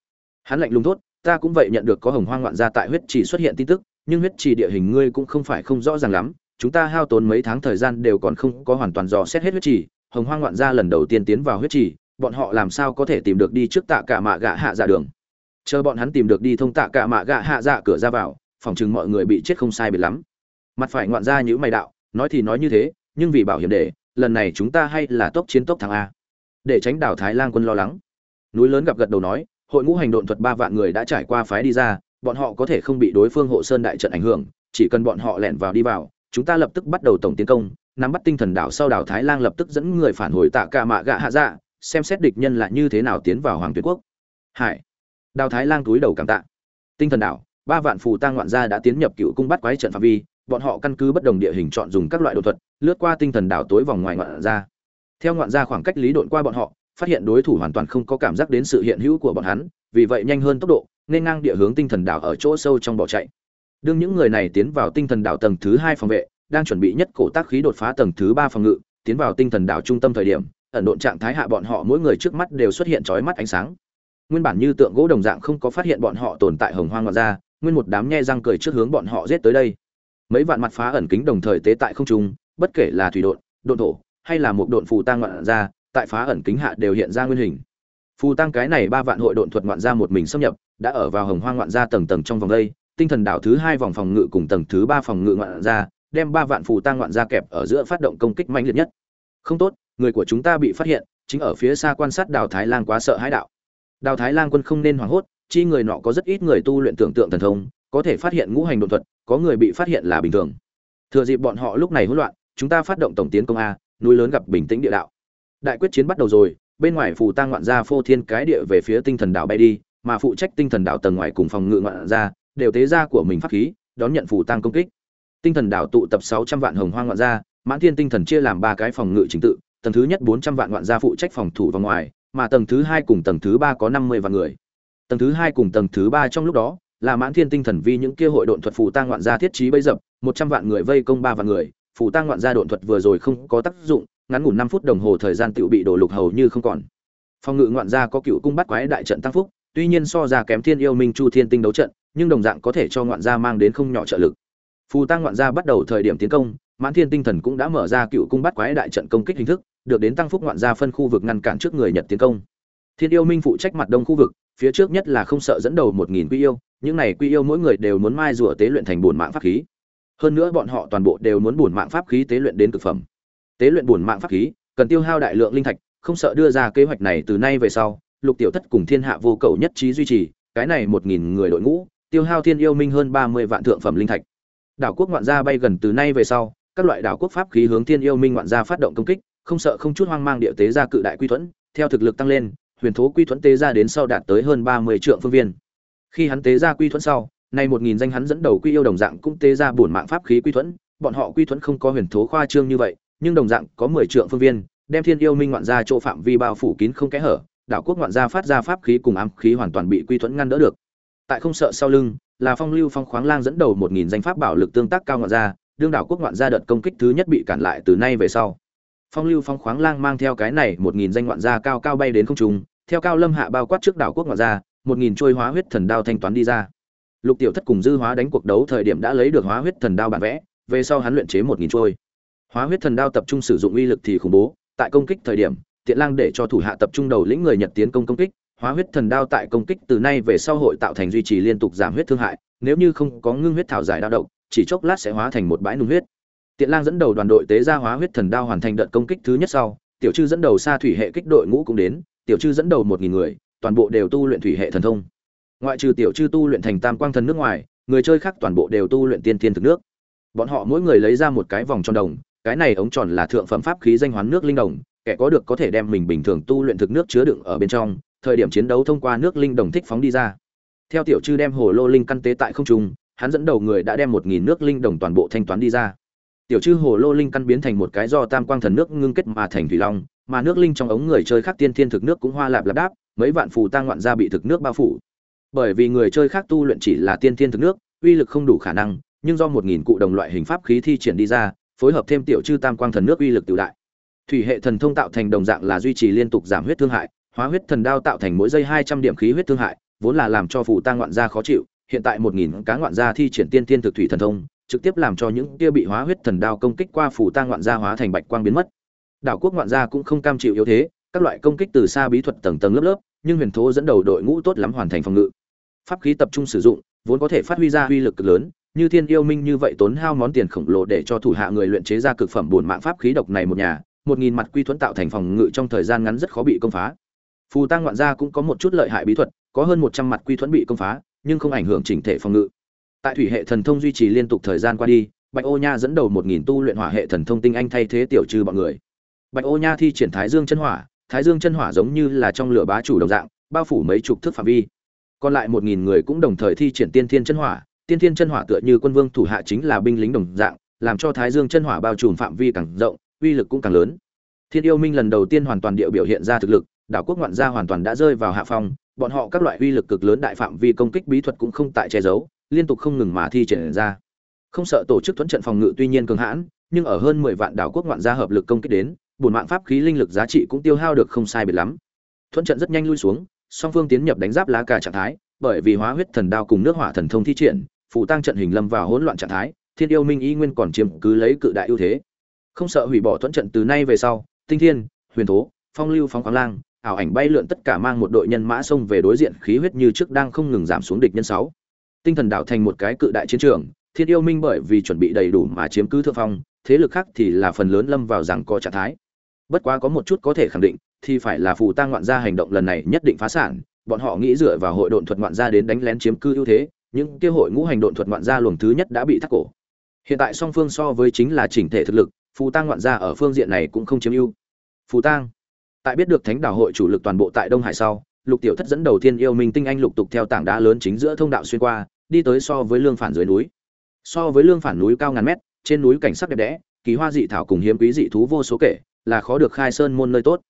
Hắn lạnh lùng thốt, ta cũng vậy nhận được có hồng hoang ngoạn gia tại huyết trì xuất hiện tin tức, nhưng huyết trì địa hình ngươi cũng không phải không rõ ràng lắm chúng ta hao tốn mấy tháng thời gian đều còn không có hoàn toàn dò xét hết huyết trì, hồng hoang ngoạn gia lần đầu tiên tiến vào huyết trì, bọn họ làm sao có thể tìm được đi trước tạ cả mạ gạ hạ dạ đường? Chờ bọn hắn tìm được đi thông tạ cả mạ gạ hạ dạ cửa ra vào, phòng chừng mọi người bị chết không sai biệt lắm. Mặt phải ngoạn ra những mày đạo, nói thì nói như thế, nhưng vì bảo hiểm để, lần này chúng ta hay là tốc chiến tốc thắng a. Để tránh đảo thái lan quân lo lắng. Núi lớn gặp gật đầu nói, hội ngũ hành độn thuật ba vạn người đã trải qua phái đi ra, bọn họ có thể không bị đối phương hộ sơn đại trận ảnh hưởng, chỉ cần bọn họ lẻn vào đi vào chúng ta lập tức bắt đầu tổng tiến công, nắm bắt tinh thần đảo sau đảo thái lan lập tức dẫn người phản hồi tạ cả mạ gạ hạ dạ xem xét địch nhân là như thế nào tiến vào hoàng tuyệt quốc. Hải đào thái lang túi đầu cảm tạ. Tinh thần đảo, ba vạn phù tang ngoạn gia đã tiến nhập cựu cung bắt quái trận phạm vi, bọn họ căn cứ bất đồng địa hình chọn dùng các loại đột thuật, lướt qua tinh thần đảo tối vòng ngoài ngoạn gia. Theo ngoạn gia khoảng cách lý độn qua bọn họ, phát hiện đối thủ hoàn toàn không có cảm giác đến sự hiện hữu của bọn hắn, vì vậy nhanh hơn tốc độ, nên ngang địa hướng tinh thần đảo ở chỗ sâu trong bỏ chạy đương những người này tiến vào tinh thần đảo tầng thứ hai phòng vệ, đang chuẩn bị nhất cổ tác khí đột phá tầng thứ ba phòng ngự, tiến vào tinh thần đảo trung tâm thời điểm, ẩn độn trạng thái hạ bọn họ mỗi người trước mắt đều xuất hiện chói mắt ánh sáng. Nguyên bản như tượng gỗ đồng dạng không có phát hiện bọn họ tồn tại hồng hoang ngoạn ra, nguyên một đám nhe răng cười trước hướng bọn họ giết tới đây. Mấy vạn mặt phá ẩn kính đồng thời tế tại không trung, bất kể là thủy độn độn thổ, hay là một độn phù tăng ngoạn ra, tại phá ẩn kính hạ đều hiện ra nguyên hình. Phù tăng cái này ba vạn hội độn thuật ngoạn ra một mình xâm nhập, đã ở vào hồng hoang ngoạn ra tầng tầng trong vòng đây tinh thần đảo thứ hai vòng phòng ngự cùng tầng thứ ba phòng ngự ngoạn ra, đem ba vạn phù tang ngoạn ra kẹp ở giữa phát động công kích mạnh liệt nhất. Không tốt, người của chúng ta bị phát hiện, chính ở phía xa quan sát đào thái lan quá sợ hãi đạo. Đào thái lan quân không nên hoảng hốt, chi người nọ có rất ít người tu luyện tưởng tượng thần thông, có thể phát hiện ngũ hành đột thuật, có người bị phát hiện là bình thường. Thừa dịp bọn họ lúc này hỗn loạn, chúng ta phát động tổng tiến công a, núi lớn gặp bình tĩnh địa đạo. Đại quyết chiến bắt đầu rồi, bên ngoài phù tang ngoạn gia phô thiên cái địa về phía tinh thần đảo bay đi, mà phụ trách tinh thần đảo tầng ngoài cùng phòng ngự ngoạn gia đều tế ra của mình pháp khí đón nhận phù tăng công kích tinh thần đảo tụ tập sáu trăm vạn hồng hoang ngoạn gia mãn thiên tinh thần chia làm ba cái phòng ngự chính tự tầng thứ nhất bốn trăm vạn ngoạn gia phụ trách phòng thủ và ngoài, mà tầng thứ hai cùng tầng thứ ba có năm mươi vạn người. Tầng thứ hai cùng tầng thứ ba trong lúc đó, là Mãn Thiên Tinh Thần vi những kia hội độn thuật phù tang ngoạn gia thiết trí bấy dập, một trăm vạn người vây công ba vạn người, phù tang ngoạn gia độn thuật vừa rồi không có tác dụng, ngắn ngủn năm phút đồng hồ thời gian tiểu bị đổ lục hầu như không còn. Phòng ngự ngoạn gia có cựu cung bắt quái đại trận tăng phúc, tuy nhiên so ra kém Thiên Yêu Minh Chu Thiên Tinh đấu trận, nhưng đồng dạng có thể cho ngoạn gia mang đến không nhỏ trợ lực. Phù tăng ngoạn gia bắt đầu thời điểm tiến công, Mãn Thiên Tinh Thần cũng đã mở ra cựu cung bắt quái đại trận công kích hình thức, được đến tăng phúc ngoạn gia phân khu vực ngăn cản trước người Nhật tiến công. Thiên yêu minh phụ trách mặt đông khu vực, phía trước nhất là không sợ dẫn đầu một nghìn quy yêu, những này quy yêu mỗi người đều muốn mai rùa tế luyện thành bổn mạng pháp khí. Hơn nữa bọn họ toàn bộ đều muốn bổn mạng pháp khí tế luyện đến cực phẩm. Tế luyện bổn mạng pháp khí, cần tiêu hao đại lượng linh thạch, không sợ đưa ra kế hoạch này từ nay về sau, Lục Tiểu Thất cùng Thiên Hạ vô cầu nhất trí duy trì, cái này một nghìn người đội ngũ, tiêu hao thiên yêu minh hơn ba mươi vạn thượng phẩm linh thạch. Đảo quốc ngoạn gia bay gần từ nay về sau, các loại đảo quốc pháp khí hướng thiên yêu minh ngoạn gia phát động công kích, không sợ không chút hoang mang địa tế ra cự đại quy thuẫn, theo thực lực tăng lên, huyền thố quy thuẫn tế ra đến sau đạt tới hơn 30 trượng phương viên. Khi hắn tế ra quy thuẫn sau, nay 1000 danh hắn dẫn đầu quy yêu đồng dạng cũng tế ra bổn mạng pháp khí quy thuẫn, bọn họ quy thuẫn không có huyền thố khoa trương như vậy, nhưng đồng dạng có 10 trượng phương viên, đem thiên yêu minh ngoạn gia chỗ phạm vi bao phủ kín không kẽ hở, đảo quốc ngoạn gia phát ra pháp khí cùng ám khí hoàn toàn bị quy thuẫn ngăn đỡ được. Tại không sợ sau lưng, là Phong Lưu Phong khoáng lang dẫn đầu 1000 danh pháp bảo lực tương tác cao ngoạn gia, đương đảo quốc ngoạn gia đợt công kích thứ nhất bị cản lại từ nay về sau. Phong lưu phong khoáng lang mang theo cái này một nghìn danh ngoạn gia cao cao bay đến không trung theo cao lâm hạ bao quát trước đảo quốc ngoạn gia một nghìn trôi hóa huyết thần đao thanh toán đi ra. Lục tiểu thất cùng dư hóa đánh cuộc đấu thời điểm đã lấy được hóa huyết thần đao bản vẽ về sau hắn luyện chế một nghìn trôi. Hóa huyết thần đao tập trung sử dụng uy lực thì khủng bố tại công kích thời điểm tiện lang để cho thủ hạ tập trung đầu lĩnh người nhật tiến công công kích hóa huyết thần đao tại công kích từ nay về sau hội tạo thành duy trì liên tục giảm huyết thương hại nếu như không có ngưng huyết thảo giải đao động chỉ chốc lát sẽ hóa thành một bãi nung huyết Tiện Lang dẫn đầu đoàn đội tế gia hóa huyết thần đao hoàn thành đợt công kích thứ nhất sau, Tiểu Trư dẫn đầu xa thủy hệ kích đội ngũ cũng đến, Tiểu Trư dẫn đầu một nghìn người, toàn bộ đều tu luyện thủy hệ thần thông. ngoại trừ tiểu chư tu luyện thành tam quang thần nước ngoài người chơi khác toàn bộ đều tu luyện tiên thiên thực nước bọn họ mỗi người lấy ra một cái vòng tròn đồng cái này ống tròn là thượng phẩm pháp khí danh hoán nước linh đồng kẻ có được có thể đem mình bình thường tu luyện thực nước chứa đựng ở bên trong, thời điểm chiến đấu thông qua nước linh đồng thích phóng đi ra. Theo tiểu chư đem hồ lô linh căn tế tại không trung, hắn dẫn đầu người đã đem một nghìn nước linh đồng toàn bộ thanh toán đi ra. Tiểu chư hồ lô linh căn biến thành một cái do tam quang thần nước ngưng kết mà thành thủy long, mà nước linh trong ống người chơi khác tiên thiên thực nước cũng hoa lạp lạp đáp, mấy vạn phù tang ngoạn ra bị thực nước bao phủ. Bởi vì người chơi khác tu luyện chỉ là tiên thiên thực nước, uy lực không đủ khả năng, nhưng do một nghìn cụ đồng loại hình pháp khí thi triển đi ra, phối hợp thêm tiểu chư tam quang thần nước uy lực tự đại thủy hệ thần thông tạo thành đồng dạng là duy trì liên tục giảm huyết thương hại, hóa huyết thần đao tạo thành mỗi giây hai trăm điểm khí huyết thương hại, vốn là làm cho phù tang ngoạn gia khó chịu, hiện tại một nghìn cá ngoạn gia thi triển tiên tiên thực thủy thần thông, trực tiếp làm cho những kia bị hóa huyết thần đao công kích qua phù tang ngoạn gia hóa thành bạch quang biến mất. Đảo quốc ngoạn gia cũng không cam chịu yếu thế, các loại công kích từ xa bí thuật tầng tầng lớp lớp, nhưng huyền thố dẫn đầu đội ngũ tốt lắm hoàn thành phòng ngự. Pháp khí tập trung sử dụng, vốn có thể phát huy ra uy lực cực lớn, như thiên yêu minh như vậy tốn hao món tiền khổng lồ để cho thủ hạ người luyện chế ra cực phẩm bổn mạng pháp khí độc này một nhà một nghìn mặt quy thuẫn tạo thành phòng ngự trong thời gian ngắn rất khó bị công phá. Phù tăng ngoạn gia cũng có một chút lợi hại bí thuật, có hơn một trăm mặt quy thuẫn bị công phá, nhưng không ảnh hưởng chỉnh thể phòng ngự. Tại thủy hệ thần thông duy trì liên tục thời gian qua đi, bạch ô nha dẫn đầu một nghìn tu luyện hỏa hệ thần thông tinh anh thay thế tiểu trừ bọn người. Bạch ô nha thi triển thái dương chân hỏa, thái dương chân hỏa giống như là trong lửa bá chủ đồng dạng, bao phủ mấy chục thước phạm vi. Còn lại một nghìn người cũng đồng thời thi triển tiên thiên chân hỏa, tiên thiên chân hỏa tựa như quân vương thủ hạ chính là binh lính đồng dạng, làm cho thái dương chân hỏa bao trùm phạm vi càng rộng uy lực cũng càng lớn. Thiên yêu minh lần đầu tiên hoàn toàn địa biểu hiện ra thực lực, đảo quốc ngoạn gia hoàn toàn đã rơi vào hạ phong, bọn họ các loại uy lực cực lớn đại phạm vi công kích bí thuật cũng không tại che giấu, liên tục không ngừng mà thi triển ra. Không sợ tổ chức thuẫn trận phòng ngự tuy nhiên cường hãn, nhưng ở hơn mười vạn đảo quốc ngoạn gia hợp lực công kích đến, bổn mạng pháp khí linh lực giá trị cũng tiêu hao được không sai biệt lắm. Thuẫn trận rất nhanh lui xuống, song phương tiến nhập đánh giáp lá cả trạng thái, bởi vì hóa huyết thần đao cùng nước hỏa thần thông thi triển phụ tăng trận hình lâm vào hỗn loạn trạng thái, thiên yêu minh y nguyên còn chiếm cứ lấy cự đại ưu thế không sợ hủy bỏ thuẫn trận từ nay về sau, tinh thiên, huyền thố, phong lưu phóng khoáng lang, ảo ảnh bay lượn tất cả mang một đội nhân mã xông về đối diện khí huyết như trước đang không ngừng giảm xuống địch nhân sáu. Tinh thần đảo thành một cái cự đại chiến trường, thiên yêu minh bởi vì chuẩn bị đầy đủ mà chiếm cứ thượng phong, thế lực khác thì là phần lớn lâm vào rằng có trạng thái. Bất quá có một chút có thể khẳng định, thì phải là phù tang ngoạn gia hành động lần này nhất định phá sản, bọn họ nghĩ dựa vào hội độn thuật ngoạn gia đến đánh lén chiếm cư ưu thế, những kia hội ngũ hành độn thuật ngoạn gia luồng thứ nhất đã bị thắt cổ. Hiện tại song phương so với chính là chỉnh thể thực lực phù tăng ngoạn gia ở phương diện này cũng không chiếm ưu. Phù tăng tại biết được thánh đảo hội chủ lực toàn bộ tại đông hải sau, lục tiểu thất dẫn đầu tiên yêu minh tinh anh lục tục theo tảng đá lớn chính giữa thông đạo xuyên qua, đi tới so với lương phản dưới núi. So với lương phản núi cao ngàn mét, trên núi cảnh sắc đẹp đẽ, kỳ hoa dị thảo cùng hiếm quý dị thú vô số kể, là khó được khai sơn môn nơi tốt.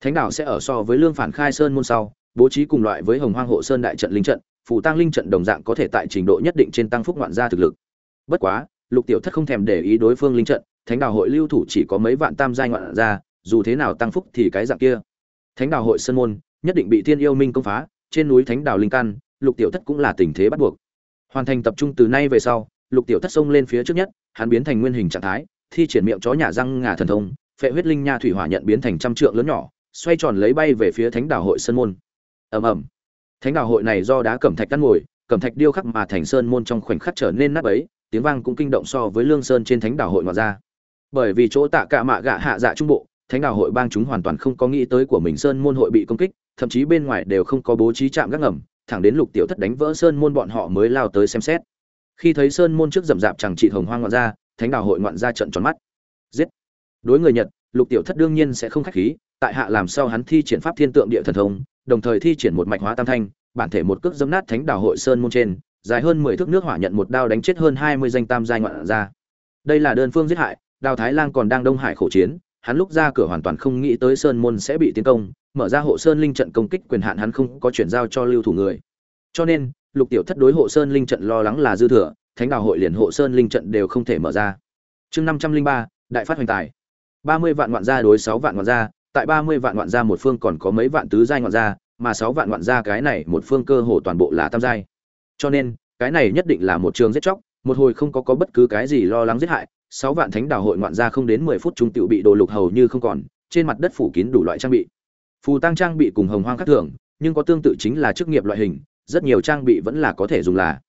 Thánh đảo sẽ ở so với lương phản khai sơn môn sau, bố trí cùng loại với hồng hoang hộ sơn đại trận linh trận, phù tăng linh trận đồng dạng có thể tại trình độ nhất định trên tăng phúc ngoạn gia thực lực. Bất quá, lục tiểu thất không thèm để ý đối phương linh trận thánh đạo hội lưu thủ chỉ có mấy vạn tam giai ngoạn ra, dù thế nào tăng phúc thì cái dạng kia. Thánh đạo hội sơn môn nhất định bị thiên yêu minh công phá trên núi thánh đảo linh căn lục tiểu thất cũng là tình thế bắt buộc. Hoàn thành tập trung từ nay về sau lục tiểu thất xông lên phía trước nhất hắn biến thành nguyên hình trạng thái thi triển miệng chó nhà răng ngà thần thông phệ huyết linh nha thủy hỏa nhận biến thành trăm trượng lớn nhỏ xoay tròn lấy bay về phía thánh đảo hội sơn môn. Ầm ầm. Thánh đảo hội này do đá cẩm thạch căn ngồi cẩm thạch điêu khắc mà thành sơn môn trong khoảnh khắc trở nên nát ấy tiếng vang cũng kinh động so với lương sơn trên thánh đảo hội ngoài ra bởi vì chỗ tạ cả mạ gạ hạ dạ trung bộ, thánh đạo hội bang chúng hoàn toàn không có nghĩ tới của mình sơn môn hội bị công kích, thậm chí bên ngoài đều không có bố trí trạm gác ngầm, thẳng đến lục tiểu thất đánh vỡ sơn môn bọn họ mới lao tới xem xét. Khi thấy sơn môn trước rậm rạp chẳng trị hồng hoang ngoạn ra, thánh đạo hội ngoạn ra trận tròn mắt. Giết! Đối người nhật, lục tiểu thất đương nhiên sẽ không khách khí, tại hạ làm sao hắn thi triển pháp thiên tượng địa thần thông, đồng thời thi triển một mạch hóa tam thanh, bản thể một cước dấm nát thánh đảo hội sơn môn trên, dài hơn mười thước nước hỏa nhận một đao đánh chết hơn hai mươi danh tam giai ngoạn ra. Đây là đơn phương giết hại đào thái lang còn đang đông hải khổ chiến, hắn lúc ra cửa hoàn toàn không nghĩ tới sơn môn sẽ bị tiến công, mở ra hộ sơn linh trận công kích quyền hạn hắn không có chuyển giao cho lưu thủ người. Cho nên, lục tiểu thất đối hộ sơn linh trận lo lắng là dư thừa, thánh đạo hội liền hộ sơn linh trận đều không thể mở ra. Chương năm trăm linh ba, đại phát hoành tài. ba mươi vạn ngoạn gia đối sáu vạn ngoạn gia, tại ba mươi vạn ngoạn gia một phương còn có mấy vạn tứ giai ngoạn gia, mà sáu vạn ngoạn gia cái này một phương cơ hồ toàn bộ là tam giai. Cho nên, cái này nhất định là một trường giết chóc, một hồi không có có bất cứ cái gì lo lắng giết hại sáu vạn thánh đảo hội ngoạn gia không đến mười phút trung tiểu bị đồ lục hầu như không còn, trên mặt đất phủ kín đủ loại trang bị. Phù tăng trang bị cùng hồng hoang khác thường, nhưng có tương tự chính là chức nghiệp loại hình, rất nhiều trang bị vẫn là có thể dùng là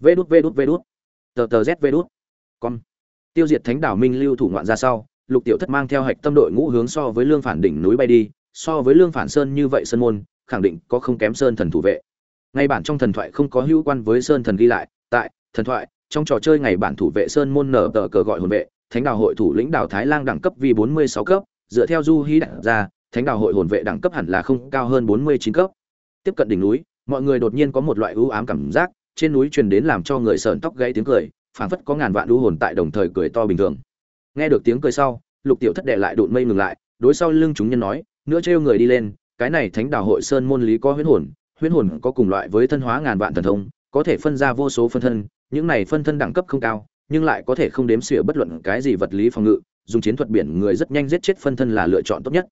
vê đút vê đút vê đút tờ tờ z vê đút con tiêu diệt thánh đảo minh lưu thủ ngoạn ra sau, lục tiểu thất mang theo hạch tâm đội ngũ hướng so với lương phản đỉnh núi bay đi, so với lương phản sơn như vậy sơn môn, khẳng định có không kém sơn thần thủ vệ. Ngay bản trong thần thoại không có hữu quan với sơn thần ghi lại, tại, thần thoại trong trò chơi ngày bản thủ vệ sơn môn nở tờ cờ gọi hồn vệ, thánh đạo hội thủ lĩnh đào thái lang đẳng cấp vì 46 cấp, dựa theo du hí đặt ra, thánh đạo hội hồn vệ đẳng cấp hẳn là không cao hơn 49 cấp. Tiếp cận đỉnh núi, mọi người đột nhiên có một loại ưu ám cảm giác, trên núi truyền đến làm cho người sợn tóc gãy tiếng cười, phảng phất có ngàn vạn đu hồn tại đồng thời cười to bình thường. Nghe được tiếng cười sau, lục tiểu thất đệ lại đụn mây ngừng lại, đối sau lưng chúng nhân nói, nữa trêu người đi lên, cái này thánh đạo hội sơn môn lý có huyễn hồn huyễn hồn có cùng loại với thân hóa ngàn vạn thần thông, có thể phân ra vô số phân thân những này phân thân đẳng cấp không cao, nhưng lại có thể không đếm xỉa bất luận cái gì vật lý phòng ngự, dùng chiến thuật biển người rất nhanh giết chết phân thân là lựa chọn tốt nhất.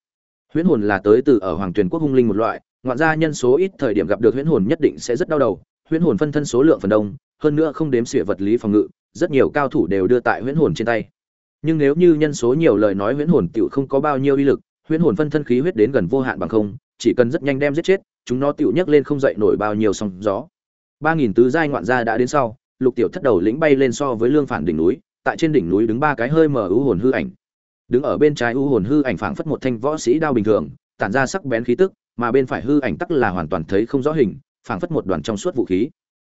Huyễn hồn là tới từ ở hoàng tuyền quốc hung linh một loại, ngoạn ra nhân số ít thời điểm gặp được huyễn hồn nhất định sẽ rất đau đầu, huyễn hồn phân thân số lượng phần đông, hơn nữa không đếm xỉa vật lý phòng ngự, rất nhiều cao thủ đều đưa tại huyễn hồn trên tay. Nhưng nếu như nhân số nhiều lời nói huyễn hồn tựu không có bao nhiêu uy lực, huyễn hồn phân thân khí huyết đến gần vô hạn bằng không, chỉ cần rất nhanh đem giết chết, chúng nó tựu nhấc lên không dậy nổi bao nhiêu sóng gió. Ba nghìn tứ giai ngoạn gia đã đến sau lục tiểu thất đầu lĩnh bay lên so với lương phản đỉnh núi, tại trên đỉnh núi đứng ba cái hơi mở u hồn hư ảnh. Đứng ở bên trái u hồn hư ảnh phảng phất một thanh võ sĩ đao bình thường, tản ra sắc bén khí tức, mà bên phải hư ảnh tắc là hoàn toàn thấy không rõ hình, phảng phất một đoàn trong suốt vũ khí.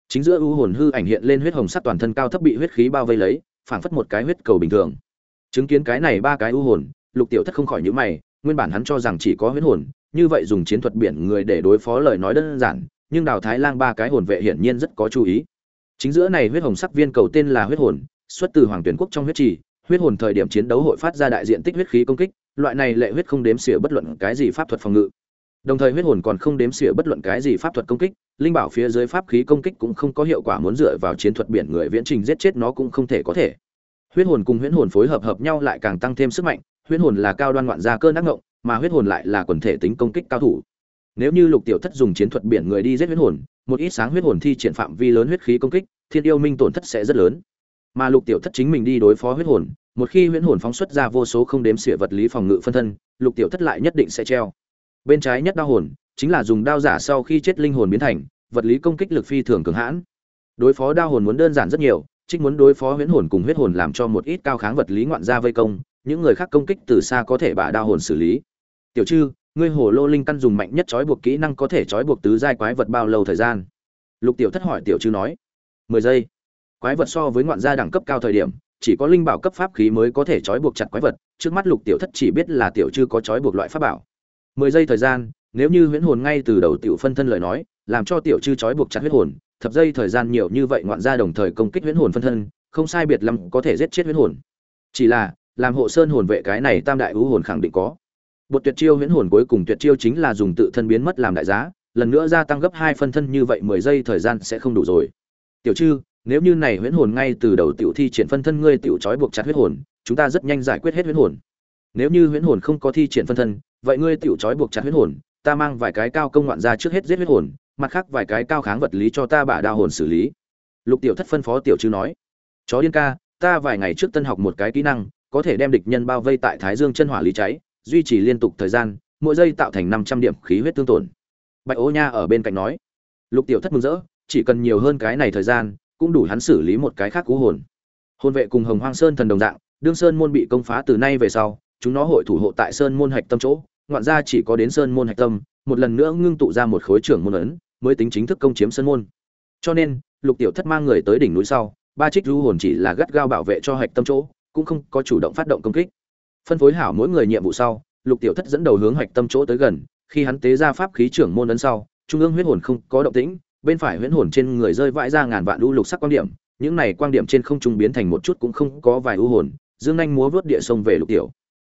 Chính giữa u hồn hư ảnh hiện lên huyết hồng sắc toàn thân cao thấp bị huyết khí bao vây lấy, phảng phất một cái huyết cầu bình thường. Chứng kiến cái này ba cái u hồn, lục tiểu thất không khỏi nhíu mày, nguyên bản hắn cho rằng chỉ có huyết hồn, như vậy dùng chiến thuật biển người để đối phó lời nói đơn giản, nhưng đào thái lang ba cái hồn vệ hiển nhiên rất có chú ý chính giữa này huyết hồng sắc viên cầu tên là huyết hồn, xuất từ hoàng tuyển quốc trong huyết trì. Huyết hồn thời điểm chiến đấu hội phát ra đại diện tích huyết khí công kích, loại này lệ huyết không đếm xỉa bất luận cái gì pháp thuật phòng ngự. Đồng thời huyết hồn còn không đếm xỉa bất luận cái gì pháp thuật công kích, linh bảo phía dưới pháp khí công kích cũng không có hiệu quả muốn dựa vào chiến thuật biển người viễn trình giết chết nó cũng không thể có thể. Huyết hồn cùng huyễn hồn phối hợp hợp nhau lại càng tăng thêm sức mạnh, huyễn hồn là cao đoan ngoạn gia cơn ác ngộng, mà huyết hồn lại là quần thể tính công kích cao thủ nếu như lục tiểu thất dùng chiến thuật biển người đi giết huyết hồn, một ít sáng huyết hồn thi triển phạm vi lớn huyết khí công kích, thiên yêu minh tổn thất sẽ rất lớn. Mà lục tiểu thất chính mình đi đối phó huyết hồn, một khi huyễn hồn phóng xuất ra vô số không đếm xỉa vật lý phòng ngự phân thân, lục tiểu thất lại nhất định sẽ treo. Bên trái nhất đao hồn, chính là dùng đao giả sau khi chết linh hồn biến thành, vật lý công kích lực phi thường cường hãn. Đối phó đao hồn muốn đơn giản rất nhiều, trích muốn đối phó huyễn hồn cùng huyết hồn làm cho một ít cao kháng vật lý ngoạn gia vây công, những người khác công kích từ xa có thể bả đao hồn xử lý. Tiểu trư ngươi hồ lô linh căn dùng mạnh nhất trói buộc kỹ năng có thể trói buộc tứ giai quái vật bao lâu thời gian? Lục tiểu thất hỏi tiểu trư nói. Mười giây. Quái vật so với ngoạn gia đẳng cấp cao thời điểm, chỉ có linh bảo cấp pháp khí mới có thể trói buộc chặt quái vật, trước mắt lục tiểu thất chỉ biết là tiểu trư có trói buộc loại pháp bảo. Mười giây thời gian, nếu như huyễn hồn ngay từ đầu tiểu phân thân lời nói, làm cho tiểu trư trói buộc chặt huyết hồn, thập giây thời gian nhiều như vậy ngoạn gia đồng thời công kích huyễn hồn phân thân, không sai biệt lắm có thể giết chết huyễn hồn. Chỉ là, làm hộ sơn hồn vệ cái này tam đại hữu hồn khẳng định có. Bột tuyệt chiêu huyễn hồn cuối cùng tuyệt chiêu chính là dùng tự thân biến mất làm đại giá, lần nữa gia tăng gấp hai phân thân như vậy mười giây thời gian sẽ không đủ rồi. Tiểu Trư, nếu như này huyễn hồn ngay từ đầu tiểu thi triển phân thân ngươi tiểu trói buộc chặt huyết hồn, chúng ta rất nhanh giải quyết hết huyễn hồn. Nếu như huyễn hồn không có thi triển phân thân, vậy ngươi tiểu trói buộc chặt huyễn hồn, ta mang vài cái cao công ngoạn ra trước hết giết huyết hồn, mặt khác vài cái cao kháng vật lý cho ta bả đao hồn xử lý. Lục Tiểu Thất phân phó tiểu Trư nói, chó điên ca, ta vài ngày trước tân học một cái kỹ năng, có thể đem địch nhân bao vây tại Thái Dương chân hỏa lý cháy, duy trì liên tục thời gian, mỗi giây tạo thành năm trăm điểm khí huyết tương tổn. Bạch ô nha ở bên cạnh nói, lục tiểu thất mừng rỡ, chỉ cần nhiều hơn cái này thời gian, cũng đủ hắn xử lý một cái khác cú hồn. Hồn vệ cùng hồng hoang sơn thần đồng dạng, đương sơn môn bị công phá từ nay về sau, chúng nó hội thủ hộ tại sơn môn hạch tâm chỗ, ngoạn ra chỉ có đến sơn môn hạch tâm, một lần nữa ngưng tụ ra một khối trưởng môn ấn, mới tính chính thức công chiếm sơn môn. Cho nên, lục tiểu thất mang người tới đỉnh núi sau, ba trích du hồn chỉ là gắt gao bảo vệ cho hạch tâm chỗ, cũng không có chủ động phát động công kích phân phối hảo mỗi người nhiệm vụ sau, lục tiểu thất dẫn đầu hướng hoạch tâm chỗ tới gần, khi hắn tế ra pháp khí trưởng môn ấn sau, trung ương huyết hồn không có động tĩnh, bên phải huyết hồn trên người rơi vãi ra ngàn vạn u lục sắc quan điểm, những này quan điểm trên không trung biến thành một chút cũng không có vài u hồn, dương anh múa vớt địa sông về lục tiểu.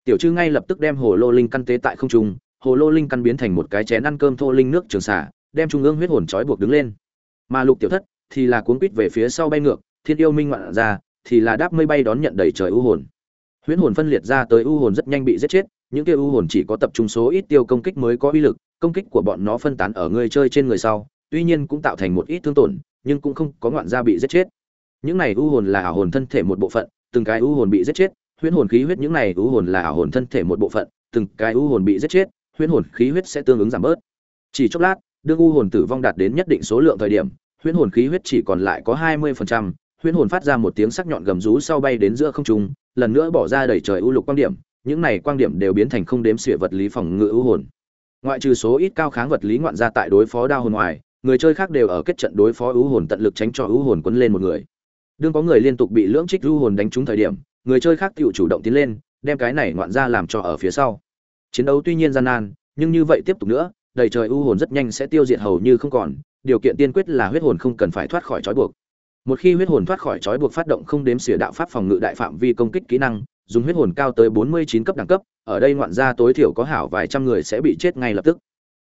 Tiểu chư ngay lập tức đem hồ lô linh căn tế tại không trung, hồ lô linh căn biến thành một cái chén ăn cơm thô linh nước trường xả, đem trung ương huyết hồn trói buộc đứng lên. Mà lục tiểu thất thì là cuốn quýt về phía sau bay ngược, thiên yêu minh ngoạn ra, thì là đáp mây bay đón nhận đầy trời u hồn huyễn hồn phân liệt ra tới u hồn rất nhanh bị giết chết, những kia u hồn chỉ có tập trung số ít tiêu công kích mới có uy lực, công kích của bọn nó phân tán ở người chơi trên người sau, tuy nhiên cũng tạo thành một ít thương tổn, nhưng cũng không có ngoạn gia bị giết chết. Những này u hồn là ảo hồn thân thể một bộ phận, từng cái u hồn bị giết chết, huyễn hồn khí huyết những này u hồn là ảo hồn thân thể một bộ phận, từng cái u hồn bị giết chết, huyễn hồn khí huyết sẽ tương ứng giảm bớt. Chỉ chốc lát, đương u hồn tử vong đạt đến nhất định số lượng thời điểm, huyễn hồn khí huyết chỉ còn lại có hai mươi phần trăm, huyễn hồn phát ra một tiếng sắc nhọn gầm rú sau bay đến giữa không trung lần nữa bỏ ra đầy trời ưu lục quang điểm, những này quang điểm đều biến thành không đếm xỉa vật lý phòng ngự ưu hồn. Ngoại trừ số ít cao kháng vật lý ngoạn ra tại đối phó đao hồn ngoài, người chơi khác đều ở kết trận đối phó ưu hồn tận lực tránh cho ưu hồn quấn lên một người. Đương có người liên tục bị lưỡng trích ưu hồn đánh trúng thời điểm, người chơi khác tự chủ động tiến lên, đem cái này ngoạn ra làm cho ở phía sau. Chiến đấu tuy nhiên gian nan, nhưng như vậy tiếp tục nữa, đầy trời ưu hồn rất nhanh sẽ tiêu diệt hầu như không còn, điều kiện tiên quyết là huyết hồn không cần phải thoát khỏi trói buộc một khi huyết hồn thoát khỏi trói buộc phát động không đếm xỉa đạo pháp phòng ngự đại phạm vi công kích kỹ năng, dùng huyết hồn cao tới 49 cấp đẳng cấp, ở đây ngoạn gia tối thiểu có hảo vài trăm người sẽ bị chết ngay lập tức.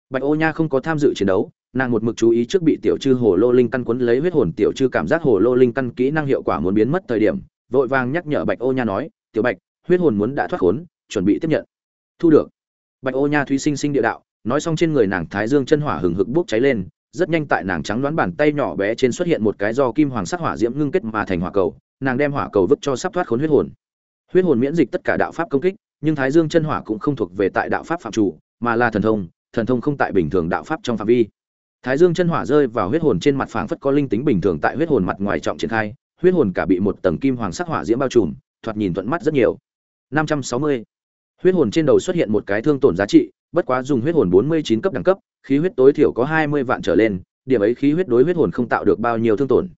Bạch ô nha không có tham dự chiến đấu, nàng một mực chú ý trước bị tiểu chư hồ lô linh căn quấn lấy huyết hồn tiểu chư cảm giác hồ lô linh căn kỹ năng hiệu quả muốn biến mất thời điểm, vội vàng nhắc nhở bạch ô nha nói, tiểu bạch, huyết hồn muốn đã thoát khốn, chuẩn bị tiếp nhận. Thu được. Bạch ô nha thúy sinh sinh địa đạo, nói xong trên người nàng thái dương chân hỏa hừng hực bốc cháy lên rất nhanh tại nàng trắng đoán bàn tay nhỏ bé trên xuất hiện một cái do kim hoàng sắc hỏa diễm ngưng kết mà thành hỏa cầu, nàng đem hỏa cầu vứt cho sắp thoát khốn huyết hồn. Huyết hồn miễn dịch tất cả đạo pháp công kích, nhưng thái dương chân hỏa cũng không thuộc về tại đạo pháp phạm chủ, mà là thần thông thần thông không tại bình thường đạo pháp trong phạm vi. Thái dương chân hỏa rơi vào huyết hồn trên mặt phảng phất có linh tính bình thường tại huyết hồn mặt ngoài trọng triển khai, huyết hồn cả bị một tầng kim hoàng sắc hỏa diễm bao trùm, thoạt nhìn thuận mắt rất nhiều. 560. huyết hồn trên đầu xuất hiện một cái thương tổn giá trị bất quá dùng huyết hồn 49 cấp đẳng cấp, khí huyết tối thiểu có 20 vạn trở lên, điểm ấy khí huyết đối huyết hồn không tạo được bao nhiêu thương tổn.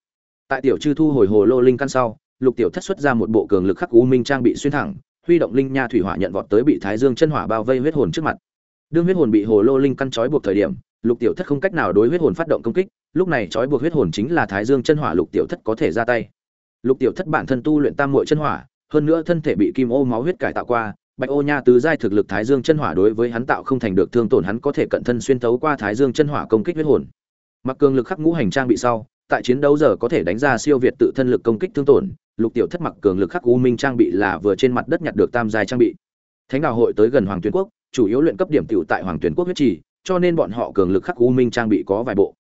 Tại tiểu chư thu hồi hồ lô linh căn sau, lục tiểu thất xuất ra một bộ cường lực khắc u minh trang bị xuyên thẳng, huy động linh nha thủy hỏa nhận vọt tới bị thái dương chân hỏa bao vây huyết hồn trước mặt. Đương huyết hồn bị hồ lô linh căn trói buộc thời điểm, lục tiểu thất không cách nào đối huyết hồn phát động công kích, lúc này trói buộc huyết hồn chính là thái dương chân hỏa lục tiểu thất có thể ra tay. Lục tiểu thất bản thân tu luyện tam muội chân hỏa, hơn nữa thân thể bị kim ô máu huyết cải tạo qua bạch ô nha tứ giai thực lực thái dương chân hỏa đối với hắn tạo không thành được thương tổn hắn có thể cận thân xuyên thấu qua thái dương chân hỏa công kích huyết hồn. Mặc cường lực khắc ngũ hành trang bị sau, tại chiến đấu giờ có thể đánh ra siêu việt tự thân lực công kích thương tổn, lục tiểu thất mặc cường lực khắc u minh trang bị là vừa trên mặt đất nhặt được tam giai trang bị. Thánh đạo hội tới gần hoàng tuyến quốc, chủ yếu luyện cấp điểm tiểu tại hoàng tuyến quốc huyết trì, cho nên bọn họ cường lực khắc u minh trang bị có vài bộ.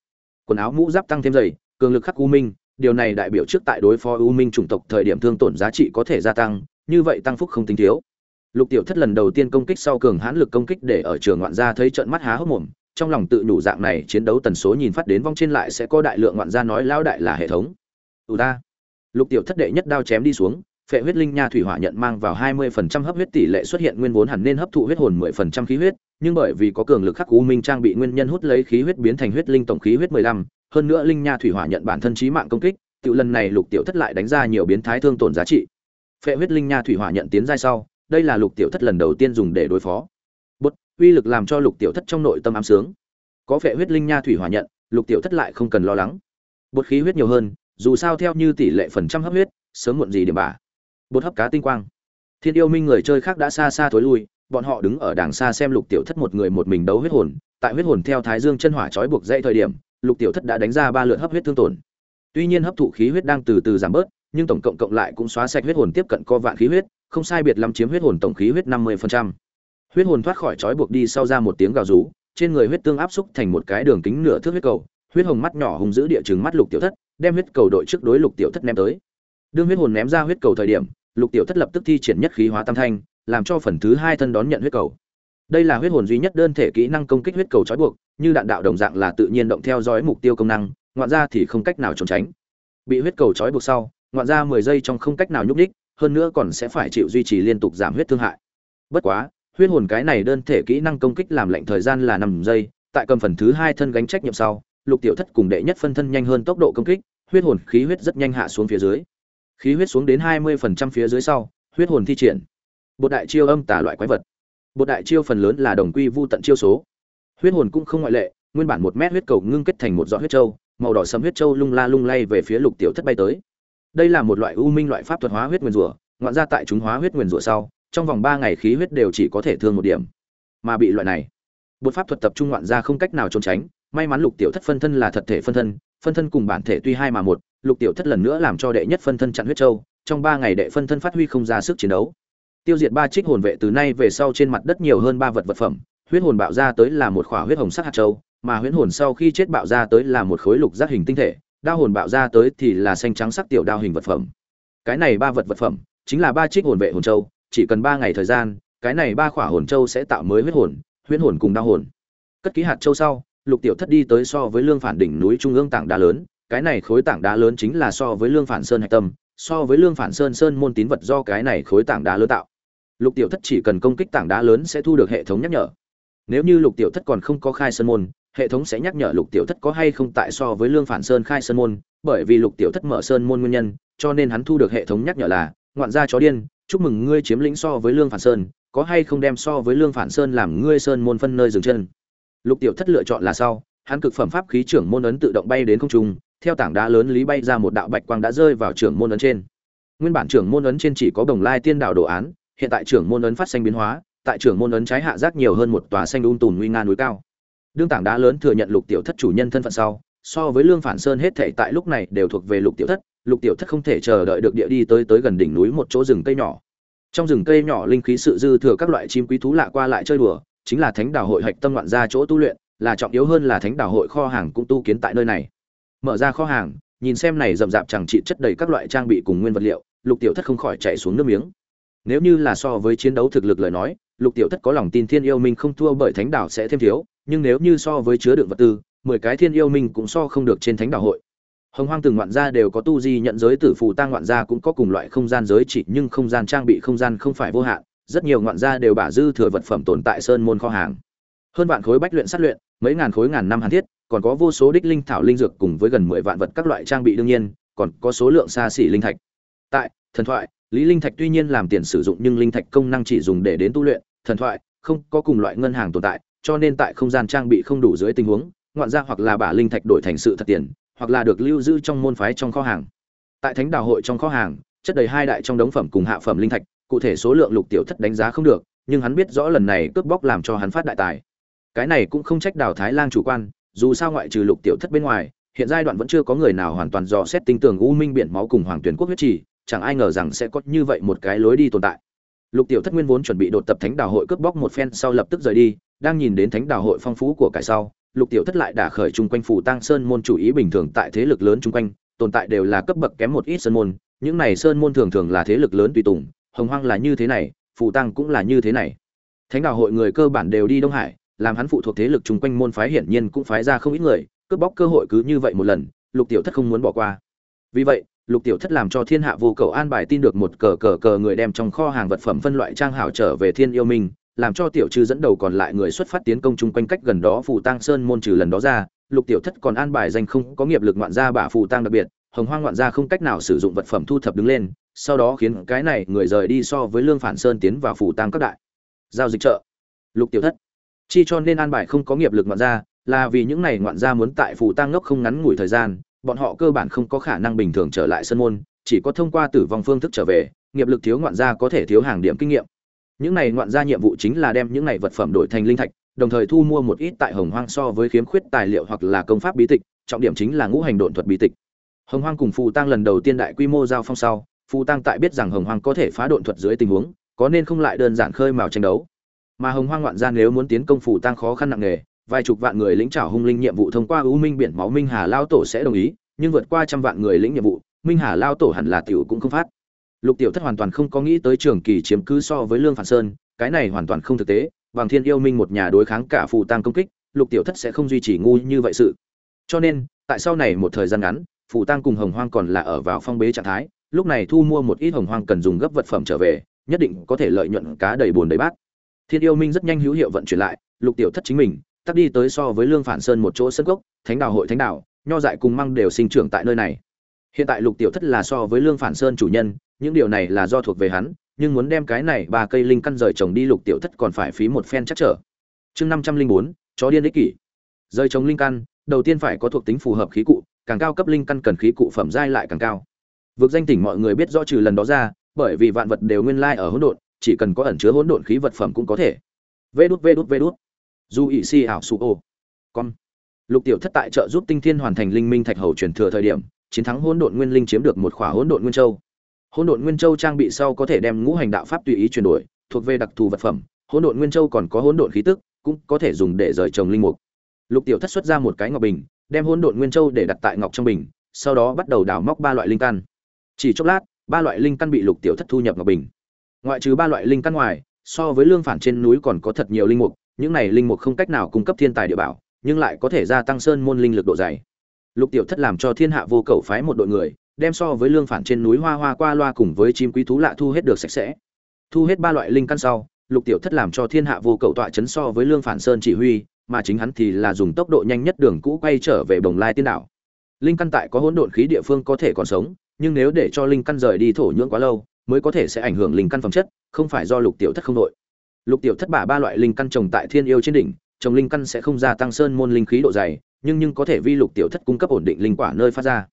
Quần áo mũ giáp tăng thêm dày cường lực khắc u minh, điều này đại biểu trước tại đối phó u minh chủng tộc thời điểm thương tổn giá trị có thể gia tăng, như vậy tăng phúc không tính thiếu lục tiểu thất lần đầu tiên công kích sau cường hãn lực công kích để ở trường ngoạn gia thấy trận mắt há hốc mồm trong lòng tự nhủ dạng này chiến đấu tần số nhìn phát đến vong trên lại sẽ có đại lượng ngoạn gia nói lao đại là hệ thống ù ta lục tiểu thất đệ nhất đao chém đi xuống phệ huyết linh nha thủy hỏa nhận mang vào 20% hấp huyết tỷ lệ xuất hiện nguyên vốn hẳn nên hấp thụ huyết hồn 10% khí huyết, nhưng bởi vì có cường lực khắc u minh trang bị nguyên nhân hút lấy khí huyết biến thành huyết linh tổng khí huyết 15, hơn nữa linh nha thủy hỏa nhận bản thân chí mạng công kích, tiểu lần này lục tiểu thất lại đánh ra nhiều biến thái thương tổn giá trị. Phệ huyết linh nha thủy hỏa nhận tiến giai sau, đây là lục tiểu thất lần đầu tiên dùng để đối phó. Bút, uy lực làm cho lục tiểu thất trong nội tâm ám sướng. Có vẻ huyết linh nha thủy hòa nhận, lục tiểu thất lại không cần lo lắng. Bột khí huyết nhiều hơn, dù sao theo như tỷ lệ phần trăm hấp huyết, sớm muộn gì điểm bả bột hấp cá tinh quang thiên yêu minh người chơi khác đã xa xa thối lui bọn họ đứng ở đàng xa xem lục tiểu thất một người một mình đấu huyết hồn tại huyết hồn theo thái dương chân hỏa trói buộc dây thời điểm lục tiểu thất đã đánh ra ba lượt hấp huyết thương tổn tuy nhiên hấp thụ khí huyết đang từ từ giảm bớt, nhưng tổng cộng cộng lại cũng xóa sạch huyết hồn tiếp cận co vạn khí huyết, không sai biệt lắm chiếm huyết hồn tổng khí huyết năm mươi huyết hồn thoát khỏi trói buộc đi sau ra một tiếng gào rú, trên người huyết tương áp xúc thành một cái đường kính nửa thước huyết cầu, huyết hồng mắt nhỏ hùng giữ địa trừng mắt lục tiểu thất, đem huyết cầu đội trước đối lục tiểu thất ném tới. Đương huyết hồn ném ra huyết cầu thời điểm, lục tiểu thất lập tức thi triển nhất khí hóa tam thanh, làm cho phần thứ hai thân đón nhận huyết cầu. Đây là huyết hồn duy nhất đơn thể kỹ năng công kích huyết cầu trói buộc, như đạn đạo đồng dạng là tự nhiên động theo dõi mục tiêu công năng ngoạn ra thì không cách nào trốn tránh. Bị huyết cầu trói buộc sau, ngoạn ra mười giây trong không cách nào nhúc ních hơn nữa còn sẽ phải chịu duy trì liên tục giảm huyết thương hại. Bất quá, huyết hồn cái này đơn thể kỹ năng công kích làm lệnh thời gian là năm giây, tại cầm phần thứ hai thân gánh trách nhiệm sau, lục tiểu thất cùng đệ nhất phân thân nhanh hơn tốc độ công kích, huyết hồn khí huyết rất nhanh hạ xuống phía dưới. Khí huyết xuống đến hai mươi phần trăm phía dưới sau, huyết hồn thi triển. Bột đại chiêu âm tả loại quái vật. Bột đại chiêu phần lớn là đồng quy vu tận chiêu số. Huyết hồn cũng không ngoại lệ, nguyên bản một mét huyết cầu ngưng kết thành một giọt huyết trâu màu đỏ sẫm huyết châu lung la lung lay về phía lục tiểu thất bay tới. Đây là một loại u minh loại pháp thuật hóa huyết nguyên rủa, ngoạn ra tại chúng hóa huyết nguyên rủa sau, trong vòng ba ngày khí huyết đều chỉ có thể thương một điểm. Mà bị loại này bột pháp thuật tập trung ngoạn ra không cách nào trốn tránh, may mắn lục tiểu thất phân thân là thật thể phân thân phân thân cùng bản thể tuy hai mà một, lục tiểu thất lần nữa làm cho đệ nhất phân thân chặn huyết châu, trong ba ngày đệ phân thân phát huy không ra sức chiến đấu. Tiêu diệt ba trích hồn vệ từ nay về sau trên mặt đất nhiều hơn ba vật vật phẩm, huyết hồn bạo ra tới là một khỏa huyết hồng sắc hạt châu mà huyễn hồn sau khi chết bạo ra tới là một khối lục giác hình tinh thể, đao hồn bạo ra tới thì là xanh trắng sắc tiểu đao hình vật phẩm. Cái này ba vật vật phẩm, chính là ba trích hồn vệ hồn châu, chỉ cần ba ngày thời gian, cái này ba khỏa hồn châu sẽ tạo mới huyết hồn huyết hồn cùng đao hồn. Cất ký hạt châu sau, lục tiểu thất đi tới so với lương phản đỉnh núi trung ương tảng đá lớn, cái này khối tảng đá lớn chính là so với lương phản sơn hạch tâm, so với lương phản sơn sơn môn tín vật do cái này khối tảng đá lớn tạo. Lục tiểu thất chỉ cần công kích tảng đá lớn sẽ thu được hệ thống nhắc nhở. Nếu như lục tiểu thất còn không có khai sơn môn hệ thống sẽ nhắc nhở lục tiểu thất có hay không tại so với lương phản sơn khai sơn môn, bởi vì lục tiểu thất mở sơn môn nguyên nhân, cho nên hắn thu được hệ thống nhắc nhở là, ngoạn gia chó điên, chúc mừng ngươi chiếm lĩnh so với lương phản sơn, có hay không đem so với lương phản sơn làm ngươi sơn môn phân nơi dừng chân. Lục tiểu thất lựa chọn là sau, hắn cực phẩm pháp khí trưởng môn ấn tự động bay đến không trung, theo tảng đá lớn lý bay ra một đạo bạch quang đã rơi vào trưởng môn ấn trên. Nguyên bản trưởng môn ấn trên chỉ có đồng lai tiên đạo đồ án, hiện tại trưởng môn ấn phát sinh biến hóa, tại trưởng môn ấn trái hạ rác nhiều hơn một tòa xanh um un tùm nguy nga núi cao đương tảng đá lớn thừa nhận lục tiểu thất chủ nhân thân phận sau, so với lương phản sơn hết thể tại lúc này đều thuộc về lục tiểu thất, lục tiểu thất không thể chờ đợi được địa đi tới tới gần đỉnh núi một chỗ rừng cây nhỏ. Trong rừng cây nhỏ linh khí sự dư thừa các loại chim quý thú lạ qua lại chơi đùa, chính là thánh đảo hội hạch tâm ngoạn ra chỗ tu luyện, là trọng yếu hơn là thánh đảo hội kho hàng cũng tu kiến tại nơi này. Mở ra kho hàng, nhìn xem này rậm rạp chẳng trị chất đầy các loại trang bị cùng nguyên vật liệu, lục tiểu thất không khỏi chạy xuống nước miếng. Nếu như là so với chiến đấu thực lực lời nói, lục tiểu thất có lòng tin thiên yêu minh không thua bởi thánh đảo sẽ thêm thiếu nhưng nếu như so với chứa đựng vật tư, mười cái thiên yêu minh cũng so không được trên thánh đạo hội. Hồng hoang từng ngoạn gia đều có tu di nhận giới tử phù tăng ngoạn gia cũng có cùng loại không gian giới chỉ, nhưng không gian trang bị, không gian không phải vô hạn. Rất nhiều ngoạn gia đều bả dư thừa vật phẩm tồn tại sơn môn kho hàng. Hơn vạn khối bách luyện sát luyện, mấy ngàn khối ngàn năm hàn thiết, còn có vô số đích linh thảo linh dược cùng với gần mười vạn vật các loại trang bị đương nhiên, còn có số lượng xa xỉ linh thạch. Tại, thần thoại, lý linh thạch tuy nhiên làm tiền sử dụng nhưng linh thạch công năng chỉ dùng để đến tu luyện, thần thoại, không có cùng loại ngân hàng tồn tại cho nên tại không gian trang bị không đủ dưới tình huống, ngoạn ra hoặc là bả linh thạch đổi thành sự thật tiền, hoặc là được lưu giữ trong môn phái trong kho hàng. Tại thánh đào hội trong kho hàng, chất đầy hai đại trong đống phẩm cùng hạ phẩm linh thạch, cụ thể số lượng lục tiểu thất đánh giá không được, nhưng hắn biết rõ lần này cướp bóc làm cho hắn phát đại tài. Cái này cũng không trách đào thái lang chủ quan, dù sao ngoại trừ lục tiểu thất bên ngoài, hiện giai đoạn vẫn chưa có người nào hoàn toàn dò xét tinh tường u minh biển máu cùng hoàng tuyển quốc huyết trì, chẳng ai ngờ rằng sẽ có như vậy một cái lối đi tồn tại lục tiểu thất nguyên vốn chuẩn bị đột tập thánh đào hội cướp bóc một phen sau lập tức rời đi, đang nhìn đến thánh đào hội phong phú của cải sau, lục tiểu thất lại đả khởi chung quanh phủ tăng sơn môn chủ ý bình thường tại thế lực lớn chung quanh, tồn tại đều là cấp bậc kém một ít sơn môn, những này sơn môn thường thường là thế lực lớn tùy tùng, hồng hoang là như thế này phủ tăng cũng là như thế này. Thánh đào hội người cơ bản đều đi đông hải, làm hắn phụ thuộc thế lực chung quanh môn phái hiển nhiên cũng phái ra không ít người, cướp bóc cơ hội cứ như vậy một lần, lục tiểu thất không muốn bỏ qua. Vì vậy lục tiểu thất làm cho thiên hạ vô cầu an bài tin được một cờ cờ cờ người đem trong kho hàng vật phẩm phân loại trang hảo trở về thiên yêu minh, làm cho tiểu trừ dẫn đầu còn lại người xuất phát tiến công chung quanh cách gần đó phù tăng sơn môn trừ lần đó ra, lục tiểu thất còn an bài danh không có nghiệp lực ngoạn gia bả phù tăng đặc biệt, hồng hoang ngoạn gia không cách nào sử dụng vật phẩm thu thập đứng lên, sau đó khiến cái này người rời đi so với lương phản sơn tiến vào phù tăng các đại. Giao dịch chợ. Lục tiểu thất. Chi cho nên an bài không có nghiệp lực ngoạn gia, là vì những này ngoạn gia muốn tại phù tăng ngốc không ngắn ngủi thời gian bọn họ cơ bản không có khả năng bình thường trở lại sân môn, chỉ có thông qua tử vong phương thức trở về, nghiệp lực thiếu ngoạn gia có thể thiếu hàng điểm kinh nghiệm. Những này ngoạn gia nhiệm vụ chính là đem những này vật phẩm đổi thành linh thạch, đồng thời thu mua một ít tại hồng hoang so với khiếm khuyết tài liệu hoặc là công pháp bí tịch, trọng điểm chính là ngũ hành độn thuật bí tịch. Hồng hoang cùng phù tăng lần đầu tiên đại quy mô giao phong sau, phù tăng tại biết rằng hồng hoang có thể phá độn thuật dưới tình huống, có nên không lại đơn giản khơi mào tranh đấu. Mà hồng hoang ngoạn gia nếu muốn tiến công phù tăng khó khăn nặng nề vài chục vạn người lĩnh trảo hung linh nhiệm vụ thông qua ưu minh biển máu minh hà lao tổ sẽ đồng ý, nhưng vượt qua trăm vạn người lĩnh nhiệm vụ, minh hà lao tổ hẳn là tiểu cũng không phát. Lục tiểu thất hoàn toàn không có nghĩ tới trường kỳ chiếm cứ so với lương phản sơn, cái này hoàn toàn không thực tế bằng thiên yêu minh một nhà đối kháng cả phù tăng công kích, lục tiểu thất sẽ không duy trì ngu như vậy sự. Cho nên, tại sau này một thời gian ngắn, phù tăng cùng hồng hoang còn là ở vào phong bế trạng thái, lúc này thu mua một ít hồng hoang cần dùng gấp vật phẩm trở về, nhất định có thể lợi nhuận cá đầy bồn đầy bát. Thiên yêu minh rất nhanh hữu hiệu vận chuyển lại, lục tiểu thất chính mình tắt đi tới so với lương phản sơn một chỗ sân gốc thánh đạo hội thánh đạo nho dại cùng măng đều sinh trưởng tại nơi này. Hiện tại lục tiểu thất là so với lương phản sơn chủ nhân, những điều này là do thuộc về hắn, nhưng muốn đem cái này ba cây linh căn rời trồng đi lục tiểu thất còn phải phí một phen chắc trở. Chương năm trăm linh bốn, chó điên ích kỷ. Rời trồng linh căn, đầu tiên phải có thuộc tính phù hợp khí cụ, càng cao cấp linh căn cần khí cụ phẩm giai lại càng cao. Vực danh tỉnh mọi người biết rõ trừ lần đó ra, bởi vì vạn vật đều nguyên lai ở hỗn độn, chỉ cần có ẩn chứa hỗn độn khí vật phẩm cũng có thể. Vê đút vê đút vê đút du ỵ si ảo su ô. Con lục tiểu thất tại trợ giúp tinh thiên hoàn thành linh minh thạch hầu truyền thừa thời điểm, chiến thắng hỗn độn nguyên linh chiếm được một khỏa hỗn độn nguyên châu. Hỗn độn nguyên châu trang bị sau có thể đem ngũ hành đạo pháp tùy ý chuyển đổi, thuộc về đặc thù vật phẩm. Hỗn độn nguyên châu còn có hỗn độn khí tức, cũng có thể dùng để rời trồng linh mục. Lục tiểu thất xuất ra một cái ngọc bình, đem hỗn độn nguyên châu để đặt tại ngọc trong bình, sau đó bắt đầu đào móc ba loại linh căn. Chỉ chốc lát, ba loại linh căn bị lục tiểu thất thu nhập ngọc bình. Ngoại trừ ba loại linh căn ngoài, so với lương phản trên núi còn có thật nhiều linh mục những này linh mục không cách nào cung cấp thiên tài địa bảo nhưng lại có thể gia tăng sơn môn linh lực độ dày lục tiểu thất làm cho thiên hạ vô cầu phái một đội người đem so với lương phản trên núi hoa hoa qua loa cùng với chim quý thú lạ thu hết được sạch sẽ thu hết ba loại linh căn sau lục tiểu thất làm cho thiên hạ vô cầu tọa chấn so với lương phản sơn chỉ huy mà chính hắn thì là dùng tốc độ nhanh nhất đường cũ quay trở về Đồng Lai Tiên đảo. Linh căn tại có hỗn độn khí địa phương có thể còn sống, nhưng nếu để cho linh căn rời đi thổ nhưỡng quá lâu, mới có thể sẽ ảnh hưởng linh căn phẩm chất, không phải do Lục Tiểu Thất không đội. Lục Tiểu Thất bả ba loại linh căn trồng tại Thiên Yêu trên đỉnh, trồng linh căn sẽ không gia tăng sơn môn linh khí độ dày, nhưng nhưng có thể vi Lục Tiểu Thất cung cấp ổn định linh quả nơi phát ra.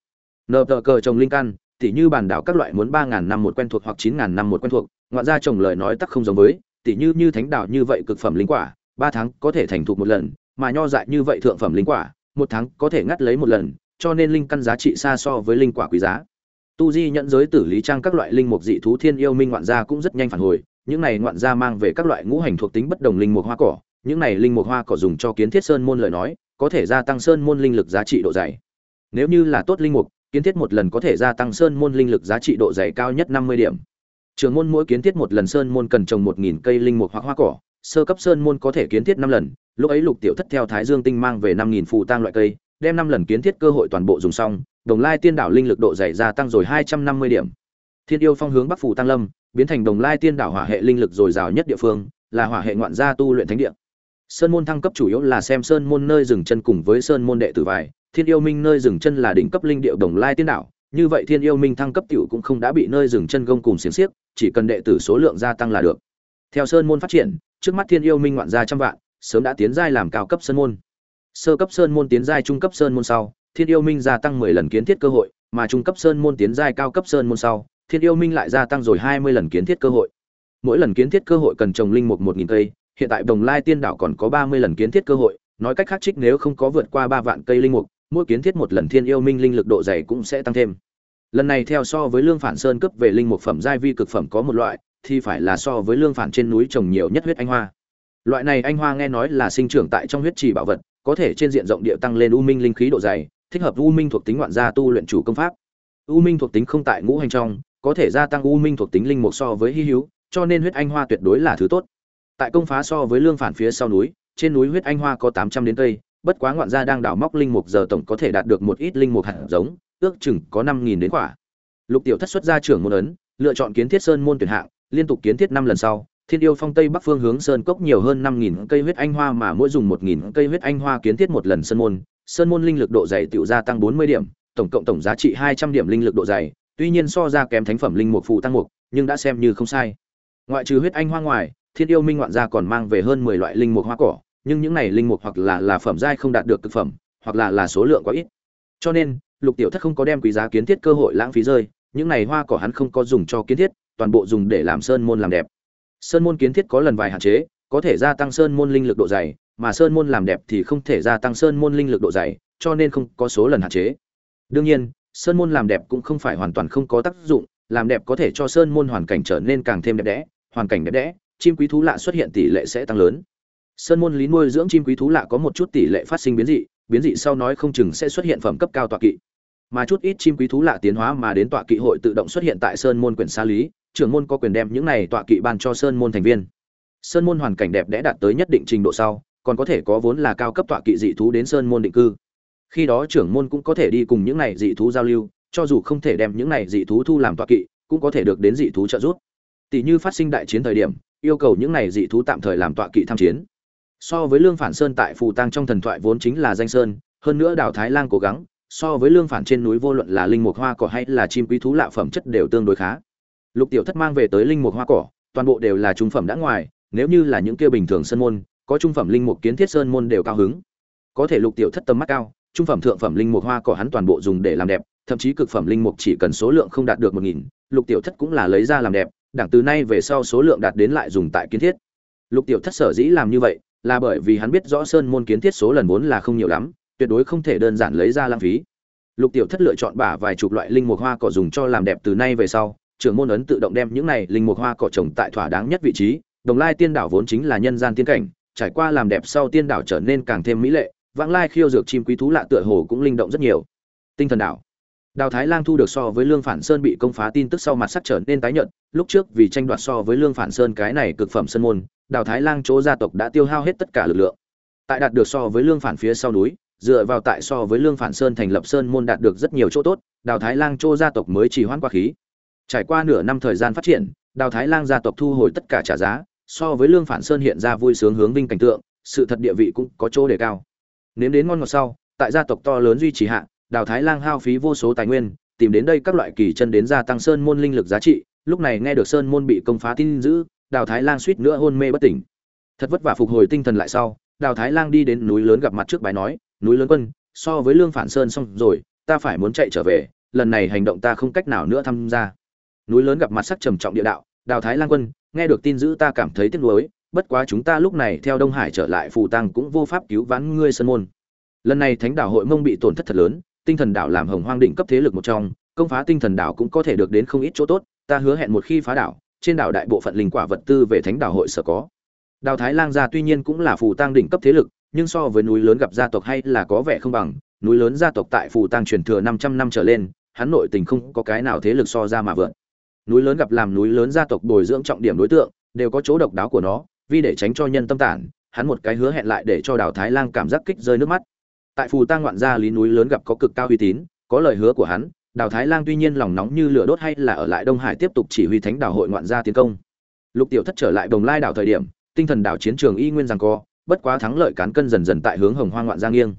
Nợ tờ cờ trồng linh căn, tỉ như bản đảo các loại muốn ba ngàn năm một quen thuộc hoặc chín ngàn năm một quen thuộc, ngoạn ra trồng lời nói tắc không giống với, tỉ như như thánh đảo như vậy cực phẩm linh quả, ba tháng có thể thành thục một lần, mà nho dại như vậy thượng phẩm linh quả, một tháng có thể ngắt lấy một lần, cho nên linh căn giá trị xa so với linh quả quý giá. Tu Di nhận giới tử lý trang các loại linh mục dị thú thiên yêu minh ngoạn gia cũng rất nhanh phản hồi, những này ngoạn gia mang về các loại ngũ hành thuộc tính bất đồng linh mục hoa cỏ, những này linh mục hoa cỏ dùng cho kiến thiết sơn môn lời nói, có thể gia tăng sơn môn linh lực giá trị độ dày. Nếu như là tốt linh mục, kiến thiết một lần có thể gia tăng sơn môn linh lực giá trị độ dày cao nhất 50 điểm. Trường môn mỗi kiến thiết một lần sơn môn cần trồng 1000 cây linh mục hoặc hoa cỏ, sơ cấp sơn môn có thể kiến thiết 5 lần, lúc ấy Lục Tiểu Thất theo Thái Dương tinh mang về 5000 phù tang loại cây, đem 5 lần kiến thiết cơ hội toàn bộ dùng xong, Đồng Lai Tiên đảo linh lực độ dày gia tăng rồi 250 điểm. Thiên yêu phong hướng Bắc phủ tăng lâm, biến thành Đồng Lai Tiên đảo hỏa hệ linh lực dồi dào nhất địa phương, là hỏa hệ ngoạn gia tu luyện thánh địa. Sơn môn thăng cấp chủ yếu là xem sơn môn nơi dừng chân cùng với sơn môn đệ tử vài, Thiên yêu minh nơi dừng chân là đỉnh cấp linh điệu Đồng Lai Tiên đảo, như vậy Thiên yêu minh thăng cấp tiểu cũng không đã bị nơi dừng chân gông cùng xiềng xiếc, chỉ cần đệ tử số lượng gia tăng là được. Theo sơn môn phát triển, trước mắt Thiên yêu minh ngoạn gia trăm vạn, sớm đã tiến giai làm cao cấp sơn môn. Sơ cấp sơn môn tiến giai trung cấp sơn môn sau, Thiên yêu minh gia tăng 10 lần kiến thiết cơ hội, mà trung cấp sơn môn tiến giai cao cấp sơn môn sau, Thiên yêu minh lại gia tăng rồi 20 lần kiến thiết cơ hội. Mỗi lần kiến thiết cơ hội cần trồng linh mục 1000 cây, hiện tại Đồng Lai Tiên đảo còn có 30 lần kiến thiết cơ hội, nói cách khác trích nếu không có vượt qua 3 vạn cây linh mục, mỗi kiến thiết một lần Thiên yêu minh linh lực độ dày cũng sẽ tăng thêm. Lần này theo so với Lương Phản Sơn cấp về linh mục phẩm giai vi cực phẩm có một loại, thì phải là so với Lương Phản trên núi trồng nhiều nhất huyết anh hoa. Loại này anh hoa nghe nói là sinh trưởng tại trong huyết trì bảo vật, có thể trên diện rộng địa tăng lên u minh linh khí độ dày, thích hợp u minh thuộc tính ngoạn gia tu luyện chủ công pháp. U minh thuộc tính không tại ngũ hành trong, có thể gia tăng u minh thuộc tính linh mục so với hy hữu, cho nên huyết anh hoa tuyệt đối là thứ tốt. Tại công phá so với lương phản phía sau núi, trên núi huyết anh hoa có 800 đến cây, bất quá ngoạn gia đang đào móc linh mục giờ tổng có thể đạt được một ít linh mục hạt giống, ước chừng có 5000 đến quả. Lục Tiểu Thất xuất ra trưởng môn ấn, lựa chọn kiến thiết sơn môn tuyển hạng, liên tục kiến thiết năm lần sau, Thiên yêu phong tây bắc phương hướng sơn cốc nhiều hơn 5000 cây huyết anh hoa mà mỗi dùng 1000 cây huyết anh hoa kiến thiết một lần sơn môn, sơn môn linh lực độ dày tiểu gia tăng 40 điểm, tổng cộng tổng giá trị 200 điểm linh lực độ dày, tuy nhiên so ra kém thánh phẩm linh mục phụ tăng mục, nhưng đã xem như không sai. Ngoại trừ huyết anh hoa ngoài, Thiên yêu minh ngoạn gia còn mang về hơn 10 loại linh mục hoa cỏ, nhưng những này linh mục hoặc là là phẩm giai không đạt được cực phẩm, hoặc là là số lượng quá ít. Cho nên, Lục Tiểu Thất không có đem quý giá kiến thiết cơ hội lãng phí rơi, những này hoa cỏ hắn không có dùng cho kiến thiết, toàn bộ dùng để làm sơn môn làm đẹp sơn môn kiến thiết có lần vài hạn chế có thể gia tăng sơn môn linh lực độ dày mà sơn môn làm đẹp thì không thể gia tăng sơn môn linh lực độ dày cho nên không có số lần hạn chế đương nhiên sơn môn làm đẹp cũng không phải hoàn toàn không có tác dụng, làm đẹp có thể cho sơn môn hoàn cảnh trở nên càng thêm đẹp đẽ, hoàn cảnh đẹp đẽ, chim quý thú lạ xuất hiện tỷ lệ sẽ tăng lớn. Sơn môn lý nuôi dưỡng chim quý thú lạ có một chút tỷ lệ phát sinh biến dị biến dị sau nói không chừng sẽ xuất hiện phẩm cấp cao tọa kỵ. Mà chút ít chim quý thú lạ tiến hóa mà đến tọa kỵ hội tự động xuất hiện tại sơn môn quyển xa lý, trưởng môn có quyền đem những này tọa kỵ ban cho sơn môn thành viên. Sơn môn hoàn cảnh đẹp đẽ đạt tới nhất định trình độ sau, còn có thể có vốn là cao cấp tọa kỵ dị thú đến sơn môn định cư khi đó trưởng môn cũng có thể đi cùng những này dị thú giao lưu, cho dù không thể đem những này dị thú thu làm tọa kỵ, cũng có thể được đến dị thú trợ giúp. Tỷ như phát sinh đại chiến thời điểm, yêu cầu những này dị thú tạm thời làm tọa kỵ tham chiến. So với lương phản sơn tại phù tăng trong thần thoại vốn chính là danh sơn, hơn nữa đào thái lang cố gắng, so với lương phản trên núi vô luận là linh mục hoa cỏ hay là chim quý thú lạ phẩm chất đều tương đối khá. Lục tiểu thất mang về tới linh mục hoa cỏ, toàn bộ đều là trung phẩm đã ngoài, nếu như là những kia bình thường sơn môn, có trung phẩm linh mục kiến thiết sơn môn đều cao hứng. Có thể lục tiểu thất tầm mắt cao trung phẩm thượng phẩm linh mục hoa cỏ hắn toàn bộ dùng để làm đẹp, thậm chí cực phẩm linh mục chỉ cần số lượng không đạt được một nghìn, lục tiểu thất cũng là lấy ra làm đẹp đảng từ nay về sau số lượng đạt đến lại dùng tại kiến thiết. Lục tiểu thất sở dĩ làm như vậy, là bởi vì hắn biết rõ sơn môn kiến thiết số lần vốn là không nhiều lắm, tuyệt đối không thể đơn giản lấy ra lãng phí. Lục tiểu thất lựa chọn bả vài chục loại linh mục hoa cỏ dùng cho làm đẹp từ nay về sau, trưởng môn ấn tự động đem những này linh mục hoa cỏ trồng tại thỏa đáng nhất vị trí, đồng lai tiên đảo vốn chính là nhân gian tiên cảnh, trải qua làm đẹp sau tiên đảo trở nên càng thêm mỹ lệ vãng lai khiêu dược chim quý thú lạ tựa hồ cũng linh động rất nhiều. Tinh thần đảo. Đào thái lang thu được so với lương phản sơn bị công phá tin tức sau mặt sắc trở nên tái nhợt lúc trước vì tranh đoạt so với lương phản sơn cái này cực phẩm sơn môn đào thái lang chỗ gia tộc đã tiêu hao hết tất cả lực lượng. Tại đạt được so với lương phản phía sau núi dựa vào tại so với lương phản sơn thành lập sơn môn đạt được rất nhiều chỗ tốt đào thái lang chỗ gia tộc mới chỉ hoãn qua khí. Trải qua nửa năm thời gian phát triển, Đào Thái Lang gia tộc thu hồi tất cả trả giá, so với Lương Phản Sơn hiện ra vui sướng hướng vinh cảnh tượng, sự thật địa vị cũng có chỗ đề cao nếm đến ngon ngọt sau, tại gia tộc to lớn duy trì hạ, đào thái lang hao phí vô số tài nguyên, tìm đến đây các loại kỳ chân đến gia tăng sơn môn linh lực giá trị, lúc này nghe được sơn môn bị công phá tin giữ đào thái lang suýt nữa hôn mê bất tỉnh. Thật vất vả phục hồi tinh thần lại sau, đào thái lang đi đến núi lớn gặp mặt trước bài nói, núi lớn quân, so với lương phản sơn xong rồi, ta phải muốn chạy trở về, lần này hành động ta không cách nào nữa tham gia. Núi lớn gặp mặt sắc trầm trọng địa đạo, đào thái lang quân, nghe được tin dữ ta cảm thấy tiếc nuối bất quá chúng ta lúc này theo đông hải trở lại phù tăng cũng vô pháp cứu vãn ngươi sơn môn. Lần này thánh đảo hội mông bị tổn thất thật lớn, tinh thần đảo làm hồng hoang đỉnh cấp thế lực một trong, công phá tinh thần đảo cũng có thể được đến không ít chỗ tốt, ta hứa hẹn một khi phá đảo, trên đảo đại bộ phận linh quả vật tư về thánh đảo hội sở có. Đào thái lang gia tuy nhiên cũng là phù tăng đỉnh cấp thế lực, nhưng so với núi lớn gặp gia tộc hay là có vẻ không bằng, núi lớn gia tộc tại phù tăng truyền thừa 500 năm trở lên, hắn nội tình không có cái nào thế lực so ra mà vượt núi lớn gặp làm núi lớn gia tộc bồi dưỡng trọng điểm đối tượng, đều có chỗ độc đáo của nó vì để tránh cho nhân tâm tản, hắn một cái hứa hẹn lại để cho đào thái lang cảm giác kích rơi nước mắt. Tại phù tăng ngoạn gia lý núi lớn gặp có cực cao uy tín, có lời hứa của hắn, đào thái lang tuy nhiên lòng nóng như lửa đốt hay là ở lại đông hải tiếp tục chỉ huy thánh đảo hội ngoạn gia tiến công. Lục tiểu thất trở lại đồng lai đảo thời điểm, tinh thần đảo chiến trường y nguyên rằng co, bất quá thắng lợi cán cân dần dần tại hướng hồng hoang ngoạn gia nghiêng.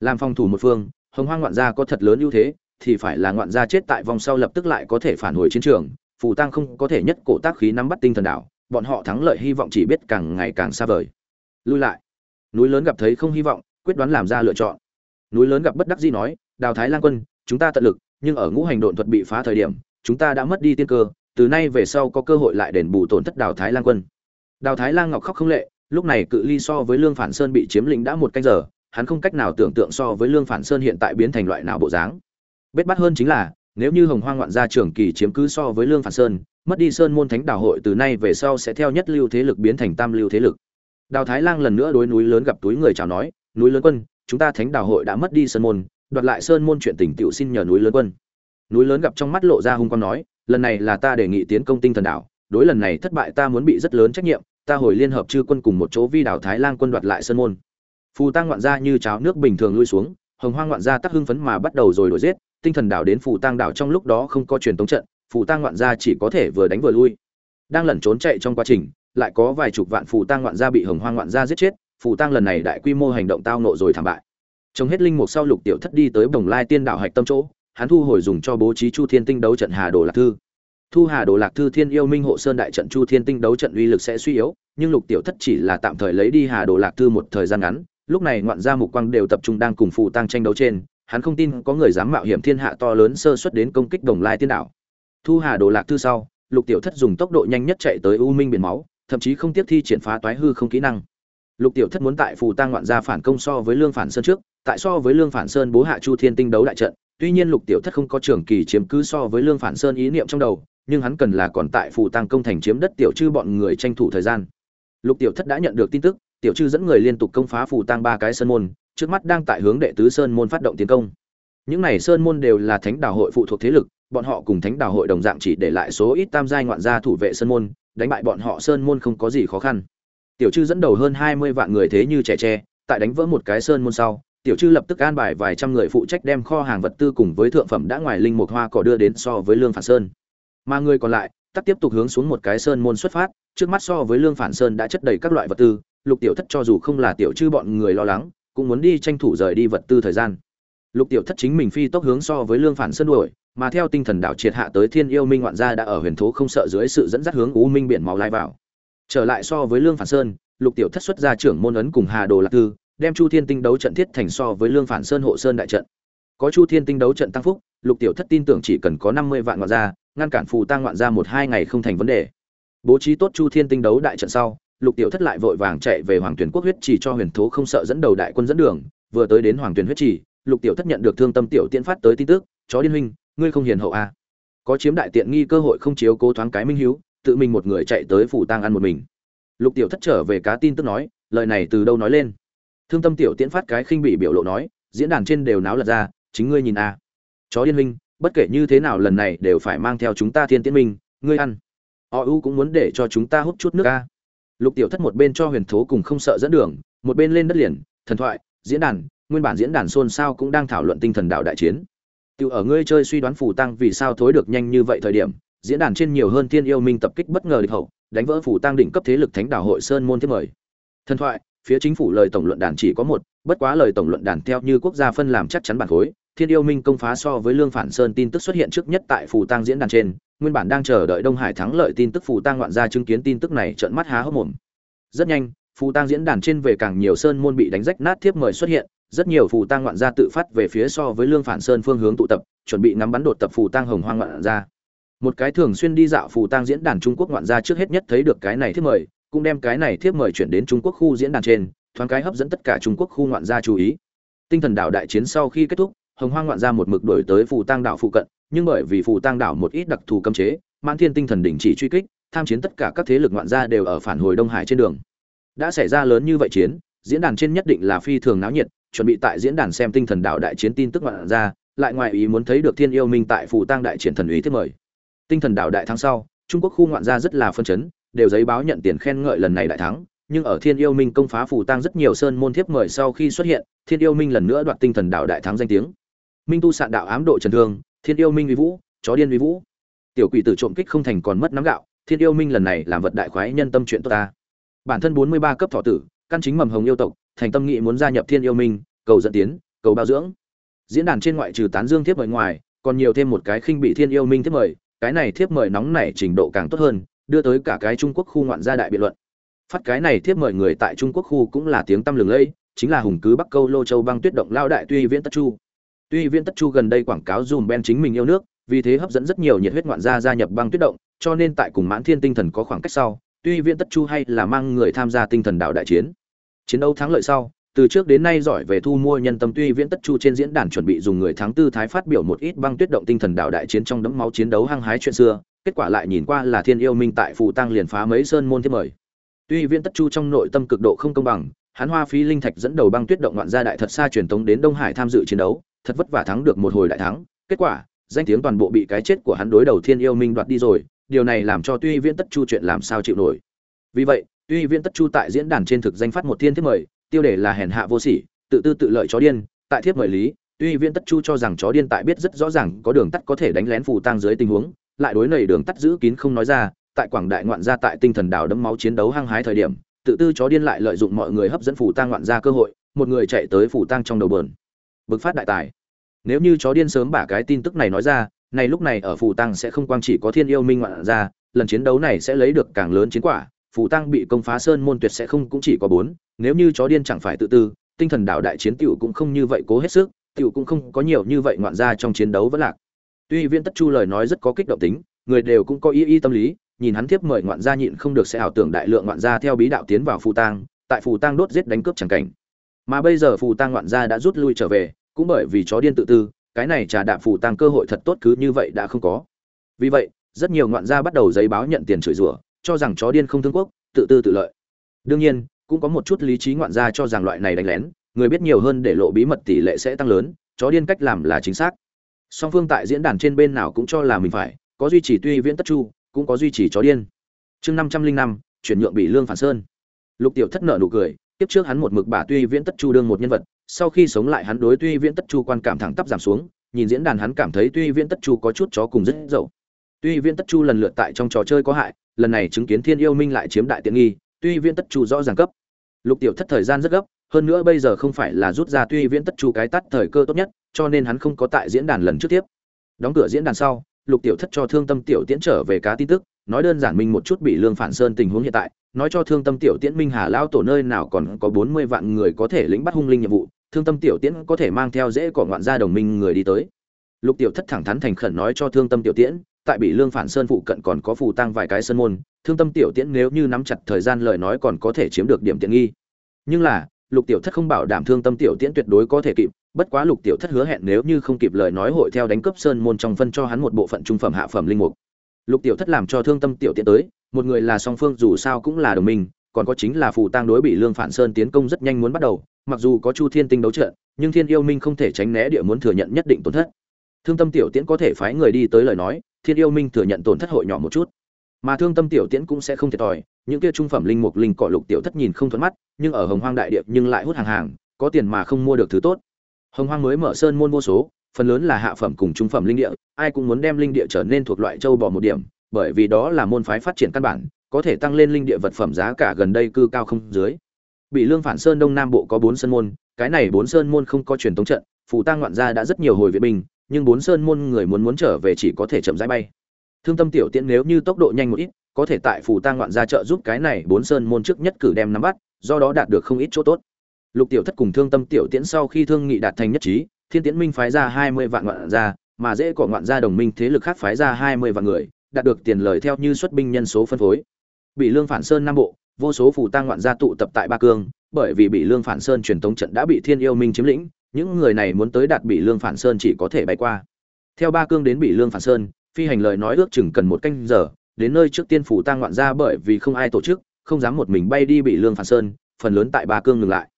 Làm phòng thủ một phương, hồng hoang ngoạn gia có thật lớn ưu thế, thì phải là ngoạn gia chết tại vòng sau lập tức lại có thể phản hồi chiến trường, phù tăng không có thể nhất cổ tác khí nắm bắt tinh thần đảo bọn họ thắng lợi hy vọng chỉ biết càng ngày càng xa vời. Lui lại. Núi lớn gặp thấy không hy vọng, quyết đoán làm ra lựa chọn. Núi lớn gặp bất đắc dĩ nói, đào thái lang quân, chúng ta tận lực, nhưng ở ngũ hành độn thuật bị phá thời điểm, chúng ta đã mất đi tiên cơ, từ nay về sau có cơ hội lại đền bù tổn thất đào thái lang quân. Đào thái lang ngọc khóc không lệ, lúc này cự ly so với lương phản sơn bị chiếm lĩnh đã một canh giờ, hắn không cách nào tưởng tượng so với lương phản sơn hiện tại biến thành loại nào bộ dáng. Bết bắt hơn chính là, nếu như hồng hoang ngoạn gia trưởng kỳ chiếm cứ so với lương phản sơn mất đi sơn môn thánh đảo hội từ nay về sau sẽ theo nhất lưu thế lực biến thành tam lưu thế lực. Đào thái lang lần nữa đối núi lớn gặp túi người chào nói, núi lớn quân, chúng ta thánh đảo hội đã mất đi sơn môn, đoạt lại sơn môn chuyện tình tiểu xin nhờ núi lớn quân. Núi lớn gặp trong mắt lộ ra hung quang nói, lần này là ta đề nghị tiến công tinh thần đảo, đối lần này thất bại ta muốn bị rất lớn trách nhiệm, ta hồi liên hợp chư quân cùng một chỗ vi đảo thái lang quân đoạt lại sơn môn. Phù tăng ngoạn gia như cháo nước bình thường lui xuống, hồng hoang ngoạn gia tắc hưng phấn mà bắt đầu rồi đổi giết, tinh thần đảo đến phù tăng đảo trong lúc đó không có truyền tống trận phù tang ngoạn gia chỉ có thể vừa đánh vừa lui. Đang lẩn trốn chạy trong quá trình, lại có vài chục vạn phù tang ngoạn gia bị hồng hoang ngoạn gia giết chết, phù tang lần này đại quy mô hành động tao nộ rồi thảm bại. Trong hết linh mục sau lục tiểu thất đi tới bồng lai tiên đảo hạch tâm chỗ, hắn thu hồi dùng cho bố trí chu thiên tinh đấu trận hà đồ lạc thư. Thu hà đồ lạc thư thiên yêu minh hộ sơn đại trận chu thiên tinh đấu trận uy lực sẽ suy yếu, nhưng lục tiểu thất chỉ là tạm thời lấy đi hà đồ lạc thư một thời gian ngắn, lúc này ngoạn gia mục quang đều tập trung đang cùng phù tăng tranh đấu trên, hắn không tin có người dám mạo hiểm thiên hạ to lớn sơ xuất đến công kích đồng lai tiên đảo thu hà đồ lạc thư sau, lục tiểu thất dùng tốc độ nhanh nhất chạy tới u minh biển máu, thậm chí không tiếp thi triển phá toái hư không kỹ năng. Lục tiểu thất muốn tại phù tăng ngoạn gia phản công so với lương phản sơn trước, tại so với lương phản sơn bố hạ chu thiên tinh đấu đại trận, tuy nhiên lục tiểu thất không có trường kỳ chiếm cứ so với lương phản sơn ý niệm trong đầu, nhưng hắn cần là còn tại phù tăng công thành chiếm đất tiểu chư bọn người tranh thủ thời gian. Lục tiểu thất đã nhận được tin tức, tiểu chư dẫn người liên tục công phá phù tăng ba cái sơn môn, trước mắt đang tại hướng đệ tứ sơn môn phát động tiến công. Những này sơn môn đều là thánh đảo hội phụ thuộc thế lực bọn họ cùng thánh đào hội đồng dạng chỉ để lại số ít tam giai ngoạn gia thủ vệ sơn môn, đánh bại bọn họ sơn môn không có gì khó khăn. Tiểu chư dẫn đầu hơn hai mươi vạn người thế như trẻ tre, tại đánh vỡ một cái sơn môn sau, tiểu chư lập tức an bài vài trăm người phụ trách đem kho hàng vật tư cùng với thượng phẩm đã ngoài linh mục hoa cỏ đưa đến so với lương phản sơn. Mà người còn lại, tắt tiếp tục hướng xuống một cái sơn môn xuất phát, trước mắt so với lương phản sơn đã chất đầy các loại vật tư, lục tiểu thất cho dù không là tiểu chư bọn người lo lắng, cũng muốn đi tranh thủ rời đi vật tư thời gian. Lục tiểu thất chính mình phi tốc hướng so với lương phản sơn đuổi mà theo tinh thần đảo triệt hạ tới thiên yêu minh ngoạn gia đã ở huyền thố không sợ dưới sự dẫn dắt hướng u minh biển máu lai vào. Trở lại so với lương phản sơn, lục tiểu thất xuất ra trưởng môn ấn cùng hà đồ lạc tư, đem chu thiên tinh đấu trận thiết thành so với lương phản sơn hộ sơn đại trận. Có chu thiên tinh đấu trận tăng phúc, lục tiểu thất tin tưởng chỉ cần có năm mươi vạn ngoạn gia, ngăn cản phù tăng ngoạn gia một hai ngày không thành vấn đề. Bố trí tốt chu thiên tinh đấu đại trận sau, lục tiểu thất lại vội vàng chạy về hoàng tuyển quốc huyết chỉ cho huyền thố không sợ dẫn đầu đại quân dẫn đường. Vừa tới đến hoàng tuyển huyết chỉ lục tiểu thất nhận được thương tâm tiểu tiễn phát tới tin tức, chó điên huynh ngươi không hiền hậu a à. có chiếm đại tiện nghi cơ hội không chiếu cố thoáng cái minh hiếu, tự mình một người chạy tới phủ tang ăn một mình. Lục tiểu thất trở về cá tin tức nói, lời này từ đâu nói lên? Thương tâm tiểu tiễn phát cái khinh bị biểu lộ nói, diễn đàn trên đều náo lật ra, chính ngươi nhìn a chó điên huynh, bất kể như thế nào lần này đều phải mang theo chúng ta thiên tiễn minh, ngươi ăn. O u cũng muốn để cho chúng ta hút chút nước a. Lục tiểu thất một bên cho huyền thố cùng không sợ dẫn đường, một bên lên đất liền, thần thoại, diễn đàn, nguyên bản diễn đàn xôn xao cũng đang thảo luận tinh thần đạo đại chiến. Tiểu ở ngươi chơi suy đoán phù tăng vì sao thối được nhanh như vậy thời điểm, diễn đàn trên nhiều hơn thiên yêu minh tập kích bất ngờ địch hậu, đánh vỡ phù tăng đỉnh cấp thế lực thánh đảo hội sơn môn tiếp mời. Thần thoại, phía chính phủ lời tổng luận đàn chỉ có một bất quá lời tổng luận đàn theo như quốc gia phân làm chắc chắn bản khối thiên yêu minh công phá so với lương phản sơn tin tức xuất hiện trước nhất tại phù tăng diễn đàn trên nguyên bản đang chờ đợi đông hải thắng lợi tin tức phù tăng ngoạn gia chứng kiến tin tức này trợn mắt há hốc mồm rất nhanh phù tăng diễn đàn trên về càng nhiều sơn môn bị đánh rách nát tiếp mời xuất hiện rất nhiều phù tang ngoạn gia tự phát về phía so với lương phản sơn phương hướng tụ tập chuẩn bị ngắm bắn đột tập phù tang hồng hoang ngoạn gia một cái thường xuyên đi dạo phù tang diễn đàn trung quốc ngoạn gia trước hết nhất thấy được cái này thiết mời cũng đem cái này thiếp mời chuyển đến Trung Quốc khu diễn đàn trên, thoáng cái hấp dẫn tất cả Trung Quốc khu ngoạn gia chú ý. Tinh thần đảo đại chiến sau khi kết thúc, Hồng Hoang ngoạn gia một mực đuổi tới phù tang đảo phụ cận, nhưng bởi vì phù tang đảo một ít đặc thù cấm chế, Mãn Thiên tinh thần đình chỉ truy kích, tham chiến tất cả các thế lực ngoạn gia đều ở phản hồi Đông Hải trên đường. Đã xảy ra lớn như vậy chiến, diễn đàn trên nhất định là phi thường náo nhiệt, chuẩn bị tại diễn đàn xem tinh thần đạo đại chiến tin tức ngoạn ra lại ngoài ý muốn thấy được Thiên yêu minh tại phủ tăng đại triển thần ý thế mời. Tinh thần đạo đại thắng sau, Trung Quốc khu ngoạn gia rất là phân chấn, đều giấy báo nhận tiền khen ngợi lần này đại thắng nhưng ở thiên yêu minh công phá phủ tăng rất nhiều sơn môn thiếp mời sau khi xuất hiện thiên yêu minh lần nữa đoạt tinh thần đạo đại thắng danh tiếng. Minh tu sạn đạo ám độ trần thương thiên yêu minh vi vũ chó điên vi vũ. Tiểu quỷ tử trộm kích không thành còn mất nắm gạo thiên yêu minh lần này làm vật đại khoái nhân tâm chuyện tốt ta. Bản thân bốn mươi ba cấp thọ tử căn chính mầm hồng yêu tộc thành tâm nghị muốn gia nhập thiên yêu minh cầu dẫn tiến cầu bao dưỡng diễn đàn trên ngoại trừ tán dương thiếp mời ngoài còn nhiều thêm một cái khinh bị thiên yêu minh thiếp mời cái này thiếp mời nóng nảy trình độ càng tốt hơn đưa tới cả cái Trung Quốc khu ngoạn gia đại biện luận. Phát cái này thiếp mời người tại Trung Quốc khu cũng là tiếng tăm lừng lẫy, chính là hùng cứ Bắc Câu Lô Châu băng tuyết động lao đại Tuy Viễn Tất Chu. Tuy Viễn Tất Chu gần đây quảng cáo dùm Ben chính mình yêu nước, vì thế hấp dẫn rất nhiều nhiệt huyết ngoạn gia gia nhập băng tuyết động, cho nên tại cùng Mãn Thiên tinh thần có khoảng cách sau, Tuy Viễn Tất Chu hay là mang người tham gia tinh thần đạo đại chiến. Chiến đấu thắng lợi sau, từ trước đến nay giỏi về thu mua nhân tâm tuy viễn tất chu trên diễn đàn chuẩn bị dùng người tháng tư thái phát biểu một ít băng tuyết động tinh thần đạo đại chiến trong đẫm máu chiến đấu hăng hái chuyện xưa kết quả lại nhìn qua là thiên yêu minh tại phù tăng liền phá mấy sơn môn thiết mời. Tuy viễn tất chu trong nội tâm cực độ không công bằng hắn hoa phí linh thạch dẫn đầu băng tuyết động ngoạn gia đại thật xa truyền tống đến đông hải tham dự chiến đấu thật vất vả thắng được một hồi đại thắng kết quả danh tiếng toàn bộ bị cái chết của hắn đối đầu thiên yêu minh đoạt đi rồi điều này làm cho tuy viễn tất chu chuyện làm sao chịu nổi. Vì vậy tuy viễn tất chu tại diễn đàn trên thực danh phát một thiên thiết mời, tiêu đề là hèn hạ vô sỉ, tự tư tự lợi chó điên. Tại thiết mời lý tuy viễn tất chu cho rằng chó điên tại biết rất rõ ràng có đường tắt có thể đánh lén phù tang dưới tình huống, lại đối nầy đường tắt giữ kín không nói ra. Tại quảng đại ngoạn gia tại tinh thần đảo đấm máu chiến đấu hăng hái thời điểm, tự tư chó điên lại lợi dụng mọi người hấp dẫn phù tang ngoạn gia cơ hội, một người chạy tới phù tang trong đầu bờn. Bực phát đại tài. Nếu như chó điên sớm bả cái tin tức này nói ra, này lúc này ở phù tang sẽ không quang chỉ có thiên yêu minh ngoạn gia, lần chiến đấu này sẽ lấy được càng lớn chiến quả phủ tăng bị công phá sơn môn tuyệt sẽ không cũng chỉ có bốn nếu như chó điên chẳng phải tự tư tinh thần đảo đại chiến tiểu cũng không như vậy cố hết sức tiểu cũng không có nhiều như vậy ngoạn ra trong chiến đấu vẫn lạc Tuy Viên Tất Chu lời nói rất có kích động tính, người đều cũng có ý y tâm lý, nhìn hắn tiếp mời ngoạn gia nhịn không được sẽ ảo tưởng đại lượng ngoạn gia theo bí đạo tiến vào phù tang, tại phù tang đốt giết đánh cướp chẳng cảnh. Mà bây giờ phù tang ngoạn gia đã rút lui trở về, cũng bởi vì chó điên tự tư, cái này trà đạp phù tang cơ hội thật tốt cứ như vậy đã không có. Vì vậy, rất nhiều ngoạn gia bắt đầu giấy báo nhận tiền chửi rủa, cho rằng chó điên không thương quốc, tự tư tự lợi. Đương nhiên, cũng có một chút lý trí ngoạn gia cho rằng loại này đánh lén, người biết nhiều hơn để lộ bí mật tỷ lệ sẽ tăng lớn, chó điên cách làm là chính xác. Song phương tại diễn đàn trên bên nào cũng cho là mình phải có duy trì tuy viễn tất chu cũng có duy trì chó điên. Chương năm trăm linh năm chuyển nhượng bị lương phản sơn. Lục tiểu thất nợ nụ cười tiếp trước hắn một mực bà tuy viễn tất chu đương một nhân vật sau khi sống lại hắn đối tuy viễn tất chu quan cảm thẳng tắp giảm xuống nhìn diễn đàn hắn cảm thấy tuy viễn tất chu có chút chó cùng rất dậu tuy viễn tất chu lần lượt tại trong trò chơi có hại, lần này chứng kiến thiên yêu minh lại chiếm đại tiện nghi, tuy viễn tất chu rõ ràng cấp. Lục tiểu thất thời gian rất gấp, hơn nữa bây giờ không phải là rút ra tuy viễn tất chu cái tắt thời cơ tốt nhất, cho nên hắn không có tại diễn đàn lần trước tiếp. Đóng cửa diễn đàn sau, lục tiểu thất cho thương tâm tiểu tiễn trở về cá tin tức, nói đơn giản minh một chút bị lương phản sơn tình huống hiện tại, nói cho thương tâm tiểu tiễn minh hà lao tổ nơi nào còn có bốn mươi vạn người có thể lĩnh bắt hung linh nhiệm vụ, thương tâm tiểu tiễn có thể mang theo dễ cỏ ngoạn gia đồng minh người đi tới. Lục tiểu thất thẳng thắn thành khẩn nói cho thương tâm tiểu tiễn tại bị lương phản sơn phụ cận còn có phù tăng vài cái sơn môn, thương tâm tiểu tiễn nếu như nắm chặt thời gian lời nói còn có thể chiếm được điểm tiện nghi. Nhưng là, lục tiểu thất không bảo đảm thương tâm tiểu tiễn tuyệt đối có thể kịp, bất quá lục tiểu thất hứa hẹn nếu như không kịp lời nói hội theo đánh cướp sơn môn trong phân cho hắn một bộ phận trung phẩm hạ phẩm linh mục. Lục tiểu thất làm cho thương tâm tiểu tiễn tới, một người là song phương dù sao cũng là đồng minh, còn có chính là phù tang đối bị lương phản sơn tiến công rất nhanh muốn bắt đầu, mặc dù có chu thiên tinh đấu trận nhưng thiên yêu minh không thể tránh né địa muốn thừa nhận nhất định tổn thất. Thương tâm tiểu tiễn có thể phái người đi tới lời nói thiên yêu minh thừa nhận tổn thất hội nhỏ một chút. Mà thương tâm tiểu tiễn cũng sẽ không thiệt thòi, những kia trung phẩm linh mục linh cọ lục tiểu thất nhìn không thuận mắt, nhưng ở hồng hoang đại điệp nhưng lại hút hàng hàng, có tiền mà không mua được thứ tốt. Hồng hoang mới mở sơn môn vô số, phần lớn là hạ phẩm cùng trung phẩm linh địa, ai cũng muốn đem linh địa trở nên thuộc loại châu bò một điểm, bởi vì đó là môn phái phát triển căn bản, có thể tăng lên linh địa vật phẩm giá cả gần đây cư cao không dưới. Bị lương phản sơn đông nam bộ có bốn sơn môn, cái này bốn sơn môn không có truyền thống trận, phù tăng ngoạn gia đã rất nhiều hồi viện binh nhưng bốn sơn môn người muốn muốn trở về chỉ có thể chậm rãi bay. Thương tâm tiểu tiễn nếu như tốc độ nhanh một ít, có thể tại phù tăng ngoạn gia trợ giúp cái này bốn sơn môn trước nhất cử đem nắm bắt, do đó đạt được không ít chỗ tốt. Lục tiểu thất cùng thương tâm tiểu tiễn sau khi thương nghị đạt thành nhất trí, thiên tiễn minh phái ra hai mươi vạn ngoạn gia mà dễ của ngoạn gia đồng minh thế lực khác phái ra hai mươi vạn người, đạt được tiền lời theo như xuất binh nhân số phân phối. Bị lương phản sơn nam bộ, vô số phù tăng ngoạn gia tụ tập tại ba cương, bởi vì bị lương phản sơn truyền tống trận đã bị thiên yêu minh chiếm lĩnh những người này muốn tới đạt bị lương phản sơn chỉ có thể bay qua. Theo ba cương đến bị lương phản sơn, phi hành lời nói ước chừng cần một canh giờ, đến nơi trước tiên phủ tang ngoạn ra bởi vì không ai tổ chức, không dám một mình bay đi bị lương phản sơn, phần lớn tại ba cương ngừng lại.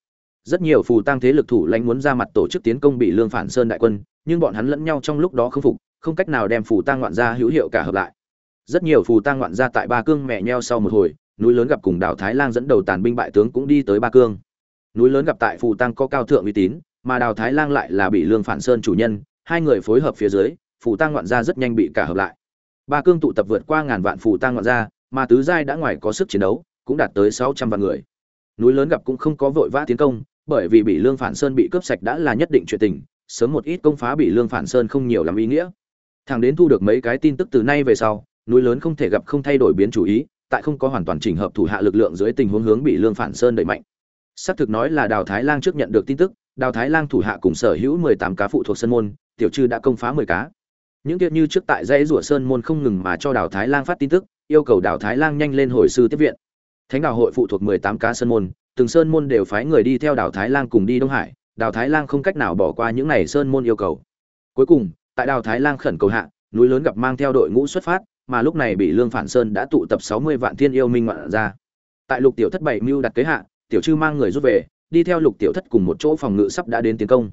Rất nhiều phù tăng thế lực thủ lãnh muốn ra mặt tổ chức tiến công bị lương phản sơn đại quân, nhưng bọn hắn lẫn nhau trong lúc đó không phục, không cách nào đem phù tăng ngoạn ra hữu hiệu cả hợp lại. Rất nhiều phù tăng ngoạn ra tại ba cương mẹ nheo sau một hồi, núi lớn gặp cùng đảo thái lan dẫn đầu tàn binh bại tướng cũng đi tới ba cương. Núi lớn gặp tại phù tăng có cao thượng uy tín mà đào thái lang lại là bị lương phản sơn chủ nhân, hai người phối hợp phía dưới, phù tăng ngoạn gia rất nhanh bị cả hợp lại. Ba cương tụ tập vượt qua ngàn vạn phù tăng ngoạn gia, mà tứ giai đã ngoài có sức chiến đấu, cũng đạt tới sáu trăm vạn người. Núi lớn gặp cũng không có vội vã tiến công, bởi vì bị lương phản sơn bị cướp sạch đã là nhất định chuyện tình, sớm một ít công phá bị lương phản sơn không nhiều làm ý nghĩa. Thằng đến thu được mấy cái tin tức từ nay về sau, núi lớn không thể gặp không thay đổi biến chủ ý, tại không có hoàn toàn chỉnh hợp thủ hạ lực lượng dưới tình huống hướng bị lương phản sơn đẩy mạnh. Xác thực nói là đào thái lang trước nhận được tin tức đào thái lang thủ hạ cùng sở hữu mười tám cá phụ thuộc sân môn, tiểu trư đã công phá mười cá. Những kiệt như trước tại dãy rủa sơn môn không ngừng mà cho đào thái lang phát tin tức, yêu cầu đào thái lang nhanh lên hồi sư tiếp viện. Thánh đào hội phụ thuộc mười tám cá sơn môn, từng sơn môn đều phái người đi theo đào thái lang cùng đi đông hải, đào thái lang không cách nào bỏ qua những này sơn môn yêu cầu. Cuối cùng, tại đào thái lang khẩn cầu hạ, núi lớn gặp mang theo đội ngũ xuất phát, mà lúc này bị lương phản sơn đã tụ tập sáu mươi vạn thiên yêu minh ngoạn ra. Tại lục tiểu thất bảy mưu đặt kế hạ, tiểu chư mang người rút về đi theo lục tiểu thất cùng một chỗ phòng ngự sắp đã đến tiến công.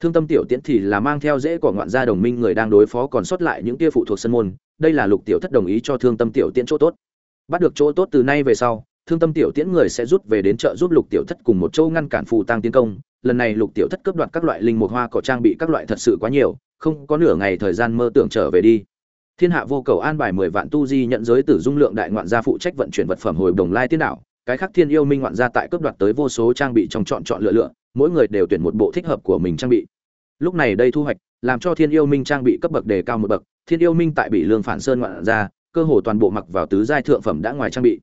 Thương tâm tiểu tiễn thì là mang theo dễ của ngoạn gia đồng minh người đang đối phó còn sót lại những kia phụ thuộc sân môn, đây là lục tiểu thất đồng ý cho thương tâm tiểu tiễn chỗ tốt. Bắt được chỗ tốt từ nay về sau, thương tâm tiểu tiễn người sẽ rút về đến chợ giúp lục tiểu thất cùng một chỗ ngăn cản phù tăng tiến công. Lần này lục tiểu thất cướp đoạt các loại linh mục hoa cỏ trang bị các loại thật sự quá nhiều, không có nửa ngày thời gian mơ tưởng trở về đi. Thiên hạ vô cầu an bài mười vạn tu di nhận giới tử dung lượng đại ngoạn gia phụ trách vận chuyển vật phẩm hồi đồng lai tiên đảo cái khác thiên yêu minh ngoạn gia tại cướp đoạt tới vô số trang bị trong chọn chọn lựa lựa, mỗi người đều tuyển một bộ thích hợp của mình trang bị. Lúc này đây thu hoạch, làm cho thiên yêu minh trang bị cấp bậc đề cao một bậc, thiên yêu minh tại bị lương phản sơn ngoạn gia, cơ hồ toàn bộ mặc vào tứ giai thượng phẩm đã ngoài trang bị.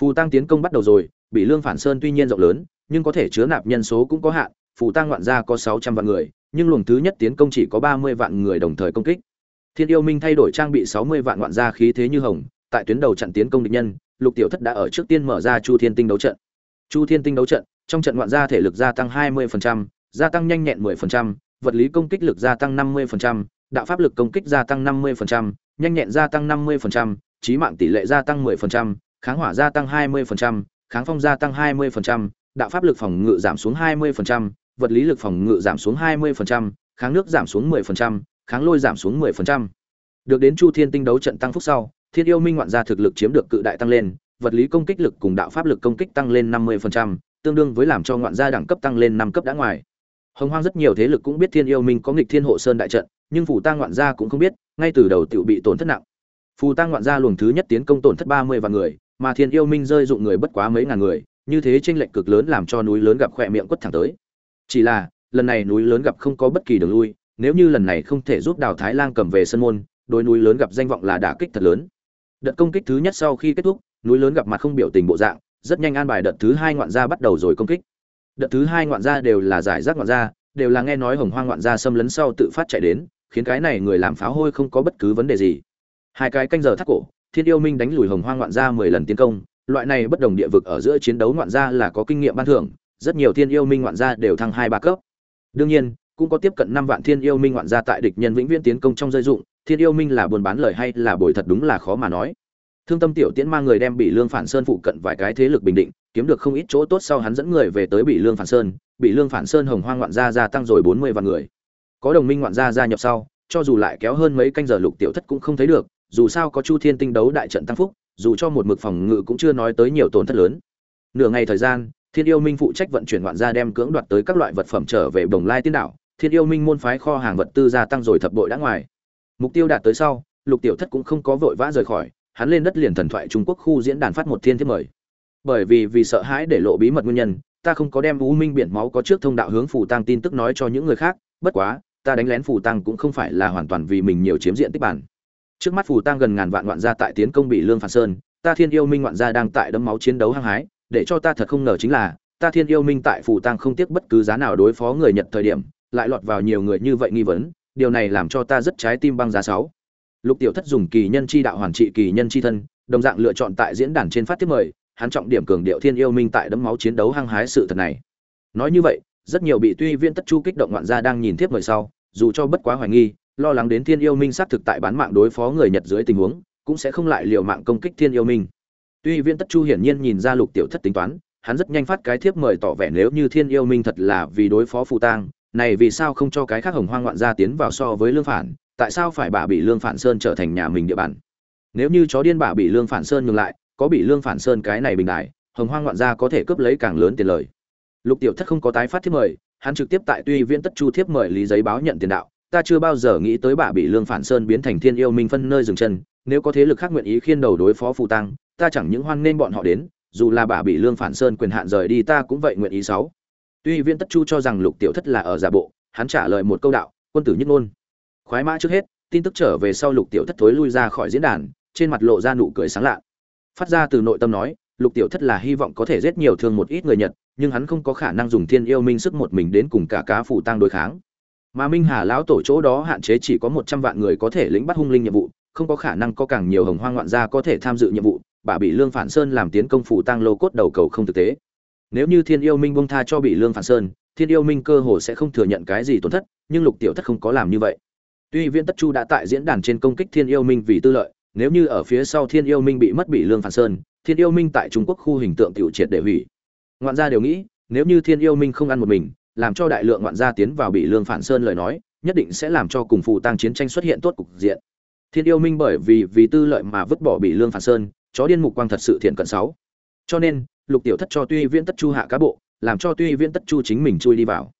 Phù tăng tiến công bắt đầu rồi, bị lương phản sơn tuy nhiên rộng lớn, nhưng có thể chứa nạp nhân số cũng có hạn, phù tăng ngoạn gia có sáu trăm vạn người, nhưng luồng thứ nhất tiến công chỉ có ba mươi vạn người đồng thời công kích. Thiên yêu minh thay đổi trang bị sáu mươi vạn ngoạn gia khí thế như hồng, tại tuyến đầu chặn tiến công địch nhân lục tiểu thất đã ở trước tiên mở ra chu thiên tinh đấu trận chu thiên tinh đấu trận trong trận ngoạn gia thể lực gia tăng 20%, gia tăng nhanh nhẹn 10%, vật lý công kích lực gia tăng 50%, đạo pháp lực công kích gia tăng 50%, nhanh nhẹn gia tăng 50%, trí mạng tỷ lệ gia tăng 10%, kháng hỏa gia tăng 20%, kháng phong gia tăng 20%, đạo pháp lực phòng ngự giảm xuống 20%, vật lý lực phòng ngự giảm xuống 20%, kháng nước giảm xuống 10%, kháng lôi giảm xuống 10%. Được đến Chu Thiên Tinh đấu trận tăng phúc sau, Thiên Yêu Minh ngoạn gia thực lực chiếm được cự đại tăng lên, vật lý công kích lực cùng đạo pháp lực công kích tăng lên 50%, tương đương với làm cho ngoạn gia đẳng cấp tăng lên 5 cấp đã ngoài. Hồng Hoang rất nhiều thế lực cũng biết Thiên Yêu Minh có nghịch Thiên Hộ Sơn đại trận, nhưng Phù Tang ngoạn gia cũng không biết, ngay từ đầu tiểu bị tổn thất nặng. Phù Tang ngoạn gia luồng thứ nhất tiến công tổn thất 30 vạn người, mà Thiên Yêu Minh rơi dụng người bất quá mấy ngàn người, như thế chênh lệch cực lớn làm cho núi lớn gặp khỏe miệng quất thẳng tới. Chỉ là, lần này núi lớn gặp không có bất kỳ đường lui, nếu như lần này không thể giúp Đào Thái Lang cầm về sân môn, đối núi lớn gặp danh vọng là đả kích thật lớn. Đợt công kích thứ nhất sau khi kết thúc, núi lớn gặp mặt không biểu tình bộ dạng, rất nhanh an bài đợt thứ hai ngoạn gia bắt đầu rồi công kích. Đợt thứ hai ngoạn gia đều là giải rác ngoạn gia, đều là nghe nói Hồng Hoang ngoạn gia xâm lấn sau tự phát chạy đến, khiến cái này người làm pháo hôi không có bất cứ vấn đề gì. Hai cái canh giờ thắt cổ, Thiên Yêu Minh đánh lùi Hồng Hoang ngoạn gia 10 lần tiến công, loại này bất đồng địa vực ở giữa chiến đấu ngoạn gia là có kinh nghiệm ban thưởng, rất nhiều Thiên Yêu Minh ngoạn gia đều thăng 2 3 cấp. Đương nhiên, cũng có tiếp cận 5 vạn Thiên Yêu Minh ngoạn gia tại địch nhân vĩnh viễn tiến công trong rơi dụng, Thiên Yêu Minh là buôn bán lời hay là bồi thật đúng là khó mà nói. Thương tâm tiểu tiễn mang người đem bị lương phản sơn phụ cận vài cái thế lực bình định, kiếm được không ít chỗ tốt sau hắn dẫn người về tới bị lương phản sơn. Bị lương phản sơn hồng hoang ngoạn gia gia tăng rồi bốn mươi vạn người. Có đồng minh ngoạn gia gia nhập sau, cho dù lại kéo hơn mấy canh giờ lục tiểu thất cũng không thấy được, dù sao có chu thiên tinh đấu đại trận tăng phúc, dù cho một mực phòng ngự cũng chưa nói tới nhiều tổn thất lớn. Nửa ngày thời gian, thiên yêu minh phụ trách vận chuyển ngoạn gia đem cưỡng đoạt tới các loại vật phẩm trở về bồng lai tiên đảo. Thiên yêu minh môn phái kho hàng vật tư gia tăng rồi thập bội đã ngoài mục tiêu đạt tới sau lục tiểu thất cũng không có vội vã rời khỏi hắn lên đất liền thần thoại Trung Quốc khu diễn đàn phát một thiên thiết mời. Bởi vì vì sợ hãi để lộ bí mật nguyên nhân, ta không có đem u minh biển máu có trước thông đạo hướng phù tăng tin tức nói cho những người khác bất quá ta đánh lén phù tăng cũng không phải là hoàn toàn vì mình nhiều chiếm diện tích bản trước mắt phù tăng gần ngàn vạn ngoạn gia tại tiến công bị lương phản sơn ta thiên yêu minh ngoạn gia đang tại đấm máu chiến đấu hăng hái để cho ta thật không ngờ chính là ta thiên yêu minh tại phù tăng không tiếc bất cứ giá nào đối phó người nhật thời điểm lại lọt vào nhiều người như vậy nghi vấn điều này làm cho ta rất trái tim băng giá sáu. Lục tiểu thất dùng kỳ nhân chi đạo hoàn trị kỳ nhân chi thân, đồng dạng lựa chọn tại diễn đàn trên phát tiếp mời, hắn trọng điểm cường điệu thiên yêu minh tại đấm máu chiến đấu hăng hái sự thật này. Nói như vậy, rất nhiều bị tuy viên tất chu kích động ngoạn gia đang nhìn tiếp mời sau, dù cho bất quá hoài nghi, lo lắng đến thiên yêu minh xác thực tại bán mạng đối phó người nhật dưới tình huống, cũng sẽ không lại liều mạng công kích thiên yêu minh. Tuy viên tất chu hiển nhiên nhìn ra lục tiểu thất tính toán, hắn rất nhanh phát cái thiếp mời tỏ vẻ nếu như thiên yêu minh thật là vì đối phó phù tang này vì sao không cho cái khác hồng hoang ngoạn gia tiến vào so với lương phản, tại sao phải bà bị lương phản sơn trở thành nhà mình địa bàn? Nếu như chó điên bà bị lương phản sơn ngừng lại, có bị lương phản sơn cái này bình đại, hồng hoang ngoạn gia có thể cướp lấy càng lớn tiền lời. Lục tiểu thất không có tái phát thiếp mời, hắn trực tiếp tại tuy viễn tất chu thiếp mời lý giấy báo nhận tiền đạo, ta chưa bao giờ nghĩ tới bà bị lương phản sơn biến thành thiên yêu minh phân nơi dừng chân, nếu có thế lực khác nguyện ý khiên đầu đối phó phụ tăng, ta chẳng những hoan nên bọn họ đến, dù là bà bị lương phản sơn quyền hạn rời đi ta cũng vậy nguyện ý sáu tuy viễn tất chu cho rằng lục tiểu thất là ở giả bộ, hắn trả lời một câu đạo, quân tử nhất ngôn. Khoái mã trước hết, tin tức trở về sau lục tiểu thất thối lui ra khỏi diễn đàn, trên mặt lộ ra nụ cười sáng lạ. Phát ra từ nội tâm nói, lục tiểu thất là hy vọng có thể giết nhiều thương một ít người nhật, nhưng hắn không có khả năng dùng thiên yêu minh sức một mình đến cùng cả cá phủ tăng đối kháng. Mà minh hà lão tổ chỗ đó hạn chế chỉ có một trăm vạn người có thể lĩnh bắt hung linh nhiệm vụ, không có khả năng có càng nhiều hồng hoang ngoạn gia có thể tham dự nhiệm vụ, bà bị lương phản sơn làm tiến công phủ tăng lô cốt đầu cầu không thực tế nếu như thiên yêu minh bông tha cho bị lương phản sơn, thiên yêu minh cơ hồ sẽ không thừa nhận cái gì tổn thất, nhưng lục tiểu thất không có làm như vậy. Tuy viễn tất chu đã tại diễn đàn trên công kích thiên yêu minh vì tư lợi, nếu như ở phía sau thiên yêu minh bị mất bị lương phản sơn, thiên yêu minh tại trung quốc khu hình tượng tiểu triệt để hủy. Ngoạn gia đều nghĩ, nếu như thiên yêu minh không ăn một mình, làm cho đại lượng ngoạn gia tiến vào bị lương phản sơn lời nói, nhất định sẽ làm cho cùng phụ tăng chiến tranh xuất hiện tốt cục diện. Thiên yêu minh bởi vì vì tư lợi mà vứt bỏ bị lương phản sơn, chó điên mục quang thật sự thiện cận sáu. Cho nên lục tiểu thất cho tuy viễn tất chu hạ cá bộ, làm cho tuy viễn tất chu chính mình chui đi vào.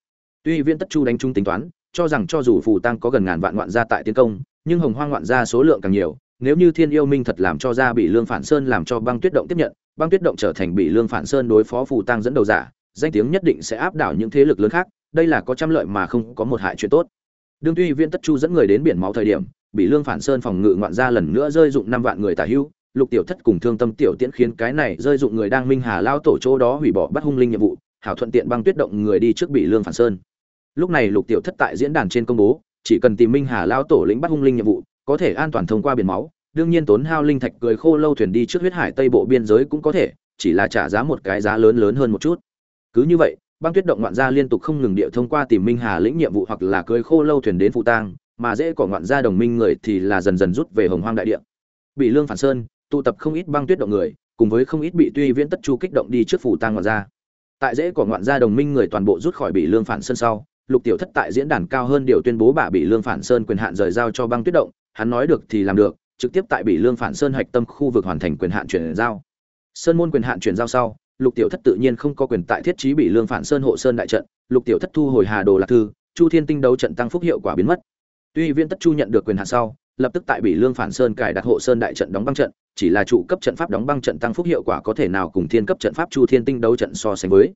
Tuy viễn tất chu đánh chung tính toán, cho rằng cho dù phù tăng có gần ngàn vạn ngoạn gia tại tiến công, nhưng hồng hoang ngoạn gia số lượng càng nhiều, nếu như thiên yêu minh thật làm cho ra bị lương phản sơn làm cho băng tuyết động tiếp nhận, băng tuyết động trở thành bị lương phản sơn đối phó phù tăng dẫn đầu giả, danh tiếng nhất định sẽ áp đảo những thế lực lớn khác, đây là có trăm lợi mà không có một hại chuyện tốt. Đương tuy viễn tất chu dẫn người đến biển máu thời điểm, bị lương phản sơn phòng ngự ngoạn gia lần nữa rơi dụng năm vạn người tả hữu lục tiểu thất cùng thương tâm tiểu tiễn khiến cái này rơi dụng người đang minh hà lao tổ chỗ đó hủy bỏ bắt hung linh nhiệm vụ, hảo thuận tiện băng tuyết động người đi trước bị lương phản sơn. Lúc này lục tiểu thất tại diễn đàn trên công bố, chỉ cần tìm minh hà lao tổ lĩnh bắt hung linh nhiệm vụ, có thể an toàn thông qua biển máu, đương nhiên tốn hao linh thạch cười khô lâu thuyền đi trước huyết hải tây bộ biên giới cũng có thể, chỉ là trả giá một cái giá lớn lớn hơn một chút. Cứ như vậy, băng tuyết động ngoạn gia liên tục không ngừng địa thông qua tìm minh hà lĩnh nhiệm vụ hoặc là cưới khô lâu thuyền đến phụ tang, mà dễ cỏ ngoạn gia đồng minh người thì là dần dần rút về hồng hoang đại địa. Bị lương phản sơn tụ tập không ít băng tuyết động người, cùng với không ít bị tuy viễn tất chu kích động đi trước phủ tang ngoạn gia. Tại dễ của ngoạn gia đồng minh người toàn bộ rút khỏi bị lương phản sơn sau, lục tiểu thất tại diễn đàn cao hơn điều tuyên bố bà bị lương phản sơn quyền hạn rời giao cho băng tuyết động, hắn nói được thì làm được, trực tiếp tại bị lương phản sơn hạch tâm khu vực hoàn thành quyền hạn chuyển giao. Sơn môn quyền hạn chuyển giao sau, lục tiểu thất tự nhiên không có quyền tại thiết trí bị lương phản sơn hộ sơn đại trận, lục tiểu thất thu hồi hà đồ lạc thư, chu thiên tinh đấu trận tăng phúc hiệu quả biến mất. Tuy viên tất chu nhận được quyền hạn sau, lập tức tại bị lương phản sơn cài đặt hộ sơn đại trận đóng băng trận chỉ là trụ cấp trận pháp đóng băng trận tăng phúc hiệu quả có thể nào cùng thiên cấp trận pháp chu thiên tinh đấu trận so sánh với.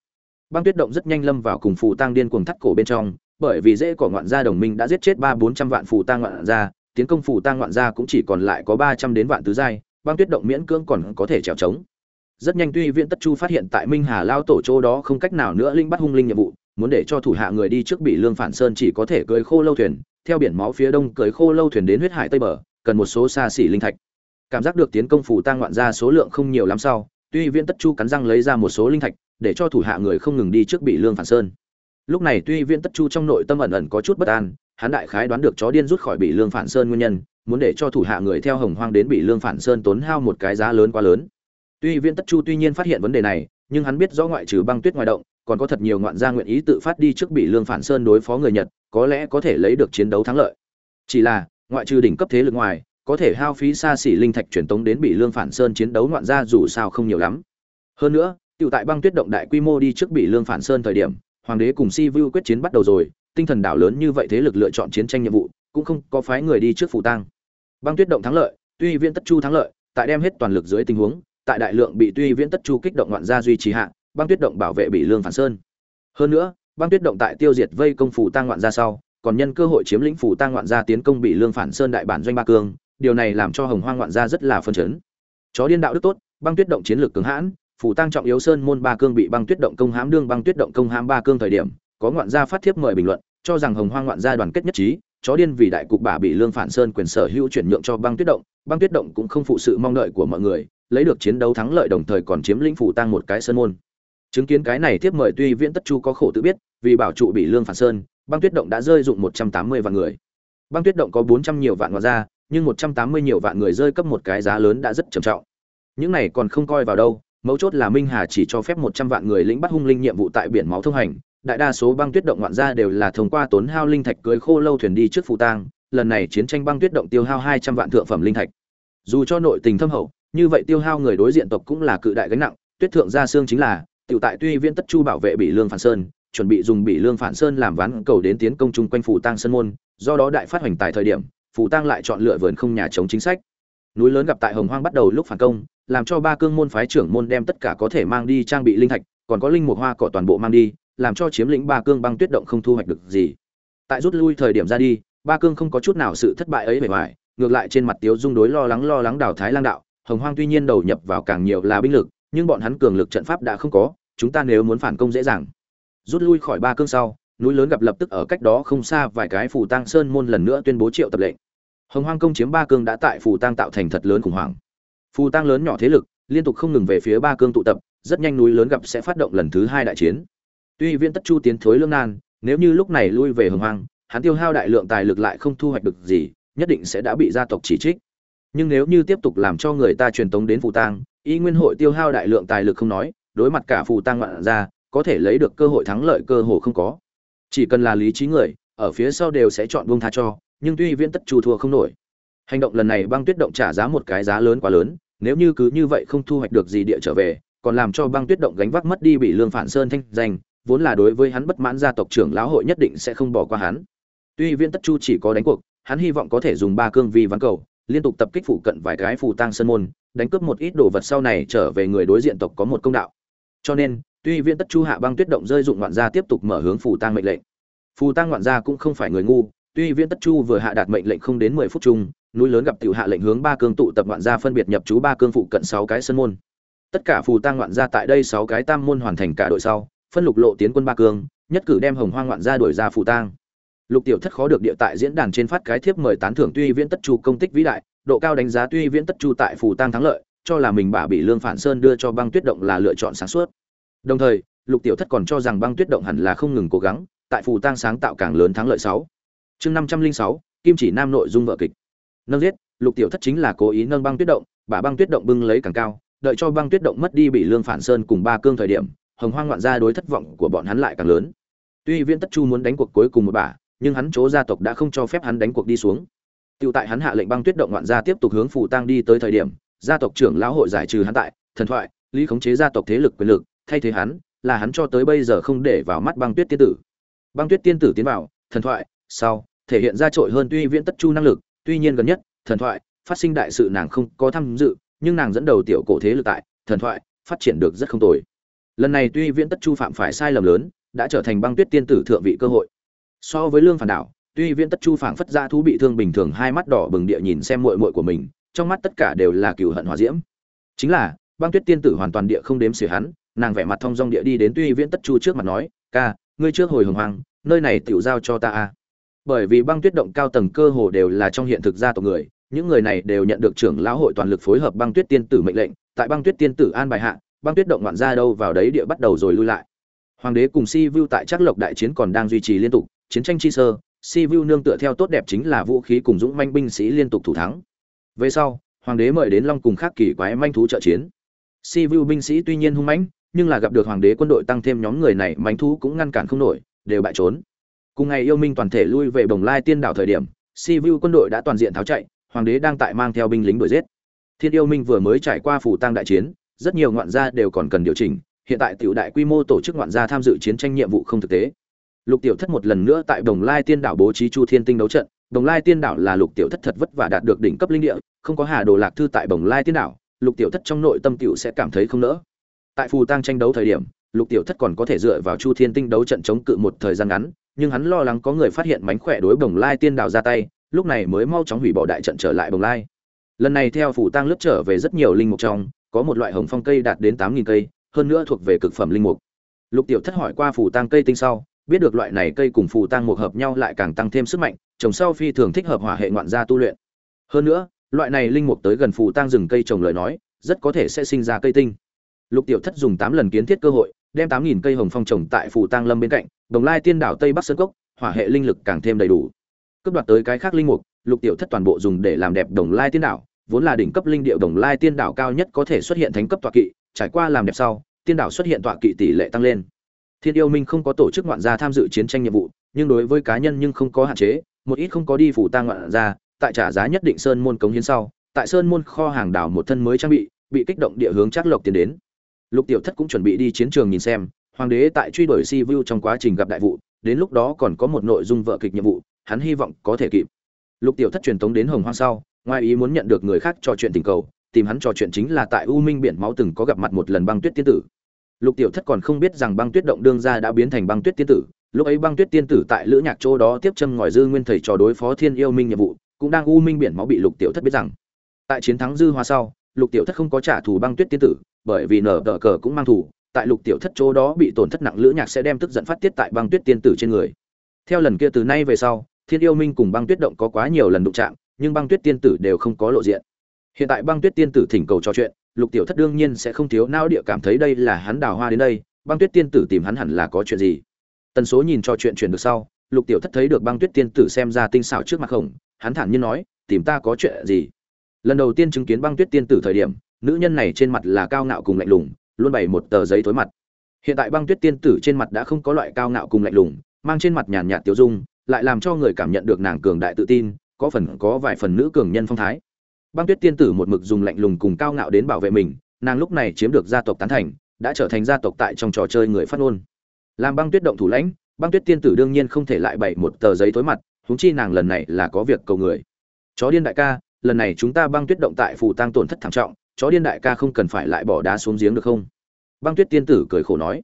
Băng tuyết động rất nhanh lâm vào cùng phù tăng điên cuồng thắt cổ bên trong, bởi vì dễ cỏ ngoạn gia đồng minh đã giết chết ba bốn trăm vạn phù tăng ngoạn gia, tiến công phù tăng ngoạn gia cũng chỉ còn lại có ba trăm đến vạn tứ giai, băng tuyết động miễn cưỡng còn có thể trèo trống. Rất nhanh tuy viện tất chu phát hiện tại minh hà lao tổ chỗ đó không cách nào nữa linh bắt hung linh nhiệm vụ, muốn để cho thủ hạ người đi trước bị lương phản sơn chỉ có thể cưới khô lâu thuyền, theo biển máu phía đông cưới khô lâu thuyền đến huyết hải tây bờ, cần một số xa xỉ linh thạch cảm giác được tiến công phủ tăng ngoạn ra số lượng không nhiều lắm sau tuy viên tất chu cắn răng lấy ra một số linh thạch để cho thủ hạ người không ngừng đi trước bị lương phản sơn lúc này tuy viên tất chu trong nội tâm ẩn ẩn có chút bất an hắn đại khái đoán được chó điên rút khỏi bị lương phản sơn nguyên nhân muốn để cho thủ hạ người theo hồng hoang đến bị lương phản sơn tốn hao một cái giá lớn quá lớn Tuy Viễn Tất Chu tuy nhiên phát hiện vấn đề này, nhưng hắn biết rõ ngoại trừ băng tuyết ngoài động, còn có thật nhiều ngoạn gia nguyện ý tự phát đi trước bị Lương Phản Sơn đối phó người Nhật, có lẽ có thể lấy được chiến đấu thắng lợi. Chỉ là, ngoại trừ đỉnh cấp thế lực ngoài, có thể hao phí xa xỉ linh thạch truyền tống đến bị Lương Phản Sơn chiến đấu ngoạn gia dù sao không nhiều lắm. Hơn nữa, tự tại băng tuyết động đại quy mô đi trước bị Lương Phản Sơn thời điểm, hoàng đế cùng Si Vu quyết chiến bắt đầu rồi, tinh thần đảo lớn như vậy thế lực lựa chọn chiến tranh nhiệm vụ, cũng không có phái người đi trước phủ tang. Băng tuyết động thắng lợi, tuy Viễn Tất Chu thắng lợi, tại đem hết toàn lực dưới tình huống, tại đại lượng bị tuy viễn tất chu kích động ngoạn gia duy trì hạ băng tuyết động bảo vệ bị lương phản sơn hơn nữa băng tuyết động tại tiêu diệt vây công phủ tăng ngoạn ra sau còn nhân cơ hội chiếm lĩnh phủ tăng ngoạn ra tiến công bị lương phản sơn đại bản doanh ba cương điều này làm cho hồng hoang ngoạn Gia rất là phân chấn. Chó điên đạo đức tốt, băng tuyết động chiến lược cứng hãn, phủ tăng trọng yếu sơn môn ba cương bị băng tuyết động công hãm đương băng tuyết động công hãm ba cương thời điểm, có ngoạn gia phát thiếp mời bình luận, cho rằng hồng hoang ngoạn gia đoàn kết nhất trí, chó điên vì đại cục bà bị lương phản sơn quyền sở hữu chuyển nhượng cho băng tuyết động, băng tuyết động cũng không phụ sự mong đợi của mọi người, lấy được chiến đấu thắng lợi đồng thời còn chiếm lĩnh phủ tăng một cái sơn môn. Chứng kiến cái này tiếp mời tuy viễn tất chu có khổ tự biết, vì bảo trụ bị lương phản sơn, băng tuyết động đã rơi dụng một trăm tám mươi vạn người. Băng tuyết động có bốn trăm nhiều vạn ngoại ra nhưng một trăm tám mươi nhiều vạn người rơi cấp một cái giá lớn đã rất trầm trọng. Những này còn không coi vào đâu, mấu chốt là minh hà chỉ cho phép một trăm vạn người lĩnh bắt hung linh nhiệm vụ tại biển máu thông hành. Đại đa số băng tuyết động ngoạn ra đều là thông qua tốn hao linh thạch cưới khô lâu thuyền đi trước phù tang. Lần này chiến tranh băng tuyết động tiêu hao hai trăm vạn thượng phẩm linh thạch. Dù cho nội tình thâm hậu, như vậy tiêu hao người đối diện tộc cũng là cự đại gánh nặng. Tuyết thượng gia xương chính là, tiểu tại tuy viên tất chu bảo vệ bị lương phản sơn, chuẩn bị dùng bị lương phản sơn làm ván cầu đến tiến công chung quanh phủ tang sơn môn, do đó đại phát hoành tại thời điểm phủ tang lại chọn lựa vườn không nhà chống chính sách. Núi lớn gặp tại hồng hoang bắt đầu lúc phản công, làm cho ba cương môn phái trưởng môn đem tất cả có thể mang đi trang bị linh thạch, còn có linh mục hoa cỏ toàn bộ mang đi, làm cho chiếm lĩnh ba cương băng tuyết động không thu hoạch được gì. Tại rút lui thời điểm ra đi, ba cương không có chút nào sự thất bại ấy bề ngoài, ngược lại trên mặt tiếu dung đối lo lắng lo lắng đào thái lang đạo, hồng hoang tuy nhiên đầu nhập vào càng nhiều là binh lực, nhưng bọn hắn cường lực trận pháp đã không có, chúng ta nếu muốn phản công dễ dàng. Rút lui khỏi ba cương sau, núi lớn gặp lập tức ở cách đó không xa vài cái phủ tăng sơn môn lần nữa tuyên bố triệu tập lệnh hồng hoang công chiếm ba cương đã tại phù tang tạo thành thật lớn khủng hoảng. Phù tang lớn nhỏ thế lực, liên tục không ngừng về phía ba cương tụ tập, rất nhanh núi lớn gặp sẽ phát động lần thứ hai đại chiến. Tuy viên tất chu tiến thối lương nan, nếu như lúc này lui về hồng hoang, hắn tiêu hao đại lượng tài lực lại không thu hoạch được gì, nhất định sẽ đã bị gia tộc chỉ trích. Nhưng nếu như tiếp tục làm cho người ta truyền tống đến phù tang, y nguyên hội tiêu hao đại lượng tài lực không nói, đối mặt cả phù tang ngoạn ra, có thể lấy được cơ hội thắng lợi cơ hồ không có. Chỉ cần là lý trí người, ở phía sau đều sẽ chọn buông tha cho nhưng tuy viễn tất chu thua không nổi. Hành động lần này băng tuyết động trả giá một cái giá lớn quá lớn, nếu như cứ như vậy không thu hoạch được gì địa trở về, còn làm cho băng tuyết động gánh vác mất đi bị lương phản sơn thanh danh, vốn là đối với hắn bất mãn gia tộc trưởng lão hội nhất định sẽ không bỏ qua hắn. Tuy viễn tất chu chỉ có đánh cuộc, hắn hy vọng có thể dùng ba cương vi ván cầu, liên tục tập kích phụ cận vài cái phù tăng sơn môn, đánh cướp một ít đồ vật sau này trở về người đối diện tộc có một công đạo. Cho nên, tuy viễn tất chu hạ băng tuyết động rơi dụng ngoạn gia tiếp tục mở hướng phù tăng mệnh lệnh. Phù tăng ngoạn gia cũng không phải người ngu tuy viễn tất chu vừa hạ đạt mệnh lệnh không đến mười phút chung, núi lớn gặp tiểu hạ lệnh hướng ba cương tụ tập ngoạn gia phân biệt nhập chú ba cương phụ cận sáu cái sân môn. Tất cả phù tăng ngoạn gia tại đây sáu cái tam môn hoàn thành cả đội sau, phân lục lộ tiến quân ba cương, nhất cử đem hồng hoang ngoạn gia đuổi ra phù tang. Lục tiểu thất khó được địa tại diễn đàn trên phát cái thiếp mời tán thưởng tuy viễn tất chu công tích vĩ đại, độ cao đánh giá tuy viễn tất chu tại phù tang thắng lợi, cho là mình bà bị lương phản sơn đưa cho băng tuyết động là lựa chọn sáng suốt. Đồng thời, lục tiểu thất còn cho rằng băng tuyết động hẳn là không ngừng cố gắng, tại phù tang sáng tạo càng lớn thắng lợi sáu chương năm trăm linh sáu kim chỉ nam nội dung vợ kịch. Nâng giết lục tiểu thất chính là cố ý nâng băng tuyết động bà băng tuyết động bưng lấy càng cao đợi cho băng tuyết động mất đi bị lương phản sơn cùng ba cương thời điểm hồng hoang ngoạn gia đối thất vọng của bọn hắn lại càng lớn. Tuy viễn tất chu muốn đánh cuộc cuối cùng một bả nhưng hắn chỗ gia tộc đã không cho phép hắn đánh cuộc đi xuống. Tiêu tại hắn hạ lệnh băng tuyết động ngoạn gia tiếp tục hướng phủ tang đi tới thời điểm, gia tộc trưởng lão hội giải trừ hắn tại, thần thoại, lý khống chế gia tộc thế lực quyền lực, thay thế hắn, là hắn cho tới bây giờ không để vào mắt băng tuyết tiên tử. Băng tuyết tiên tử tiến vào, thần thoại, sau, thể hiện ra trội hơn tuy viễn tất chu năng lực, tuy nhiên gần nhất, thần thoại, phát sinh đại sự nàng không có tham dự, nhưng nàng dẫn đầu tiểu cổ thế lực tại, thần thoại, phát triển được rất không tồi. Lần này tuy viễn tất chu phạm phải sai lầm lớn, đã trở thành băng tuyết tiên tử thượng vị cơ hội. So với lương phản đảo, tuy viễn tất chu phảng phất ra thú bị thương bình thường hai mắt đỏ bừng địa nhìn xem muội muội của mình trong mắt tất cả đều là cừu hận hòa diễm chính là băng tuyết tiên tử hoàn toàn địa không đếm xỉa hắn nàng vẻ mặt thông dong địa đi đến tuy viễn tất chu trước mặt nói ca ngươi trước hồi hồng hoàng nơi này tiểu giao cho ta a bởi vì băng tuyết động cao tầng cơ hồ đều là trong hiện thực gia tộc người, những người này đều nhận được trưởng lão hội toàn lực phối hợp băng tuyết tiên tử mệnh lệnh, tại băng tuyết tiên tử an bài hạ, băng tuyết động ngoạn ra đâu vào đấy địa bắt đầu rồi lui lại. Hoàng đế cùng si vu tại chắc lộc đại chiến còn đang duy trì liên tục, chiến tranh chi sơ, si vu nương tựa theo tốt đẹp chính là vũ khí cùng dũng manh binh sĩ liên tục thủ thắng. Về sau, hoàng đế mời đến long cùng khác kỳ quái manh thú trợ chiến. Si vu binh sĩ tuy nhiên hung mãnh, nhưng là gặp được hoàng đế quân đội tăng thêm nhóm người này, manh thú cũng ngăn cản không nổi, đều bại trốn cùng ngày yêu minh toàn thể lui về bồng lai tiên đảo thời điểm si vu quân đội đã toàn diện tháo chạy, hoàng đế đang tại mang theo binh lính đuổi giết. Thiên yêu minh vừa mới trải qua phủ tăng đại chiến, rất nhiều ngoạn gia đều còn cần điều chỉnh, hiện tại tiểu đại quy mô tổ chức ngoạn gia tham dự chiến tranh nhiệm vụ không thực tế. Lục tiểu thất một lần nữa tại đồng lai tiên đảo bố trí chu thiên tinh đấu trận. Đồng lai tiên đảo là lục tiểu thất thật vất vả đạt được đỉnh cấp linh địa, không có hà đồ lạc thư tại đồng lai tiên đảo, lục tiểu thất trong nội tâm tiểu sẽ cảm thấy không nỡ. Tại phù tăng tranh đấu thời điểm, lục tiểu thất còn có thể dựa vào chu thiên tinh đấu trận chống cự một thời gian ngắn nhưng hắn lo lắng có người phát hiện mánh khỏe đối bồng lai tiên đào ra tay, lúc này mới mau chóng hủy bỏ đại trận trở lại bồng lai. Lần này theo phủ tăng lướt trở về rất nhiều linh mục trong, có một loại hồng phong cây đạt đến tám nghìn cây, hơn nữa thuộc về cực phẩm linh mục. Lục tiểu thất hỏi qua phủ tăng cây tinh sau, biết được loại này cây cùng phủ tăng mục hợp nhau lại càng tăng thêm sức mạnh, trồng sau phi thường thích hợp hỏa hệ ngoạn gia tu luyện. Hơn nữa, loại này linh mục tới gần phủ tăng rừng cây trồng lời nói, rất có thể sẽ sinh ra cây tinh. Lục tiểu thất dùng tám lần kiến thiết cơ hội, đem tám nghìn cây hồng phong trồng tại phủ tăng lâm bên cạnh đồng lai tiên đảo tây bắc sơn cốc, hỏa hệ linh lực càng thêm đầy đủ. Cướp đoạt tới cái khác linh mục, lục tiểu thất toàn bộ dùng để làm đẹp đồng lai tiên đảo, vốn là đỉnh cấp linh điệu đồng lai tiên đảo cao nhất có thể xuất hiện thánh cấp tọa kỵ, trải qua làm đẹp sau, tiên đảo xuất hiện tọa kỵ tỷ lệ tăng lên. Thiên yêu minh không có tổ chức ngoạn gia tham dự chiến tranh nhiệm vụ, nhưng đối với cá nhân nhưng không có hạn chế, một ít không có đi phủ tang ngoạn gia, tại trả giá nhất định sơn môn cống hiến sau, tại sơn môn kho hàng đảo một thân mới trang bị bị kích động địa hướng chắc lộc tiến đến. Lục tiểu thất cũng chuẩn bị đi chiến trường nhìn xem hoàng đế tại truy đuổi si vu trong quá trình gặp đại vụ, đến lúc đó còn có một nội dung vợ kịch nhiệm vụ, hắn hy vọng có thể kịp. Lục tiểu thất truyền tống đến hồng hoang sau, ngoài ý muốn nhận được người khác trò chuyện tình cầu, tìm hắn trò chuyện chính là tại u minh biển máu từng có gặp mặt một lần băng tuyết tiên tử. Lục tiểu thất còn không biết rằng băng tuyết động đương gia đã biến thành băng tuyết tiên tử, lúc ấy băng tuyết tiên tử tại lữ nhạc châu đó tiếp châm ngòi dư nguyên thầy trò đối phó thiên yêu minh nhiệm vụ, cũng đang u minh biển máu bị lục tiểu thất biết rằng. Tại chiến thắng dư hoa sau, lục tiểu thất không có trả thù băng tuyết tiên tử, bởi vì nở đỡ cờ cũng mang thù tại lục tiểu thất chỗ đó bị tổn thất nặng lữ nhạc sẽ đem tức giận phát tiết tại băng tuyết tiên tử trên người. Theo lần kia từ nay về sau, thiên yêu minh cùng băng tuyết động có quá nhiều lần đụng chạm, nhưng băng tuyết tiên tử đều không có lộ diện. Hiện tại băng tuyết tiên tử thỉnh cầu trò chuyện, lục tiểu thất đương nhiên sẽ không thiếu nao địa cảm thấy đây là hắn đào hoa đến đây, băng tuyết tiên tử tìm hắn hẳn là có chuyện gì. Tần số nhìn trò chuyện chuyển được sau, lục tiểu thất thấy được băng tuyết tiên tử xem ra tinh xảo trước mặt khổng, hắn thản nhiên nói, tìm ta có chuyện gì? Lần đầu tiên chứng kiến băng tuyết tiên tử thời điểm, nữ nhân này trên mặt là cao ngạo cùng lạnh lùng luôn bày một tờ giấy thối mặt. Hiện tại băng tuyết tiên tử trên mặt đã không có loại cao ngạo cùng lạnh lùng, mang trên mặt nhàn nhạt tiêu dung, lại làm cho người cảm nhận được nàng cường đại tự tin, có phần có vài phần nữ cường nhân phong thái. Băng tuyết tiên tử một mực dùng lạnh lùng cùng cao ngạo đến bảo vệ mình, nàng lúc này chiếm được gia tộc tán thành, đã trở thành gia tộc tại trong trò chơi người phát ngôn. Làm băng tuyết động thủ lãnh, băng tuyết tiên tử đương nhiên không thể lại bày một tờ giấy tối mặt, huống chi nàng lần này là có việc cầu người. Chó điên đại ca, lần này chúng ta băng tuyết động tại phủ tăng tổn thất thảm trọng chó điên đại ca không cần phải lại bỏ đá xuống giếng được không? Băng tuyết tiên tử cười khổ nói.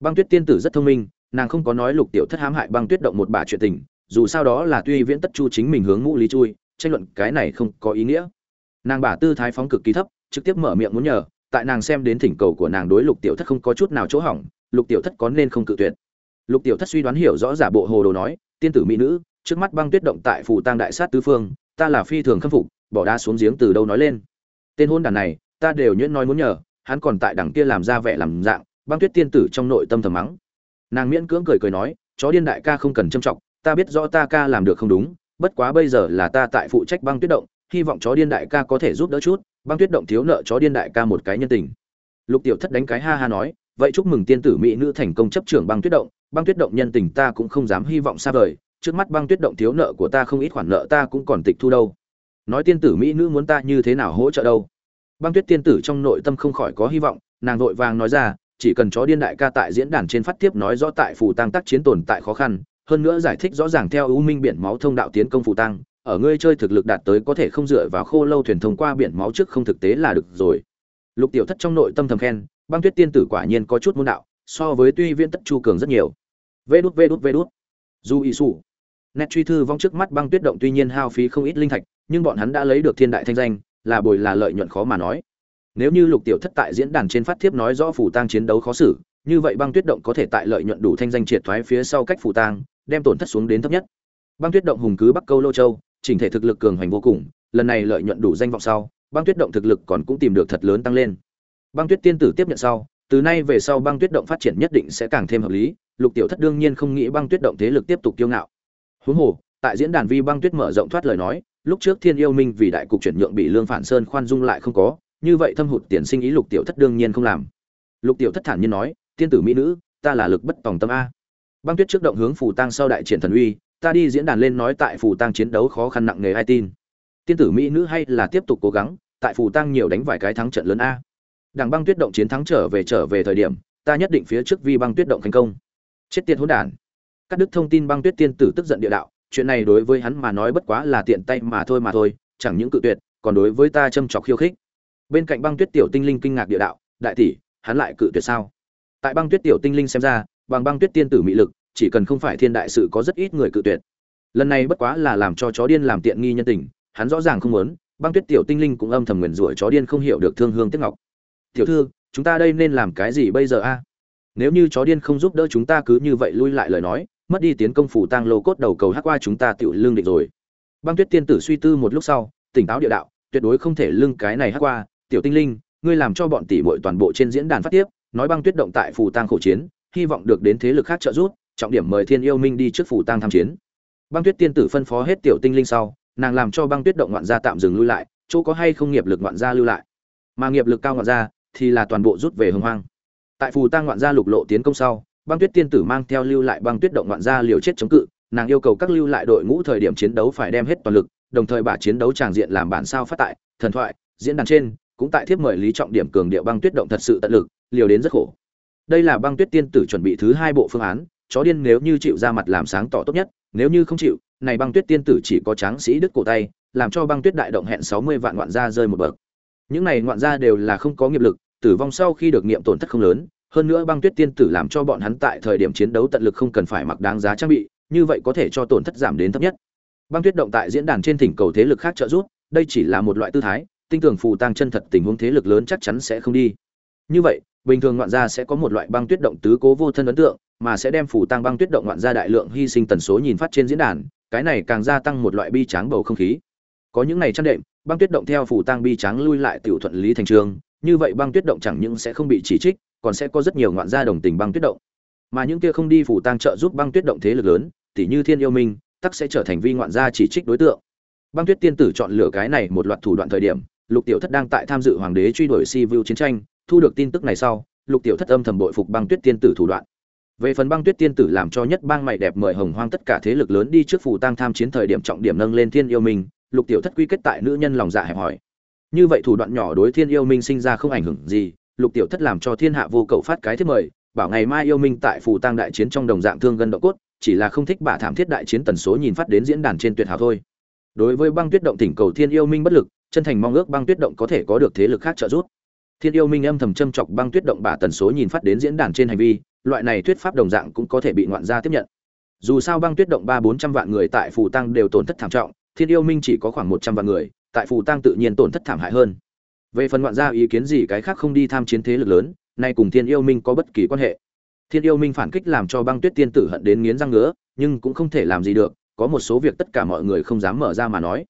Băng tuyết tiên tử rất thông minh, nàng không có nói lục tiểu thất hãm hại băng tuyết động một bà chuyện tình, dù sao đó là tuy viễn tất chu chính mình hướng ngũ lý chui, tranh luận cái này không có ý nghĩa. Nàng bà tư thái phóng cực kỳ thấp, trực tiếp mở miệng muốn nhờ, tại nàng xem đến thỉnh cầu của nàng đối lục tiểu thất không có chút nào chỗ hỏng, lục tiểu thất có nên không cự tuyệt. Lục tiểu thất suy đoán hiểu rõ giả bộ hồ đồ nói, tiên tử mỹ nữ, trước mắt băng tuyết động tại phủ tăng đại sát tứ phương, ta là phi thường khâm phục, bỏ đa xuống giếng từ đâu nói lên? Tên hôn đàn này, ta đều nhuyễn nói muốn nhờ, hắn còn tại đằng kia làm ra vẻ làm dạng, băng tuyết tiên tử trong nội tâm thầm mắng. Nàng miễn cưỡng cười cười nói, chó điên đại ca không cần châm trọng, ta biết rõ ta ca làm được không đúng, bất quá bây giờ là ta tại phụ trách băng tuyết động, hy vọng chó điên đại ca có thể giúp đỡ chút, băng tuyết động thiếu nợ chó điên đại ca một cái nhân tình. Lục tiểu thất đánh cái ha ha nói, vậy chúc mừng tiên tử mỹ nữ thành công chấp trưởng băng tuyết động, băng tuyết động nhân tình ta cũng không dám hy vọng xa vời, trước mắt băng tuyết động thiếu nợ của ta không ít khoản nợ ta cũng còn tịch thu đâu nói tiên tử mỹ nữ muốn ta như thế nào hỗ trợ đâu? Băng tuyết tiên tử trong nội tâm không khỏi có hy vọng, nàng vội vàng nói ra, chỉ cần chó điên đại ca tại diễn đàn trên phát tiếp nói rõ tại phù tăng tác chiến tồn tại khó khăn, hơn nữa giải thích rõ ràng theo ưu minh biển máu thông đạo tiến công phù tăng ở ngươi chơi thực lực đạt tới có thể không dựa vào khô lâu thuyền thông qua biển máu trước không thực tế là được rồi. Lục tiểu thất trong nội tâm thầm khen, băng tuyết tiên tử quả nhiên có chút môn đạo, so với tuy viễn tất chu cường rất nhiều. Vê đút vê đút vê đút. Du ý sủ nét truy thư vong trước mắt băng tuyết động tuy nhiên hao phí không ít linh thạch, nhưng bọn hắn đã lấy được thiên đại thanh danh, là bồi là lợi nhuận khó mà nói. Nếu như lục tiểu thất tại diễn đàn trên phát thiếp nói rõ phủ tang chiến đấu khó xử, như vậy băng tuyết động có thể tại lợi nhuận đủ thanh danh triệt thoái phía sau cách phủ tang, đem tổn thất xuống đến thấp nhất. Băng tuyết động hùng cứ bắc câu lô châu, chỉnh thể thực lực cường hoành vô cùng, lần này lợi nhuận đủ danh vọng sau, băng tuyết động thực lực còn cũng tìm được thật lớn tăng lên. Băng tuyết tiên tử tiếp nhận sau, từ nay về sau băng tuyết động phát triển nhất định sẽ càng thêm hợp lý, lục tiểu thất đương nhiên không nghĩ băng tuyết động thế lực tiếp tục kiêu ngạo huống hồ, tại diễn đàn vi băng tuyết mở rộng thoát lời nói, lúc trước thiên yêu minh vì đại cục chuyển nhượng bị lương phản sơn khoan dung lại không có, như vậy thâm hụt tiền sinh ý lục tiểu thất đương nhiên không làm. Lục tiểu thất thản nhiên nói, tiên tử mỹ nữ, ta là lực bất tòng tâm a. Băng tuyết trước động hướng phù tăng sau đại triển thần uy, ta đi diễn đàn lên nói tại phù tăng chiến đấu khó khăn nặng nề ai tin. Tiên tử mỹ nữ hay là tiếp tục cố gắng, tại phù tăng nhiều đánh vài cái thắng trận lớn a. Đảng băng tuyết động chiến thắng trở về trở về thời điểm, ta nhất định phía trước vi băng tuyết động thành công. Chết tiệt hỗn đản các đức thông tin băng tuyết tiên tử tức giận địa đạo, chuyện này đối với hắn mà nói bất quá là tiện tay mà thôi mà thôi, chẳng những cự tuyệt, còn đối với ta châm chọc khiêu khích. Bên cạnh băng tuyết tiểu tinh linh kinh ngạc địa đạo, đại tỷ, hắn lại cự tuyệt sao? Tại băng tuyết tiểu tinh linh xem ra, bằng băng tuyết tiên tử mỹ lực, chỉ cần không phải thiên đại sự có rất ít người cự tuyệt. Lần này bất quá là làm cho chó điên làm tiện nghi nhân tình, hắn rõ ràng không muốn, băng tuyết tiểu tinh linh cũng âm thầm nguyền rủa chó điên không hiểu được thương hương tiếc ngọc. Tiểu thư, chúng ta đây nên làm cái gì bây giờ a? Nếu như chó điên không giúp đỡ chúng ta cứ như vậy lui lại lời nói mất đi tiến công phủ tang lô cốt đầu cầu hắc qua chúng ta tiểu lương định rồi. Băng tuyết tiên tử suy tư một lúc sau, tỉnh táo địa đạo, tuyệt đối không thể lưng cái này hắc qua. Tiểu tinh linh, ngươi làm cho bọn tỷ muội toàn bộ trên diễn đàn phát tiếp, nói băng tuyết động tại phủ tang khổ chiến, hy vọng được đến thế lực khác trợ giúp, trọng điểm mời thiên yêu minh đi trước phủ tang tham chiến. Băng tuyết tiên tử phân phó hết tiểu tinh linh sau, nàng làm cho băng tuyết động ngoạn gia tạm dừng lui lại, chỗ có hay không nghiệp lực ngoạn gia lưu lại. Mà nghiệp lực cao ngoạn gia thì là toàn bộ rút về hưng hoang. Tại phù tang ngoạn gia lục lộ tiến công sau băng tuyết tiên tử mang theo lưu lại băng tuyết động ngoạn gia liều chết chống cự, nàng yêu cầu các lưu lại đội ngũ thời điểm chiến đấu phải đem hết toàn lực, đồng thời bà chiến đấu tràng diện làm bản sao phát tại, thần thoại, diễn đàn trên, cũng tại thiếp mời lý trọng điểm cường địa băng tuyết động thật sự tận lực, liều đến rất khổ. Đây là băng tuyết tiên tử chuẩn bị thứ hai bộ phương án, chó điên nếu như chịu ra mặt làm sáng tỏ tốt nhất, nếu như không chịu, này băng tuyết tiên tử chỉ có tráng sĩ đứt cổ tay, làm cho băng tuyết đại động hẹn sáu mươi vạn ngoạn gia rơi một bậc. Những này ngoạn gia đều là không có nghiệp lực, tử vong sau khi được nghiệm tổn thất không lớn hơn nữa băng tuyết tiên tử làm cho bọn hắn tại thời điểm chiến đấu tận lực không cần phải mặc đáng giá trang bị, như vậy có thể cho tổn thất giảm đến thấp nhất. Băng tuyết động tại diễn đàn trên thỉnh cầu thế lực khác trợ giúp, đây chỉ là một loại tư thái tinh tưởng phù tăng chân thật tình huống thế lực lớn chắc chắn sẽ không đi. Như vậy, bình thường ngoạn gia sẽ có một loại băng tuyết động tứ cố vô thân ấn tượng, mà sẽ đem phù tăng băng tuyết động ngoạn gia đại lượng hy sinh tần số nhìn phát trên diễn đàn, cái này càng gia tăng một loại bi tráng bầu không khí. Có những này chăn đệm, băng tuyết động theo phù tăng bi tráng lui lại tiểu thuận lý thành trường, như vậy băng tuyết động chẳng những sẽ không bị chỉ trích còn sẽ có rất nhiều ngoạn gia đồng tình băng tuyết động. Mà những kia không đi phù tăng trợ giúp băng tuyết động thế lực lớn, tỉ như thiên yêu minh, tắc sẽ trở thành vi ngoạn gia chỉ trích đối tượng. Băng tuyết tiên tử chọn lựa cái này một loạt thủ đoạn thời điểm, lục tiểu thất đang tại tham dự hoàng đế truy đuổi si vu chiến tranh, thu được tin tức này sau, lục tiểu thất âm thầm bội phục băng tuyết tiên tử thủ đoạn. Về phần băng tuyết tiên tử làm cho nhất bang mày đẹp mời hồng hoang tất cả thế lực lớn đi trước phù tăng tham chiến thời điểm trọng điểm nâng lên thiên yêu minh, lục tiểu thất quy kết tại nữ nhân lòng dạ hẹp hòi như vậy thủ đoạn nhỏ đối thiên yêu minh sinh ra không ảnh hưởng gì lục tiểu thất làm cho thiên hạ vô cầu phát cái thiết mời, bảo ngày mai yêu minh tại phù tăng đại chiến trong đồng dạng thương gân độ cốt, chỉ là không thích bả thảm thiết đại chiến tần số nhìn phát đến diễn đàn trên tuyệt hảo thôi. Đối với băng tuyết động tỉnh cầu thiên yêu minh bất lực, chân thành mong ước băng tuyết động có thể có được thế lực khác trợ giúp. Thiên yêu minh âm thầm châm chọc băng tuyết động bả tần số nhìn phát đến diễn đàn trên hành vi, loại này thuyết pháp đồng dạng cũng có thể bị ngoạn gia tiếp nhận. Dù sao băng tuyết động ba bốn trăm vạn người tại phù tăng đều tổn thất thảm trọng, thiên yêu minh chỉ có khoảng một trăm vạn người, tại phù tăng tự nhiên tổn thất thảm hại hơn về phần ngoạn gia ý kiến gì cái khác không đi tham chiến thế lực lớn, nay cùng thiên yêu minh có bất kỳ quan hệ. Thiên yêu minh phản kích làm cho băng tuyết tiên tử hận đến nghiến răng ngứa, nhưng cũng không thể làm gì được, có một số việc tất cả mọi người không dám mở ra mà nói.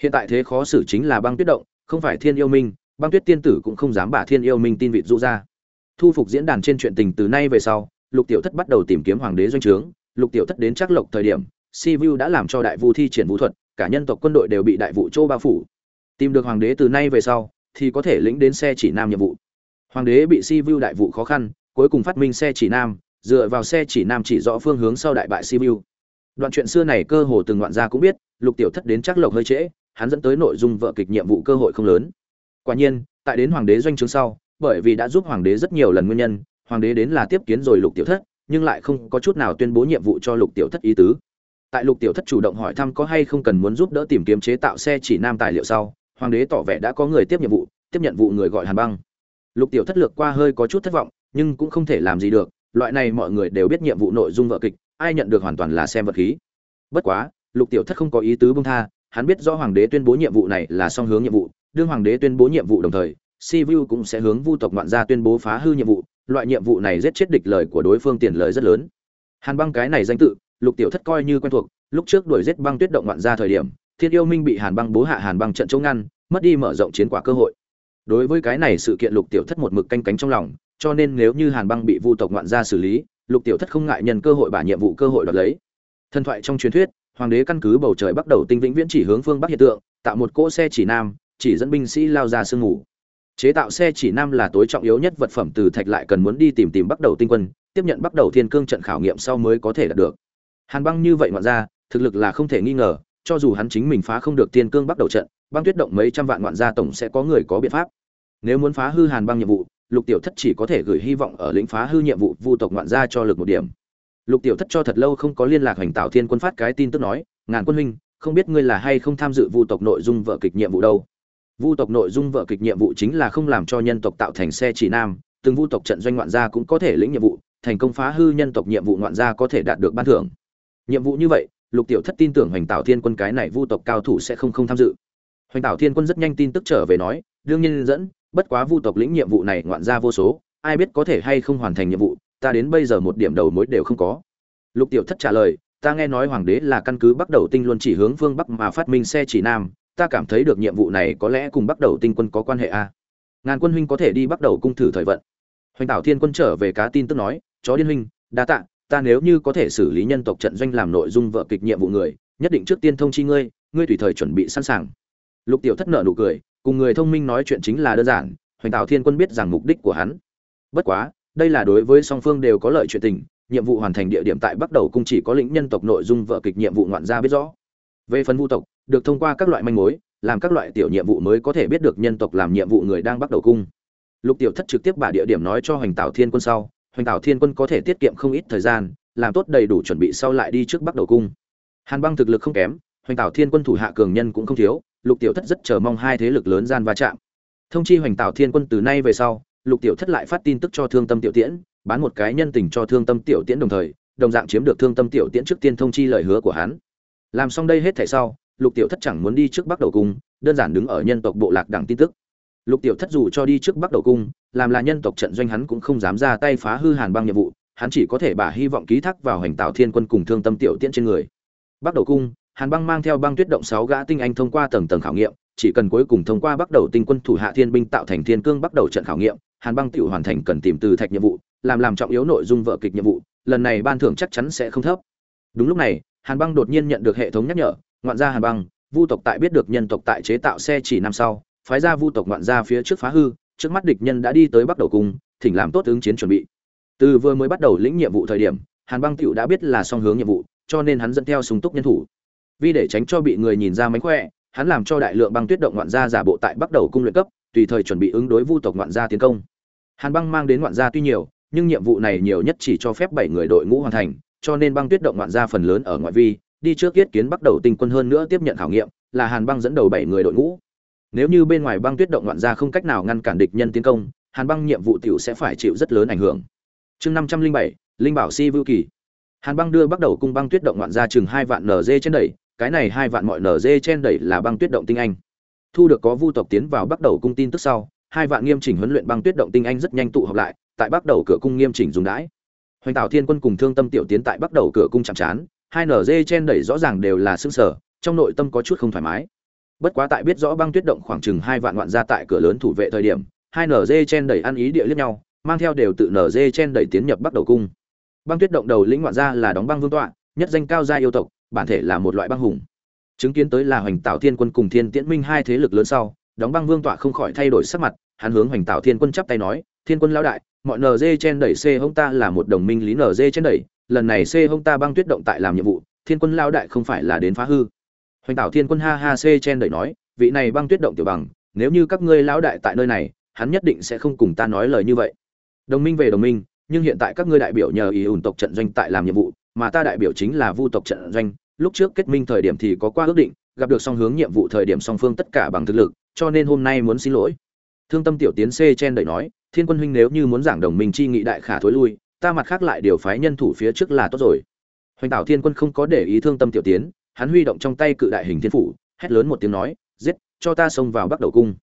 Hiện tại thế khó xử chính là băng tuyết động, không phải thiên yêu minh, băng tuyết tiên tử cũng không dám bả thiên yêu minh tin vịt rũ ra. Thu phục diễn đàn trên chuyện tình từ nay về sau, lục tiểu thất bắt đầu tìm kiếm hoàng đế doanh trướng. Lục tiểu thất đến chắc lộc thời điểm, si vu đã làm cho đại vu thi triển vũ thuật, cả nhân tộc quân đội đều bị đại vụ châu bao phủ. Tìm được hoàng đế từ nay về sau thì có thể lĩnh đến xe chỉ nam nhiệm vụ. Hoàng đế bị si vu đại vụ khó khăn, cuối cùng phát minh xe chỉ nam, dựa vào xe chỉ nam chỉ rõ phương hướng sau đại bại si vu đoạn chuyện xưa này cơ hồ từng đoạn ra cũng biết, lục tiểu thất đến chắc lộc hơi trễ, hắn dẫn tới nội dung vợ kịch nhiệm vụ cơ hội không lớn. Quả nhiên, tại đến hoàng đế doanh trướng sau, bởi vì đã giúp hoàng đế rất nhiều lần nguyên nhân, hoàng đế đến là tiếp kiến rồi lục tiểu thất, nhưng lại không có chút nào tuyên bố nhiệm vụ cho lục tiểu thất ý tứ. Tại lục tiểu thất chủ động hỏi thăm có hay không cần muốn giúp đỡ tìm kiếm chế tạo xe chỉ nam tài liệu sau hoàng đế tỏ vẻ đã có người tiếp nhiệm vụ, tiếp nhận vụ người gọi hàn băng. Lục tiểu thất lược qua hơi có chút thất vọng, nhưng cũng không thể làm gì được, loại này mọi người đều biết nhiệm vụ nội dung vợ kịch, ai nhận được hoàn toàn là xem vật khí. Bất quá, lục tiểu thất không có ý tứ bông tha, hắn biết do hoàng đế tuyên bố nhiệm vụ này là song hướng nhiệm vụ, đương hoàng đế tuyên bố nhiệm vụ đồng thời, si vu cũng sẽ hướng vu tộc ngoạn gia tuyên bố phá hư nhiệm vụ, loại nhiệm vụ này giết chết địch lời của đối phương tiền lời rất lớn. Hàn băng cái này danh tự, lục tiểu thất coi như quen thuộc, lúc trước đuổi giết băng tuyết động ngoạn gia thời điểm thiên yêu minh bị hàn băng bố hạ hàn băng trận chống ngăn, mất đi mở rộng chiến quả cơ hội. Đối với cái này sự kiện lục tiểu thất một mực canh cánh trong lòng, cho nên nếu như hàn băng bị vu tộc ngoạn gia xử lý, lục tiểu thất không ngại nhân cơ hội bả nhiệm vụ cơ hội đoạt lấy. Thần thoại trong truyền thuyết, hoàng đế căn cứ bầu trời bắt đầu tinh vĩnh viễn chỉ hướng phương bắc hiện tượng, tạo một cỗ xe chỉ nam, chỉ dẫn binh sĩ lao ra sương ngủ chế tạo xe chỉ nam là tối trọng yếu nhất vật phẩm từ thạch lại cần muốn đi tìm tìm bắt đầu tinh quân, tiếp nhận bắt đầu thiên cương trận khảo nghiệm sau mới có thể đạt được. Hàn băng như vậy ngoạn ra thực lực là không thể nghi ngờ cho dù hắn chính mình phá không được tiên cương bắt đầu trận, băng tuyết động mấy trăm vạn ngoạn gia tổng sẽ có người có biện pháp. Nếu muốn phá hư hàn băng nhiệm vụ, lục tiểu thất chỉ có thể gửi hy vọng ở lĩnh phá hư nhiệm vụ vu tộc ngoạn gia cho lực một điểm. Lục tiểu thất cho thật lâu không có liên lạc hành tạo thiên quân phát cái tin tức nói, ngàn quân huynh, không biết ngươi là hay không tham dự vu tộc nội dung vợ kịch nhiệm vụ đâu? Vu tộc nội dung vợ kịch nhiệm vụ chính là không làm cho nhân tộc tạo thành xe chỉ nam, từng vu tộc trận doanh ngoạn gia cũng có thể lĩnh nhiệm vụ, thành công phá hư nhân tộc nhiệm vụ ngoạn gia có thể đạt được ban thưởng. Nhiệm vụ như vậy lục tiểu thất tin tưởng hoành tạo thiên quân cái này vu tộc cao thủ sẽ không không tham dự. Hoành tạo thiên quân rất nhanh tin tức trở về nói, đương nhiên dẫn, bất quá vu tộc lĩnh nhiệm vụ này ngoạn gia vô số, ai biết có thể hay không hoàn thành nhiệm vụ, ta đến bây giờ một điểm đầu mối đều không có. Lục tiểu thất trả lời, ta nghe nói hoàng đế là căn cứ bắt đầu tinh luôn chỉ hướng phương bắc mà phát minh xe chỉ nam, ta cảm thấy được nhiệm vụ này có lẽ cùng bắt đầu tinh quân có quan hệ a. À. ngàn quân huynh có thể đi bắt đầu cung thử thời vận. Hoành tạo thiên quân trở về cá tin tức nói, chó điên huynh, đa tạ ta nếu như có thể xử lý nhân tộc trận doanh làm nội dung vợ kịch nhiệm vụ người, nhất định trước tiên thông chi ngươi ngươi tùy thời chuẩn bị sẵn sàng. Lục tiểu thất nợ nụ cười, cùng người thông minh nói chuyện chính là đơn giản, hoành tạo thiên quân biết rằng mục đích của hắn. Bất quá, đây là đối với song phương đều có lợi chuyện tình, nhiệm vụ hoàn thành địa điểm tại bắt đầu cung chỉ có lĩnh nhân tộc nội dung vợ kịch nhiệm vụ ngoạn gia biết rõ. Về phần vu tộc, được thông qua các loại manh mối, làm các loại tiểu nhiệm vụ mới có thể biết được nhân tộc làm nhiệm vụ người đang bắt đầu cung. Lục tiểu thất trực tiếp bà địa điểm nói cho hoành tạo thiên quân sau hoành tạo thiên quân có thể tiết kiệm không ít thời gian, làm tốt đầy đủ chuẩn bị sau lại đi trước Bắc đầu cung. Hàn băng thực lực không kém, hoành tạo thiên quân thủ hạ cường nhân cũng không thiếu, lục tiểu thất rất chờ mong hai thế lực lớn gian va chạm. Thông chi hoành tạo thiên quân từ nay về sau, lục tiểu thất lại phát tin tức cho thương tâm tiểu tiễn, bán một cái nhân tình cho thương tâm tiểu tiễn đồng thời, đồng dạng chiếm được thương tâm tiểu tiễn trước tiên thông chi lời hứa của hắn. Làm xong đây hết thảy sau, lục tiểu thất chẳng muốn đi trước bắc đầu cung, đơn giản đứng ở nhân tộc bộ lạc đẳng tin tức. Lục tiểu thất dù cho đi trước bắc đầu cung làm là nhân tộc trận doanh hắn cũng không dám ra tay phá hư hàn băng nhiệm vụ, hắn chỉ có thể bả hy vọng ký thác vào hành tạo thiên quân cùng thương tâm tiểu tiễn trên người. Bắc đầu cung, hàn băng mang theo băng tuyết động sáu gã tinh anh thông qua tầng tầng khảo nghiệm, chỉ cần cuối cùng thông qua bắc đầu tinh quân thủ hạ thiên binh tạo thành thiên cương bắc đầu trận khảo nghiệm, hàn băng tiểu hoàn thành cần tìm từ thạch nhiệm vụ, làm làm trọng yếu nội dung vợ kịch nhiệm vụ, lần này ban thưởng chắc chắn sẽ không thấp. Đúng lúc này, hàn băng đột nhiên nhận được hệ thống nhắc nhở, ngoạn gia hàn băng, vu tộc tại biết được nhân tộc tại chế tạo xe chỉ năm sau, phái ra vu tộc ngoạn gia phía trước phá hư trước mắt địch nhân đã đi tới bắc đầu cung, thỉnh làm tốt ứng chiến chuẩn bị. Từ vừa mới bắt đầu lĩnh nhiệm vụ thời điểm, hàn băng tựu đã biết là song hướng nhiệm vụ, cho nên hắn dẫn theo súng túc nhân thủ. Vì để tránh cho bị người nhìn ra mánh khỏe, hắn làm cho đại lượng băng tuyết động ngoạn gia giả bộ tại bắt đầu cung luyện cấp, tùy thời chuẩn bị ứng đối vu tộc ngoạn gia tiến công. Hàn băng mang đến ngoạn gia tuy nhiều, nhưng nhiệm vụ này nhiều nhất chỉ cho phép bảy người đội ngũ hoàn thành, cho nên băng tuyết động ngoạn gia phần lớn ở ngoại vi, đi trước yết kiến bắt đầu tinh quân hơn nữa tiếp nhận khảo nghiệm, là hàn băng dẫn đầu bảy người đội ngũ nếu như bên ngoài băng tuyết động ngoạn gia không cách nào ngăn cản địch nhân tiến công, hàn băng nhiệm vụ tiểu sẽ phải chịu rất lớn ảnh hưởng. Chương năm trăm linh bảy, linh bảo si vưu kỳ. Hàn băng đưa bắt đầu cung băng tuyết động ngoạn gia chừng hai vạn nz trên đẩy, cái này hai vạn mọi nz trên đẩy là băng tuyết động tinh anh. Thu được có vu tộc tiến vào bắt đầu cung tin tức sau, hai vạn nghiêm chỉnh huấn luyện băng tuyết động tinh anh rất nhanh tụ họp lại, tại bắt đầu cửa cung nghiêm chỉnh dùng đãi. Hoành tạo thiên quân cùng thương tâm tiểu tiến tại bắt đầu cửa cung chạm trán, hai nz trên đẩy rõ ràng đều là xương sở trong nội tâm có chút không thoải mái bất quá tại biết rõ băng tuyết động khoảng chừng hai vạn ngoạn ra tại cửa lớn thủ vệ thời điểm, hai nz chen đẩy ăn ý địa liếc nhau, mang theo đều tự nz chen đẩy tiến nhập bắt đầu cung. Băng tuyết động đầu lĩnh ngoạn ra là đóng băng vương tọa, nhất danh cao gia yêu tộc, bản thể là một loại băng hùng. Chứng kiến tới là hoành tạo thiên quân cùng thiên tiễn minh hai thế lực lớn sau, đóng băng vương tọa không khỏi thay đổi sắc mặt, hắn hướng hoành tạo thiên quân chắp tay nói, thiên quân lão đại, mọi nd chen đẩy c hông ta là một đồng minh lý nd chen đẩy, lần này c hông ta băng tuyết động tại làm nhiệm vụ, thiên quân lão đại không phải là đến phá hư hoành tạo thiên quân ha ha c Chen đợi nói, vị này băng tuyết động tiểu bằng, nếu như các ngươi lão đại tại nơi này, hắn nhất định sẽ không cùng ta nói lời như vậy. Đồng minh về đồng minh, nhưng hiện tại các ngươi đại biểu nhờ ý ủn tộc trận doanh tại làm nhiệm vụ, mà ta đại biểu chính là vu tộc trận doanh. Lúc trước kết minh thời điểm thì có qua ước định, gặp được song hướng nhiệm vụ thời điểm song phương tất cả bằng thực lực, cho nên hôm nay muốn xin lỗi. Thương tâm tiểu tiến c chen đợi nói, thiên quân huynh nếu như muốn giảng đồng minh chi nghị đại khả thối lui, ta mặt khác lại điều phái nhân thủ phía trước là tốt rồi. Hoành tạo thiên quân không có để ý thương tâm tiểu tiến hắn huy động trong tay cự đại hình thiên phủ, hét lớn một tiếng nói, giết, cho ta xông vào bắt đầu cung.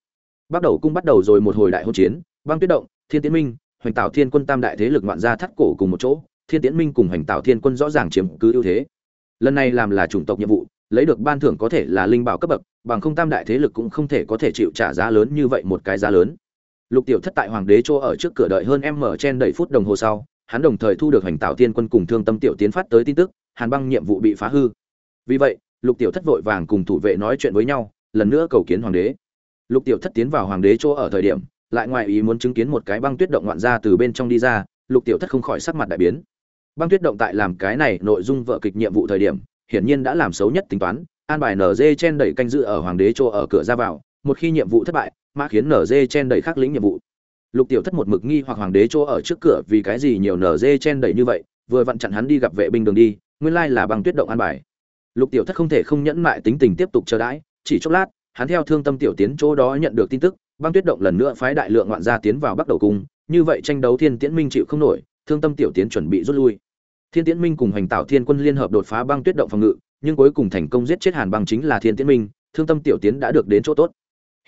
Bắt đầu cung bắt đầu rồi một hồi đại hôn chiến, băng tuyết động, thiên tiến minh, hoành tạo thiên quân tam đại thế lực ngoạn gia thắt cổ cùng một chỗ, thiên tiến minh cùng hoành tạo thiên quân rõ ràng chiếm cứ ưu thế. Lần này làm là chủng tộc nhiệm vụ, lấy được ban thưởng có thể là linh bảo cấp bậc, bằng không tam đại thế lực cũng không thể có thể chịu trả giá lớn như vậy một cái giá lớn. Lục tiểu thất tại hoàng đế chỗ ở trước cửa đợi hơn em mở chen đầy phút đồng hồ sau, hắn đồng thời thu được hành tạo tiên quân cùng thương tâm tiểu tiến phát tới tin tức, hàn băng nhiệm vụ bị phá hư vì vậy, lục tiểu thất vội vàng cùng thủ vệ nói chuyện với nhau, lần nữa cầu kiến hoàng đế. Lục tiểu thất tiến vào hoàng đế chỗ ở thời điểm, lại ngoài ý muốn chứng kiến một cái băng tuyết động ngoạn ra từ bên trong đi ra, lục tiểu thất không khỏi sắc mặt đại biến. Băng tuyết động tại làm cái này nội dung vợ kịch nhiệm vụ thời điểm, hiển nhiên đã làm xấu nhất tính toán, an bài nz chen đẩy canh dự ở hoàng đế chỗ ở cửa ra vào, một khi nhiệm vụ thất bại, mã khiến nz chen đẩy khắc lĩnh nhiệm vụ. Lục tiểu thất một mực nghi hoặc hoàng đế chỗ ở trước cửa vì cái gì nhiều nz chen đẩy như vậy, vừa vặn chặn hắn đi gặp vệ binh đường đi, nguyên lai là băng tuyết động an bài lục tiểu thất không thể không nhẫn mại tính tình tiếp tục chờ đãi, chỉ chốc lát, hắn theo thương tâm tiểu tiến chỗ đó nhận được tin tức, băng tuyết động lần nữa phái đại lượng ngoạn gia tiến vào bắt đầu cung, như vậy tranh đấu thiên tiễn minh chịu không nổi, thương tâm tiểu tiến chuẩn bị rút lui. Thiên tiễn minh cùng Hành tạo thiên quân liên hợp đột phá băng tuyết động phòng ngự, nhưng cuối cùng thành công giết chết hàn băng chính là thiên tiễn minh, thương tâm tiểu tiến đã được đến chỗ tốt.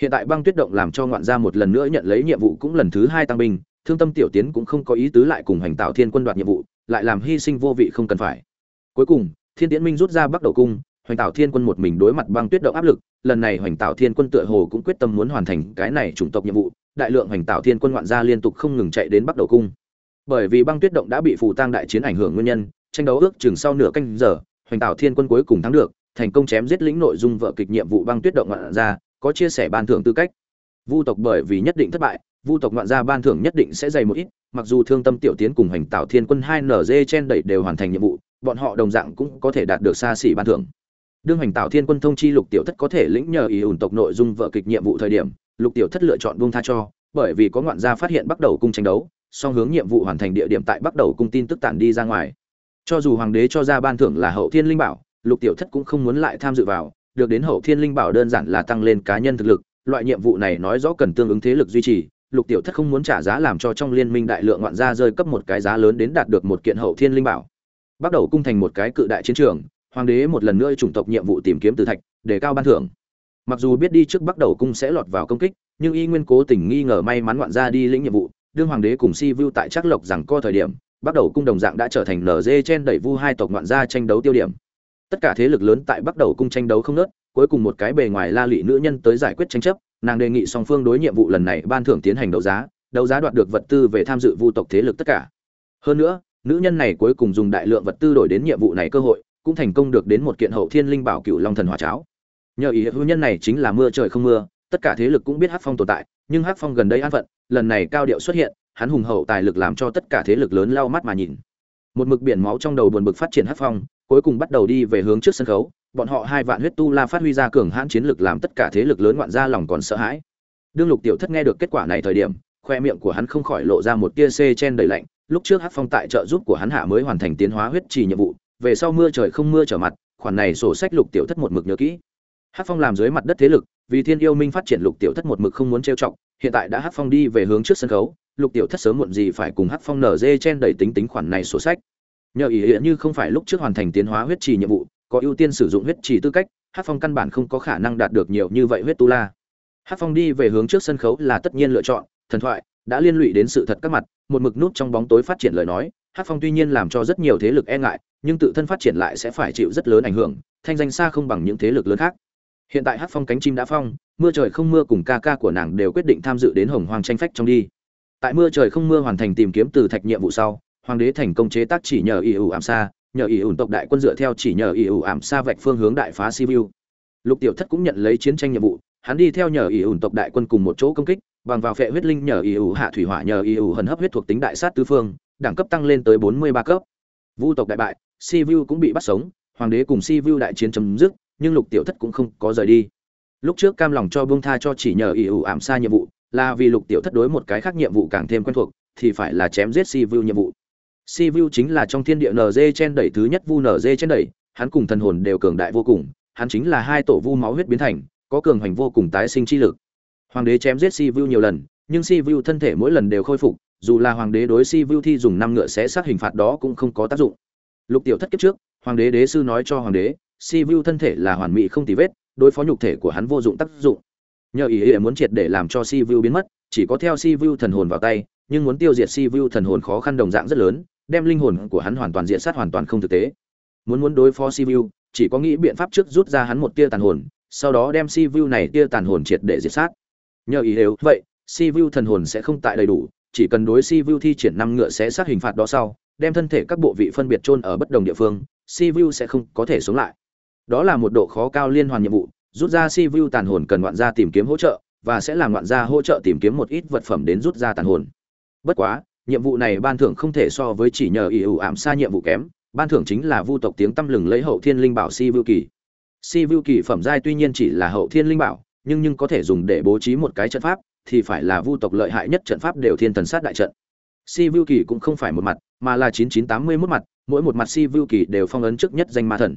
Hiện tại băng tuyết động làm cho ngoạn gia một lần nữa nhận lấy nhiệm vụ cũng lần thứ hai tăng binh, thương tâm tiểu tiến cũng không có ý tứ lại cùng Hành tạo thiên quân đoạt nhiệm vụ, lại làm hy sinh vô vị không cần phải. Cuối cùng thiên tiễn minh rút ra Bắc đầu cung, hoành tạo thiên quân một mình đối mặt băng tuyết động áp lực, lần này hoành tạo thiên quân tựa hồ cũng quyết tâm muốn hoàn thành cái này chủng tộc nhiệm vụ, đại lượng hoành tạo thiên quân ngoạn gia liên tục không ngừng chạy đến Bắc đầu cung. Bởi vì băng tuyết động đã bị phù tang đại chiến ảnh hưởng nguyên nhân, tranh đấu ước chừng sau nửa canh giờ, hoành tạo thiên quân cuối cùng thắng được, thành công chém giết lĩnh nội dung vợ kịch nhiệm vụ băng tuyết động ngoạn gia, có chia sẻ ban thưởng tư cách. Vu tộc bởi vì nhất định thất bại vu tộc ngoạn gia ban thưởng nhất định sẽ dày một ít, mặc dù thương tâm tiểu tiến cùng hành tạo thiên quân hai nz chen đẩy đều hoàn thành nhiệm vụ, bọn họ đồng dạng cũng có thể đạt được xa xỉ ban thưởng. Đương hành tạo thiên quân thông chi lục tiểu thất có thể lĩnh nhờ ý ủn tộc nội dung vợ kịch nhiệm vụ thời điểm, lục tiểu thất lựa chọn buông tha cho, bởi vì có ngoạn gia phát hiện bắt đầu cung tranh đấu, song hướng nhiệm vụ hoàn thành địa điểm tại bắt đầu cung tin tức tản đi ra ngoài. Cho dù hoàng đế cho ra ban thưởng là hậu thiên linh bảo, lục tiểu thất cũng không muốn lại tham dự vào, được đến hậu thiên linh bảo đơn giản là tăng lên cá nhân thực lực, loại nhiệm vụ này nói rõ cần tương ứng thế lực duy trì lục tiểu thất không muốn trả giá làm cho trong liên minh đại lượng ngoạn gia rơi cấp một cái giá lớn đến đạt được một kiện hậu thiên linh bảo. Bắt đầu cung thành một cái cự đại chiến trường, hoàng đế một lần nữa chủng tộc nhiệm vụ tìm kiếm từ thạch, để cao ban thưởng. Mặc dù biết đi trước bắt đầu cung sẽ lọt vào công kích, nhưng y nguyên cố tình nghi ngờ may mắn ngoạn gia đi lĩnh nhiệm vụ, đương hoàng đế cùng si vu tại Trác lộc rằng co thời điểm, bắt đầu cung đồng dạng đã trở thành nz chen đẩy vu hai tộc ngoạn gia tranh đấu tiêu điểm. Tất cả thế lực lớn tại bắt đầu cung tranh đấu không nớt cuối cùng một cái bề ngoài la lụy nữ nhân tới giải quyết tranh chấp nàng đề nghị song phương đối nhiệm vụ lần này ban thưởng tiến hành đấu giá đấu giá đoạt được vật tư về tham dự vu tộc thế lực tất cả. Hơn nữa, nữ nhân này cuối cùng dùng đại lượng vật tư đổi đến nhiệm vụ này cơ hội, cũng thành công được đến một kiện hậu thiên linh bảo cựu long thần hỏa cháo. Nhờ ý hữu nhân này chính là mưa trời không mưa, tất cả thế lực cũng biết hắc phong tồn tại, nhưng hắc phong gần đây an phận, lần này cao điệu xuất hiện, hắn hùng hậu tài lực làm cho tất cả thế lực lớn lau mắt mà nhìn. Một mực biển máu trong đầu buồn bực phát triển hắc phong, cuối cùng bắt đầu đi về hướng trước sân khấu bọn họ hai vạn huyết tu la phát huy ra cường hãn chiến lực làm tất cả thế lực lớn ngoạn ra lòng còn sợ hãi. Đương lục tiểu thất nghe được kết quả này thời điểm, khoe miệng của hắn không khỏi lộ ra một tia xê chen đầy lạnh. Lúc trước hắc phong tại trợ giúp của hắn hạ mới hoàn thành tiến hóa huyết trì nhiệm vụ, về sau mưa trời không mưa trở mặt, khoản này sổ sách lục tiểu thất một mực nhớ kỹ. Hắc phong làm dưới mặt đất thế lực, vì thiên yêu minh phát triển lục tiểu thất một mực không muốn trêu chọc, hiện tại đã hắc phong đi về hướng trước sân khấu, lục tiểu thất sớm muộn gì phải cùng hắc phong nở dê chen đầy tính tính khoản này sổ sách. Nhờ ý nghĩa như không phải lúc trước hoàn thành tiến hóa huyết trì nhiệm vụ có ưu tiên sử dụng huyết trì tư cách hát phong căn bản không có khả năng đạt được nhiều như vậy huyết tu la. Hát phong đi về hướng trước sân khấu là tất nhiên lựa chọn, thần thoại đã liên lụy đến sự thật các mặt, một mực nút trong bóng tối phát triển lời nói Hát phong tuy nhiên làm cho rất nhiều thế lực e ngại, nhưng tự thân phát triển lại sẽ phải chịu rất lớn ảnh hưởng, thanh danh xa không bằng những thế lực lớn khác. Hiện tại hát phong cánh chim đã phong, mưa trời không mưa cùng ca ca của nàng đều quyết định tham dự đến hồng hoàng tranh phách trong đi. Tại mưa trời không mưa hoàn thành tìm kiếm từ thạch nhiệm vụ sau, hoàng đế thành công chế tác chỉ nhờ ỷ ủ ảm xa nhờ ỷ ủn tộc đại quân dựa theo chỉ nhờ ỷ ủ ảm xa vạch phương hướng đại phá sibiu lục tiểu thất cũng nhận lấy chiến tranh nhiệm vụ, hắn đi theo nhờ ỷ ủn tộc đại quân cùng một chỗ công kích, bằng vào phệ huyết linh nhờ ỷ ủ hạ thủy hỏa nhờ ỷ ủ hần hấp huyết thuộc tính đại sát tứ phương, đẳng cấp tăng lên tới bốn mươi ba cấp. Vu tộc đại bại sibiu cũng bị bắt sống, hoàng đế cùng sibiu đại chiến chấm dứt, nhưng lục tiểu thất cũng không có rời đi. Lúc trước cam lòng cho buông tha cho chỉ nhờ ỷ ủ ảm xa nhiệm vụ, là vì lục tiểu thất đối một cái khác nhiệm vụ càng thêm quen thuộc, thì phải là chém giết si vu nhiệm vụ si vu chính là trong thiên địa nz chen đẩy thứ nhất vu nz chen đẩy, hắn cùng thần hồn đều cường đại vô cùng, hắn chính là hai tổ vu máu huyết biến thành, có cường hành vô cùng tái sinh chi lực. Hoàng đế chém giết si vu nhiều lần, nhưng si vu thân thể mỗi lần đều khôi phục, dù là hoàng đế đối si vu thi dùng năm ngựa sẽ sát hình phạt đó cũng không có tác dụng. Lục tiểu thất kiếp trước, hoàng đế đế sư nói cho hoàng đế, si vu thân thể là hoàn mỹ không tì vết, đối phó nhục thể của hắn vô dụng tác dụng. Nhờ ý ý muốn triệt để làm cho si vu biến mất, chỉ có theo si vu thần hồn vào tay, nhưng muốn tiêu diệt si vu thần hồn khó khăn đồng dạng rất lớn đem linh hồn của hắn hoàn toàn diện sát hoàn toàn không thực tế. Muốn muốn đối phó si vu chỉ có nghĩ biện pháp trước rút ra hắn một tia tàn hồn, sau đó đem si vu này tia tàn hồn triệt để diệt sát. Nhờ ý nếu vậy si vu thần hồn sẽ không tại đầy đủ, chỉ cần đối si vu thi triển năm ngựa sẽ sát hình phạt đó sau, đem thân thể các bộ vị phân biệt chôn ở bất đồng địa phương si vu sẽ không có thể sống lại. Đó là một độ khó cao liên hoàn nhiệm vụ, rút ra si vu tàn hồn cần ngoạn gia tìm kiếm hỗ trợ, và sẽ làm ngoạn gia hỗ trợ tìm kiếm một ít vật phẩm đến rút ra tàn hồn. Bất quá nhiệm vụ này ban thưởng không thể so với chỉ nhờ ỷ ủ ảm xa nhiệm vụ kém, ban thưởng chính là vu tộc tiếng tăm lừng lấy hậu thiên linh bảo si vu kỳ. Si vu kỳ phẩm giai tuy nhiên chỉ là hậu thiên linh bảo, nhưng nhưng có thể dùng để bố trí một cái trận pháp, thì phải là vu tộc lợi hại nhất trận pháp đều thiên thần sát đại trận. Si vu kỳ cũng không phải một mặt, mà là chín chín tám mươi mốt mặt, mỗi một mặt si vu kỳ đều phong ấn trước nhất danh ma thần.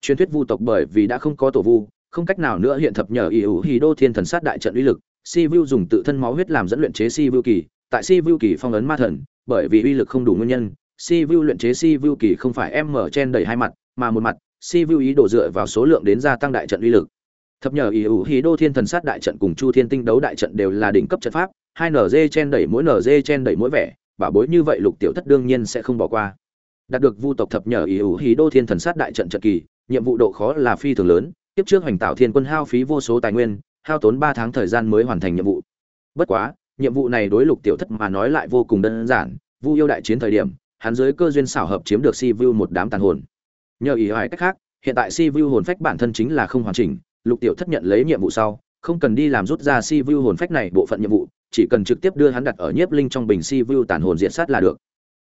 Truyền thuyết vu tộc bởi vì đã không có tổ vu, không cách nào nữa hiện thập nhờ ỷ ủ hì đô thiên thần sát đại trận uy lực, si vu dùng tự thân máu huyết làm dẫn luyện chế si vu kỳ tại si vu kỳ phong ấn ma thần, bởi vì uy lực không đủ nguyên nhân, si vu luyện chế si vu kỳ không phải em mở trên đầy hai mặt, mà một mặt, si vu ý đồ dựa vào số lượng đến gia tăng đại trận uy lực. Thập nhờ ý ủ hí đô thiên thần sát đại trận cùng chu thiên tinh đấu đại trận đều là đỉnh cấp trận pháp, hai nz chen đẩy mỗi nz chen đẩy mỗi vẻ, bảo bối như vậy lục tiểu thất đương nhiên sẽ không bỏ qua. Đạt được vu tộc thập nhờ ý ủ hí đô thiên thần sát đại trận trận kỳ, nhiệm vụ độ khó là phi thường lớn, tiếp trước hoành tạo thiên quân hao phí vô số tài nguyên, hao tốn ba tháng thời gian mới hoàn thành nhiệm vụ. Bất quá nhiệm vụ này đối lục tiểu thất mà nói lại vô cùng đơn giản, vu yêu đại chiến thời điểm, hắn dưới cơ duyên xảo hợp chiếm được si vu một đám tàn hồn. Nhờ ý hoài cách khác, hiện tại si vu hồn phách bản thân chính là không hoàn chỉnh, lục tiểu thất nhận lấy nhiệm vụ sau, không cần đi làm rút ra si vu hồn phách này bộ phận nhiệm vụ, chỉ cần trực tiếp đưa hắn đặt ở nhiếp linh trong bình si vu tàn hồn diện sát là được.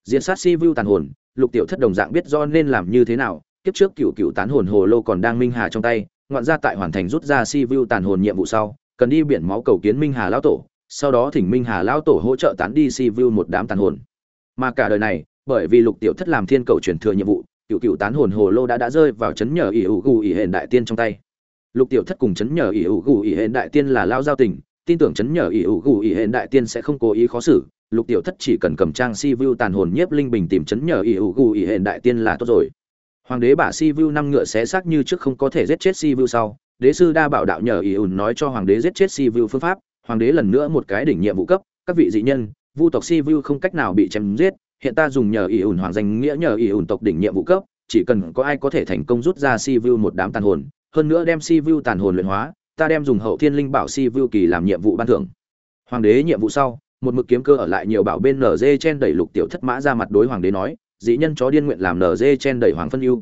Diện sát si vu tàn hồn, lục tiểu thất đồng dạng biết do nên làm như thế nào, kiếp trước cựu cựu tán hồn hồ lô còn đang minh hà trong tay, ngoạn ra tại hoàn thành rút ra si vu tàn hồn nhiệm vụ sau, cần đi biển máu cầu kiến minh hà lão tổ sau đó thỉnh minh hà lão tổ hỗ trợ tán đi si vu một đám tàn hồn. Mà cả đời này, bởi vì lục tiểu thất làm thiên cầu truyền thừa nhiệm vụ, cựu cựu tán hồn hồ lô đã đã rơi vào chấn nhờ ỷ hữu gù ỷ hển đại tiên trong tay. Lục tiểu thất cùng chấn nhờ ỷ hữu gù ỷ hển đại tiên là lao giao tình, tin tưởng chấn nhờ ỷ hữu gù ỷ hển đại tiên sẽ không cố ý khó xử, lục tiểu thất chỉ cần cầm trang si vu tàn hồn nhiếp linh bình tìm chấn nhờ ỷ hữu gù ỷ hển đại tiên là tốt rồi. Hoàng đế bả si vu năm ngựa xé xác như trước không có thể giết chết si vu sau, đế sư đa bảo đạo nhờ ỷ ủn nói cho hoàng đế giết chết si vu phương pháp hoàng đế lần nữa một cái đỉnh nhiệm vụ cấp, các vị dị nhân, vu tộc si vu không cách nào bị chém giết, hiện ta dùng nhờ ỷ ủn hoàng danh nghĩa nhờ ỷ ủn tộc đỉnh nhiệm vụ cấp, chỉ cần có ai có thể thành công rút ra si vu một đám tàn hồn, hơn nữa đem si vu tàn hồn luyện hóa, ta đem dùng hậu thiên linh bảo si vu kỳ làm nhiệm vụ ban thưởng. Hoàng đế nhiệm vụ sau, một mực kiếm cơ ở lại nhiều bảo bên nz dê chen đẩy lục tiểu thất mã ra mặt đối hoàng đế nói, dị nhân chó điên nguyện làm nz dê chen đẩy hoàng phân ưu.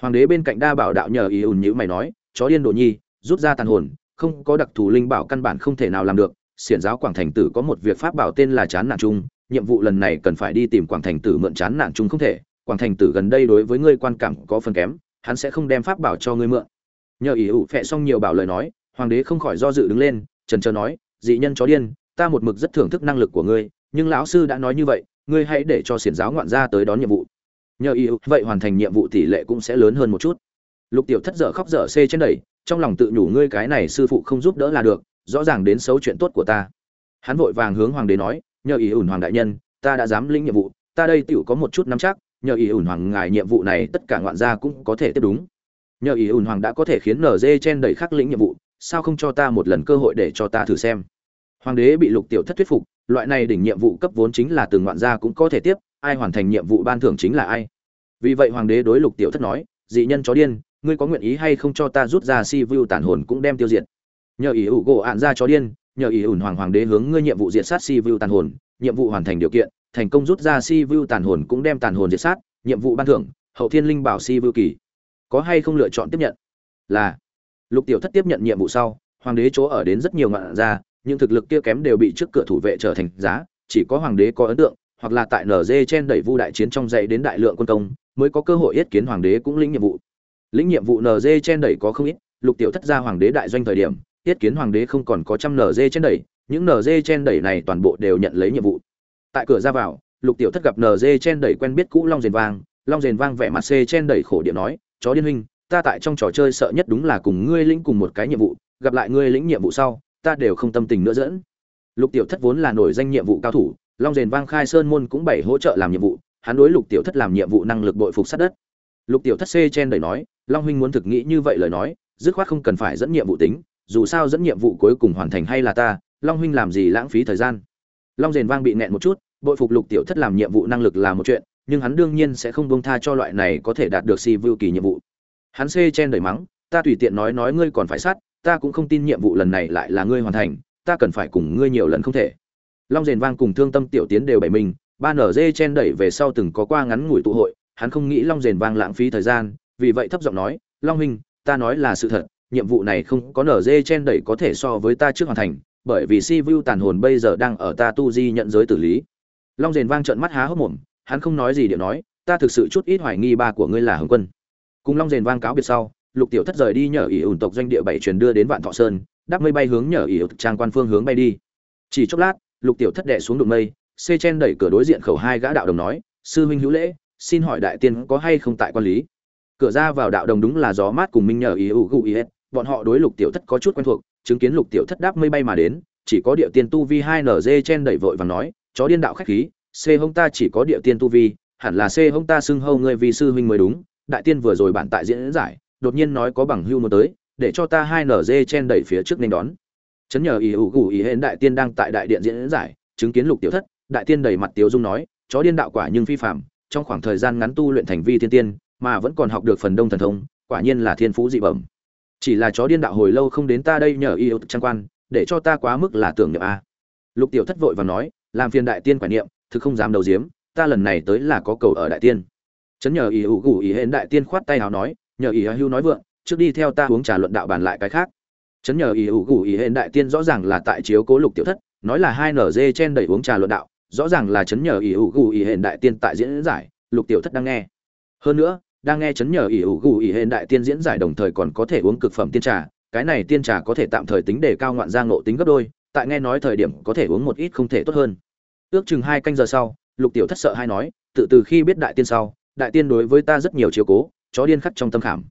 Hoàng đế bên cạnh đa bảo đạo nhờ ý ùn nhữ mày nói, chó điên đồ nhi, rút ra tàn hồn không có đặc thù linh bảo căn bản không thể nào làm được, xiển giáo quảng thành tử có một việc pháp bảo tên là chán nạn chung nhiệm vụ lần này cần phải đi tìm quảng thành tử mượn chán nạn chung không thể, quảng thành tử gần đây đối với ngươi quan cảm có phần kém, hắn sẽ không đem pháp bảo cho ngươi mượn. Nhờ ý ủ phệ xong nhiều bảo lời nói, hoàng đế không khỏi do dự đứng lên, trần trờ nói, dị nhân chó điên, ta một mực rất thưởng thức năng lực của ngươi, nhưng lão sư đã nói như vậy, ngươi hãy để cho xiển giáo ngoạn gia tới đón nhiệm vụ. Nhờ ý vậy hoàn thành nhiệm vụ tỷ lệ cũng sẽ lớn hơn một chút. Lục tiểu thất dở khóc dở xê trên đẩy trong lòng tự nhủ ngươi cái này sư phụ không giúp đỡ là được, rõ ràng đến xấu chuyện tốt của ta. Hắn vội vàng hướng hoàng đế nói, nhờ ý ủn hoàng đại nhân, ta đã dám lĩnh nhiệm vụ, ta đây tựu có một chút nắm chắc, nhờ ý ủn hoàng ngài nhiệm vụ này tất cả ngoạn gia cũng có thể tiếp đúng. Nhờ ý ủn hoàng đã có thể khiến nở dê chen đẩy khắc lĩnh nhiệm vụ, sao không cho ta một lần cơ hội để cho ta thử xem? Hoàng đế bị lục tiểu thất thuyết phục, loại này đỉnh nhiệm vụ cấp vốn chính là từng ngoạn gia cũng có thể tiếp, ai hoàn thành nhiệm vụ ban thưởng chính là ai. Vì vậy hoàng đế đối lục tiểu thất nói, dị nhân chó điên ngươi có nguyện ý hay không cho ta rút ra si vu tàn hồn cũng đem tiêu diệt. Nhờ ý ủ gỗ ạn ra chó điên nhờ ý ủn hoàng hoàng đế hướng ngươi nhiệm vụ diệt sát si vu tàn hồn nhiệm vụ hoàn thành điều kiện thành công rút ra si vu tàn hồn cũng đem tàn hồn diệt sát nhiệm vụ ban thưởng hậu thiên linh bảo si vu kỳ. Có hay không lựa chọn tiếp nhận? Là. Lục tiểu thất tiếp nhận nhiệm vụ sau hoàng đế chỗ ở đến rất nhiều ngạn ra nhưng thực lực kia kém đều bị trước cửa thủ vệ trở thành giá chỉ có hoàng đế có ấn tượng hoặc là tại NG chen đẩy vu đại chiến trong dậy đến đại lượng quân công, mới có cơ hội yết kiến hoàng đế cũng lĩnh nhiệm vụ. Lĩnh nhiệm vụ nz chen đẩy có không ít, Lục Tiểu Thất ra hoàng đế đại doanh thời điểm, thiết kiến hoàng đế không còn có trăm nz chen đẩy, những nz chen đẩy này toàn bộ đều nhận lấy nhiệm vụ. Tại cửa ra vào, Lục Tiểu Thất gặp nz chen đẩy quen biết cũ Long Rền Vang, Long Rền Vang vẻ mặt C chen đẩy khổ điện nói, chó điên huynh, ta tại trong trò chơi sợ nhất đúng là cùng ngươi lĩnh cùng một cái nhiệm vụ, gặp lại ngươi lĩnh nhiệm vụ sau, ta đều không tâm tình nữa dẫn. Lục Tiểu Thất vốn là nổi danh nhiệm vụ cao thủ, long rền vang khai sơn môn cũng bảy hỗ trợ làm nhiệm vụ hắn đối lục tiểu thất làm nhiệm vụ năng lực bội phục sát đất lục tiểu thất xê chen đẩy nói long huynh muốn thực nghĩ như vậy lời nói, dứt khoát không cần phải dẫn nhiệm vụ tính, dù sao dẫn nhiệm vụ cuối cùng hoàn thành hay là ta, long huynh làm gì lãng phí thời gian. Long rền vang bị nẹn một chút, bội phục lục tiểu thất làm nhiệm vụ năng lực là một chuyện, nhưng hắn đương nhiên sẽ không buông tha cho loại này có thể đạt được si vưu kỳ nhiệm vụ. Hắn xê chen đẩy mắng, ta tùy tiện nói nói ngươi còn phải sát, ta cũng không tin nhiệm vụ lần này lại là ngươi hoàn thành, ta cần phải cùng ngươi nhiều lần không thể. Long rền vang cùng thương tâm tiểu tiến đều bảy mình, ba nở dê chen đẩy về sau từng có qua ngắn ngủi tụ hội, hắn không nghĩ long rền vang lãng phí thời gian vì vậy thấp giọng nói, long huynh, ta nói là sự thật, nhiệm vụ này không có nở dê chen đẩy có thể so với ta trước hoàn thành, bởi vì si vu tàn hồn bây giờ đang ở ta tu di nhận giới tử lý. Long rền vang trợn mắt há hốc mồm, hắn không nói gì điệu nói, ta thực sự chút ít hoài nghi ba của ngươi là hồng quân. Cùng long rền vang cáo biệt sau, lục tiểu thất rời đi nhờ ỷ ủn tộc doanh địa bảy truyền đưa đến vạn thọ sơn đắp mây bay hướng nhờ ỷ trang quan phương hướng bay đi. Chỉ chốc lát, lục tiểu thất đệ xuống đụng mây, xê chen đẩy cửa đối diện khẩu hai gã đạo đồng nói, sư huynh hữu lễ, xin hỏi đại tiên có hay không tại quan lý? Cửa ra vào đạo đồng đúng là gió mát cùng minh nhờ ý ủ gù ý hết. Bọn họ đối lục tiểu thất có chút quen thuộc, chứng kiến lục tiểu thất đáp mây bay mà đến, chỉ có địa tiên tu vi hai nz chen đẩy vội và nói, chó điên đạo khách khí, c hông ta chỉ có địa tiên tu vi, hẳn là c hông ta xưng hâu ngươi vì sư huynh mới đúng. Đại tiên vừa rồi bản tại diễn giải, đột nhiên nói có bằng hưu muốn tới, để cho ta hai nz chen đẩy phía trước nên đón. Chấn nhờ ý ủ gù ý hến đại tiên đang tại đại điện diễn giải, chứng kiến lục tiểu thất, đại tiên đầy mặt tiếu dung nói, chó điên đạo quả nhưng phi phạm trong khoảng thời gian ngắn tu luyện thành vi thiên tiên mà vẫn còn học được phần đông thần thông, quả nhiên là thiên phú dị bẩm. Chỉ là chó điên đạo hồi lâu không đến ta đây nhờ yêu trang quan, để cho ta quá mức là tưởng niệm a. Lục tiểu thất vội và nói, làm phiền đại tiên quả niệm, thực không dám đầu diếm ta lần này tới là có cầu ở đại tiên. Chấn nhờ yêu ủ gù ý hên đại tiên khoát tay hào nói, nhờ ý hưu nói vượng, trước đi theo ta uống trà luận đạo bàn lại cái khác. Chấn nhờ yêu ủ gù ý hên đại tiên rõ ràng là tại chiếu cố lục tiểu thất, nói là hai nở dê chen đẩy uống trà luận đạo, rõ ràng là chấn nhờ yêu ủ gù ý hên đại tiên tại diễn giải, lục tiểu thất đang nghe. Hơn nữa đang nghe chấn nhờ ỷ ủ gù ỷ hên đại tiên diễn giải đồng thời còn có thể uống cực phẩm tiên trà, cái này tiên trà có thể tạm thời tính để cao ngoạn giang ngộ tính gấp đôi, tại nghe nói thời điểm có thể uống một ít không thể tốt hơn. Ước chừng hai canh giờ sau, lục tiểu thất sợ hay nói, tự từ khi biết đại tiên sau, đại tiên đối với ta rất nhiều chiều cố, chó điên khắc trong tâm khảm.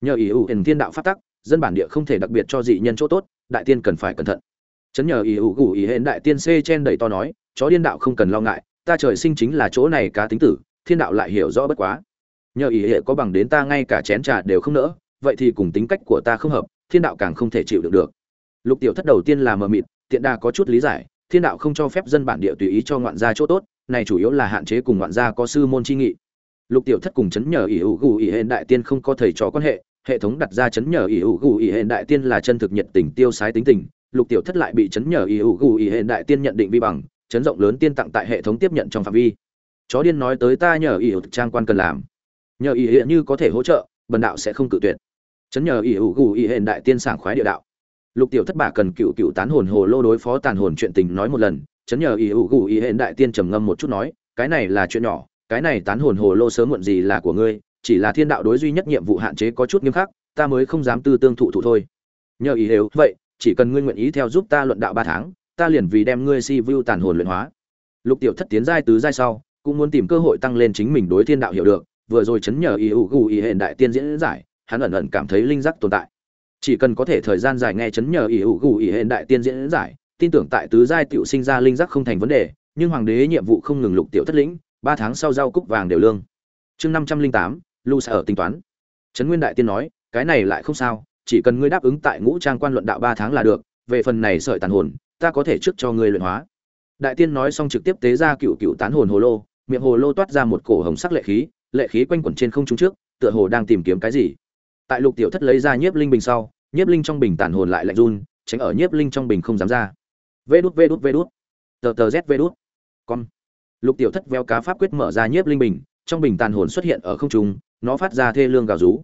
Nhờ ỷ ủ hiền thiên đạo phát tắc, dân bản địa không thể đặc biệt cho dị nhân chỗ tốt, đại tiên cần phải cẩn thận. Chấn nhờ ỷ ủ gù ỷ hên đại tiên c chen đẩy to nói, chó điên đạo không cần lo ngại, ta trời sinh chính là chỗ này cá tính tử, thiên đạo lại hiểu rõ bất quá nhờ ý hệ có bằng đến ta ngay cả chén trà đều không nỡ, vậy thì cùng tính cách của ta không hợp, thiên đạo càng không thể chịu được được. Lục tiểu thất đầu tiên là mờ mịt, tiện đa có chút lý giải, thiên đạo không cho phép dân bản địa tùy ý cho ngoạn gia chỗ tốt, này chủ yếu là hạn chế cùng ngoạn gia có sư môn chi nghị. Lục tiểu thất cùng chấn nhờ ỷ hữu gù ỷ hệ đại tiên không có thầy trò quan hệ hệ thống đặt ra chấn nhờ ỷ hữu gù ỷ hệ đại tiên là chân thực nhiệt tình tiêu sái tính tình, lục tiểu thất lại bị chấn nhờ ỷ hữu gù ỷ hệ đại tiên nhận định vi bằng, chấn rộng lớn tiên tặng tại hệ thống tiếp nhận trong phạm vi. Chó điên nói tới ta nhờ ỷ hữu trang quan cần làm nhờ ý hiện như có thể hỗ trợ, bần đạo sẽ không cự tuyệt. Chấn nhờ ý hữu gù ý hiện đại tiên sảng khoái địa đạo. Lục tiểu thất bả cần cựu cựu tán hồn hồ lô đối phó tàn hồn chuyện tình nói một lần, chấn nhờ ý hữu gù ý hiện đại tiên trầm ngâm một chút nói, cái này là chuyện nhỏ, cái này tán hồn hồ lô sớm muộn gì là của ngươi, chỉ là thiên đạo đối duy nhất nhiệm vụ hạn chế có chút nghiêm khắc, ta mới không dám tư tương thụ thụ thôi. Nhờ ý đều vậy, chỉ cần ngươi nguyện ý theo giúp ta luận đạo ba tháng, ta liền vì đem ngươi si vu tàn hồn luyện hóa. Lục tiểu thất tiến giai tứ giai sau, cũng muốn tìm cơ hội tăng lên chính mình đối thiên đạo hiểu được vừa rồi chấn nhờ y ủ gù y hiện đại tiên diễn giải, hắn ẩn ẩn cảm thấy linh giác tồn tại. Chỉ cần có thể thời gian dài nghe chấn nhờ y ủ gù y hiện đại tiên diễn giải, tin tưởng tại tứ giai tiểu sinh ra linh giác không thành vấn đề, nhưng hoàng đế nhiệm vụ không ngừng lục tiểu thất lĩnh, ba tháng sau giao cúc vàng đều lương. Chương năm trăm linh tám, lu sẽ ở tính toán. Trấn nguyên đại tiên nói, cái này lại không sao, chỉ cần ngươi đáp ứng tại ngũ trang quan luận đạo ba tháng là được, về phần này sợi tàn hồn, ta có thể trước cho ngươi luyện hóa. Đại tiên nói xong trực tiếp tế ra cựu cựu tán hồn hồ lô, miệng hồ lô toát ra một cổ hồng sắc lệ khí lệ khí quanh quẩn trên không trung trước, tựa hồ đang tìm kiếm cái gì. Tại lục tiểu thất lấy ra nhiếp linh bình sau, nhiếp linh trong bình tản hồn lại lạnh run, tránh ở nhiếp linh trong bình không dám ra. Vê đút vê đút vê đút. Tờ tờ z vê đút. Con. Lục tiểu thất véo cá pháp quyết mở ra nhiếp linh bình, trong bình tàn hồn xuất hiện ở không trung, nó phát ra thê lương gào rú.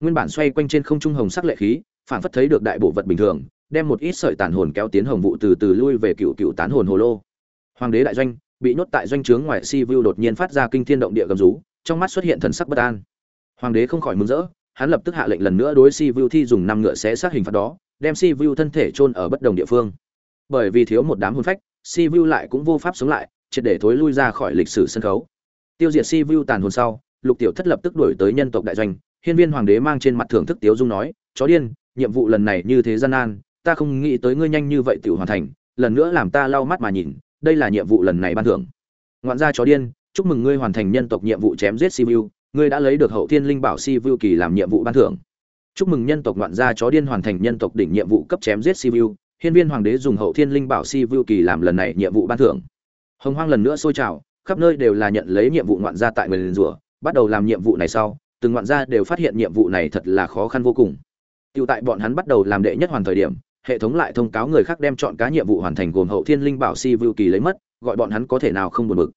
Nguyên bản xoay quanh trên không trung hồng sắc lệ khí, phản phất thấy được đại bộ vật bình thường, đem một ít sợi tàn hồn kéo tiến hồng vụ từ từ lui về cựu cựu tán hồn hồ lô. Hoàng đế đại doanh, bị nhốt tại doanh trướng ngoài si vu đột nhiên phát ra kinh thiên động địa gầm rú trong mắt xuất hiện thần sắc bất an. Hoàng đế không khỏi mừng rỡ, hắn lập tức hạ lệnh lần nữa đối si vu thi dùng năm ngựa xé xác hình phạt đó, đem si vu thân thể chôn ở bất đồng địa phương. Bởi vì thiếu một đám hồn phách, si vu lại cũng vô pháp sống lại, triệt để thối lui ra khỏi lịch sử sân khấu. Tiêu diệt si vu tàn hồn sau, lục tiểu thất lập tức đuổi tới nhân tộc đại doanh, hiên viên hoàng đế mang trên mặt thưởng thức tiếu dung nói, chó điên, nhiệm vụ lần này như thế gian nan, ta không nghĩ tới ngươi nhanh như vậy tiểu hoàn thành, lần nữa làm ta lau mắt mà nhìn, đây là nhiệm vụ lần này ban thưởng. Ngoạn gia chó điên chúc mừng ngươi hoàn thành nhân tộc nhiệm vụ chém giết Sivu, ngươi đã lấy được hậu thiên linh bảo Sivu kỳ làm nhiệm vụ ban thưởng. Chúc mừng nhân tộc ngoạn gia chó điên hoàn thành nhân tộc đỉnh nhiệm vụ cấp chém giết Sivu, hiên viên hoàng đế dùng hậu thiên linh bảo Sivu kỳ làm lần này nhiệm vụ ban thưởng. Hồng hoang lần nữa sôi trào, khắp nơi đều là nhận lấy nhiệm vụ ngoạn gia tại người rủa, bắt đầu làm nhiệm vụ này sau, từng ngoạn gia đều phát hiện nhiệm vụ này thật là khó khăn vô cùng. Tiêu tại bọn hắn bắt đầu làm đệ nhất hoàn thời điểm, hệ thống lại thông cáo người khác đem chọn cá nhiệm vụ hoàn thành gồm hậu thiên linh bảo Sivu kỳ lấy mất, gọi bọn hắn có thể nào không buồn bực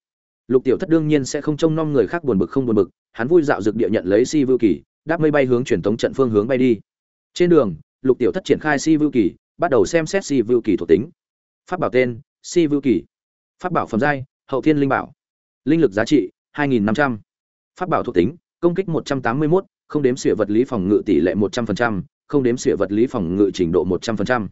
lục tiểu thất đương nhiên sẽ không trông nom người khác buồn bực không buồn bực hắn vui dạo dược địa nhận lấy si vưu kỳ đáp mây bay hướng truyền thống trận phương hướng bay đi trên đường lục tiểu thất triển khai si vưu kỳ bắt đầu xem xét si vưu kỳ thuộc tính pháp bảo tên si vưu kỳ pháp bảo phẩm giai hậu thiên linh bảo linh lực giá trị 2.500. pháp bảo thuộc tính công kích 181, không đếm xỉa vật lý phòng ngự tỷ lệ 100%, không đếm xỉa vật lý phòng ngự trình độ 100%.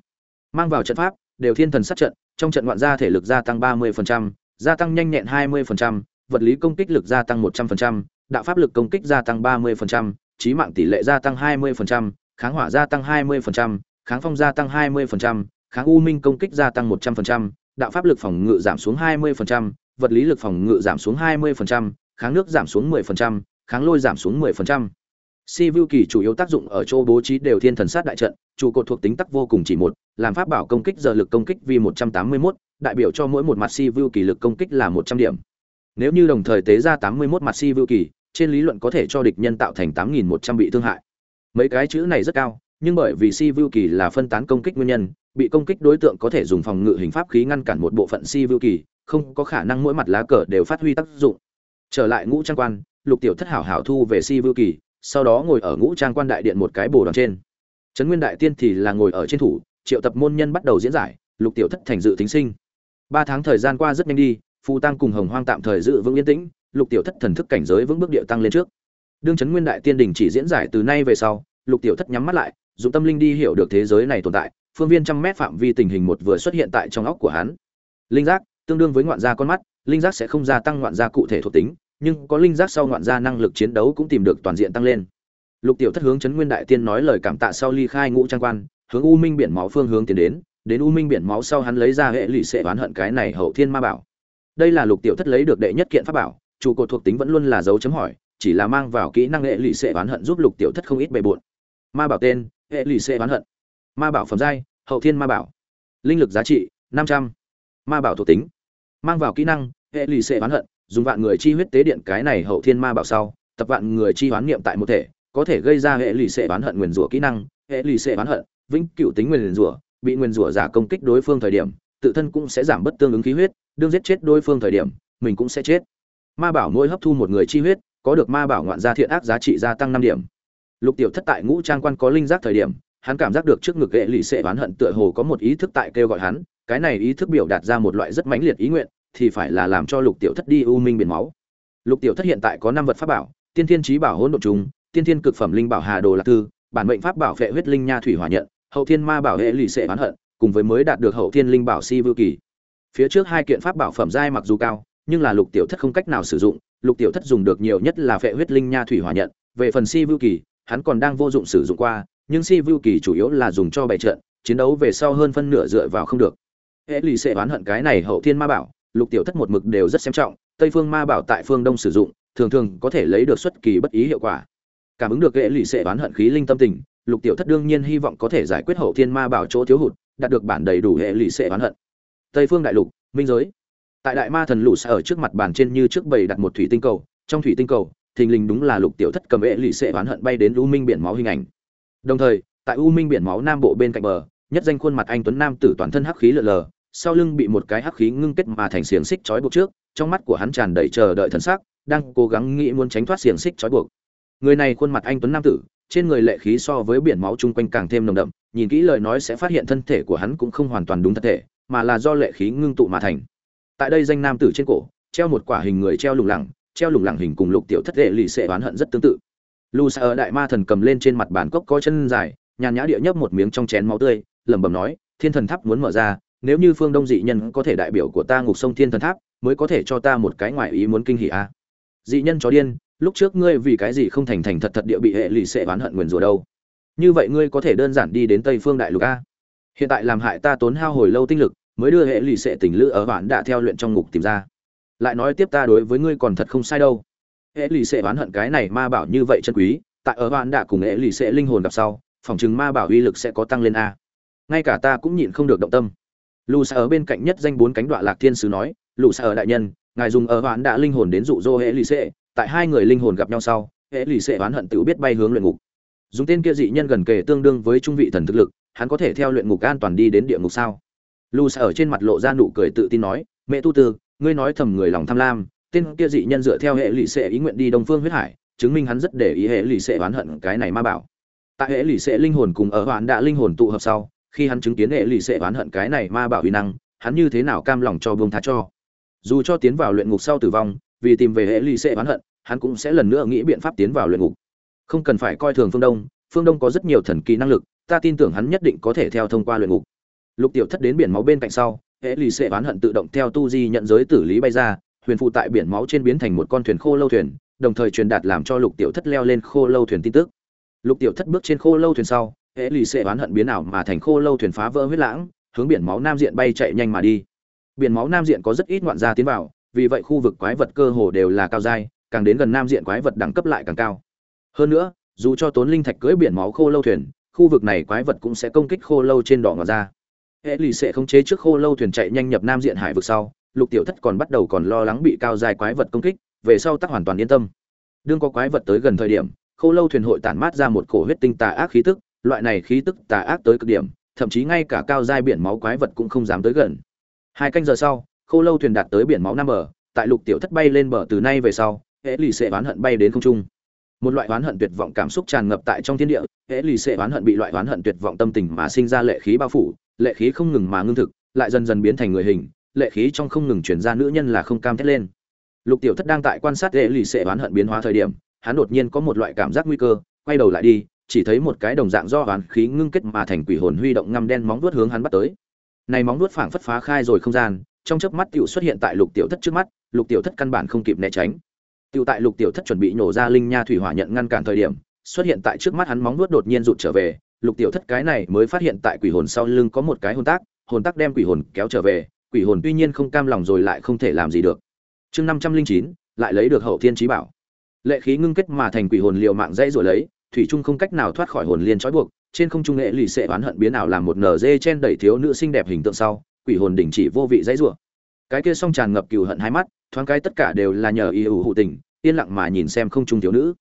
mang vào trận pháp đều thiên thần sát trận trong trận ngoạn gia thể lực gia tăng 30%, gia tăng nhanh nhẹn 20%, vật lý công kích lực gia tăng 100%, đạo pháp lực công kích gia tăng 30%, trí mạng tỷ lệ gia tăng 20%, kháng hỏa gia tăng 20%, kháng phong gia tăng 20%, kháng u minh công kích gia tăng 100%, đạo pháp lực phòng ngự giảm xuống 20%, vật lý lực phòng ngự giảm xuống 20%, kháng nước giảm xuống 10%, kháng lôi giảm xuống 10%. Si Vưu Kỳ chủ yếu tác dụng ở chỗ bố trí đều thiên thần sát đại trận, trụ cột thuộc tính tắc vô cùng chỉ một, làm pháp bảo công kích giờ lực công kích vì 181, đại biểu cho mỗi một mặt Si Vưu Kỳ lực công kích là 100 điểm. Nếu như đồng thời tế ra 81 mặt Si Vưu Kỳ, trên lý luận có thể cho địch nhân tạo thành 8100 bị thương hại. Mấy cái chữ này rất cao, nhưng bởi vì Si Vưu Kỳ là phân tán công kích nguyên nhân, bị công kích đối tượng có thể dùng phòng ngự hình pháp khí ngăn cản một bộ phận Si Vưu Kỳ, không có khả năng mỗi mặt lá cờ đều phát huy tác dụng. Trở lại ngũ trang quan, Lục Tiểu Thất hảo hảo thu về Si Vưu Kỳ, sau đó ngồi ở ngũ trang quan đại điện một cái bồ đoàn trên trấn nguyên đại tiên thì là ngồi ở trên thủ triệu tập môn nhân bắt đầu diễn giải lục tiểu thất thành dự tính sinh ba tháng thời gian qua rất nhanh đi, phù tăng cùng hồng hoang tạm thời dự vững yên tĩnh, lục tiểu thất thần thức cảnh giới vững bước địa tăng lên trước. Đương trấn nguyên đại tiên đình chỉ diễn giải từ nay về sau, lục tiểu thất nhắm mắt lại, dùng tâm linh đi hiểu được thế giới này tồn tại, phương viên trăm mét phạm vi tình hình một vừa xuất hiện tại trong óc của hắn. Linh giác, tương đương với ngoạn gia con mắt, linh giác sẽ không gia tăng ngoạn gia cụ thể thuộc tính, nhưng có linh giác sau ngoạn gia năng lực chiến đấu cũng tìm được toàn diện tăng lên. Lục tiểu thất hướng chấn nguyên đại tiên nói lời cảm tạ sau ly khai ngũ trang quan, hướng u minh biển máu phương hướng tiến đến đến u minh biển máu sau hắn lấy ra hệ lụy sẽ oán hận cái này hậu thiên ma bảo. Đây là lục tiểu thất lấy được đệ nhất kiện pháp bảo trụ cột thuộc tính vẫn luôn là dấu chấm hỏi, chỉ là mang vào kỹ năng hệ lụy sẽ oán hận giúp lục tiểu thất không ít bề bộn. Ma bảo tên, hệ lụy sẽ oán hận. Ma bảo phẩm giai, hậu thiên ma bảo. Linh lực giá trị, năm trăm. Ma bảo thuộc tính. Mang vào kỹ năng, hệ lụy sẽ oán hận, dùng vạn người chi huyết tế điện cái này hậu thiên ma bảo sau, tập vạn người chi hoán niệm tại một thể, có thể gây ra hệ lụy sẽ oán hận nguyền rủa kỹ năng, hệ lụy sẽ oán hận, vĩnh cửu tính nguyền rủa bị Nguyên rủa giả công kích đối phương thời điểm, tự thân cũng sẽ giảm bất tương ứng khí huyết, đương giết chết đối phương thời điểm, mình cũng sẽ chết. Ma bảo mỗi hấp thu một người chi huyết, có được ma bảo ngoạn gia thiện ác giá trị gia tăng năm điểm. Lục tiểu thất tại ngũ trang quan có linh giác thời điểm, hắn cảm giác được trước ngực lệ lì sẽ oán hận tựa hồ có một ý thức tại kêu gọi hắn, cái này ý thức biểu đạt ra một loại rất mãnh liệt ý nguyện, thì phải là làm cho lục tiểu thất đi u minh biển máu. Lục tiểu thất hiện tại có năm vật pháp bảo, tiên thiên trí bảo hỗn độn trùng, tiên thiên cực phẩm linh bảo hà đồ lạc thư, bản mệnh pháp bảo vệ huyết linh nha thủy hỏa nhận hậu thiên ma bảo hệ lì xệ oán hận, cùng với mới đạt được hậu thiên linh bảo si vưu kỳ. Phía trước hai kiện pháp bảo phẩm giai mặc dù cao, nhưng là lục tiểu thất không cách nào sử dụng, lục tiểu thất dùng được nhiều nhất là Phệ huyết linh nha thủy hỏa nhận, về phần si vưu kỳ, hắn còn đang vô dụng sử dụng qua, nhưng si vưu kỳ chủ yếu là dùng cho bày trận, chiến đấu về sau hơn phân nửa dựa vào không được. Hệ lì xệ oán hận cái này hậu thiên ma bảo, lục tiểu thất một mực đều rất xem trọng, tây phương ma bảo tại phương đông sử dụng, thường thường có thể lấy được xuất kỳ bất ý hiệu quả. Cảm ứng được hệ lụy sẽ oán hận khí linh tâm tình lục tiểu thất đương nhiên hy vọng có thể giải quyết hậu thiên ma bảo chỗ thiếu hụt, đạt được bản đầy đủ hệ lụy xệ oán hận. Tây phương đại lục, minh giới. Tại đại ma thần lũ sẽ ở trước mặt bàn trên như trước bầy đặt một thủy tinh cầu, trong thủy tinh cầu, thình lình đúng là lục tiểu thất cầm hệ lụy xệ oán hận bay đến u minh biển máu hình ảnh. Đồng thời, tại u minh biển máu nam bộ bên cạnh bờ, nhất danh khuôn mặt anh tuấn nam tử toàn thân hắc khí lờ lờ, sau lưng bị một cái hắc khí ngưng kết mà thành xiềng xích trói buộc trước, trong mắt của hắn tràn đầy chờ đợi thần sắc, đang cố gắng nghĩ muốn tránh thoát xiềng xích trói buộc. Người này khuôn mặt anh tuấn nam tử trên người lệ khí so với biển máu chung quanh càng thêm nồng đậm, nhìn kỹ lời nói sẽ phát hiện thân thể của hắn cũng không hoàn toàn đúng thân thể, mà là do lệ khí ngưng tụ mà thành. Tại đây danh nam tử trên cổ, treo một quả hình người treo lủng lẳng, treo lủng lẳng hình cùng lục tiểu thất lệ lì xệ oán hận rất tương tự. Lù sa ở đại ma thần cầm lên trên mặt bàn cốc có chân dài, nhàn nhã địa nhấp một miếng trong chén máu tươi, lẩm bẩm nói, thiên thần tháp muốn mở ra, nếu như phương đông dị nhân có thể đại biểu của ta ngục sông thiên thần tháp, mới có thể cho ta một cái ngoại ý muốn kinh hỉ a. Dị nhân chó điên lúc trước ngươi vì cái gì không thành thành thật thật địa bị hệ lụy sẽ oán hận nguyền rủa đâu? Như vậy ngươi có thể đơn giản đi đến tây phương đại lục a. Hiện tại làm hại ta tốn hao hồi lâu tinh lực, mới đưa hệ lụy sẽ tình lữ ở bản đã theo luyện trong ngục tìm ra. Lại nói tiếp ta đối với ngươi còn thật không sai đâu. Hệ lụy sẽ oán hận cái này ma bảo như vậy chân quý, tại ở bản đã cùng hệ lụy sẽ linh hồn gặp sau, phòng chứng ma bảo uy lực sẽ có tăng lên a. Ngay cả ta cũng nhịn không được động tâm. Lù xa ở bên cạnh nhất danh bốn cánh đoạn lạc thiên sứ nói lù xa ở đại nhân ngài dùng ở hoãn đã linh hồn đến dụ dỗ hệ lụy sẽ tại hai người linh hồn gặp nhau sau, hệ lụy sẽ oán hận tự biết bay hướng luyện ngục. Dùng tên kia dị nhân gần kề tương đương với trung vị thần thực lực, hắn có thể theo luyện ngục an toàn đi đến địa ngục sao? Lu ở trên mặt lộ ra nụ cười tự tin nói, mẹ tu tư, ngươi nói thầm người lòng tham lam, tên kia dị nhân dựa theo hệ lụy sẽ ý nguyện đi đông phương huyết hải, chứng minh hắn rất để ý hệ lụy sẽ oán hận cái này ma bảo. Tại hệ lụy sẽ linh hồn cùng ở hoãn đã linh hồn tụ hợp sau, khi hắn chứng kiến hệ lụy sẽ oán hận cái này ma bảo uy năng, hắn như thế nào cam lòng cho buông tha cho? Dù cho tiến vào luyện ngục sau tử vong, vì tìm về hệ ly sẽ oán hận, hắn cũng sẽ lần nữa nghĩ biện pháp tiến vào luyện ngục. Không cần phải coi thường phương đông phương đông có rất nhiều thần kỳ năng lực, ta tin tưởng hắn nhất định có thể theo thông qua luyện ngục. Lục tiểu thất đến biển máu bên cạnh sau, hệ lì sẽ oán hận tự động theo tu di nhận giới tử lý bay ra, huyền phụ tại biển máu trên biến thành một con thuyền khô lâu thuyền, đồng thời truyền đạt làm cho lục tiểu thất leo lên khô lâu thuyền tin tức. Lục tiểu thất bước trên khô lâu thuyền sau, hệ lì sẽ oán hận biến ảo mà thành khô lâu thuyền phá vỡ huyết lãng, hướng biển máu nam diện bay chạy nhanh mà đi biển máu nam diện có rất ít ngoạn gia tiến vào, vì vậy khu vực quái vật cơ hồ đều là cao dai, càng đến gần nam diện quái vật đẳng cấp lại càng cao. Hơn nữa, dù cho tốn linh thạch cưỡi biển máu khô lâu thuyền, khu vực này quái vật cũng sẽ công kích khô lâu trên đỏ ngọt ra hệ lì sẽ khống chế trước khô lâu thuyền chạy nhanh nhập nam diện hải vực sau, lục tiểu thất còn bắt đầu còn lo lắng bị cao dài quái vật công kích, về sau tắc hoàn toàn yên tâm. Đương có quái vật tới gần thời điểm, khô lâu thuyền hội tản mát ra một cổ huyết tinh tà ác khí tức, loại này khí tức tà ác tới cực điểm, thậm chí ngay cả cao giai biển máu quái vật cũng không dám tới gần hai canh giờ sau, khô lâu thuyền đạt tới biển máu nam bờ, tại lục tiểu thất bay lên bờ từ nay về sau, hệ lì sẽ oán hận bay đến không trung. Một loại oán hận tuyệt vọng cảm xúc tràn ngập tại trong thiên địa, hệ lì sẽ oán hận bị loại oán hận tuyệt vọng tâm tình mà sinh ra lệ khí bao phủ, lệ khí không ngừng mà ngưng thực, lại dần dần biến thành người hình, lệ khí trong không ngừng chuyển ra nữ nhân là không cam thét lên. Lục tiểu thất đang tại quan sát hệ lì sẽ oán hận biến hóa thời điểm, hắn đột nhiên có một loại cảm giác nguy cơ, quay đầu lại đi, chỉ thấy một cái đồng dạng do oán khí ngưng kết mà thành quỷ hồn huy động ngăm đen móng vuốt hướng hắn bắt tới này móng nuốt phảng phất phá khai rồi không gian, trong chớp mắt tiểu xuất hiện tại lục tiểu thất trước mắt, lục tiểu thất căn bản không kịp né tránh. Tiểu tại lục tiểu thất chuẩn bị nổ ra linh nha thủy hỏa nhận ngăn cản thời điểm, xuất hiện tại trước mắt hắn móng nuốt đột nhiên rụt trở về, lục tiểu thất cái này mới phát hiện tại quỷ hồn sau lưng có một cái hồn tác hồn tác đem quỷ hồn kéo trở về, quỷ hồn tuy nhiên không cam lòng rồi lại không thể làm gì được. Chương năm trăm linh chín, lại lấy được hậu thiên trí bảo. Lệ khí ngưng kết mà thành quỷ hồn liều mạng dãy rồi lấy thủy trung không cách nào thoát khỏi hồn liên trói buộc, trên không trung nghệ lì xệ oán hận biến ảo làm một nở dê chen đẩy thiếu nữ xinh đẹp hình tượng sau, quỷ hồn đình chỉ vô vị dãy rủa. Cái kia song tràn ngập cừu hận hai mắt, thoáng cái tất cả đều là nhờ y ủ hụ tình, yên lặng mà nhìn xem không trung thiếu nữ.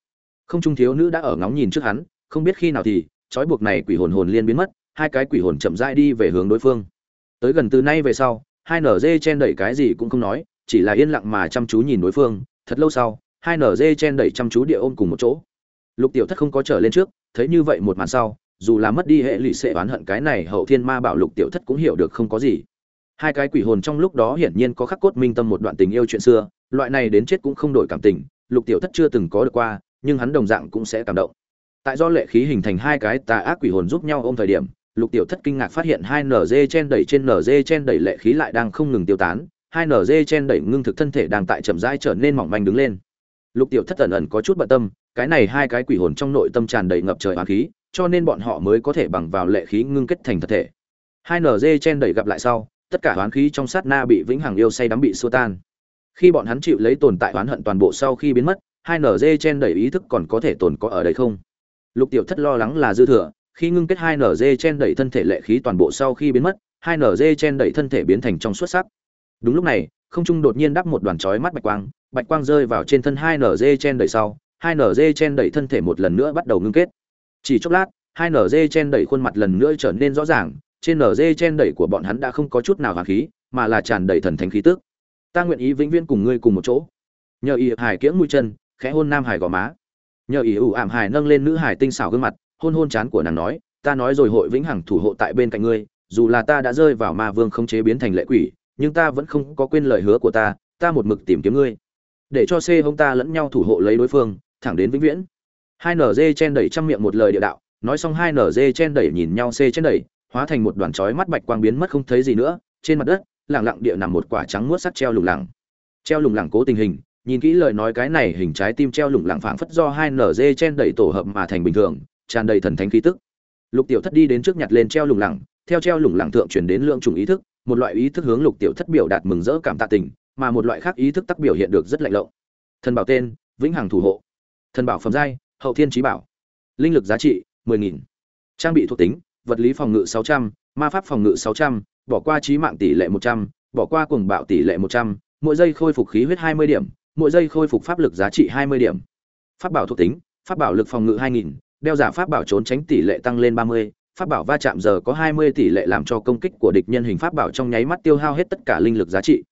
Không trung thiếu nữ đã ở ngóng nhìn trước hắn, không biết khi nào thì, trói buộc này quỷ hồn hồn liên biến mất, hai cái quỷ hồn chậm rãi đi về hướng đối phương. Tới gần từ nay về sau, hai nở dê chen đẩy cái gì cũng không nói, chỉ là yên lặng mà chăm chú nhìn đối phương, thật lâu sau, hai nở dê chen đẩy chăm chú địa ôm cùng một chỗ lục tiểu thất không có trở lên trước, thấy như vậy một màn sau, dù là mất đi hệ lụy sẽ oán hận cái này hậu thiên ma bảo lục tiểu thất cũng hiểu được không có gì. Hai cái quỷ hồn trong lúc đó hiển nhiên có khắc cốt minh tâm một đoạn tình yêu chuyện xưa, loại này đến chết cũng không đổi cảm tình, lục tiểu thất chưa từng có được qua, nhưng hắn đồng dạng cũng sẽ cảm động. Tại do lệ khí hình thành hai cái tà ác quỷ hồn giúp nhau ôm thời điểm, lục tiểu thất kinh ngạc phát hiện hai nz chen đẩy trên nz chen đẩy lệ khí lại đang không ngừng tiêu tán, hai nz chen đẩy ngưng thực thân thể đang tại chậm rãi trở nên mỏng manh đứng lên. Lục tiểu thất ẩn ẩn có chút bận tâm cái này hai cái quỷ hồn trong nội tâm tràn đầy ngập trời oán khí, cho nên bọn họ mới có thể bằng vào lệ khí ngưng kết thành thật thể. Hai nz chen đẩy gặp lại sau, tất cả oán khí trong sát na bị vĩnh hằng yêu say đắm bị xua tan. Khi bọn hắn chịu lấy tồn tại oán hận toàn bộ sau khi biến mất, hai nz chen đẩy ý thức còn có thể tồn có ở đây không? Lục tiểu thất lo lắng là dư thừa, khi ngưng kết hai nz chen đẩy thân thể lệ khí toàn bộ sau khi biến mất, hai nz chen đẩy thân thể biến thành trong xuất sắc. Đúng lúc này, không trung đột nhiên đắp một đoàn chói mắt bạch quang bạch quang rơi vào trên thân hai nz chen đẩy sau hai nở dê chen đẩy thân thể một lần nữa bắt đầu ngưng kết. Chỉ chốc lát, hai nở dê chen đẩy khuôn mặt lần nữa trở nên rõ ràng, trên nở dê chen đẩy của bọn hắn đã không có chút nào hoàng khí, mà là tràn đầy thần thánh khí tức. Ta nguyện ý vĩnh viễn cùng ngươi cùng một chỗ. Nhờ ý hải kiễng mũi chân, khẽ hôn nam hải gò má. Nhờ ý ủ ảm hải nâng lên nữ hải tinh xảo gương mặt, hôn hôn chán của nàng nói, ta nói rồi hội vĩnh hằng thủ hộ tại bên cạnh ngươi, dù là ta đã rơi vào ma vương không chế biến thành lệ quỷ, nhưng ta vẫn không có quên lời hứa của ta ta một mực tìm kiếm ngươi. Để cho c hông ta lẫn nhau thủ hộ lấy đối phương thẳng đến vĩnh viễn. Hai nz chen đẩy trăm miệng một lời địa đạo, nói xong hai nz chen đẩy nhìn nhau c chen đẩy, hóa thành một đoàn chói mắt bạch quang biến mất không thấy gì nữa, trên mặt đất lẳng lặng địa nằm một quả trắng muốt sắt treo lủng lẳng. Treo lủng lẳng cố tình hình, nhìn kỹ lời nói cái này hình trái tim treo lủng lẳng phảng phất do hai nz chen đẩy tổ hợp mà thành bình thường, tràn đầy thần thánh khí tức. Lục tiểu thất đi đến trước nhặt lên treo lủng lẳng, theo treo lủng lẳng thượng truyền đến lượng trùng ý thức, một loại ý thức hướng lục tiểu thất biểu đạt mừng rỡ cảm tạ tình, mà một loại khác ý thức tác biểu hiện được rất lạnh lộng thần bảo tên, vĩnh hằng thủ hộ thần bảo phẩm giai hậu thiên trí bảo linh lực giá trị 10.000. trang bị thuộc tính vật lý phòng ngự 600, ma pháp phòng ngự 600, bỏ qua trí mạng tỷ lệ 100, bỏ qua cuồng bạo tỷ lệ 100, mỗi giây khôi phục khí huyết 20 điểm, mỗi giây khôi phục pháp lực giá trị 20 điểm. Pháp bảo thuộc tính, pháp bảo lực phòng ngự 2.000, đeo giả pháp bảo trốn tránh tỷ lệ tăng lên 30, pháp bảo va chạm giờ có 20 tỷ lệ làm cho công kích của địch nhân hình pháp bảo trong nháy mắt tiêu hao hết tất cả linh lực giá trị.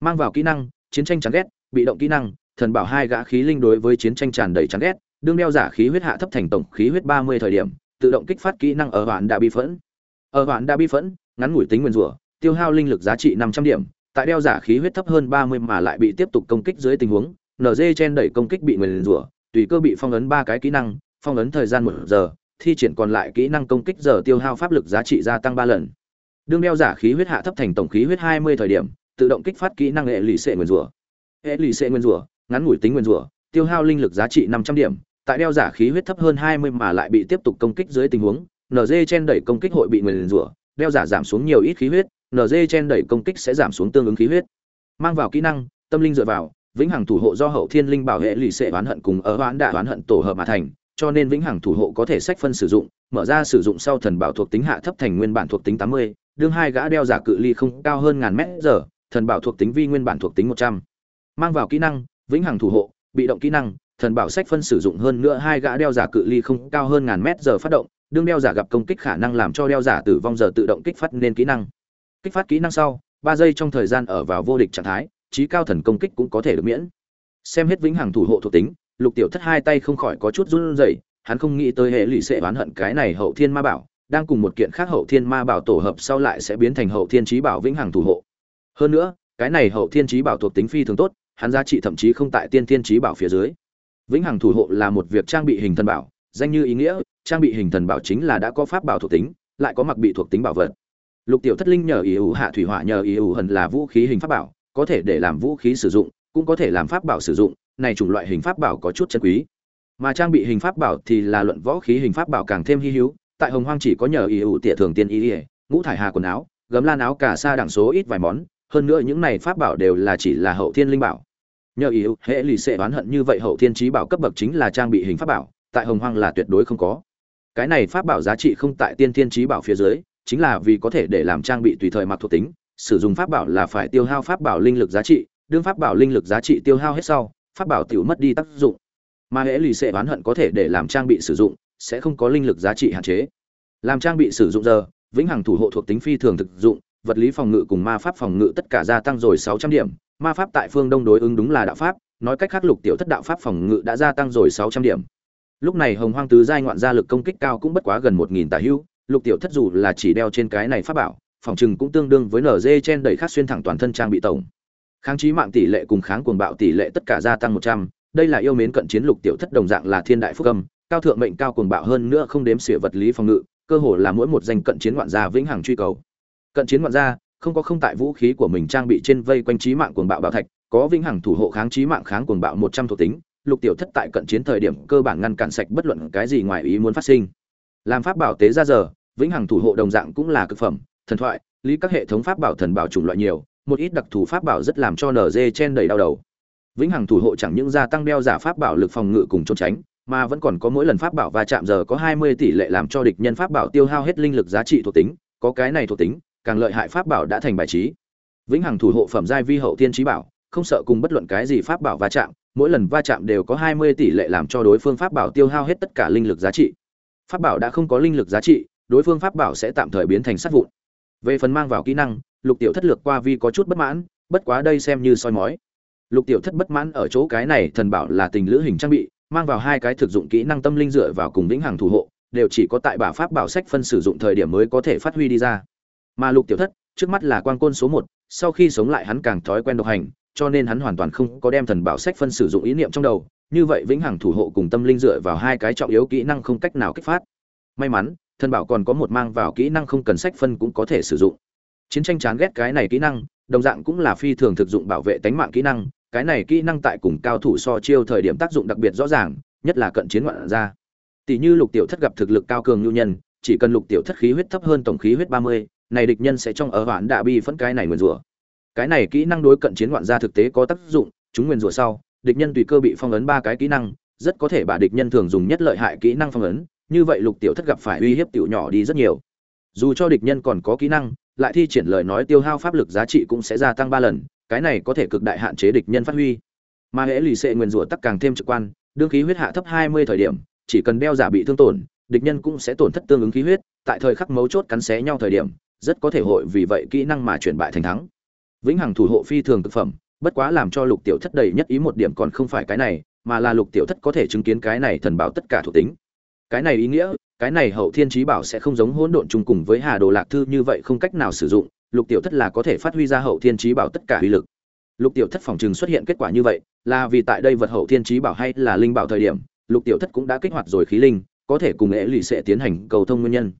Mang vào kỹ năng, chiến tranh chán ghét, bị động kỹ năng, thần bảo hai gã khí linh đối với chiến tranh tràn đầy chán ghét, đương đeo giả khí huyết hạ thấp thành tổng khí huyết 30 thời điểm, tự động kích phát kỹ năng ở hoạn đã bị phẫn. Ở hoạn đã bị phẫn, ngắn ngủi tính nguyên rủa, tiêu hao linh lực giá trị 500 điểm, tại đeo giả khí huyết thấp hơn 30 mà lại bị tiếp tục công kích dưới tình huống, NZ chen đẩy công kích bị nguyên rủa, tùy cơ bị phong ấn ba cái kỹ năng, phong ấn thời gian 1 giờ, thi triển còn lại kỹ năng công kích giờ tiêu hao pháp lực giá trị gia tăng 3 lần. Đương đeo giả khí huyết hạ thấp thành tổng khí huyết 20 thời điểm, tự động kích phát kỹ năng hệ lụy sệ nguyên rủa. Hệ lụy sệ nguyên rủa, ngắn ngủi tính nguyên rủa, tiêu hao linh lực giá trị 500 điểm, tại đeo giả khí huyết thấp hơn 20 mà lại bị tiếp tục công kích dưới tình huống, NZ chen đẩy công kích hội bị nguyên rủa, đeo giả giảm xuống nhiều ít khí huyết, NZ chen đẩy công kích sẽ giảm xuống tương ứng khí huyết mang vào kỹ năng tâm linh dựa vào vĩnh hằng thủ hộ do hậu thiên linh bảo hệ lì sẽ oán hận cùng ở oán đả oán hận tổ hợp mà thành cho nên vĩnh hằng thủ hộ có thể sách phân sử dụng mở ra sử dụng sau thần bảo thuộc tính hạ thấp thành nguyên bản thuộc tính 80, đương hai gã đeo giả cự ly không cao hơn ngàn mét giờ thần bảo thuộc tính vi nguyên bản thuộc tính 100. mang vào kỹ năng vĩnh hằng thủ hộ, bị động kỹ năng, thần bảo sách phân sử dụng hơn nữa hai gã đeo giả cự ly không cao hơn ngàn mét giờ phát động, đương đeo giả gặp công kích khả năng làm cho đeo giả tử vong giờ tự động kích phát nên kỹ năng. Kích phát kỹ năng sau, ba giây trong thời gian ở vào vô địch trạng thái, trí cao thần công kích cũng có thể được miễn. Xem hết vĩnh hằng thủ hộ thuộc tính, lục tiểu thất hai tay không khỏi có chút run rẩy, hắn không nghĩ tới hệ lụy sẽ oán hận cái này hậu thiên ma bảo, đang cùng một kiện khác hậu thiên ma bảo tổ hợp sau lại sẽ biến thành hậu thiên trí bảo vĩnh hằng thủ hộ. Hơn nữa, cái này hậu thiên trí bảo thuộc tính phi thường tốt hắn giá trị thậm chí không tại tiên thiên trí bảo phía dưới. Vĩnh hằng thủ hộ là một việc trang bị hình thần bảo, danh như ý nghĩa, trang bị hình thần bảo chính là đã có pháp bảo thuộc tính, lại có mặc bị thuộc tính bảo vật. Lục tiểu thất linh nhờ ý ủ hạ thủy hỏa nhờ ý ủ hần là vũ khí hình pháp bảo, có thể để làm vũ khí sử dụng, cũng có thể làm pháp bảo sử dụng, này chủng loại hình pháp bảo có chút chân quý. Mà trang bị hình pháp bảo thì là luận võ khí hình pháp bảo càng thêm hy hữu, tại hồng hoang chỉ có nhờ ý ủ tỉa thường tiên ý ỉa ngũ thải hà quần áo, gấm lan áo cả xa đẳng số ít vài món, hơn nữa những này pháp bảo đều là chỉ là hậu thiên linh bảo nhờ ý hệ lì sẽ oán hận như vậy hậu thiên trí bảo cấp bậc chính là trang bị hình pháp bảo, tại hồng hoang là tuyệt đối không có. Cái này pháp bảo giá trị không tại tiên thiên trí bảo phía dưới, chính là vì có thể để làm trang bị tùy thời mặc thuộc tính, sử dụng pháp bảo là phải tiêu hao pháp bảo linh lực giá trị, đương pháp bảo linh lực giá trị tiêu hao hết sau, pháp bảo tiểu mất đi tác dụng. Mà hệ lì xệ oán hận có thể để làm trang bị sử dụng, sẽ không có linh lực giá trị hạn chế. Làm trang bị sử dụng giờ, vĩnh hằng thủ hộ thuộc tính phi thường thực dụng vật lý phòng ngự cùng ma pháp phòng ngự tất cả gia tăng rồi sáu trăm điểm. Ma pháp tại phương đông đối ứng đúng là đạo pháp nói cách khác lục tiểu thất đạo pháp phòng ngự đã gia tăng rồi sáu trăm điểm. Lúc này hồng hoang tứ giai ngoạn gia lực công kích cao cũng bất quá gần một nghìn hữu, hưu lục tiểu thất dù là chỉ đeo trên cái này pháp bảo phòng trừng cũng tương đương với nở dê trên đẩy khắc xuyên thẳng toàn thân trang bị tổng. Kháng trí mạng tỷ lệ cùng kháng cuồng bạo tỷ lệ tất cả gia tăng một trăm đây là yêu mến cận chiến lục tiểu thất đồng dạng là thiên đại phúc âm cao thượng mệnh cao cuồng bạo hơn nữa không đếm xỉa vật lý phòng ngự cơ hồ là mỗi một danh cận chiến ngoạn gia vĩnh hằng truy cầu cận chiến ngoạn gia, không có không tại vũ khí của mình trang bị trên vây quanh trí mạng cuồng bạo bảo thạch, có vĩnh hằng thủ hộ kháng trí mạng kháng cuồng bạo một trăm thuộc tính, lục tiểu thất tại cận chiến thời điểm cơ bản ngăn cản sạch bất luận cái gì ngoài ý muốn phát sinh. Làm pháp bảo tế ra giờ, vĩnh hằng thủ hộ đồng dạng cũng là cực phẩm, thần thoại, lý các hệ thống pháp bảo thần bảo chủng loại nhiều, một ít đặc thù pháp bảo rất làm cho nở dê chen đầy đau đầu. Vĩnh hằng thủ hộ chẳng những gia tăng đeo giả pháp bảo lực phòng ngự cùng trốn tránh, mà vẫn còn có mỗi lần pháp bảo va chạm giờ có 20 tỷ lệ làm cho địch nhân pháp bảo tiêu hao hết linh lực giá trị thuộc tính, có cái này thuộc tính càng lợi hại pháp bảo đã thành bài trí. Vĩnh hằng thủ hộ phẩm giai vi hậu tiên trí bảo, không sợ cùng bất luận cái gì pháp bảo va chạm, mỗi lần va chạm đều có 20 tỷ lệ làm cho đối phương pháp bảo tiêu hao hết tất cả linh lực giá trị. Pháp bảo đã không có linh lực giá trị, đối phương pháp bảo sẽ tạm thời biến thành sát vụn. Về phần mang vào kỹ năng, lục tiểu thất lược qua vi có chút bất mãn, bất quá đây xem như soi mói. Lục tiểu thất bất mãn ở chỗ cái này, thần bảo là tình lữ hình trang bị, mang vào hai cái thực dụng kỹ năng tâm linh dựa vào cùng vĩnh hằng thủ hộ, đều chỉ có tại bả pháp bảo sách phân sử dụng thời điểm mới có thể phát huy đi ra mà lục tiểu thất, trước mắt là quan côn số một, sau khi sống lại hắn càng thói quen độc hành, cho nên hắn hoàn toàn không có đem thần bảo sách phân sử dụng ý niệm trong đầu, như vậy vĩnh hằng thủ hộ cùng tâm linh dựa vào hai cái trọng yếu kỹ năng không cách nào kích phát. May mắn, thần bảo còn có một mang vào kỹ năng không cần sách phân cũng có thể sử dụng. Chiến tranh chán ghét cái này kỹ năng, đồng dạng cũng là phi thường thực dụng bảo vệ tánh mạng kỹ năng, cái này kỹ năng tại cùng cao thủ so chiêu thời điểm tác dụng đặc biệt rõ ràng, nhất là cận chiến ngoạn ra tỷ như lục tiểu thất gặp thực lực cao cường nhu nhân, chỉ cần lục tiểu thất khí huyết thấp hơn tổng khí huyết ba mươi này địch nhân sẽ trong ở hoãn đạ bi phẫn cái này nguyền rủa. Cái này kỹ năng đối cận chiến ngoạn gia thực tế có tác dụng, chúng nguyền rủa sau, địch nhân tùy cơ bị phong ấn ba cái kỹ năng, rất có thể bà địch nhân thường dùng nhất lợi hại kỹ năng phong ấn, như vậy lục tiểu thất gặp phải uy hiếp tiểu nhỏ đi rất nhiều. Dù cho địch nhân còn có kỹ năng, lại thi triển lời nói tiêu hao pháp lực giá trị cũng sẽ gia tăng ba lần, cái này có thể cực đại hạn chế địch nhân phát huy. Mà hễ lì xệ nguyên rủa tắc càng thêm trực quan, đương khí huyết hạ thấp hai mươi thời điểm, chỉ cần đeo giả bị thương tổn, địch nhân cũng sẽ tổn thất tương ứng khí huyết, tại thời khắc mấu chốt cắn xé nhau thời điểm rất có thể hội vì vậy kỹ năng mà chuyển bại thành thắng. Vĩnh hằng thủ hộ phi thường thực phẩm, bất quá làm cho lục tiểu thất đầy nhất ý một điểm còn không phải cái này, mà là lục tiểu thất có thể chứng kiến cái này thần bảo tất cả thuộc tính. Cái này ý nghĩa, cái này hậu thiên trí bảo sẽ không giống hỗn độn chung cùng với hà đồ lạc thư như vậy không cách nào sử dụng, lục tiểu thất là có thể phát huy ra hậu thiên trí bảo tất cả uy lực. Lục tiểu thất phòng trường xuất hiện kết quả như vậy, là vì tại đây vật hậu thiên trí bảo hay là linh bảo thời điểm, lục tiểu thất cũng đã kích hoạt rồi khí linh, có thể cùng ế lì sẽ tiến hành cầu thông nguyên nhân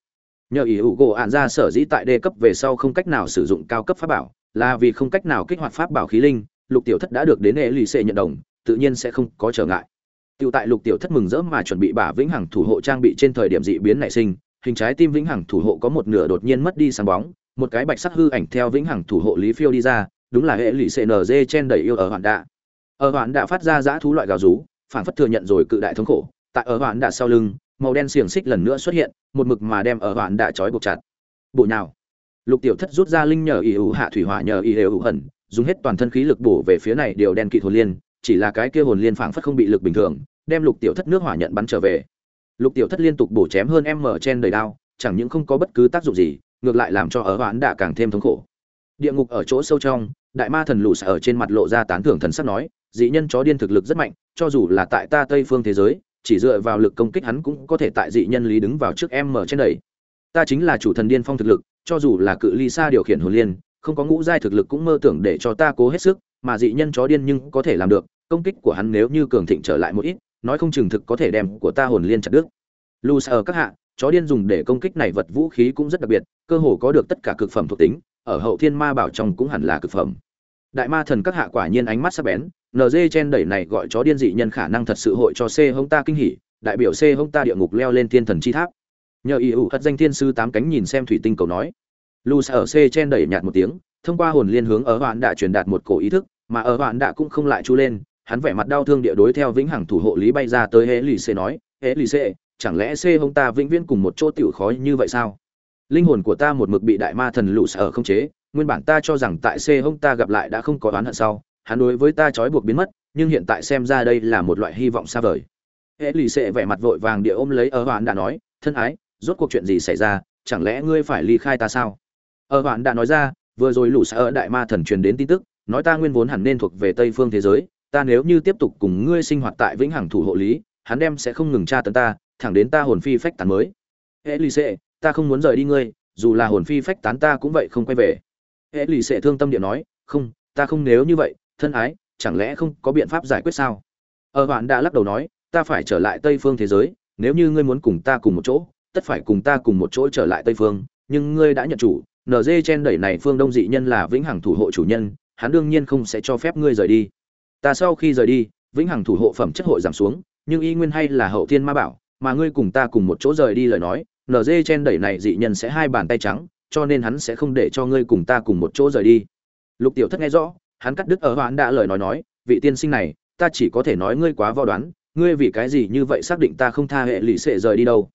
nhờ ý hữu gỗ ạn ra sở dĩ tại đê cấp về sau không cách nào sử dụng cao cấp pháp bảo là vì không cách nào kích hoạt pháp bảo khí linh lục tiểu thất đã được đến hệ lì xệ nhận đồng tự nhiên sẽ không có trở ngại. Tiểu tại Lục Tiểu Thất mừng rỡ mà chuẩn bị bả vĩnh hằng thủ hộ trang bị trên thời điểm dị biến nảy sinh, hình trái tim vĩnh hằng thủ hộ có một nửa đột nhiên mất đi sáng bóng, một cái bạch sắc hư ảnh theo vĩnh hằng thủ hộ lý phiêu đi ra đúng là hệ lụy cng chen đẩy yêu ở hoạn đạ. Ở hoạn đạ phát ra dã thú loại gào rú phản phất thừa nhận rồi cự đại thống khổ tại ở hoạn đạ sau lưng màu đen xiềng xích lần nữa xuất hiện, một mực mà đem ở hoạn đã trói buộc chặt. Bộ nào lục tiểu thất rút ra linh nhờ ý hữu hạ thủy hỏa nhờ ý hữu hẩn dùng hết toàn thân khí lực bổ về phía này điều đen kỵ hồn liên, chỉ là cái kia hồn liên phảng phất không bị lực bình thường, đem lục tiểu thất nước hỏa nhận bắn trở về. Lục tiểu thất liên tục bổ chém hơn em mở trên đầy đao, chẳng những không có bất cứ tác dụng gì, ngược lại làm cho ở hoãn đã càng thêm thống khổ. Địa ngục ở chỗ sâu trong, đại ma thần lù ở trên mặt lộ ra tán thưởng thần sắc nói, dị nhân chó điên thực lực rất mạnh, cho dù là tại ta tây phương thế giới chỉ dựa vào lực công kích hắn cũng có thể tại dị nhân lý đứng vào trước em mở trên đầy ta chính là chủ thần điên phong thực lực, cho dù là cự ly xa điều khiển hồn liên, không có ngũ giai thực lực cũng mơ tưởng để cho ta cố hết sức, mà dị nhân chó điên nhưng có thể làm được, công kích của hắn nếu như cường thịnh trở lại một ít, nói không chừng thực có thể đem của ta hồn liên chặt đứt. Lu ở các hạ, chó điên dùng để công kích này vật vũ khí cũng rất đặc biệt, cơ hồ có được tất cả cực phẩm thuộc tính, ở hậu thiên ma bảo trong cũng hẳn là cực phẩm đại ma thần các hạ quả nhiên ánh mắt sắc bén nd chen đẩy này gọi chó điên dị nhân khả năng thật sự hội cho c hông ta kinh hỉ, đại biểu c hông ta địa ngục leo lên thiên thần chi tháp. Nhờ ý ủ hất danh thiên sư tám cánh nhìn xem thủy tinh cầu nói. Lu ở c chen đẩy nhạt một tiếng, thông qua hồn liên hướng ở hoạn đã truyền đạt một cổ ý thức, mà ở hoạn đã cũng không lại chu lên, hắn vẻ mặt đau thương địa đối theo vĩnh hằng thủ hộ lý bay ra tới hễ lì xê nói, hễ lì xê, chẳng lẽ c hông ta vĩnh viễn cùng một chỗ tiểu khó như vậy sao? Linh hồn của ta một mực bị đại ma thần lũ sở không chế nguyên bản ta cho rằng tại c hông ta gặp lại đã không có oán hận sau, hắn đối với ta trói buộc biến mất, nhưng hiện tại xem ra đây là một loại hy vọng xa vời. Hễ lì xệ vẻ mặt vội vàng địa ôm lấy ở hoạn đã nói, thân ái, rốt cuộc chuyện gì xảy ra, chẳng lẽ ngươi phải ly khai ta sao? Ở hoạn đã nói ra, vừa rồi lũ ở đại ma thần truyền đến tin tức, nói ta nguyên vốn hẳn nên thuộc về tây phương thế giới, ta nếu như tiếp tục cùng ngươi sinh hoạt tại vĩnh hằng thủ hộ lý, hắn đem sẽ không ngừng tra tấn ta, thẳng đến ta hồn phi phách tán mới. Hệ lì xệ, ta không muốn rời đi ngươi, dù là hồn phi phách tán ta cũng vậy không quay về hệ lì sẽ thương tâm điện nói, không, ta không nếu như vậy, thân ái, chẳng lẽ không có biện pháp giải quyết sao? Ở bạn đã lắc đầu nói, ta phải trở lại tây phương thế giới, nếu như ngươi muốn cùng ta cùng một chỗ, tất phải cùng ta cùng một chỗ trở lại tây phương. Nhưng ngươi đã nhận chủ nd chen đẩy này phương đông dị nhân là vĩnh hằng thủ hộ chủ nhân, hắn đương nhiên không sẽ cho phép ngươi rời đi. Ta sau khi rời đi, vĩnh hằng thủ hộ phẩm chất hội giảm xuống, nhưng y nguyên hay là hậu thiên ma bảo, mà ngươi cùng ta cùng một chỗ rời đi lời nói nd chen đẩy này dị nhân sẽ hai bàn tay trắng cho nên hắn sẽ không để cho ngươi cùng ta cùng một chỗ rời đi. Lục tiểu thất nghe rõ, hắn cắt đứt ở hoãn đã lời nói nói, vị tiên sinh này, ta chỉ có thể nói ngươi quá vo đoán, ngươi vì cái gì như vậy xác định ta không tha hệ lụy sệ rời đi đâu.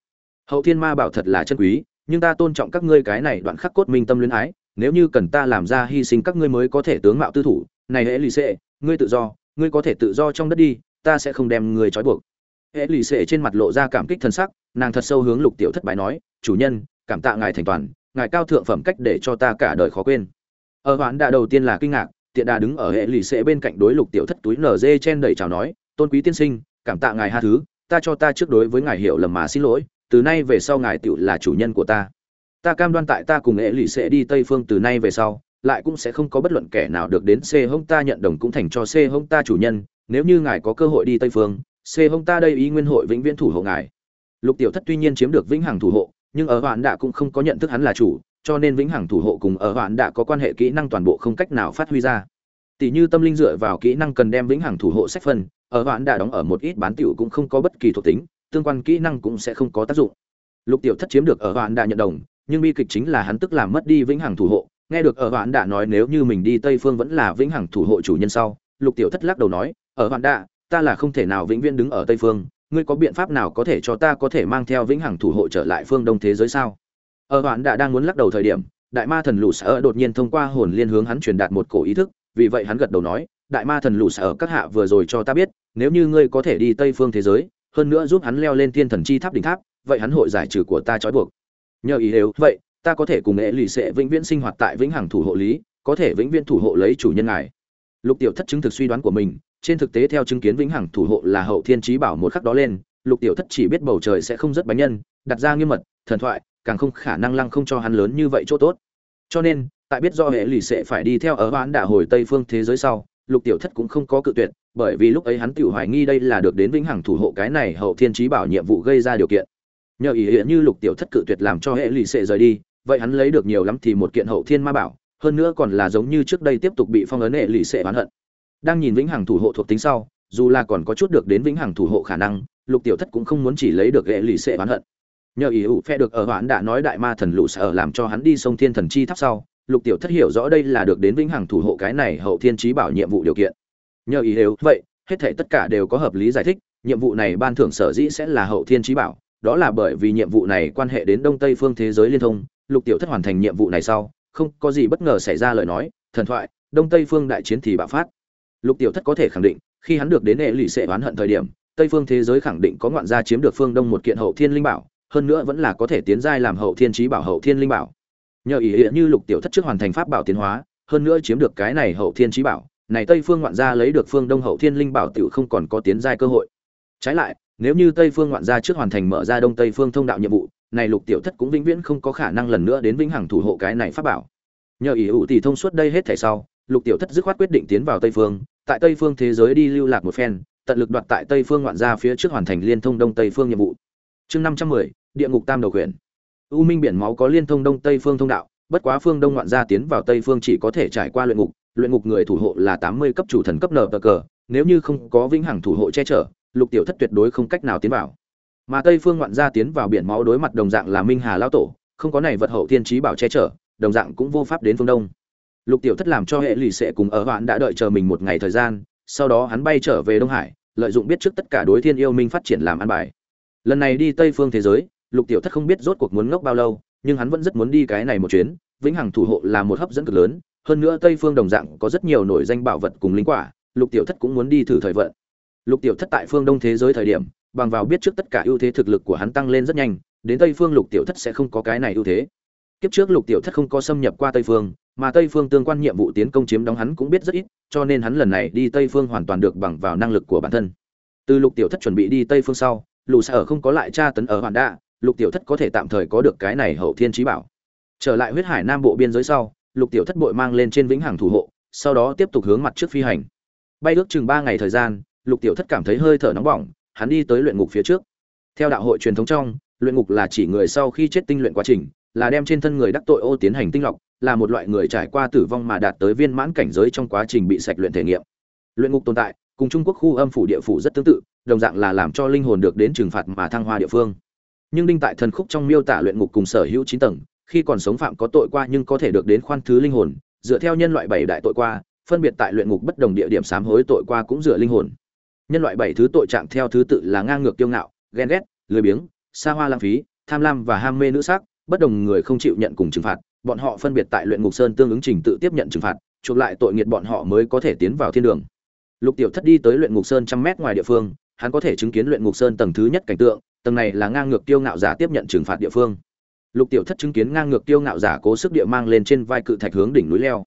Hậu thiên ma bảo thật là chân quý, nhưng ta tôn trọng các ngươi cái này đoạn khắc cốt minh tâm luyến ái, nếu như cần ta làm ra hy sinh các ngươi mới có thể tướng mạo tư thủ, này hệ lụy sệ, ngươi tự do, ngươi có thể tự do trong đất đi, ta sẽ không đem ngươi trói buộc. Hệ lụy sệ trên mặt lộ ra cảm kích thân sắc, nàng thật sâu hướng lục tiểu thất bái nói, chủ nhân, cảm tạ ngài thành toàn ngài cao thượng phẩm cách để cho ta cả đời khó quên. Ờ, ở hoãn đã đầu tiên là kinh ngạc, tiện đà đứng ở hệ lụy xệ bên cạnh đối lục tiểu thất túi nở dê chen đầy chào nói, tôn quý tiên sinh, cảm tạ ngài ha thứ, ta cho ta trước đối với ngài hiểu lầm mà xin lỗi, từ nay về sau ngài tựu là chủ nhân của ta. Ta cam đoan tại ta cùng hệ lụy sẽ đi tây phương từ nay về sau, lại cũng sẽ không có bất luận kẻ nào được đến c hông ta nhận đồng cũng thành cho c hông ta chủ nhân, nếu như ngài có cơ hội đi tây phương, c hông ta đây ý nguyên hội vĩnh viễn thủ hộ ngài. Lục tiểu thất tuy nhiên chiếm được vĩnh hằng thủ hộ nhưng ở hoạn đạ cũng không có nhận thức hắn là chủ, cho nên vĩnh hằng thủ hộ cùng ở hoạn đạ có quan hệ kỹ năng toàn bộ không cách nào phát huy ra. Tỷ như tâm linh dựa vào kỹ năng cần đem vĩnh hằng thủ hộ sách phân, ở hoạn đạ đóng ở một ít bán tiểu cũng không có bất kỳ thuộc tính, tương quan kỹ năng cũng sẽ không có tác dụng. Lục tiểu thất chiếm được ở hoạn đạ nhận đồng, nhưng bi kịch chính là hắn tức làm mất đi vĩnh hằng thủ hộ. Nghe được ở hoạn đạ nói nếu như mình đi tây phương vẫn là vĩnh hằng thủ hộ chủ nhân sau, lục tiểu thất lắc đầu nói, ở hoạn đạ, ta là không thể nào vĩnh viễn đứng ở tây phương ngươi có biện pháp nào có thể cho ta có thể mang theo vĩnh hằng thủ hộ trở lại phương đông thế giới sao? Ở hoạn đã đang muốn lắc đầu thời điểm, đại ma thần lũ sở đột nhiên thông qua hồn liên hướng hắn truyền đạt một cổ ý thức, vì vậy hắn gật đầu nói, đại ma thần lũ sở, các hạ vừa rồi cho ta biết, nếu như ngươi có thể đi tây phương thế giới, hơn nữa giúp hắn leo lên thiên thần chi tháp đỉnh tháp, vậy hắn hội giải trừ của ta trói buộc. Nhờ ý đều vậy, ta có thể cùng nghệ lì sẽ vĩnh viễn sinh hoạt tại vĩnh hằng thủ hộ lý, có thể vĩnh viễn thủ hộ lấy chủ nhân ngài. Lục tiểu thất chứng thực suy đoán của mình trên thực tế theo chứng kiến vĩnh hằng thủ hộ là hậu thiên trí bảo một khắc đó lên, lục tiểu thất chỉ biết bầu trời sẽ không rất bánh nhân, đặt ra nghiêm mật, thần thoại, càng không khả năng lăng không cho hắn lớn như vậy chỗ tốt. Cho nên, tại biết do hệ lì sẽ phải đi theo ở hoãn đả hồi tây phương thế giới sau, lục tiểu thất cũng không có cự tuyệt, bởi vì lúc ấy hắn tự hoài nghi đây là được đến vĩnh hằng thủ hộ cái này hậu thiên trí bảo nhiệm vụ gây ra điều kiện. Nhờ ý hiện như lục tiểu thất cự tuyệt làm cho hệ lì sẽ rời đi, vậy hắn lấy được nhiều lắm thì một kiện hậu thiên ma bảo, hơn nữa còn là giống như trước đây tiếp tục bị phong ấn hệ lì sẽ oán hận đang nhìn vĩnh hằng thủ hộ thuộc tính sau, dù là còn có chút được đến vĩnh hằng thủ hộ khả năng, lục tiểu thất cũng không muốn chỉ lấy được ghệ lì xệ oán hận. Nhờ ý ủ phe được ở hoãn đã nói đại ma thần lụ sở làm cho hắn đi sông thiên thần chi tháp sau, lục tiểu thất hiểu rõ đây là được đến vĩnh hằng thủ hộ cái này hậu thiên trí bảo nhiệm vụ điều kiện. Nhờ ý đều vậy, hết thể tất cả đều có hợp lý giải thích, nhiệm vụ này ban thưởng sở dĩ sẽ là hậu thiên trí bảo, đó là bởi vì nhiệm vụ này quan hệ đến đông tây phương thế giới liên thông, lục tiểu thất hoàn thành nhiệm vụ này sau, không có gì bất ngờ xảy ra lời nói, thần thoại, đông tây phương đại chiến thì bạo phát lục tiểu thất có thể khẳng định, khi hắn được đến hệ lụy sẽ oán hận thời điểm, tây phương thế giới khẳng định có ngoạn gia chiếm được phương đông một kiện hậu thiên linh bảo, hơn nữa vẫn là có thể tiến giai làm hậu thiên trí bảo, hậu thiên linh bảo. Nhờ ý nghĩa như lục tiểu thất trước hoàn thành pháp bảo tiến hóa, hơn nữa chiếm được cái này hậu thiên trí bảo, này tây phương ngoạn gia lấy được phương đông hậu thiên linh bảo tiểu không còn có tiến giai cơ hội. Trái lại, nếu như tây phương ngoạn gia trước hoàn thành mở ra đông tây phương thông đạo nhiệm vụ, này lục tiểu thất cũng vĩnh viễn không có khả năng lần nữa đến vĩnh hằng thủ hộ cái này pháp bảo. Nhờ ý ủ tỷ thông suốt đây hết thảy sau, lục tiểu thất dứt khoát quyết định tiến vào tây phương tại tây phương thế giới đi lưu lạc một phen, tận lực đoạt tại tây phương ngoạn gia phía trước hoàn thành liên thông đông tây phương nhiệm vụ. Chương năm trăm mười, địa ngục tam đầu quyền. U minh biển máu có liên thông đông tây phương thông đạo, bất quá phương đông ngoạn gia tiến vào tây phương chỉ có thể trải qua luyện ngục luyện ngục người thủ hộ là tám mươi cấp chủ thần cấp nở cờ, nếu như không có vĩnh hằng thủ hộ che chở, lục tiểu thất tuyệt đối không cách nào tiến vào. Mà tây phương ngoạn gia tiến vào biển máu đối mặt đồng dạng là minh hà Lão tổ, không có này vật hậu thiên trí bảo che chở, đồng dạng cũng vô pháp đến phương đông lục tiểu thất làm cho hệ lụy sẽ cùng ở hoạn đã đợi chờ mình một ngày thời gian, sau đó hắn bay trở về đông hải, lợi dụng biết trước tất cả đối thiên yêu minh phát triển làm ăn bài. Lần này đi tây phương thế giới, lục tiểu thất không biết rốt cuộc muốn ngốc bao lâu, nhưng hắn vẫn rất muốn đi cái này một chuyến, vĩnh hằng thủ hộ là một hấp dẫn cực lớn, hơn nữa tây phương đồng dạng có rất nhiều nổi danh bảo vật cùng linh quả, lục tiểu thất cũng muốn đi thử thời vận. Lục tiểu thất tại phương đông thế giới thời điểm, bằng vào biết trước tất cả ưu thế thực lực của hắn tăng lên rất nhanh, đến tây phương lục tiểu thất sẽ không có cái này ưu thế. Kiếp trước lục tiểu thất không có xâm nhập qua tây phương mà tây phương tương quan nhiệm vụ tiến công chiếm đóng hắn cũng biết rất ít, cho nên hắn lần này đi tây phương hoàn toàn được bằng vào năng lực của bản thân. Từ lục tiểu thất chuẩn bị đi tây phương sau lù sở không có lại tra tấn ở hoàn đa lục tiểu thất có thể tạm thời có được cái này hậu thiên trí bảo. Trở lại huyết hải nam bộ biên giới sau, lục tiểu thất bội mang lên trên vĩnh hằng thủ hộ, sau đó tiếp tục hướng mặt trước phi hành. Bay ước chừng ba ngày thời gian, lục tiểu thất cảm thấy hơi thở nóng bỏng, hắn đi tới luyện ngục phía trước. Theo đạo hội truyền thống trong, luyện ngục là chỉ người sau khi chết tinh luyện quá trình, là đem trên thân người đắc tội ô tiến hành tinh lọc là một loại người trải qua tử vong mà đạt tới viên mãn cảnh giới trong quá trình bị sạch luyện thể nghiệm. Luyện ngục tồn tại, cùng trung quốc khu âm phủ địa phủ rất tương tự, đồng dạng là làm cho linh hồn được đến trừng phạt mà thăng hoa địa phương. Nhưng đinh tại thần khúc trong miêu tả luyện ngục cùng sở hữu chín tầng, khi còn sống phạm có tội qua nhưng có thể được đến khoan thứ linh hồn, dựa theo nhân loại bảy đại tội qua, phân biệt tại luyện ngục bất đồng địa điểm sám hối tội qua cũng dựa linh hồn. Nhân loại bảy thứ tội trạng theo thứ tự là ngang ngược kiêu ngạo, ghen ghét, lười biếng, xa hoa lãng phí, tham lam và ham mê nữ sắc, bất đồng người không chịu nhận cùng trừng phạt bọn họ phân biệt tại luyện ngục sơn tương ứng trình tự tiếp nhận trừng phạt, chuộc lại tội nghiệt bọn họ mới có thể tiến vào thiên đường. Lục tiểu thất đi tới luyện ngục sơn trăm mét ngoài địa phương, hắn có thể chứng kiến luyện ngục sơn tầng thứ nhất cảnh tượng, tầng này là ngang ngược tiêu ngạo giả tiếp nhận trừng phạt địa phương. Lục tiểu thất chứng kiến ngang ngược tiêu ngạo giả cố sức địa mang lên trên vai cự thạch hướng đỉnh núi leo.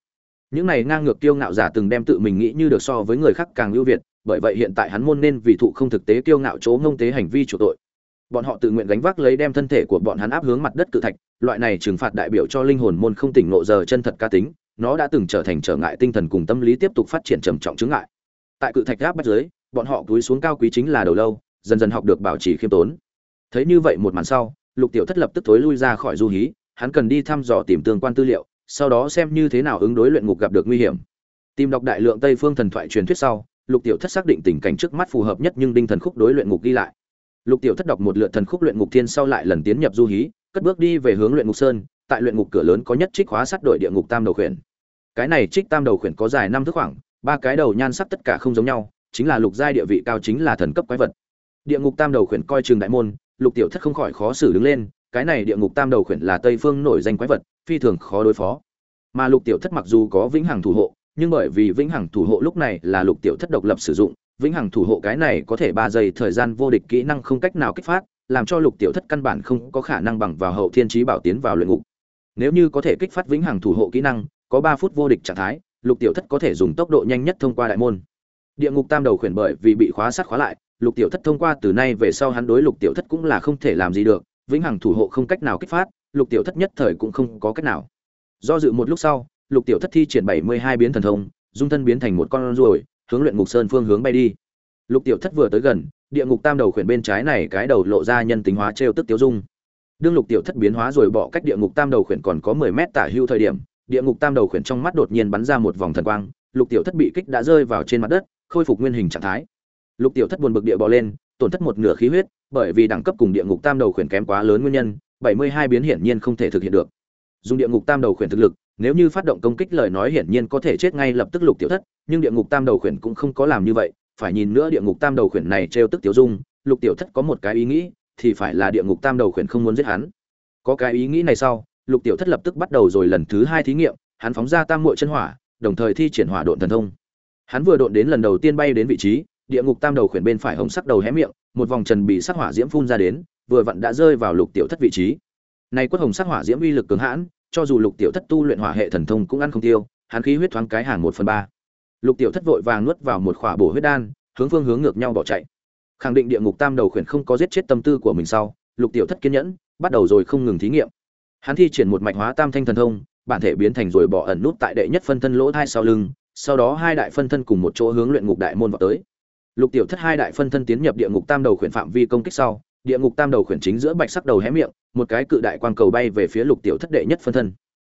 Những này ngang ngược tiêu ngạo giả từng đem tự mình nghĩ như được so với người khác càng ưu việt, bởi vậy hiện tại hắn môn nên vì thụ không thực tế tiêu ngạo chỗ ngông tế hành vi chủ tội bọn họ tự nguyện gánh vác lấy đem thân thể của bọn hắn áp hướng mặt đất cự thạch, loại này trừng phạt đại biểu cho linh hồn môn không tỉnh nộ giờ chân thật ca tính, nó đã từng trở thành trở ngại tinh thần cùng tâm lý tiếp tục phát triển trầm trọng chứng ngại. Tại cự thạch áp bắt giới bọn họ túi xuống cao quý chính là đầu lâu, dần dần học được bảo trì khiêm tốn. Thấy như vậy một màn sau, lục tiểu thất lập tức thối lui ra khỏi du hí, hắn cần đi thăm dò tìm tương quan tư liệu, sau đó xem như thế nào ứng đối luyện ngục gặp được nguy hiểm. Tìm đọc đại lượng tây phương thần thoại truyền thuyết sau, lục tiểu thất xác định tình cảnh trước mắt phù hợp nhất nhưng đinh thần khúc đối luyện ngục ghi lại lục tiểu thất đọc một lượt thần khúc luyện ngục thiên sau lại lần tiến nhập du hí, cất bước đi về hướng luyện ngục sơn, tại luyện ngục cửa lớn có nhất trích hóa sắt đội địa ngục tam đầu khuyển. Cái này trích tam đầu khuyển có dài năm thước khoảng, ba cái đầu nhan sắc tất cả không giống nhau, chính là lục giai địa vị cao chính là thần cấp quái vật. Địa ngục tam đầu khuyển coi trường đại môn, lục tiểu thất không khỏi khó xử đứng lên, cái này địa ngục tam đầu khuyển là tây phương nổi danh quái vật, phi thường khó đối phó. Mà lục tiểu thất mặc dù có vĩnh hằng thủ hộ, nhưng bởi vì vĩnh hằng thủ hộ lúc này là lục tiểu thất độc lập sử dụng vĩnh hằng thủ hộ cái này có thể ba giây thời gian vô địch kỹ năng không cách nào kích phát, làm cho lục tiểu thất căn bản không có khả năng bằng vào hậu thiên trí bảo tiến vào luyện ngục. Nếu như có thể kích phát vĩnh hằng thủ hộ kỹ năng, có ba phút vô địch trạng thái, lục tiểu thất có thể dùng tốc độ nhanh nhất thông qua đại môn. Địa ngục tam đầu khuyển bởi vì bị khóa sát khóa lại, lục tiểu thất thông qua từ nay về sau hắn đối lục tiểu thất cũng là không thể làm gì được, vĩnh hằng thủ hộ không cách nào kích phát, lục tiểu thất nhất thời cũng không có cách nào. Do dự một lúc sau, lục tiểu thất thi triển bảy mươi hai biến thần thông, dung thân biến thành một con ruồi hướng luyện ngục sơn phương hướng bay đi. Lục tiểu thất vừa tới gần địa ngục tam đầu khuyển bên trái này cái đầu lộ ra nhân tính hóa trêu tức tiêu dung. Đương lục tiểu thất biến hóa rồi bỏ cách địa ngục tam đầu khuyển còn có mười mét tả hưu thời điểm địa ngục tam đầu khuyển trong mắt đột nhiên bắn ra một vòng thần quang lục tiểu thất bị kích đã rơi vào trên mặt đất khôi phục nguyên hình trạng thái. Lục tiểu thất buồn bực địa bò lên tổn thất một nửa khí huyết bởi vì đẳng cấp cùng địa ngục tam đầu khuyển kém quá lớn nguyên nhân, 72 biến hiển nhiên không thể thực hiện được. Dùng địa ngục tam đầu khuyển thực lực, nếu như phát động công kích lời nói hiển nhiên có thể chết ngay lập tức lục tiểu thất, nhưng địa ngục tam đầu khuyển cũng không có làm như vậy, phải nhìn nữa địa ngục tam đầu khuyển này trêu tức tiểu dung, lục tiểu thất có một cái ý nghĩ, thì phải là địa ngục tam đầu khuyển không muốn giết hắn. Có cái ý nghĩ này sau, lục tiểu thất lập tức bắt đầu rồi lần thứ hai thí nghiệm, hắn phóng ra tam muội chân hỏa, đồng thời thi triển hỏa độn thần thông. Hắn vừa độn đến lần đầu tiên bay đến vị trí, địa ngục tam đầu khuyển bên phải hồng sắc đầu hé miệng, một vòng trần bị sắc hỏa diễm phun ra đến, vừa vặn đã rơi vào lục tiểu thất vị trí. Này quất hồng sắc hỏa diễm uy lực cường hãn, cho dù lục tiểu thất tu luyện hỏa hệ thần thông cũng ăn không tiêu, hắn khí huyết thoáng cái hàng một phần ba. Lục tiểu thất vội vàng nuốt vào một khỏa bổ huyết đan, hướng phương hướng ngược nhau bỏ chạy. Khẳng định địa ngục tam đầu khuyển không có giết chết tâm tư của mình sau, lục tiểu thất kiên nhẫn, bắt đầu rồi không ngừng thí nghiệm. Hắn thi triển một mạch hóa tam thanh thần thông, bản thể biến thành rồi bỏ ẩn nút tại đệ nhất phân thân lỗ thai sau lưng, sau đó hai đại phân thân cùng một chỗ hướng luyện ngục đại môn vào tới lục tiểu thất hai đại phân thân tiến nhập địa ngục tam đầu khuyển phạm vi công kích sau địa ngục tam đầu khuyển chính giữa bạch sắc đầu hé miệng, một cái cự đại quang cầu bay về phía lục tiểu thất đệ nhất phân thân.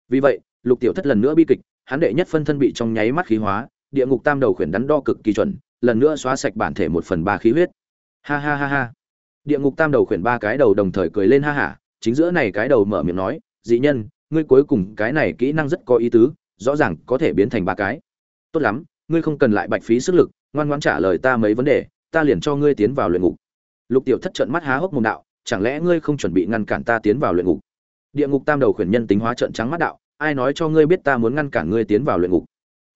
Vì vậy, lục tiểu thất lần nữa bi kịch, hắn đệ nhất phân thân bị trong nháy mắt khí hóa, địa ngục tam đầu khuyển đắn đo cực kỳ chuẩn, lần nữa xóa sạch bản thể một phần ba khí huyết. Ha ha ha ha. Địa ngục tam đầu khuyển ba cái đầu đồng thời cười lên ha hả chính giữa này cái đầu mở miệng nói, dị nhân, ngươi cuối cùng cái này kỹ năng rất có ý tứ, rõ ràng có thể biến thành ba cái. Tốt lắm, ngươi không cần lại bạch phí sức lực, ngoan ngoãn trả lời ta mấy vấn đề, ta liền cho ngươi tiến vào luyện ngục lục tiểu thất trợn mắt há hốc mồm đạo, chẳng lẽ ngươi không chuẩn bị ngăn cản ta tiến vào luyện ngục? Địa ngục tam đầu khuyển nhân tính hóa trợn trắng mắt đạo, ai nói cho ngươi biết ta muốn ngăn cản ngươi tiến vào luyện ngục?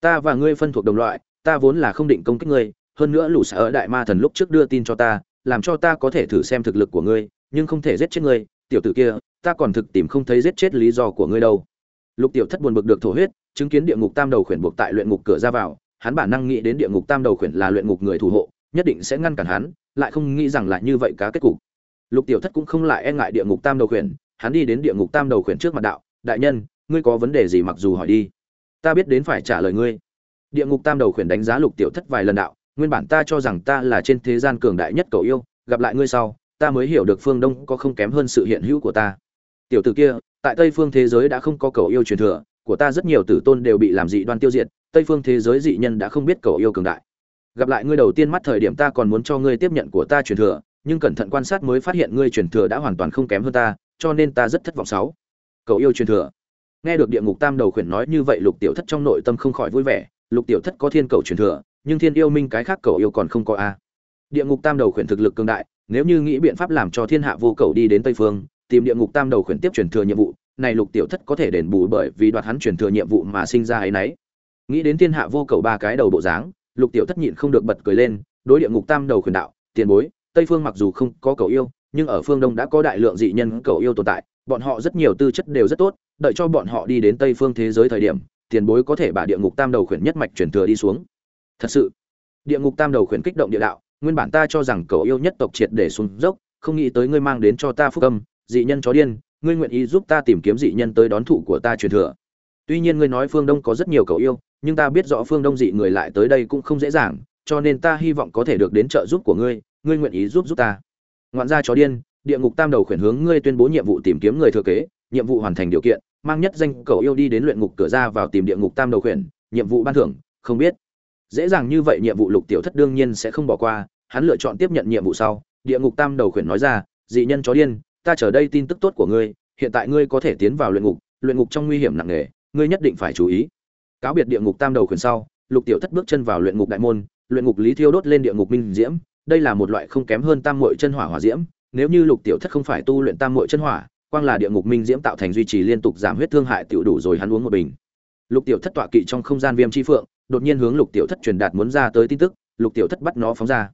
Ta và ngươi phân thuộc đồng loại, ta vốn là không định công kích ngươi, hơn nữa lũ sở đại ma thần lúc trước đưa tin cho ta, làm cho ta có thể thử xem thực lực của ngươi, nhưng không thể giết chết ngươi. Tiểu tử kia, ta còn thực tìm không thấy giết chết lý do của ngươi đâu. Lục tiểu thất buồn bực được thổ huyết, chứng kiến địa ngục tam đầu khuyển buộc tại luyện ngục cửa ra vào, hắn bản năng nghĩ đến địa ngục tam đầu khuyển là luyện ngục người thủ hộ, nhất định sẽ ngăn cản hắn lại không nghĩ rằng lại như vậy cá kết cục. Lục tiểu thất cũng không lại e ngại địa ngục tam đầu khuyển, hắn đi đến địa ngục tam đầu khuyển trước mặt đạo, đại nhân, ngươi có vấn đề gì mặc dù hỏi đi. Ta biết đến phải trả lời ngươi. Địa ngục tam đầu khuyển đánh giá lục tiểu thất vài lần đạo, nguyên bản ta cho rằng ta là trên thế gian cường đại nhất cầu yêu, gặp lại ngươi sau, ta mới hiểu được phương đông có không kém hơn sự hiện hữu của ta. Tiểu tử kia, tại tây phương thế giới đã không có cầu yêu truyền thừa, của ta rất nhiều tử tôn đều bị làm dị đoan tiêu diệt, tây phương thế giới dị nhân đã không biết cầu yêu cường đại gặp lại ngươi đầu tiên mắt thời điểm ta còn muốn cho ngươi tiếp nhận của ta truyền thừa, nhưng cẩn thận quan sát mới phát hiện ngươi truyền thừa đã hoàn toàn không kém hơn ta, cho nên ta rất thất vọng. Sáu cầu yêu truyền thừa. Nghe được địa ngục tam đầu khuyển nói như vậy, lục tiểu thất trong nội tâm không khỏi vui vẻ. Lục tiểu thất có thiên cầu truyền thừa, nhưng thiên yêu minh cái khác cầu yêu còn không có a. Địa ngục tam đầu khuyển thực lực cường đại, nếu như nghĩ biện pháp làm cho thiên hạ vô cầu đi đến tây phương, tìm địa ngục tam đầu khuyển tiếp truyền thừa nhiệm vụ, này lục tiểu thất có thể đền bù bởi vì đoạt hắn truyền thừa nhiệm vụ mà sinh ra ấy nấy. Nghĩ đến thiên hạ vô cầu ba cái đầu bộ dáng lục tiểu thất nhịn không được bật cười lên, đối địa ngục tam đầu khuyển đạo, tiền bối, tây phương mặc dù không có cầu yêu, nhưng ở phương đông đã có đại lượng dị nhân cầu yêu tồn tại, bọn họ rất nhiều tư chất đều rất tốt, đợi cho bọn họ đi đến tây phương thế giới thời điểm, tiền bối có thể bà địa ngục tam đầu khuyển nhất mạch truyền thừa đi xuống. Thật sự? Địa ngục tam đầu khuyển kích động địa đạo, nguyên bản ta cho rằng cầu yêu nhất tộc triệt để xuống dốc, không nghĩ tới ngươi mang đến cho ta phúc âm, dị nhân chó điên, ngươi nguyện ý giúp ta tìm kiếm dị nhân tới đón thụ của ta truyền thừa. Tuy nhiên ngươi nói phương đông có rất nhiều cầu yêu nhưng ta biết rõ phương đông dị người lại tới đây cũng không dễ dàng, cho nên ta hy vọng có thể được đến trợ giúp của ngươi ngươi nguyện ý giúp giúp ta. Ngoạn gia chó điên, địa ngục tam đầu khuyển hướng ngươi tuyên bố nhiệm vụ tìm kiếm người thừa kế, nhiệm vụ hoàn thành điều kiện, mang nhất danh cầu yêu đi đến luyện ngục cửa ra vào tìm địa ngục tam đầu khuyển, nhiệm vụ ban thưởng, không biết. Dễ dàng như vậy nhiệm vụ lục tiểu thất đương nhiên sẽ không bỏ qua, hắn lựa chọn tiếp nhận nhiệm vụ sau, địa ngục tam đầu khuyển nói ra, dị nhân chó điên, ta chờ đây tin tức tốt của ngươi, hiện tại ngươi có thể tiến vào luyện ngục luyện ngục trong nguy hiểm nặng nề, ngươi nhất định phải chú ý cáo biệt địa ngục tam đầu khuyển sau, lục tiểu thất bước chân vào luyện ngục đại môn, luyện ngục lý thiêu đốt lên địa ngục minh diễm, đây là một loại không kém hơn tam muội chân hỏa hỏa diễm, nếu như lục tiểu thất không phải tu luyện tam muội chân hỏa, quang là địa ngục minh diễm tạo thành duy trì liên tục giảm huyết thương hại tiểu đủ rồi hắn uống một bình. Lục tiểu thất tọa kỵ trong không gian viêm chi phượng, đột nhiên hướng lục tiểu thất truyền đạt muốn ra tới tin tức, lục tiểu thất bắt nó phóng ra.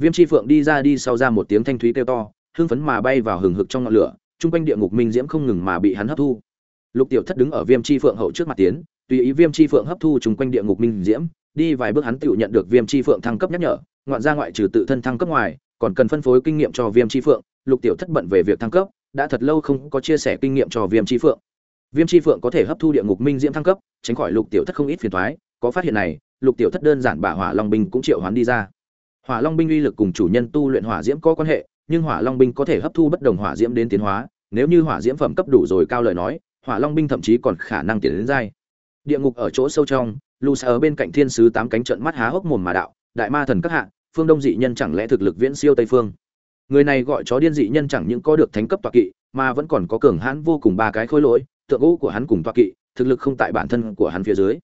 Viêm chi phượng đi ra đi sau ra một tiếng thanh thúy kêu to, hưng phấn mà bay vào hừng hực trong ngọn lửa, chung quanh địa ngục minh diễm không ngừng mà bị hắn hấp thu. Lục tiểu thất đứng ở viêm chi phượng hậu trước mặt tiến tùy ý viêm chi phượng hấp thu chung quanh địa ngục minh diễm, đi vài bước hắn tự nhận được viêm chi phượng thăng cấp nhắc nhở, ngoạn ra ngoại trừ tự thân thăng cấp ngoài, còn cần phân phối kinh nghiệm cho viêm chi phượng. Lục tiểu thất bận về việc thăng cấp, đã thật lâu không có chia sẻ kinh nghiệm cho viêm chi phượng. Viêm chi phượng có thể hấp thu địa ngục minh diễm thăng cấp, tránh khỏi lục tiểu thất không ít phiền thoái có phát hiện này, lục tiểu thất đơn giản bả hỏa long binh cũng triệu hoán đi ra. Hỏa long binh uy lực cùng chủ nhân tu luyện hỏa diễm có quan hệ, nhưng hỏa long binh có thể hấp thu bất đồng hỏa diễm đến tiến hóa, nếu như hỏa diễm phẩm cấp đủ rồi cao lời nói, hỏa long binh thậm chí còn khả năng tiến đến dai địa ngục ở chỗ sâu trong, lu sa ở bên cạnh thiên sứ tám cánh trận mắt há hốc mồm mà đạo, đại ma thần các hạ, phương đông dị nhân chẳng lẽ thực lực viễn siêu tây phương? Người này gọi chó điên dị nhân chẳng những có được thánh cấp toạ kỵ, mà vẫn còn có cường hãn vô cùng ba cái khối lỗi, tượng ngũ của hắn cùng toạ kỵ, thực lực không tại bản thân của hắn phía dưới.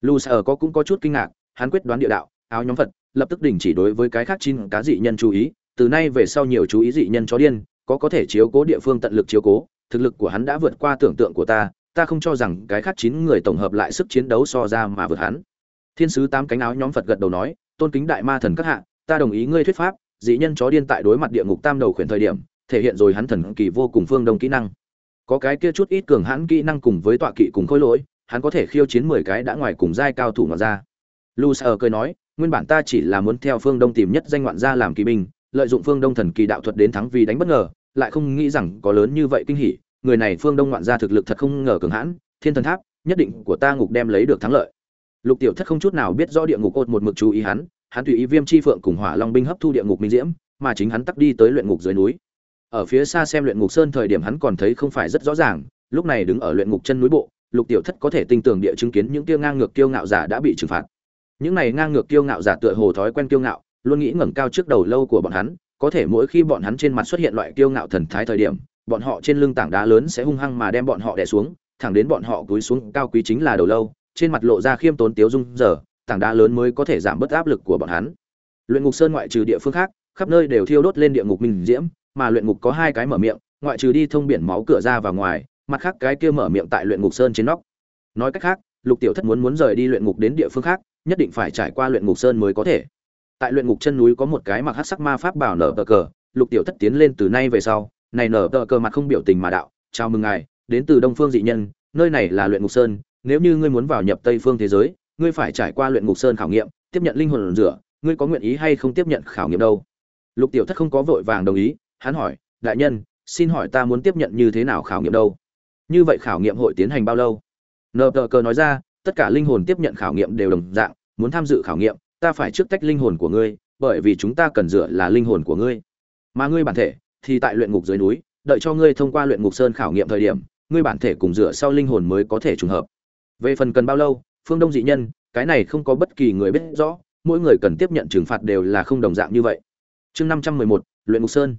Lu ở có cũng có chút kinh ngạc, hắn quyết đoán địa đạo, áo nhóm phật, lập tức đình chỉ đối với cái khác chín cá dị nhân chú ý, từ nay về sau nhiều chú ý dị nhân chó điên, có có thể chiếu cố địa phương tận lực chiếu cố, thực lực của hắn đã vượt qua tưởng tượng của ta ta không cho rằng cái khác chín người tổng hợp lại sức chiến đấu so ra mà vượt hắn. Thiên sứ tám cánh áo nhóm phật gật đầu nói, tôn kính đại ma thần các hạ, ta đồng ý ngươi thuyết pháp, dị nhân chó điên tại đối mặt địa ngục tam đầu khuyển thời điểm, thể hiện rồi hắn thần kỳ vô cùng phương đông kỹ năng. Có cái kia chút ít cường hãn kỹ năng cùng với tọa kỵ cùng khối lỗi, hắn có thể khiêu chiến mười cái đã ngoài cùng giai cao thủ mà ra. Lu sơ cười nói, nguyên bản ta chỉ là muốn theo phương đông tìm nhất danh ngoạn gia làm kỳ binh, lợi dụng phương đông thần kỳ đạo thuật đến thắng vì đánh bất ngờ, lại không nghĩ rằng có lớn như vậy kinh hỉ người này phương đông ngoạn gia thực lực thật không ngờ cường hãn, thiên thần tháp, nhất định của ta ngục đem lấy được thắng lợi. Lục tiểu thất không chút nào biết rõ địa ngục cột một mực chú ý hắn hắn tùy ý viêm chi phượng cùng hỏa long binh hấp thu địa ngục minh diễm, mà chính hắn tắc đi tới luyện ngục dưới núi. Ở phía xa xem luyện ngục sơn thời điểm hắn còn thấy không phải rất rõ ràng, lúc này đứng ở luyện ngục chân núi bộ, lục tiểu thất có thể tinh tường địa chứng kiến những tiêu ngang ngược kiêu ngạo giả đã bị trừng phạt. Những này ngang ngược kiêu ngạo giả tựa hồ thói quen kiêu ngạo, luôn nghĩ ngẩng cao trước đầu lâu của bọn hắn, có thể mỗi khi bọn hắn trên mặt xuất hiện loại kiêu ngạo thần thái thời điểm bọn họ trên lưng tảng đá lớn sẽ hung hăng mà đem bọn họ đè xuống, thẳng đến bọn họ cúi xuống cao quý chính là đầu lâu, trên mặt lộ ra khiêm tốn tiếu dung, giờ, tảng đá lớn mới có thể giảm bớt áp lực của bọn hắn. Luyện ngục sơn ngoại trừ địa phương khác, khắp nơi đều thiêu đốt lên địa ngục minh diễm, mà luyện ngục có hai cái mở miệng, ngoại trừ đi thông biển máu cửa ra và ngoài, mặt khác cái kia mở miệng tại luyện ngục sơn trên nóc. Nói cách khác, lục tiểu thất muốn muốn rời đi luyện ngục đến địa phương khác, nhất định phải trải qua luyện ngục sơn mới có thể. Tại luyện ngục chân núi có một cái mặc hắc sắc ma pháp bảo nở cờ, lục tiểu thất tiến lên từ nay về sau này nở tờ cờ mặt không biểu tình mà đạo, chào mừng ngài, đến từ đông phương dị nhân, nơi này là luyện ngục sơn, nếu như ngươi muốn vào nhập tây phương thế giới, ngươi phải trải qua luyện ngục sơn khảo nghiệm, tiếp nhận linh hồn rửa, ngươi có nguyện ý hay không tiếp nhận khảo nghiệm đâu? Lục tiểu thất không có vội vàng đồng ý, hắn hỏi, đại nhân, xin hỏi ta muốn tiếp nhận như thế nào khảo nghiệm đâu? Như vậy khảo nghiệm hội tiến hành bao lâu? Nờ tờ cờ nói ra, tất cả linh hồn tiếp nhận khảo nghiệm đều đồng dạng, muốn tham dự khảo nghiệm, ta phải trước tách linh hồn của ngươi, bởi vì chúng ta cần dựa là linh hồn của ngươi. Mà ngươi bản thể thì tại luyện ngục dưới núi, đợi cho ngươi thông qua luyện ngục sơn khảo nghiệm thời điểm, ngươi bản thể cùng dựa sau linh hồn mới có thể trùng hợp. Về phần cần bao lâu, phương đông dị nhân, cái này không có bất kỳ người biết rõ, mỗi người cần tiếp nhận trừng phạt đều là không đồng dạng như vậy. Chương năm trăm mười một, luyện ngục sơn.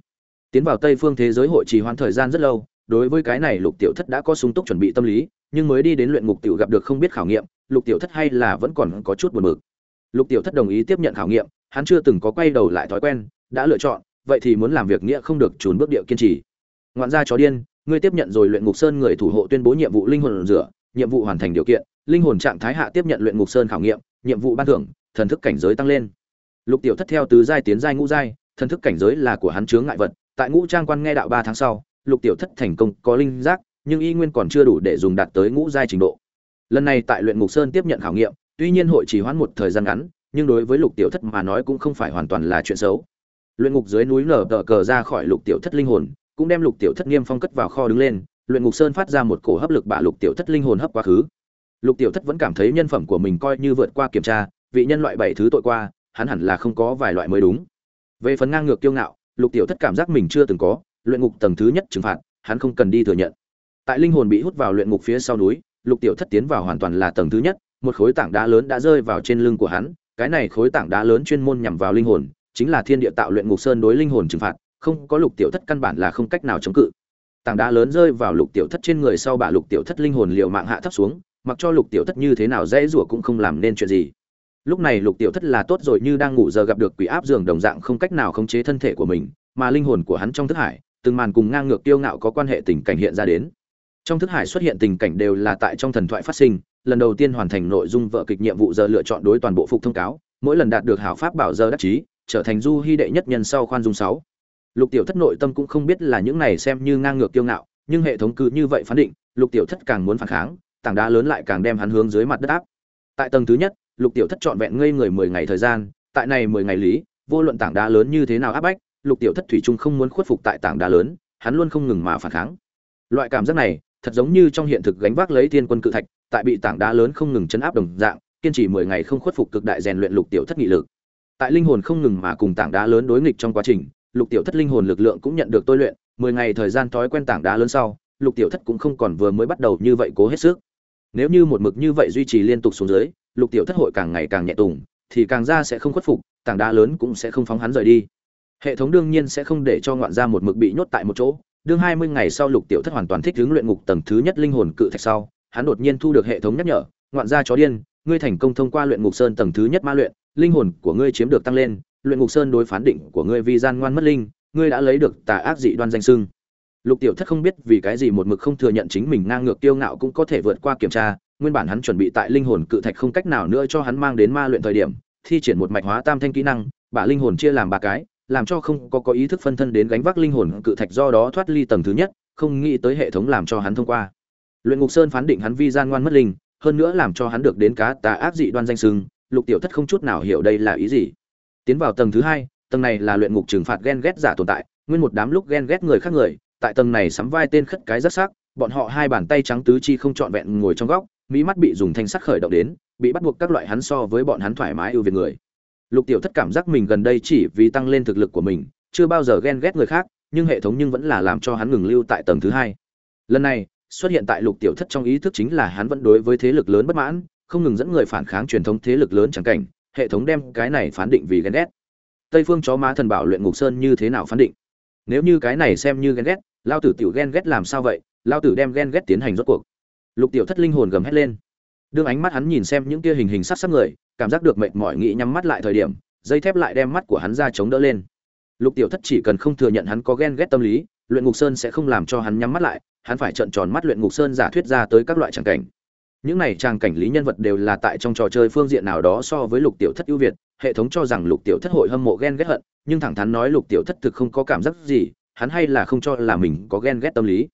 Tiến vào tây phương thế giới hội trì hoãn thời gian rất lâu, đối với cái này lục tiểu thất đã có sung túc chuẩn bị tâm lý, nhưng mới đi đến luyện ngục tiểu gặp được không biết khảo nghiệm, lục tiểu thất hay là vẫn còn có chút buồn bực. Lục tiểu thất đồng ý tiếp nhận khảo nghiệm, hắn chưa từng có quay đầu lại thói quen, đã lựa chọn vậy thì muốn làm việc nghĩa không được trốn bước điệu kiên trì. Ngoạn gia chó điên, ngươi tiếp nhận rồi luyện ngục sơn người thủ hộ tuyên bố nhiệm vụ linh hồn rửa, nhiệm vụ hoàn thành điều kiện, linh hồn trạng thái hạ tiếp nhận luyện ngục sơn khảo nghiệm, nhiệm vụ ban thưởng, thần thức cảnh giới tăng lên. Lục tiểu thất theo tứ giai tiến giai ngũ giai, thần thức cảnh giới là của hắn chướng ngại vật, tại ngũ trang quan nghe đạo ba tháng sau, lục tiểu thất thành công có linh giác, nhưng y nguyên còn chưa đủ để dùng đạt tới ngũ giai trình độ. Lần này tại luyện ngục sơn tiếp nhận khảo nghiệm, tuy nhiên hội chỉ hoãn một thời gian ngắn, nhưng đối với lục tiểu thất mà nói cũng không phải hoàn toàn là chuyện xấu luyện ngục dưới núi nở tờ cờ ra khỏi lục tiểu thất linh hồn, cũng đem lục tiểu thất nghiêm phong cất vào kho đứng lên, luyện ngục sơn phát ra một cổ hấp lực bả lục tiểu thất linh hồn hấp quá khứ. Lục tiểu thất vẫn cảm thấy nhân phẩm của mình coi như vượt qua kiểm tra, vị nhân loại bảy thứ tội qua, hắn hẳn là không có vài loại mới đúng. Về phần ngang ngược kiêu ngạo, lục tiểu thất cảm giác mình chưa từng có, luyện ngục tầng thứ nhất trừng phạt, hắn không cần đi thừa nhận. Tại linh hồn bị hút vào luyện ngục phía sau núi, lục tiểu thất tiến vào hoàn toàn là tầng thứ nhất, một khối tảng đá lớn đã rơi vào trên lưng của hắn, cái này khối tảng đá lớn chuyên môn nhằm vào linh hồn chính là thiên địa tạo luyện ngục sơn đối linh hồn trừng phạt, không có lục tiểu thất căn bản là không cách nào chống cự. Tảng đá lớn rơi vào lục tiểu thất trên người sau bà lục tiểu thất linh hồn liều mạng hạ thấp xuống, mặc cho lục tiểu thất như thế nào dễ rủa cũng không làm nên chuyện gì. Lúc này lục tiểu thất là tốt rồi như đang ngủ giờ gặp được quỷ áp giường đồng dạng không cách nào khống chế thân thể của mình, mà linh hồn của hắn trong thức hải, từng màn cùng ngang ngược tiêu ngạo có quan hệ tình cảnh hiện ra đến. Trong thức hải xuất hiện tình cảnh đều là tại trong thần thoại phát sinh, lần đầu tiên hoàn thành nội dung vợ kịch nhiệm vụ giờ lựa chọn đối toàn bộ phục thông cáo, mỗi lần đạt được hảo pháp bảo giờ đắc chí trở thành du hy đệ nhất nhân sau khoan dung sáu. Lục tiểu thất nội tâm cũng không biết là những này xem như ngang ngược kiêu ngạo, nhưng hệ thống cứ như vậy phán định, lục tiểu thất càng muốn phản kháng, tảng đá lớn lại càng đem hắn hướng dưới mặt đất áp. Tại tầng thứ nhất, lục tiểu thất trọn vẹn ngây người mười ngày thời gian, tại này mười ngày lý, vô luận tảng đá lớn như thế nào áp bách, lục tiểu thất thủy trung không muốn khuất phục tại tảng đá lớn, hắn luôn không ngừng mà phản kháng. Loại cảm giác này, thật giống như trong hiện thực gánh vác lấy thiên quân cự thạch, tại bị tảng đá lớn không ngừng chấn áp đồng dạng, kiên trì mười ngày không khuất phục cực đại rèn luyện lục tiểu thất nghị lực tại linh hồn không ngừng mà cùng tảng đá lớn đối nghịch trong quá trình, lục tiểu thất linh hồn lực lượng cũng nhận được tôi luyện, mười ngày thời gian thói quen tảng đá lớn sau, lục tiểu thất cũng không còn vừa mới bắt đầu như vậy cố hết sức. Nếu như một mực như vậy duy trì liên tục xuống dưới, lục tiểu thất hội càng ngày càng nhẹ tùng, thì càng ra sẽ không khuất phục, tảng đá lớn cũng sẽ không phóng hắn rời đi. Hệ thống đương nhiên sẽ không để cho ngoạn gia một mực bị nhốt tại một chỗ. Đương hai mươi ngày sau lục tiểu thất hoàn toàn thích hướng luyện ngục tầng thứ nhất linh hồn cự thạch sau, hắn đột nhiên thu được hệ thống nhắc nhở, ngoạn gia chó điên, ngươi thành công thông qua luyện ngục sơn tầng thứ nhất ma luyện linh hồn của ngươi chiếm được tăng lên, luyện ngục sơn đối phán định của ngươi vi gian ngoan mất linh, ngươi đã lấy được tà ác dị đoan danh sưng lục tiểu thất không biết vì cái gì một mực không thừa nhận chính mình ngang ngược tiêu ngạo cũng có thể vượt qua kiểm tra, nguyên bản hắn chuẩn bị tại linh hồn cự thạch không cách nào nữa cho hắn mang đến ma luyện thời điểm, thi triển một mạch hóa tam thanh kỹ năng, bả linh hồn chia làm ba cái, làm cho không có có ý thức phân thân đến gánh vác linh hồn cự thạch do đó thoát ly tầng thứ nhất, không nghĩ tới hệ thống làm cho hắn thông qua. Luyện ngục sơn phán định hắn vi gian ngoan mất linh, hơn nữa làm cho hắn được đến cá tà ác dị đoan danh sưng lục tiểu thất không chút nào hiểu đây là ý gì. Tiến vào tầng thứ hai, tầng này là luyện ngục trừng phạt ghen ghét giả tồn tại, nguyên một đám lúc ghen ghét người khác người, tại tầng này sắm vai tên khất cái rất sắc, bọn họ hai bàn tay trắng tứ chi không trọn vẹn ngồi trong góc, mỹ mắt bị dùng thanh sắt khởi động đến, bị bắt buộc các loại hắn so với bọn hắn thoải mái ưu việt người. Lục tiểu thất cảm giác mình gần đây chỉ vì tăng lên thực lực của mình, chưa bao giờ ghen ghét người khác, nhưng hệ thống nhưng vẫn là làm cho hắn ngừng lưu tại tầng thứ hai. Lần này, xuất hiện tại lục tiểu thất trong ý thức chính là hắn vẫn đối với thế lực lớn bất mãn không ngừng dẫn người phản kháng truyền thống thế lực lớn chẳng cảnh, hệ thống đem cái này phán định vì ghen ghét. Tây phương chó má thần bảo luyện ngục sơn như thế nào phán định? Nếu như cái này xem như ghen ghét, lao tử tiểu ghen ghét làm sao vậy? Lao tử đem ghen ghét tiến hành rốt cuộc. Lục tiểu thất linh hồn gầm hét lên. Đương ánh mắt hắn nhìn xem những kia hình hình sắc sắc người, cảm giác được mệt mỏi nghĩ nhắm mắt lại thời điểm, dây thép lại đem mắt của hắn ra chống đỡ lên. Lục tiểu thất chỉ cần không thừa nhận hắn có ghen ghét tâm lý, luyện ngục sơn sẽ không làm cho hắn nhắm mắt lại, hắn phải trợn tròn mắt luyện ngục sơn giả thuyết ra tới các loại tràng cảnh những này trang cảnh lý nhân vật đều là tại trong trò chơi phương diện nào đó so với lục tiểu thất ưu việt, hệ thống cho rằng lục tiểu thất hội hâm mộ ghen ghét hận, nhưng thẳng thắn nói lục tiểu thất thực không có cảm giác gì, hắn hay là không cho là mình có ghen ghét tâm lý.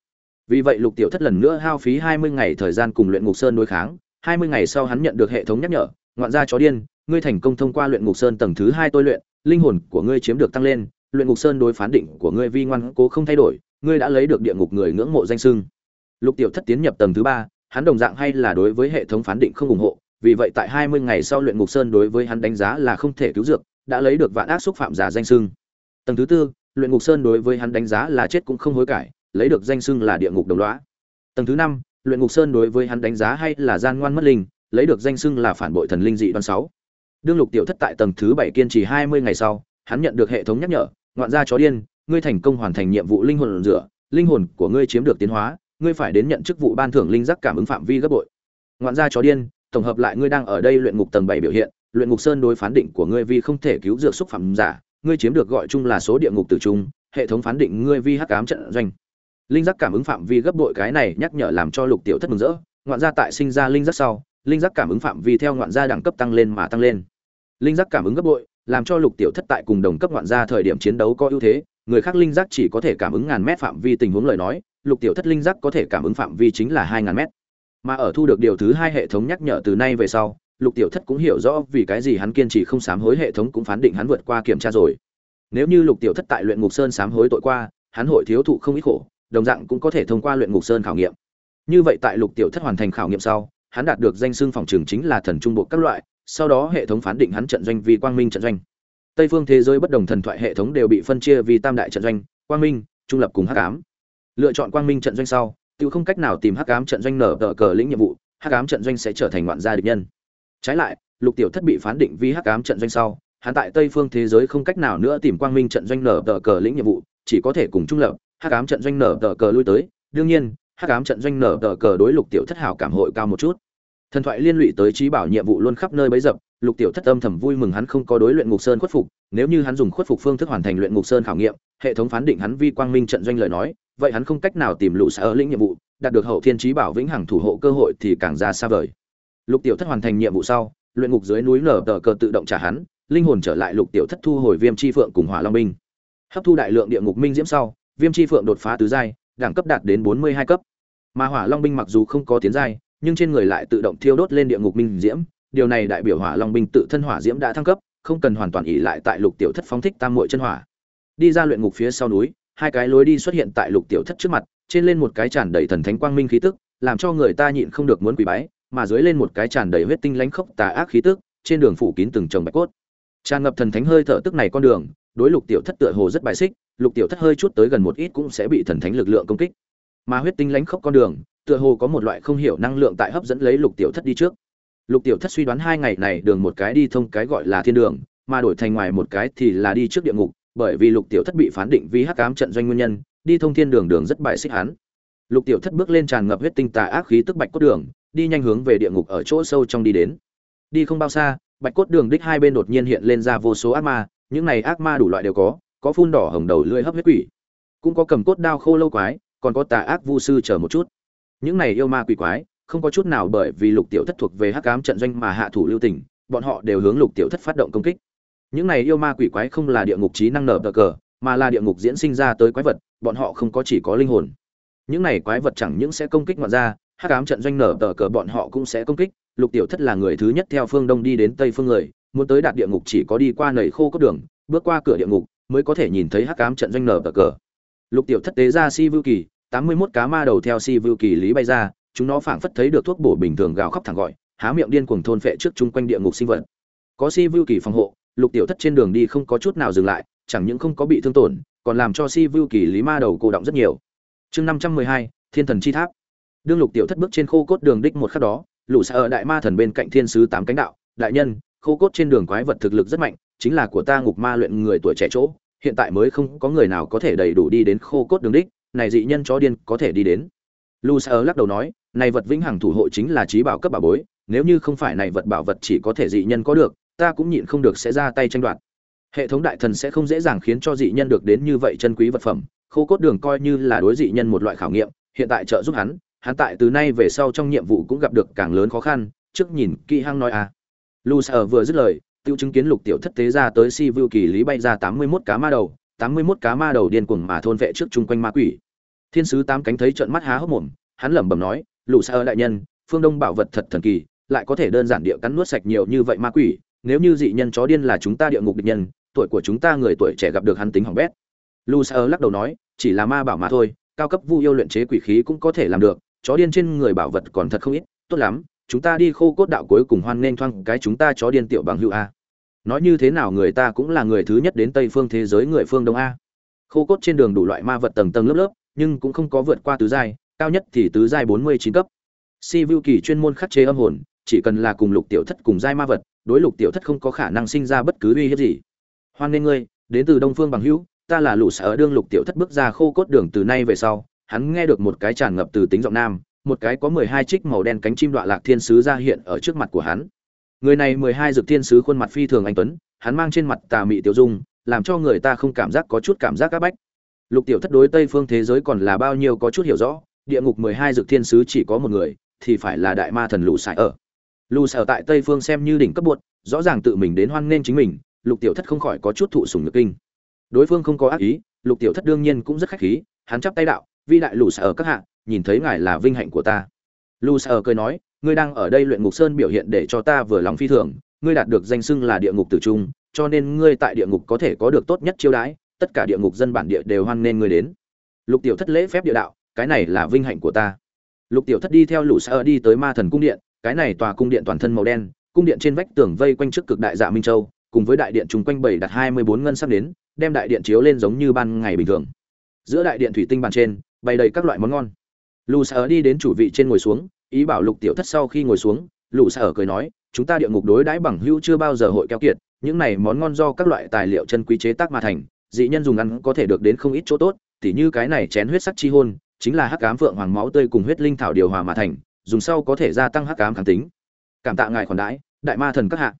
Vì vậy lục tiểu thất lần nữa hao phí hai mươi ngày thời gian cùng luyện ngục sơn đối kháng, hai mươi ngày sau hắn nhận được hệ thống nhắc nhở, ngoạn gia chó điên, ngươi thành công thông qua luyện ngục sơn tầng thứ hai tôi luyện, linh hồn của ngươi chiếm được tăng lên, luyện ngục sơn đối phán định của ngươi vi ngoan cố không thay đổi, ngươi đã lấy được địa ngục người ngưỡng mộ danh sưng lục tiểu thất tiến nhập tầng thứ ba hắn đồng dạng hay là đối với hệ thống phán định không ủng hộ, vì vậy tại hai mươi ngày sau luyện ngục sơn đối với hắn đánh giá là không thể cứu dược, đã lấy được vạn ác xúc phạm giả danh sưng tầng thứ tư, luyện ngục sơn đối với hắn đánh giá là chết cũng không hối cải, lấy được danh xưng là địa ngục đồng loá tầng thứ năm, luyện ngục sơn đối với hắn đánh giá hay là gian ngoan mất linh, lấy được danh xưng là phản bội thần linh dị đoan sáu. Đương lục tiểu thất tại tầng thứ bảy kiên trì hai mươi ngày sau, hắn nhận được hệ thống nhắc nhở, ngoạn gia chó điên, ngươi thành công hoàn thành nhiệm vụ linh hồn rửa, linh hồn của ngươi chiếm được tiến hóa ngươi phải đến nhận chức vụ ban thưởng linh giác cảm ứng phạm vi gấp bội. Ngoạn gia chó điên, tổng hợp lại ngươi đang ở đây luyện ngục tầng bảy biểu hiện, luyện ngục sơn đối phán định của ngươi vì không thể cứu dược xúc phạm giả, ngươi chiếm được gọi chung là số địa ngục tử trung, hệ thống phán định ngươi vi hắc ám trận doanh. Linh giác cảm ứng phạm vi gấp bội cái này nhắc nhở làm cho lục tiểu thất mừng rỡ, ngoạn gia tại sinh ra linh giác sau, linh giác cảm ứng phạm vi theo ngoạn gia đẳng cấp tăng lên mà tăng lên. Linh giác cảm ứng gấp bội, làm cho lục tiểu thất tại cùng đồng cấp ngoạn gia thời điểm chiến đấu có ưu thế, người khác linh giác chỉ có thể cảm ứng ngàn mét phạm vi tình huống lời nói lục tiểu thất linh giác có thể cảm ứng phạm vi chính là hai ngàn mét. Mà ở thu được điều thứ hai hệ thống nhắc nhở từ nay về sau, lục tiểu thất cũng hiểu rõ vì cái gì hắn kiên trì không sám hối hệ thống cũng phán định hắn vượt qua kiểm tra rồi. Nếu như lục tiểu thất tại luyện ngục sơn sám hối tội qua, hắn hội thiếu thụ không ít khổ, đồng dạng cũng có thể thông qua luyện ngục sơn khảo nghiệm. Như vậy tại lục tiểu thất hoàn thành khảo nghiệm sau, hắn đạt được danh xưng phòng trường chính là thần trung bộ các loại, sau đó hệ thống phán định hắn trận doanh vì quang minh trận doanh. Tây phương thế giới bất đồng thần thoại hệ thống đều bị phân chia vì tam đại trận doanh, quang minh, trung lập cùng hắc ám lựa chọn quang minh trận doanh sau tự không cách nào tìm hắc ám trận doanh nở tờ cờ lĩnh nhiệm vụ, hắc ám trận doanh sẽ trở thành ngoạn gia địch nhân. Trái lại, lục tiểu thất bị phán định vì hắc ám trận doanh sau, hắn tại tây phương thế giới không cách nào nữa tìm quang minh trận doanh nở tờ cờ lĩnh nhiệm vụ, chỉ có thể cùng trung lập, hắc ám trận doanh nở tờ cờ lui tới. Đương nhiên, hắc ám trận doanh nở tờ cờ đối lục tiểu thất hảo cảm hội cao một chút. Thần thoại liên lụy tới trí bảo nhiệm vụ luôn khắp nơi bấy dập, lục tiểu thất âm thầm vui mừng hắn không có đối luyện ngục sơn khuất phục. Nếu như hắn dùng khuất phục phương thức hoàn thành luyện ngục sơn khảo nghiệm, hệ thống phán định hắn vi quang minh trận doanh lời nói vậy hắn không cách nào tìm lũ xã ở lĩnh nhiệm vụ, đạt được hậu thiên trí bảo vĩnh hằng thủ hộ cơ hội thì càng ra xa vời. Lục tiểu thất hoàn thành nhiệm vụ sau, luyện ngục dưới núi nở tờ cờ tự động trả hắn, linh hồn trở lại lục tiểu thất thu hồi viêm chi phượng cùng hỏa long binh. Hấp thu đại lượng địa ngục minh diễm sau, viêm chi phượng đột phá tứ giai, đẳng cấp đạt đến bốn mươi hai cấp. Mà hỏa long binh mặc dù không có tiến giai, nhưng trên người lại tự động thiêu đốt lên địa ngục minh diễm. Điều này đại biểu hỏa long binh tự thân hỏa diễm đã thăng cấp, không cần hoàn toàn ỉ lại tại lục tiểu thất phóng thích tam muội chân hỏa. Đi ra luyện ngục phía sau núi hai cái lối đi xuất hiện tại lục tiểu thất trước mặt, trên lên một cái tràn đầy thần thánh quang minh khí tức, làm cho người ta nhịn không được muốn quỳ bái, mà dưới lên một cái tràn đầy huyết tinh lãnh khốc tà ác khí tức, trên đường phủ kín từng chồng bạch cốt. Tràn ngập thần thánh hơi thở tức này con đường, đối lục tiểu thất tựa hồ rất bài xích, lục tiểu thất hơi chút tới gần một ít cũng sẽ bị thần thánh lực lượng công kích. Mà huyết tinh lãnh khốc con đường, tựa hồ có một loại không hiểu năng lượng tại hấp dẫn lấy lục tiểu thất đi trước. Lục tiểu thất suy đoán hai ngày này đường một cái đi thông cái gọi là thiên đường, mà đổi thành ngoài một cái thì là đi trước địa ngục bởi vì lục tiểu thất bị phán định vì hắc ám trận doanh nguyên nhân, đi thông thiên đường đường rất bại xích hắn. Lục tiểu thất bước lên tràn ngập huyết tinh tà ác khí tức bạch cốt đường, đi nhanh hướng về địa ngục ở chỗ sâu trong đi đến. Đi không bao xa, bạch cốt đường đích hai bên đột nhiên hiện lên ra vô số ác ma, những này ác ma đủ loại đều có có phun đỏ hồng đầu lưỡi hấp huyết quỷ, cũng có cầm cốt đao khô lâu quái, còn có tà ác vu sư chờ một chút. Những này yêu ma quỷ quái, không có chút nào bởi vì lục tiểu thất thuộc về hắc ám trận doanh mà hạ thủ lưu tình, bọn họ đều hướng lục tiểu thất phát động công kích những này yêu ma quỷ quái không là địa ngục trí năng nở bờ cờ, mà là địa ngục diễn sinh ra tới quái vật, bọn họ không có chỉ có linh hồn. Những này quái vật chẳng những sẽ công kích ngoạn ra hắc ám trận doanh nở tờ cờ bọn họ cũng sẽ công kích. Lục tiểu thất là người thứ nhất theo phương đông đi đến tây phương người, muốn tới đạt địa ngục chỉ có đi qua nầy khô cốt đường, bước qua cửa địa ngục mới có thể nhìn thấy hắc ám trận doanh nở tờ cờ. Lục tiểu thất tế ra si vưu kỳ, tám mươi mốt cá ma đầu theo si vưu kỳ lý bay ra, chúng nó phảng phất thấy được thuốc bổ bình thường gào khóc thẳng gọi, há miệng điên cuồng thôn phệ trước chung quanh địa ngục sinh vật. Có si vưu kỳ phòng hộ lục tiểu thất trên đường đi không có chút nào dừng lại, chẳng những không có bị thương tổn, còn làm cho si vưu kỳ lý ma đầu cô động rất nhiều. Chương năm trăm mười hai, thiên thần chi tháp. Đương lục tiểu thất bước trên khô cốt đường đích một khắc đó, lũ xa ở đại ma thần bên cạnh thiên sứ tám cánh đạo, đại nhân, khô cốt trên đường quái vật thực lực rất mạnh, chính là của ta ngục ma luyện người tuổi trẻ chỗ, hiện tại mới không có người nào có thể đầy đủ đi đến khô cốt đường đích, này dị nhân chó điên có thể đi đến. Lũ xa ở lắc đầu nói, này vật vĩnh hằng thủ hộ chính là trí bảo cấp bảo bối, nếu như không phải này vật bảo vật chỉ có thể dị nhân có được ta cũng nhịn không được sẽ ra tay tranh đoạt. Hệ thống đại thần sẽ không dễ dàng khiến cho dị nhân được đến như vậy chân quý vật phẩm. Khô cốt đường coi như là đối dị nhân một loại khảo nghiệm, hiện tại trợ giúp hắn hắn tại từ nay về sau trong nhiệm vụ cũng gặp được càng lớn khó khăn, trước nhìn kỹ hăng nói à. Lu sở vừa dứt lời, tiêu chứng kiến lục tiểu thất tế ra tới si vưu kỳ lý bay ra tám mươi 81 cá ma đầu, tám mươi 81 cá ma đầu điên cuồng mà thôn vệ trước chung quanh ma quỷ. Thiên sứ tám cánh thấy trợn mắt há hốc mồm, hắn lẩm bẩm nói lục sở đại nhân, phương đông bảo vật thật thần kỳ, lại có thể đơn giản địa cắn nuốt sạch nhiều như vậy ma quỷ nếu như dị nhân chó điên là chúng ta địa ngục địch nhân, tuổi của chúng ta người tuổi trẻ gặp được hắn tính hỏng bét. Lu lắc đầu nói, chỉ là ma bảo mà thôi, cao cấp vu yêu luyện chế quỷ khí cũng có thể làm được, chó điên trên người bảo vật còn thật không ít, tốt lắm, chúng ta đi khô cốt đạo cuối cùng hoan nên thoang cái chúng ta chó điên tiểu bằng hữu a. Nói như thế nào người ta cũng là người thứ nhất đến tây phương thế giới người phương đông a. Khô cốt trên đường đủ loại ma vật tầng tầng lớp lớp, nhưng cũng không có vượt qua tứ giai, cao nhất thì tứ giai bốn mươi chín cấp. Si vu kỳ chuyên môn khắc chế âm hồn, chỉ cần là cùng lục tiểu thất cùng giai ma vật đối lục tiểu thất không có khả năng sinh ra bất cứ uy hiếp gì. Hoan nên ngươi, đến từ đông phương bằng hữu, ta là lũ sở đương lục tiểu thất bước ra khô cốt đường từ nay về sau, hắn nghe được một cái tràn ngập từ tính giọng nam, một cái có mười hai trích màu đen cánh chim đoạn lạc thiên sứ ra hiện ở trước mặt của hắn. Người này mười hai dược thiên sứ khuôn mặt phi thường anh tuấn, hắn mang trên mặt tà mị tiểu dung, làm cho người ta không cảm giác có chút cảm giác áp bách. Lục tiểu thất đối tây phương thế giới còn là bao nhiêu có chút hiểu rõ, địa ngục mười hai dược thiên sứ chỉ có một người, thì phải là đại ma thần lũ sải ở lù sở tại tây phương xem như đỉnh cấp bột rõ ràng tự mình đến hoan nghênh chính mình, lục tiểu thất không khỏi có chút thụ sùng nhược kinh. Đối phương không có ác ý, lục tiểu thất đương nhiên cũng rất khách khí, hắn chắp tay đạo, vi đại lù sở các hạ, nhìn thấy ngài là vinh hạnh của ta. Lù sở cười nói, ngươi đang ở đây luyện ngục sơn biểu hiện để cho ta vừa lòng phi thường, ngươi đạt được danh xưng là địa ngục tử trung, cho nên ngươi tại địa ngục có thể có được tốt nhất chiêu đãi, tất cả địa ngục dân bản địa đều hoan nên ngươi đến. Lục tiểu thất lễ phép địa đạo, cái này là vinh hạnh của ta. Lục tiểu thất đi theo lũ sở đi tới ma thần cung điện cái này tòa cung điện toàn thân màu đen, cung điện trên vách tường vây quanh trước cực đại dạ minh châu, cùng với đại điện chung quanh bảy đặt hai mươi bốn ngân sắc đến, đem đại điện chiếu lên giống như ban ngày bình thường. Giữa đại điện thủy tinh bàn trên, bày đầy các loại món ngon. Lù sở đi đến chủ vị trên ngồi xuống, ý bảo lục tiểu thất sau khi ngồi xuống lù sở cười nói, chúng ta địa ngục đối đãi bằng hữu chưa bao giờ hội keo kiệt, những này món ngon do các loại tài liệu chân quý chế tác mà thành, dị nhân dùng ăn có thể được đến không ít chỗ tốt, tỉ như cái này chén huyết sắc chi hôn, chính là hắc ám phượng hoàng máu tươi cùng huyết linh thảo điều hòa mà thành dùng sau có thể gia tăng hắc ám kháng tính. Cảm tạ ngài khoản đãi, đại ma thần các hạ.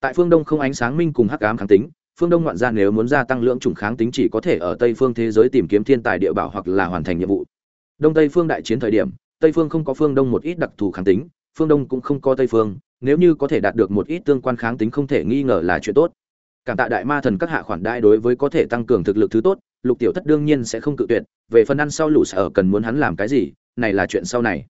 Tại phương đông không ánh sáng minh cùng hắc ám kháng tính, phương đông ngoạn gia nếu muốn gia tăng lượng chủng kháng tính chỉ có thể ở tây phương thế giới tìm kiếm thiên tài địa bảo hoặc là hoàn thành nhiệm vụ. Đông tây phương đại chiến thời điểm, tây phương không có phương đông một ít đặc thù kháng tính, phương đông cũng không có tây phương, nếu như có thể đạt được một ít tương quan kháng tính không thể nghi ngờ là chuyện tốt. Cảm tạ đại ma thần các hạ khoản đại đối với có thể tăng cường thực lực thứ tốt, lục tiểu thất đương nhiên sẽ không cự tuyệt, về phần ăn sau lũ sở cần muốn hắn làm cái gì, này là chuyện sau này.